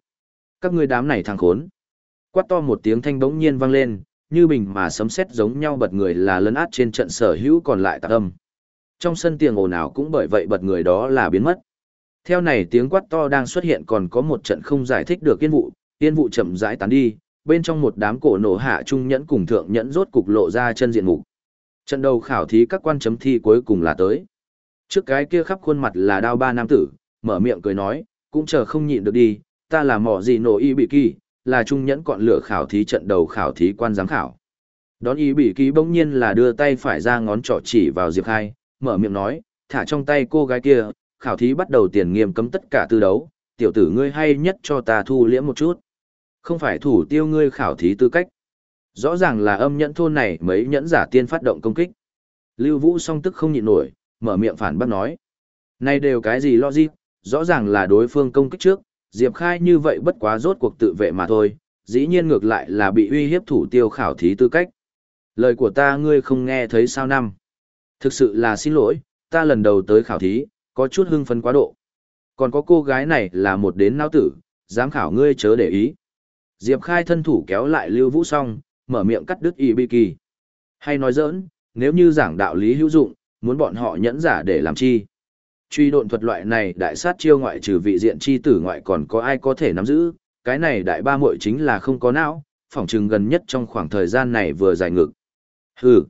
Các ngươi đám này thằng khốn. Quát to một tiếng thanh bỗng nhiên vang lên, như bình mà sấm sét giống nhau bật người là lấn át trên trận sở hữu còn lại tạc âm. Trong sân tiền ồn ào cũng bởi vậy bật người đó là biến mất. Theo này tiếng quát to đang xuất hiện còn có một trận không giải thích được yên vụ, yên vụ chậm rãi tán đi, bên trong một đám cổ nổ hạ trung nhẫn cùng thượng nhẫn rốt cục lộ ra chân diện mục. Trận đầu khảo thí các quan chấm thi cuối cùng là tới. Trước cái kia khắp khuôn mặt là đao ba nam tử, mở miệng cười nói, cũng chờ không nhịn được đi, ta là mỏ gì nổ y bị kỳ, là trung nhẫn cọn lửa khảo thí trận đầu khảo thí quan giám khảo. Đón y bị kỳ bỗng nhiên là đưa tay phải ra ngón trỏ chỉ vào Diệp Khai, mở miệng nói, thả trong tay cô gái kia, khảo thí bắt đầu tiền nghiêm cấm tất cả tư đấu, tiểu tử ngươi hay nhất cho ta thu liễm một chút. Không phải thủ tiêu ngươi khảo thí tư cách. Rõ ràng là âm nhẫn thôn này mấy nhẫn giả tiên phát động công kích. Lưu Vũ song tức không nhịn nổi, mở miệng phản bác nói. Này đều cái gì logic, rõ ràng là đối phương công kích trước, Diệp Khai như vậy bất quá rốt cuộc tự vệ mà thôi, dĩ nhiên ngược lại là bị uy hiếp thủ tiêu khảo thí tư cách. Lời của ta ngươi không nghe thấy sao năm. Thực sự là xin lỗi, ta lần đầu tới khảo thí, có chút hưng phấn quá độ. Còn có cô gái này là một đến não tử, dám khảo ngươi chớ để ý. Diệp Khai thân thủ kéo lại Lưu Vũ xong, mở miệng cắt đứt y bi kỳ. Hay nói giỡn, nếu như giảng đạo lý hữu dụng, muốn bọn họ nhẫn giả để làm chi. Truy độn thuật loại này đại sát chiêu ngoại trừ vị diện chi tử ngoại còn có ai có thể nắm giữ, cái này đại ba muội chính là không có não, phỏng chừng gần nhất trong khoảng thời gian này vừa dài ngực. Hừ.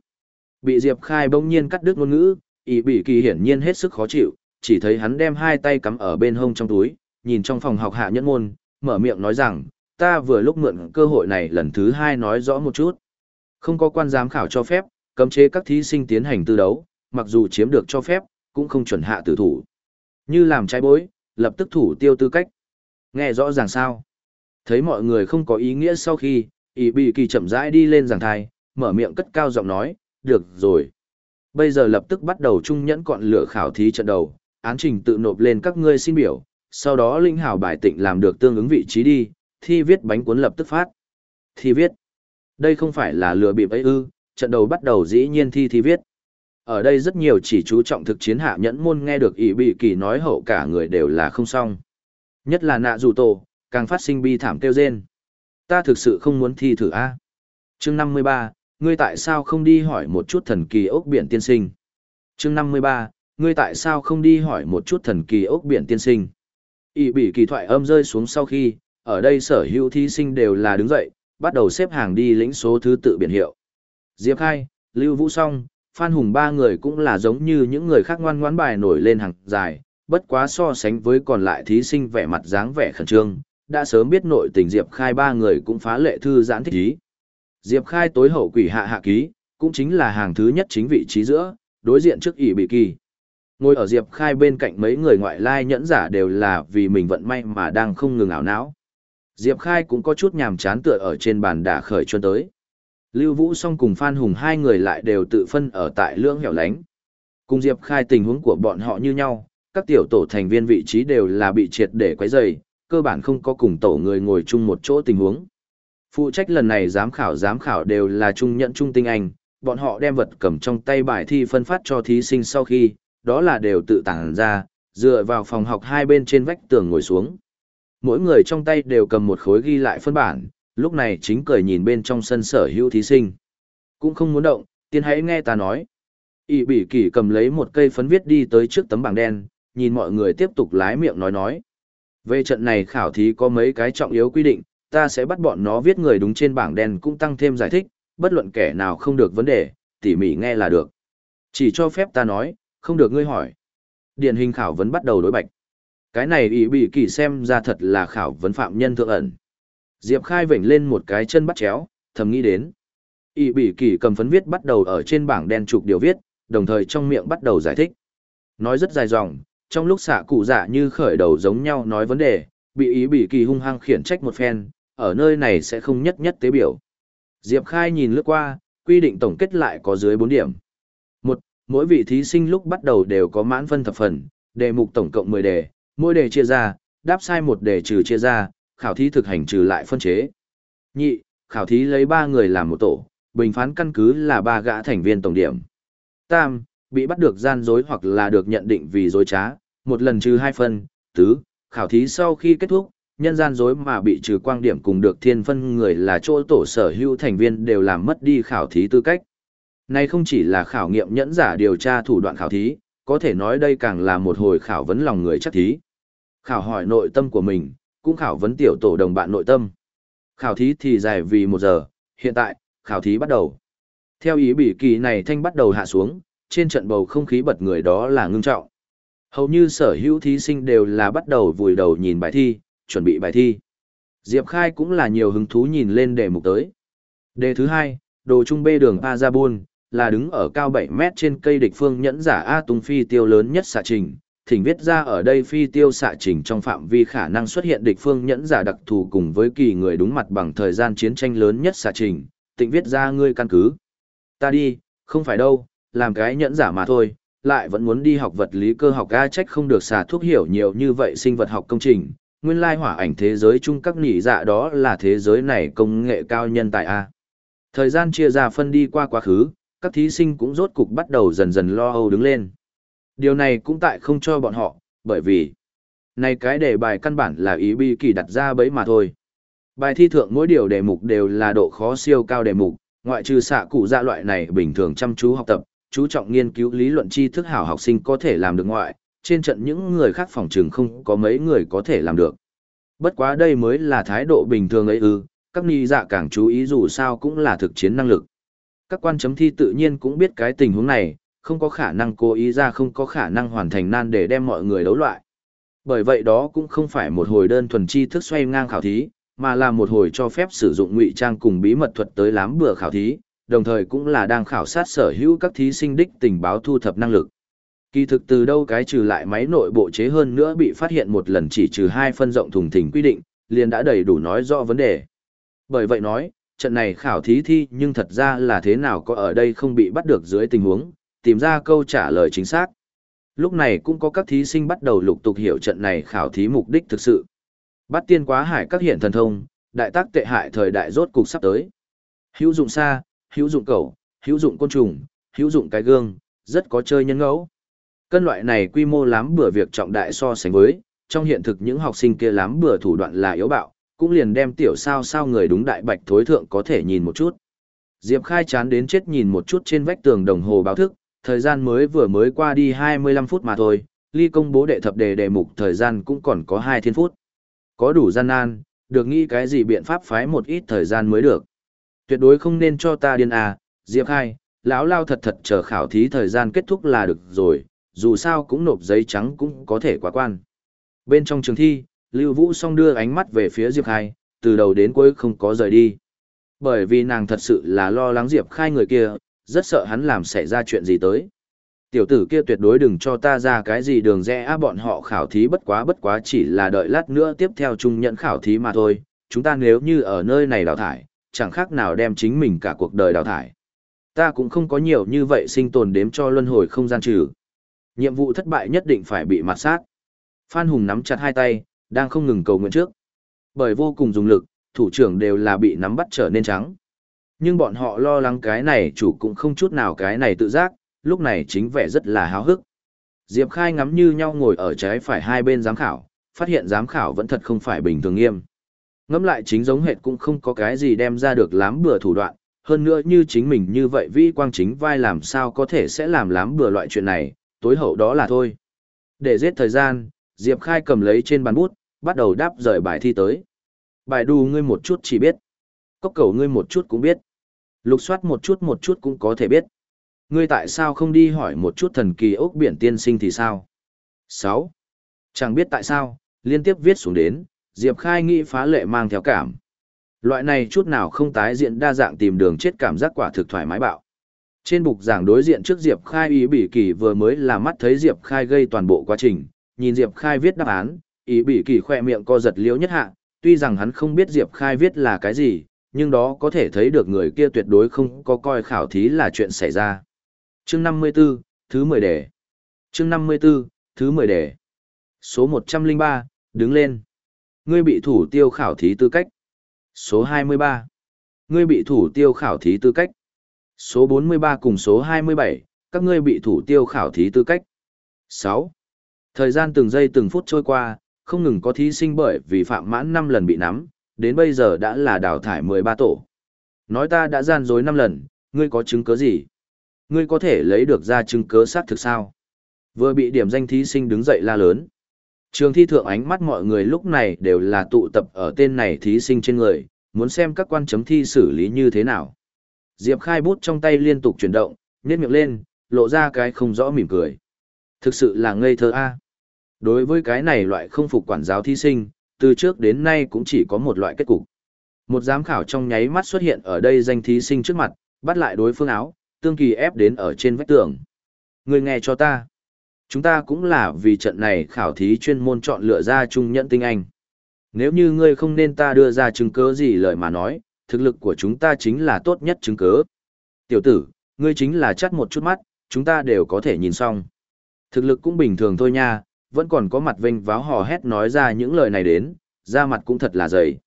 Bị Diệp Khai bỗng nhiên cắt đứt ngôn ngữ, y bị kỳ hiển nhiên hết sức khó chịu, chỉ thấy hắn đem hai tay cắm ở bên hông trong túi, nhìn trong phòng học hạ nhẫn môn, mở miệng nói rằng, ta vừa lúc mượn cơ hội này lần thứ hai nói rõ một chút. Không có quan giám khảo cho phép, cấm chế các thí sinh tiến hành tư đấu, mặc dù chiếm được cho phép, cũng không chuẩn hạ tử thủ. Như làm trái bối, lập tức thủ tiêu tư cách. Nghe rõ ràng sao? Thấy mọi người không có ý nghĩa sau khi, ý bị kỳ chậm rãi đi lên giảng thai, mở miệng cất cao giọng nói, được rồi. Bây giờ lập tức bắt đầu trung nhẫn cọn lửa khảo thí trận đầu, án trình tự nộp lên các ngươi xin biểu, sau đó linh hào bài tịnh làm được tương ứng vị trí đi, thi viết bánh cuốn lập tức phát. Thi viết. Đây không phải là lừa bịp ấy ư, trận đầu bắt đầu dĩ nhiên thi thi viết. Ở đây rất nhiều chỉ chú trọng thực chiến hạ nhẫn môn nghe được ỷ bị kỳ nói hậu cả người đều là không xong. Nhất là nạ dù tổ, càng phát sinh bi thảm kêu rên. Ta thực sự không muốn thi thử A. À? chương 53, ngươi tại sao không đi hỏi một chút thần kỳ ốc biển tiên sinh? chương 53, ngươi tại sao không đi hỏi một chút thần kỳ ốc biển tiên sinh? ỷ bị kỳ thoại âm rơi xuống sau khi, ở đây sở hữu thí sinh đều là đứng dậy, bắt đầu xếp hàng đi lĩnh số thứ tự biển hiệu. Diệp Khai, Lưu Vũ Song, Phan Hùng ba người cũng là giống như những người khác ngoan ngoãn bài nổi lên hàng dài, bất quá so sánh với còn lại thí sinh vẻ mặt dáng vẻ khẩn trương, đã sớm biết nội tình Diệp Khai ba người cũng phá lệ thư giãn thích ý. Diệp Khai tối hậu quỷ hạ hạ ký, cũng chính là hàng thứ nhất chính vị trí giữa, đối diện trước ỷ bị kỳ. Ngồi ở Diệp Khai bên cạnh mấy người ngoại lai nhẫn giả đều là vì mình vận may mà đang không ngừng ảo não. Diệp Khai cũng có chút nhàm chán tựa ở trên bàn đả khởi chuân tới. Lưu Vũ song cùng Phan Hùng hai người lại đều tự phân ở tại lưỡng hẻo lánh. Cùng Diệp Khai tình huống của bọn họ như nhau, các tiểu tổ thành viên vị trí đều là bị triệt để quấy rầy, cơ bản không có cùng tổ người ngồi chung một chỗ tình huống. Phụ trách lần này giám khảo giám khảo đều là trung nhận trung tinh anh, bọn họ đem vật cầm trong tay bài thi phân phát cho thí sinh sau khi, đó là đều tự tản ra, dựa vào phòng học hai bên trên vách tường ngồi xuống. Mỗi người trong tay đều cầm một khối ghi lại phân bản, lúc này chính cười nhìn bên trong sân sở hữu thí sinh. Cũng không muốn động, tiên hãy nghe ta nói. ỷ bỉ kỷ cầm lấy một cây phấn viết đi tới trước tấm bảng đen, nhìn mọi người tiếp tục lái miệng nói nói. Về trận này khảo thí có mấy cái trọng yếu quy định, ta sẽ bắt bọn nó viết người đúng trên bảng đen cũng tăng thêm giải thích, bất luận kẻ nào không được vấn đề, tỉ mỉ nghe là được. Chỉ cho phép ta nói, không được ngươi hỏi. Điển hình khảo vấn bắt đầu đối bạch. Cái này ý bị kỳ xem ra thật là khảo vấn phạm nhân thượng ẩn. Diệp Khai vểnh lên một cái chân bắt chéo, thầm nghĩ đến. Ý Bỉ kỳ cầm phấn viết bắt đầu ở trên bảng đen trục điều viết, đồng thời trong miệng bắt đầu giải thích. Nói rất dài dòng, trong lúc xạ cụ dạ như khởi đầu giống nhau nói vấn đề, bị ý Bỉ kỳ hung hăng khiển trách một phen, ở nơi này sẽ không nhất nhất tế biểu. Diệp Khai nhìn lướt qua, quy định tổng kết lại có dưới 4 điểm. một Mỗi vị thí sinh lúc bắt đầu đều có mãn phân thập phần, đề mục tổng cộng 10 đề, mỗi đề chia ra, đáp sai một đề trừ chia ra, khảo thí thực hành trừ lại phân chế. Nhị, khảo thí lấy 3 người làm một tổ, bình phán căn cứ là 3 gã thành viên tổng điểm. Tam, bị bắt được gian dối hoặc là được nhận định vì dối trá, một lần trừ 2 phân. Tứ, khảo thí sau khi kết thúc, nhân gian dối mà bị trừ quang điểm cùng được thiên phân người là chỗ tổ sở hữu thành viên đều làm mất đi khảo thí tư cách. Này không chỉ là khảo nghiệm nhẫn giả điều tra thủ đoạn khảo thí, có thể nói đây càng là một hồi khảo vấn lòng người chắc thí. Khảo hỏi nội tâm của mình, cũng khảo vấn tiểu tổ đồng bạn nội tâm. Khảo thí thì dài vì một giờ, hiện tại, khảo thí bắt đầu. Theo ý bị kỳ này thanh bắt đầu hạ xuống, trên trận bầu không khí bật người đó là ngưng trọng. Hầu như sở hữu thí sinh đều là bắt đầu vùi đầu nhìn bài thi, chuẩn bị bài thi. Diệp Khai cũng là nhiều hứng thú nhìn lên đề mục tới. Đề thứ hai, đồ trung bê đường Azabun, là đứng ở cao 7 mét trên cây địch phương nhẫn giả A tung phi tiêu lớn nhất xạ trình. Thỉnh viết ra ở đây phi tiêu xạ trình trong phạm vi khả năng xuất hiện địch phương nhẫn giả đặc thù cùng với kỳ người đúng mặt bằng thời gian chiến tranh lớn nhất xạ trình. Tịnh viết ra ngươi căn cứ. Ta đi, không phải đâu, làm cái nhẫn giả mà thôi, lại vẫn muốn đi học vật lý cơ học ga trách không được xà thuốc hiểu nhiều như vậy sinh vật học công trình. Nguyên lai hỏa ảnh thế giới chung các nỉ dạ đó là thế giới này công nghệ cao nhân tại A. Thời gian chia ra phân đi qua quá khứ, các thí sinh cũng rốt cục bắt đầu dần dần lo âu đứng lên. Điều này cũng tại không cho bọn họ, bởi vì này cái đề bài căn bản là ý bi kỳ đặt ra bấy mà thôi. Bài thi thượng mỗi điều đề mục đều là độ khó siêu cao đề mục, ngoại trừ xạ cụ dạ loại này bình thường chăm chú học tập, chú trọng nghiên cứu lý luận tri thức hảo học sinh có thể làm được ngoại, trên trận những người khác phòng trường không có mấy người có thể làm được. Bất quá đây mới là thái độ bình thường ấy ư, các ni dạ càng chú ý dù sao cũng là thực chiến năng lực. Các quan chấm thi tự nhiên cũng biết cái tình huống này, không có khả năng cố ý ra không có khả năng hoàn thành nan để đem mọi người đấu loại. Bởi vậy đó cũng không phải một hồi đơn thuần tri thức xoay ngang khảo thí, mà là một hồi cho phép sử dụng ngụy trang cùng bí mật thuật tới lám bừa khảo thí, đồng thời cũng là đang khảo sát sở hữu các thí sinh đích tình báo thu thập năng lực. Kỳ thực từ đâu cái trừ lại máy nội bộ chế hơn nữa bị phát hiện một lần chỉ trừ hai phân rộng thùng thình quy định, liền đã đầy đủ nói rõ vấn đề. Bởi vậy nói, trận này khảo thí thi nhưng thật ra là thế nào có ở đây không bị bắt được dưới tình huống, tìm ra câu trả lời chính xác. Lúc này cũng có các thí sinh bắt đầu lục tục hiểu trận này khảo thí mục đích thực sự. Bắt tiên quá hải các hiện thần thông, đại tác tệ hại thời đại rốt cục sắp tới. Hữu dụng xa, hữu dụng cầu, hữu dụng côn trùng, hữu dụng cái gương, rất có chơi nhân ngẫu. Cân loại này quy mô lắm bữa việc trọng đại so sánh với, trong hiện thực những học sinh kia lắm bữa thủ đoạn là yếu bạo, cũng liền đem tiểu sao sao người đúng đại bạch thối thượng có thể nhìn một chút. Diệp Khai chán đến chết nhìn một chút trên vách tường đồng hồ báo thức, thời gian mới vừa mới qua đi 25 phút mà thôi, ly công bố đệ thập đề đề mục thời gian cũng còn có 2 thiên phút. Có đủ gian nan, được nghĩ cái gì biện pháp phái một ít thời gian mới được. Tuyệt đối không nên cho ta điên à, Diệp Khai, lão lao thật thật chờ khảo thí thời gian kết thúc là được rồi, dù sao cũng nộp giấy trắng cũng có thể quá quan. Bên trong trường thi, Lưu Vũ song đưa ánh mắt về phía Diệp Khai, từ đầu đến cuối không có rời đi. Bởi vì nàng thật sự là lo lắng Diệp Khai người kia, rất sợ hắn làm xảy ra chuyện gì tới. Tiểu tử kia tuyệt đối đừng cho ta ra cái gì đường rẽ á bọn họ khảo thí bất quá bất quá chỉ là đợi lát nữa tiếp theo chung nhận khảo thí mà thôi, chúng ta nếu như ở nơi này đào thải, chẳng khác nào đem chính mình cả cuộc đời đào thải. Ta cũng không có nhiều như vậy sinh tồn đếm cho luân hồi không gian trừ. Nhiệm vụ thất bại nhất định phải bị mặt sát. Phan Hùng nắm chặt hai tay, đang không ngừng cầu nguyện trước. Bởi vô cùng dùng lực, thủ trưởng đều là bị nắm bắt trở nên trắng. Nhưng bọn họ lo lắng cái này chủ cũng không chút nào cái này tự giác, lúc này chính vẻ rất là háo hức. Diệp Khai ngắm như nhau ngồi ở trái phải hai bên giám khảo, phát hiện giám khảo vẫn thật không phải bình thường nghiêm. Ngắm lại chính giống hệt cũng không có cái gì đem ra được lám bừa thủ đoạn, hơn nữa như chính mình như vậy vi quang chính vai làm sao có thể sẽ làm lám bừa loại chuyện này, tối hậu đó là thôi. Để giết thời gian, Diệp Khai cầm lấy trên bàn bút, bắt đầu đáp rời bài thi tới. Bài đù ngươi một chút chỉ biết. Cốc cầu ngươi một chút cũng biết. Lục soát một chút một chút cũng có thể biết. Ngươi tại sao không đi hỏi một chút thần kỳ ốc biển tiên sinh thì sao? 6. Chẳng biết tại sao, liên tiếp viết xuống đến, Diệp Khai nghĩ phá lệ mang theo cảm. Loại này chút nào không tái diện đa dạng tìm đường chết cảm giác quả thực thoải mái bạo. Trên bục giảng đối diện trước Diệp Khai ý bỉ kỳ vừa mới là mắt thấy Diệp Khai gây toàn bộ quá trình, nhìn Diệp Khai viết đáp án, ý bỉ kỳ khoe miệng co giật liễu nhất hạ, tuy rằng hắn không biết Diệp Khai viết là cái gì, nhưng đó có thể thấy được người kia tuyệt đối không có coi khảo thí là chuyện xảy ra. Chương 54, thứ 10 đề. Chương 54, thứ 10 đề. Số 103, đứng lên. Ngươi bị thủ tiêu khảo thí tư cách. Số 23. Ngươi bị thủ tiêu khảo thí tư cách. Số 43 cùng số 27, các ngươi bị thủ tiêu khảo thí tư cách. 6. Thời gian từng giây từng phút trôi qua, không ngừng có thí sinh bởi vì phạm mãn 5 lần bị nắm, đến bây giờ đã là đào thải 13 tổ. Nói ta đã gian dối 5 lần, ngươi có chứng cứ gì? Ngươi có thể lấy được ra chứng cứ xác thực sao? Vừa bị điểm danh thí sinh đứng dậy la lớn. Trường thi thượng ánh mắt mọi người lúc này đều là tụ tập ở tên này thí sinh trên người, muốn xem các quan chấm thi xử lý như thế nào. Diệp khai bút trong tay liên tục chuyển động, nhét miệng lên, lộ ra cái không rõ mỉm cười. Thực sự là ngây thơ a. Đối với cái này loại không phục quản giáo thí sinh, từ trước đến nay cũng chỉ có một loại kết cục. Một giám khảo trong nháy mắt xuất hiện ở đây danh thí sinh trước mặt, bắt lại đối phương áo, tương kỳ ép đến ở trên vách tường. Người nghe cho ta. Chúng ta cũng là vì trận này khảo thí chuyên môn chọn lựa ra trung nhận tinh anh. Nếu như ngươi không nên ta đưa ra chứng cứ gì lời mà nói, thực lực của chúng ta chính là tốt nhất chứng cứ. Tiểu tử, ngươi chính là chắt một chút mắt, chúng ta đều có thể nhìn xong. Thực lực cũng bình thường thôi nha, vẫn còn có mặt vênh váo hò hét nói ra những lời này đến, da mặt cũng thật là dày.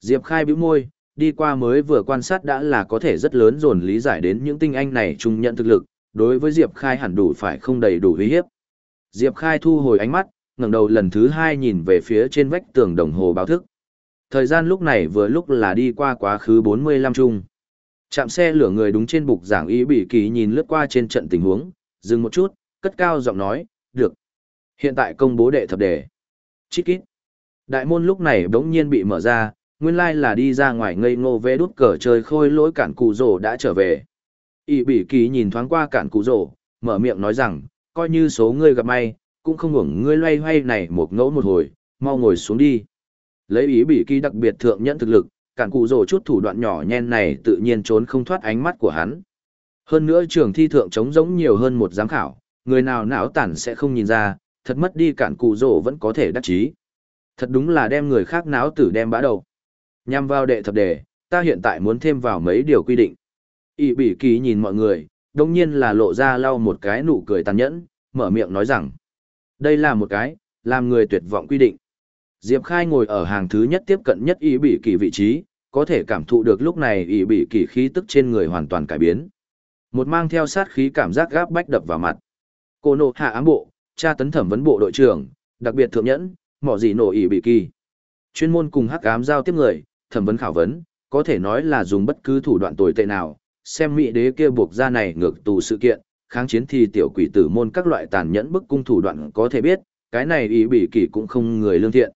Diệp khai bĩu môi, đi qua mới vừa quan sát đã là có thể rất lớn dồn lý giải đến những tinh anh này trung nhận thực lực, đối với Diệp khai hẳn đủ phải không đầy đủ uy hiếp. Diệp khai thu hồi ánh mắt, ngẩng đầu lần thứ hai nhìn về phía trên vách tường đồng hồ báo thức. Thời gian lúc này vừa lúc là đi qua quá khứ 45 chung. Chạm xe lửa người đúng trên bục giảng ý bị kỳ nhìn lướt qua trên trận tình huống, dừng một chút, cất cao giọng nói, được. Hiện tại công bố đệ thập đề. Chít kít. Đại môn lúc này bỗng nhiên bị mở ra, nguyên lai là đi ra ngoài ngây ngô vẽ đút cờ chơi khôi lỗi cản cụ rổ đã trở về. Ý bỉ kỳ nhìn thoáng qua cản cụ rổ, mở miệng nói rằng, coi như số ngươi gặp may, cũng không hưởng ngươi loay hoay này một ngẫu một hồi, mau ngồi xuống đi. Lấy ý bỉ kỳ đặc biệt thượng nhận thực lực, cản cụ rổ chút thủ đoạn nhỏ nhen này tự nhiên trốn không thoát ánh mắt của hắn. Hơn nữa trường thi thượng trống giống nhiều hơn một giám khảo, người nào não tản sẽ không nhìn ra, thật mất đi cản cụ rổ vẫn có thể đắc chí. Thật đúng là đem người khác não tử đem bã đầu. Nhằm vào đệ thập đề, ta hiện tại muốn thêm vào mấy điều quy định. ỵ bỉ kỳ nhìn mọi người, đồng nhiên là lộ ra lau một cái nụ cười tàn nhẫn, mở miệng nói rằng. Đây là một cái, làm người tuyệt vọng quy định. Diệp Khai ngồi ở hàng thứ nhất tiếp cận nhất ỵ bỉ kỳ vị trí, có thể cảm thụ được lúc này ỵ bỉ kỳ khí tức trên người hoàn toàn cải biến. Một mang theo sát khí cảm giác gáp bách đập vào mặt. Cô nộ hạ ám bộ, tra tấn thẩm vấn bộ đội trưởng, đặc biệt thượng nhẫn, mỏ gì nổ ỉ bị kỳ. Chuyên môn cùng hắc ám giao tiếp người, thẩm vấn khảo vấn, có thể nói là dùng bất cứ thủ đoạn tồi tệ nào, xem mỹ đế kia buộc ra này ngược tù sự kiện, kháng chiến thì tiểu quỷ tử môn các loại tàn nhẫn bức cung thủ đoạn có thể biết, cái này ý bị kỳ cũng không người lương thiện.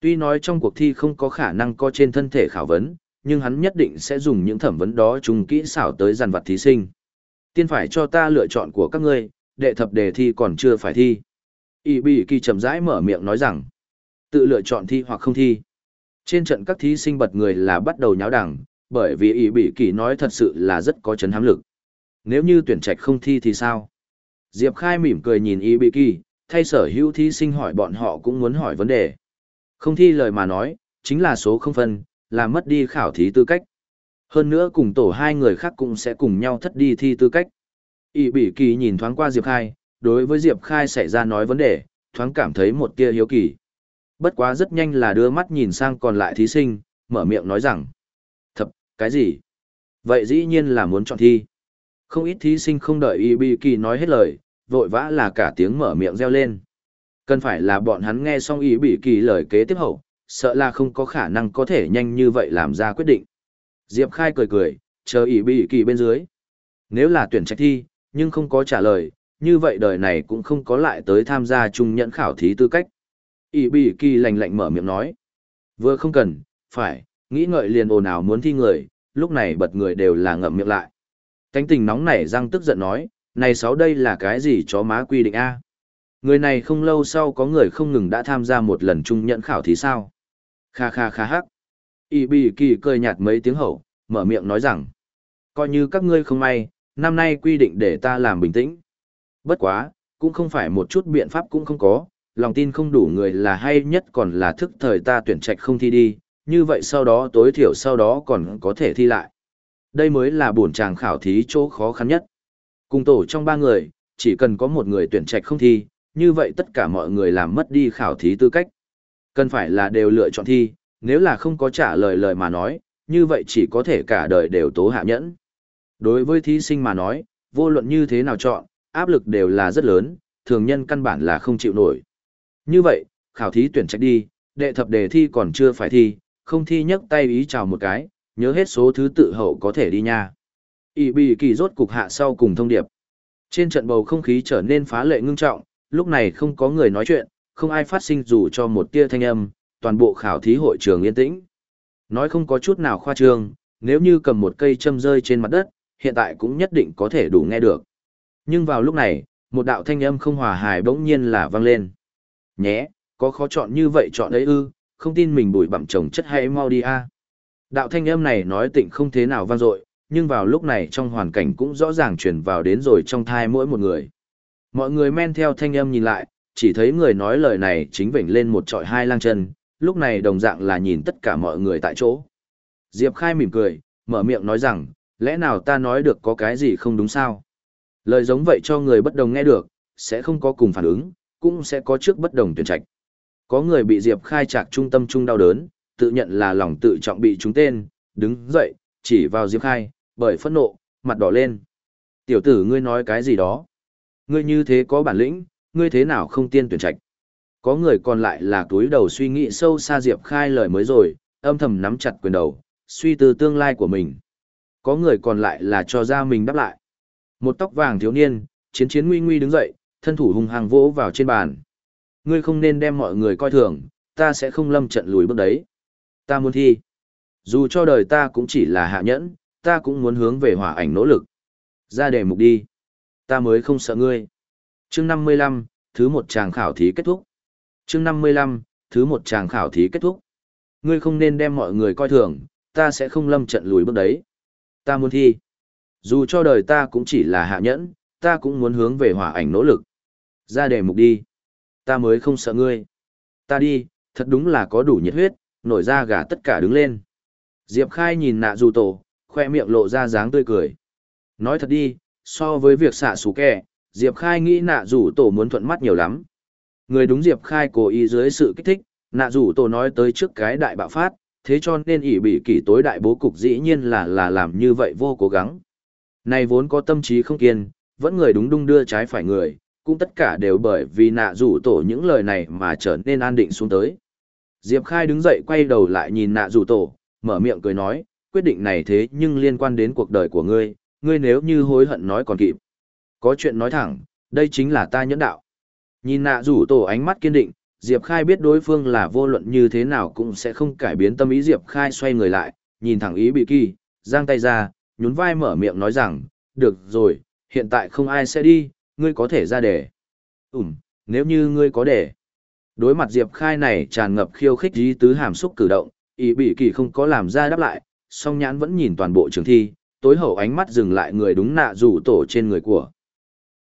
Tuy nói trong cuộc thi không có khả năng có trên thân thể khảo vấn, nhưng hắn nhất định sẽ dùng những thẩm vấn đó trùng kỹ xảo tới dàn vặt thí sinh. Tiên phải cho ta lựa chọn của các ngươi, đệ thập đề thi còn chưa phải thi. Ý bị kỳ chậm rãi mở miệng nói rằng, tự lựa chọn thi hoặc không thi. Trên trận các thí sinh bật người là bắt đầu nháo đẳng, bởi vì ý bị kỳ nói thật sự là rất có chấn hám lực. Nếu như tuyển trạch không thi thì sao? Diệp Khai mỉm cười nhìn ý bị kỳ, thay sở hữu thí sinh hỏi bọn họ cũng muốn hỏi vấn đề. Không thi lời mà nói, chính là số không phân, là mất đi khảo thí tư cách. Hơn nữa cùng tổ hai người khác cũng sẽ cùng nhau thất đi thi tư cách. Y Bỉ kỳ nhìn thoáng qua Diệp Khai, đối với Diệp Khai xảy ra nói vấn đề, thoáng cảm thấy một tia hiếu kỳ. Bất quá rất nhanh là đưa mắt nhìn sang còn lại thí sinh, mở miệng nói rằng. Thập, cái gì? Vậy dĩ nhiên là muốn chọn thi. Không ít thí sinh không đợi Y Bi Kỳ nói hết lời, vội vã là cả tiếng mở miệng reo lên. Cần phải là bọn hắn nghe xong Y Bỉ Kỳ lời kế tiếp hậu, sợ là không có khả năng có thể nhanh như vậy làm ra quyết định. Diệp Khai cười cười, chờ Y Bỉ Kỳ bên dưới. Nếu là tuyển trạch thi, nhưng không có trả lời, như vậy đời này cũng không có lại tới tham gia trung nhận khảo thí tư cách. Y Bì Kỳ lạnh lạnh mở miệng nói. Vừa không cần, phải, nghĩ ngợi liền ồn ào muốn thi người, lúc này bật người đều là ngậm miệng lại. Cánh tình nóng nảy răng tức giận nói, này sáu đây là cái gì chó má quy định A. Người này không lâu sau có người không ngừng đã tham gia một lần trung nhận khảo thí sao. Kha kha kha hắc. Y bì kỳ cười nhạt mấy tiếng hậu, mở miệng nói rằng, coi như các ngươi không may, năm nay quy định để ta làm bình tĩnh. Bất quá, cũng không phải một chút biện pháp cũng không có, lòng tin không đủ người là hay nhất còn là thức thời ta tuyển trạch không thi đi, như vậy sau đó tối thiểu sau đó còn có thể thi lại. Đây mới là buồn chàng khảo thí chỗ khó khăn nhất. Cùng tổ trong ba người, chỉ cần có một người tuyển trạch không thi, như vậy tất cả mọi người làm mất đi khảo thí tư cách. Cần phải là đều lựa chọn thi, nếu là không có trả lời lời mà nói, như vậy chỉ có thể cả đời đều tố hạ nhẫn. Đối với thí sinh mà nói, vô luận như thế nào chọn, áp lực đều là rất lớn, thường nhân căn bản là không chịu nổi. Như vậy, khảo thí tuyển trạch đi, đệ thập đề thi còn chưa phải thi, không thi nhấc tay ý chào một cái, nhớ hết số thứ tự hậu có thể đi nha. Ý bị kỳ rốt cục hạ sau cùng thông điệp. Trên trận bầu không khí trở nên phá lệ ngưng trọng, lúc này không có người nói chuyện, không ai phát sinh dù cho một tia thanh âm, toàn bộ khảo thí hội trường yên tĩnh. Nói không có chút nào khoa trương, nếu như cầm một cây châm rơi trên mặt đất, hiện tại cũng nhất định có thể đủ nghe được. Nhưng vào lúc này, một đạo thanh âm không hòa hài bỗng nhiên là vang lên. Nhé, có khó chọn như vậy chọn đấy ư, không tin mình bụi bặm chồng chất hay mau đi a. Đạo thanh âm này nói tịnh không thế nào vang dội, nhưng vào lúc này trong hoàn cảnh cũng rõ ràng truyền vào đến rồi trong thai mỗi một người. Mọi người men theo thanh âm nhìn lại, chỉ thấy người nói lời này chính vểnh lên một trọi hai lang chân, lúc này đồng dạng là nhìn tất cả mọi người tại chỗ. Diệp Khai mỉm cười, mở miệng nói rằng, lẽ nào ta nói được có cái gì không đúng sao? Lời giống vậy cho người bất đồng nghe được, sẽ không có cùng phản ứng, cũng sẽ có trước bất đồng tuyển trạch. Có người bị Diệp Khai trạc trung tâm trung đau đớn, tự nhận là lòng tự trọng bị trúng tên, đứng dậy, chỉ vào Diệp Khai, bởi phẫn nộ, mặt đỏ lên. Tiểu tử ngươi nói cái gì đó? Ngươi như thế có bản lĩnh, ngươi thế nào không tiên tuyển trạch? Có người còn lại là túi đầu suy nghĩ sâu xa Diệp Khai lời mới rồi, âm thầm nắm chặt quyền đầu, suy tư tương lai của mình. Có người còn lại là cho ra mình đáp lại. Một tóc vàng thiếu niên, chiến chiến nguy nguy đứng dậy, thân thủ hung hăng vỗ vào trên bàn. Ngươi không nên đem mọi người coi thường, ta sẽ không lâm trận lùi bước đấy. Ta muốn thi. Dù cho đời ta cũng chỉ là hạ nhẫn, ta cũng muốn hướng về hỏa ảnh nỗ lực. Ra đề mục đi. Ta mới không sợ ngươi. Chương 55, thứ một tràng khảo thí kết thúc. Chương 55, thứ một tràng khảo thí kết thúc. Ngươi không nên đem mọi người coi thường, ta sẽ không lâm trận lùi bước đấy. Ta muốn thi. Dù cho đời ta cũng chỉ là hạ nhẫn, ta cũng muốn hướng về hỏa ảnh nỗ lực. Ra đề mục đi. Ta mới không sợ ngươi. Ta đi, thật đúng là có đủ nhiệt huyết, nổi ra gà tất cả đứng lên. Diệp Khai nhìn nạ dù tổ, khoe miệng lộ ra dáng tươi cười. Nói thật đi, so với việc xạ xú kẻ, Diệp Khai nghĩ nạ dù tổ muốn thuận mắt nhiều lắm. Người đúng Diệp Khai cố ý dưới sự kích thích, nạ dù tổ nói tới trước cái đại bạo phát, thế cho nên ỷ bị kỷ tối đại bố cục dĩ nhiên là là làm như vậy vô cố gắng. Này vốn có tâm trí không kiên, vẫn người đúng đung đưa trái phải người, cũng tất cả đều bởi vì nạ rủ tổ những lời này mà trở nên an định xuống tới. Diệp Khai đứng dậy quay đầu lại nhìn nạ rủ tổ, mở miệng cười nói, quyết định này thế nhưng liên quan đến cuộc đời của ngươi, ngươi nếu như hối hận nói còn kịp. Có chuyện nói thẳng, đây chính là ta nhẫn đạo. Nhìn nạ rủ tổ ánh mắt kiên định, Diệp Khai biết đối phương là vô luận như thế nào cũng sẽ không cải biến tâm ý Diệp Khai xoay người lại, nhìn thẳng ý bị kỳ, giang tay ra, nhún vai mở miệng nói rằng, được rồi, hiện tại không ai sẽ đi, ngươi có thể ra để. Ừm, nếu như ngươi có để. Đối mặt Diệp Khai này tràn ngập khiêu khích ý tứ hàm xúc cử động, ý bị kỳ không có làm ra đáp lại, song nhãn vẫn nhìn toàn bộ trường thi, tối hậu ánh mắt dừng lại người đúng nạ rủ tổ trên người của.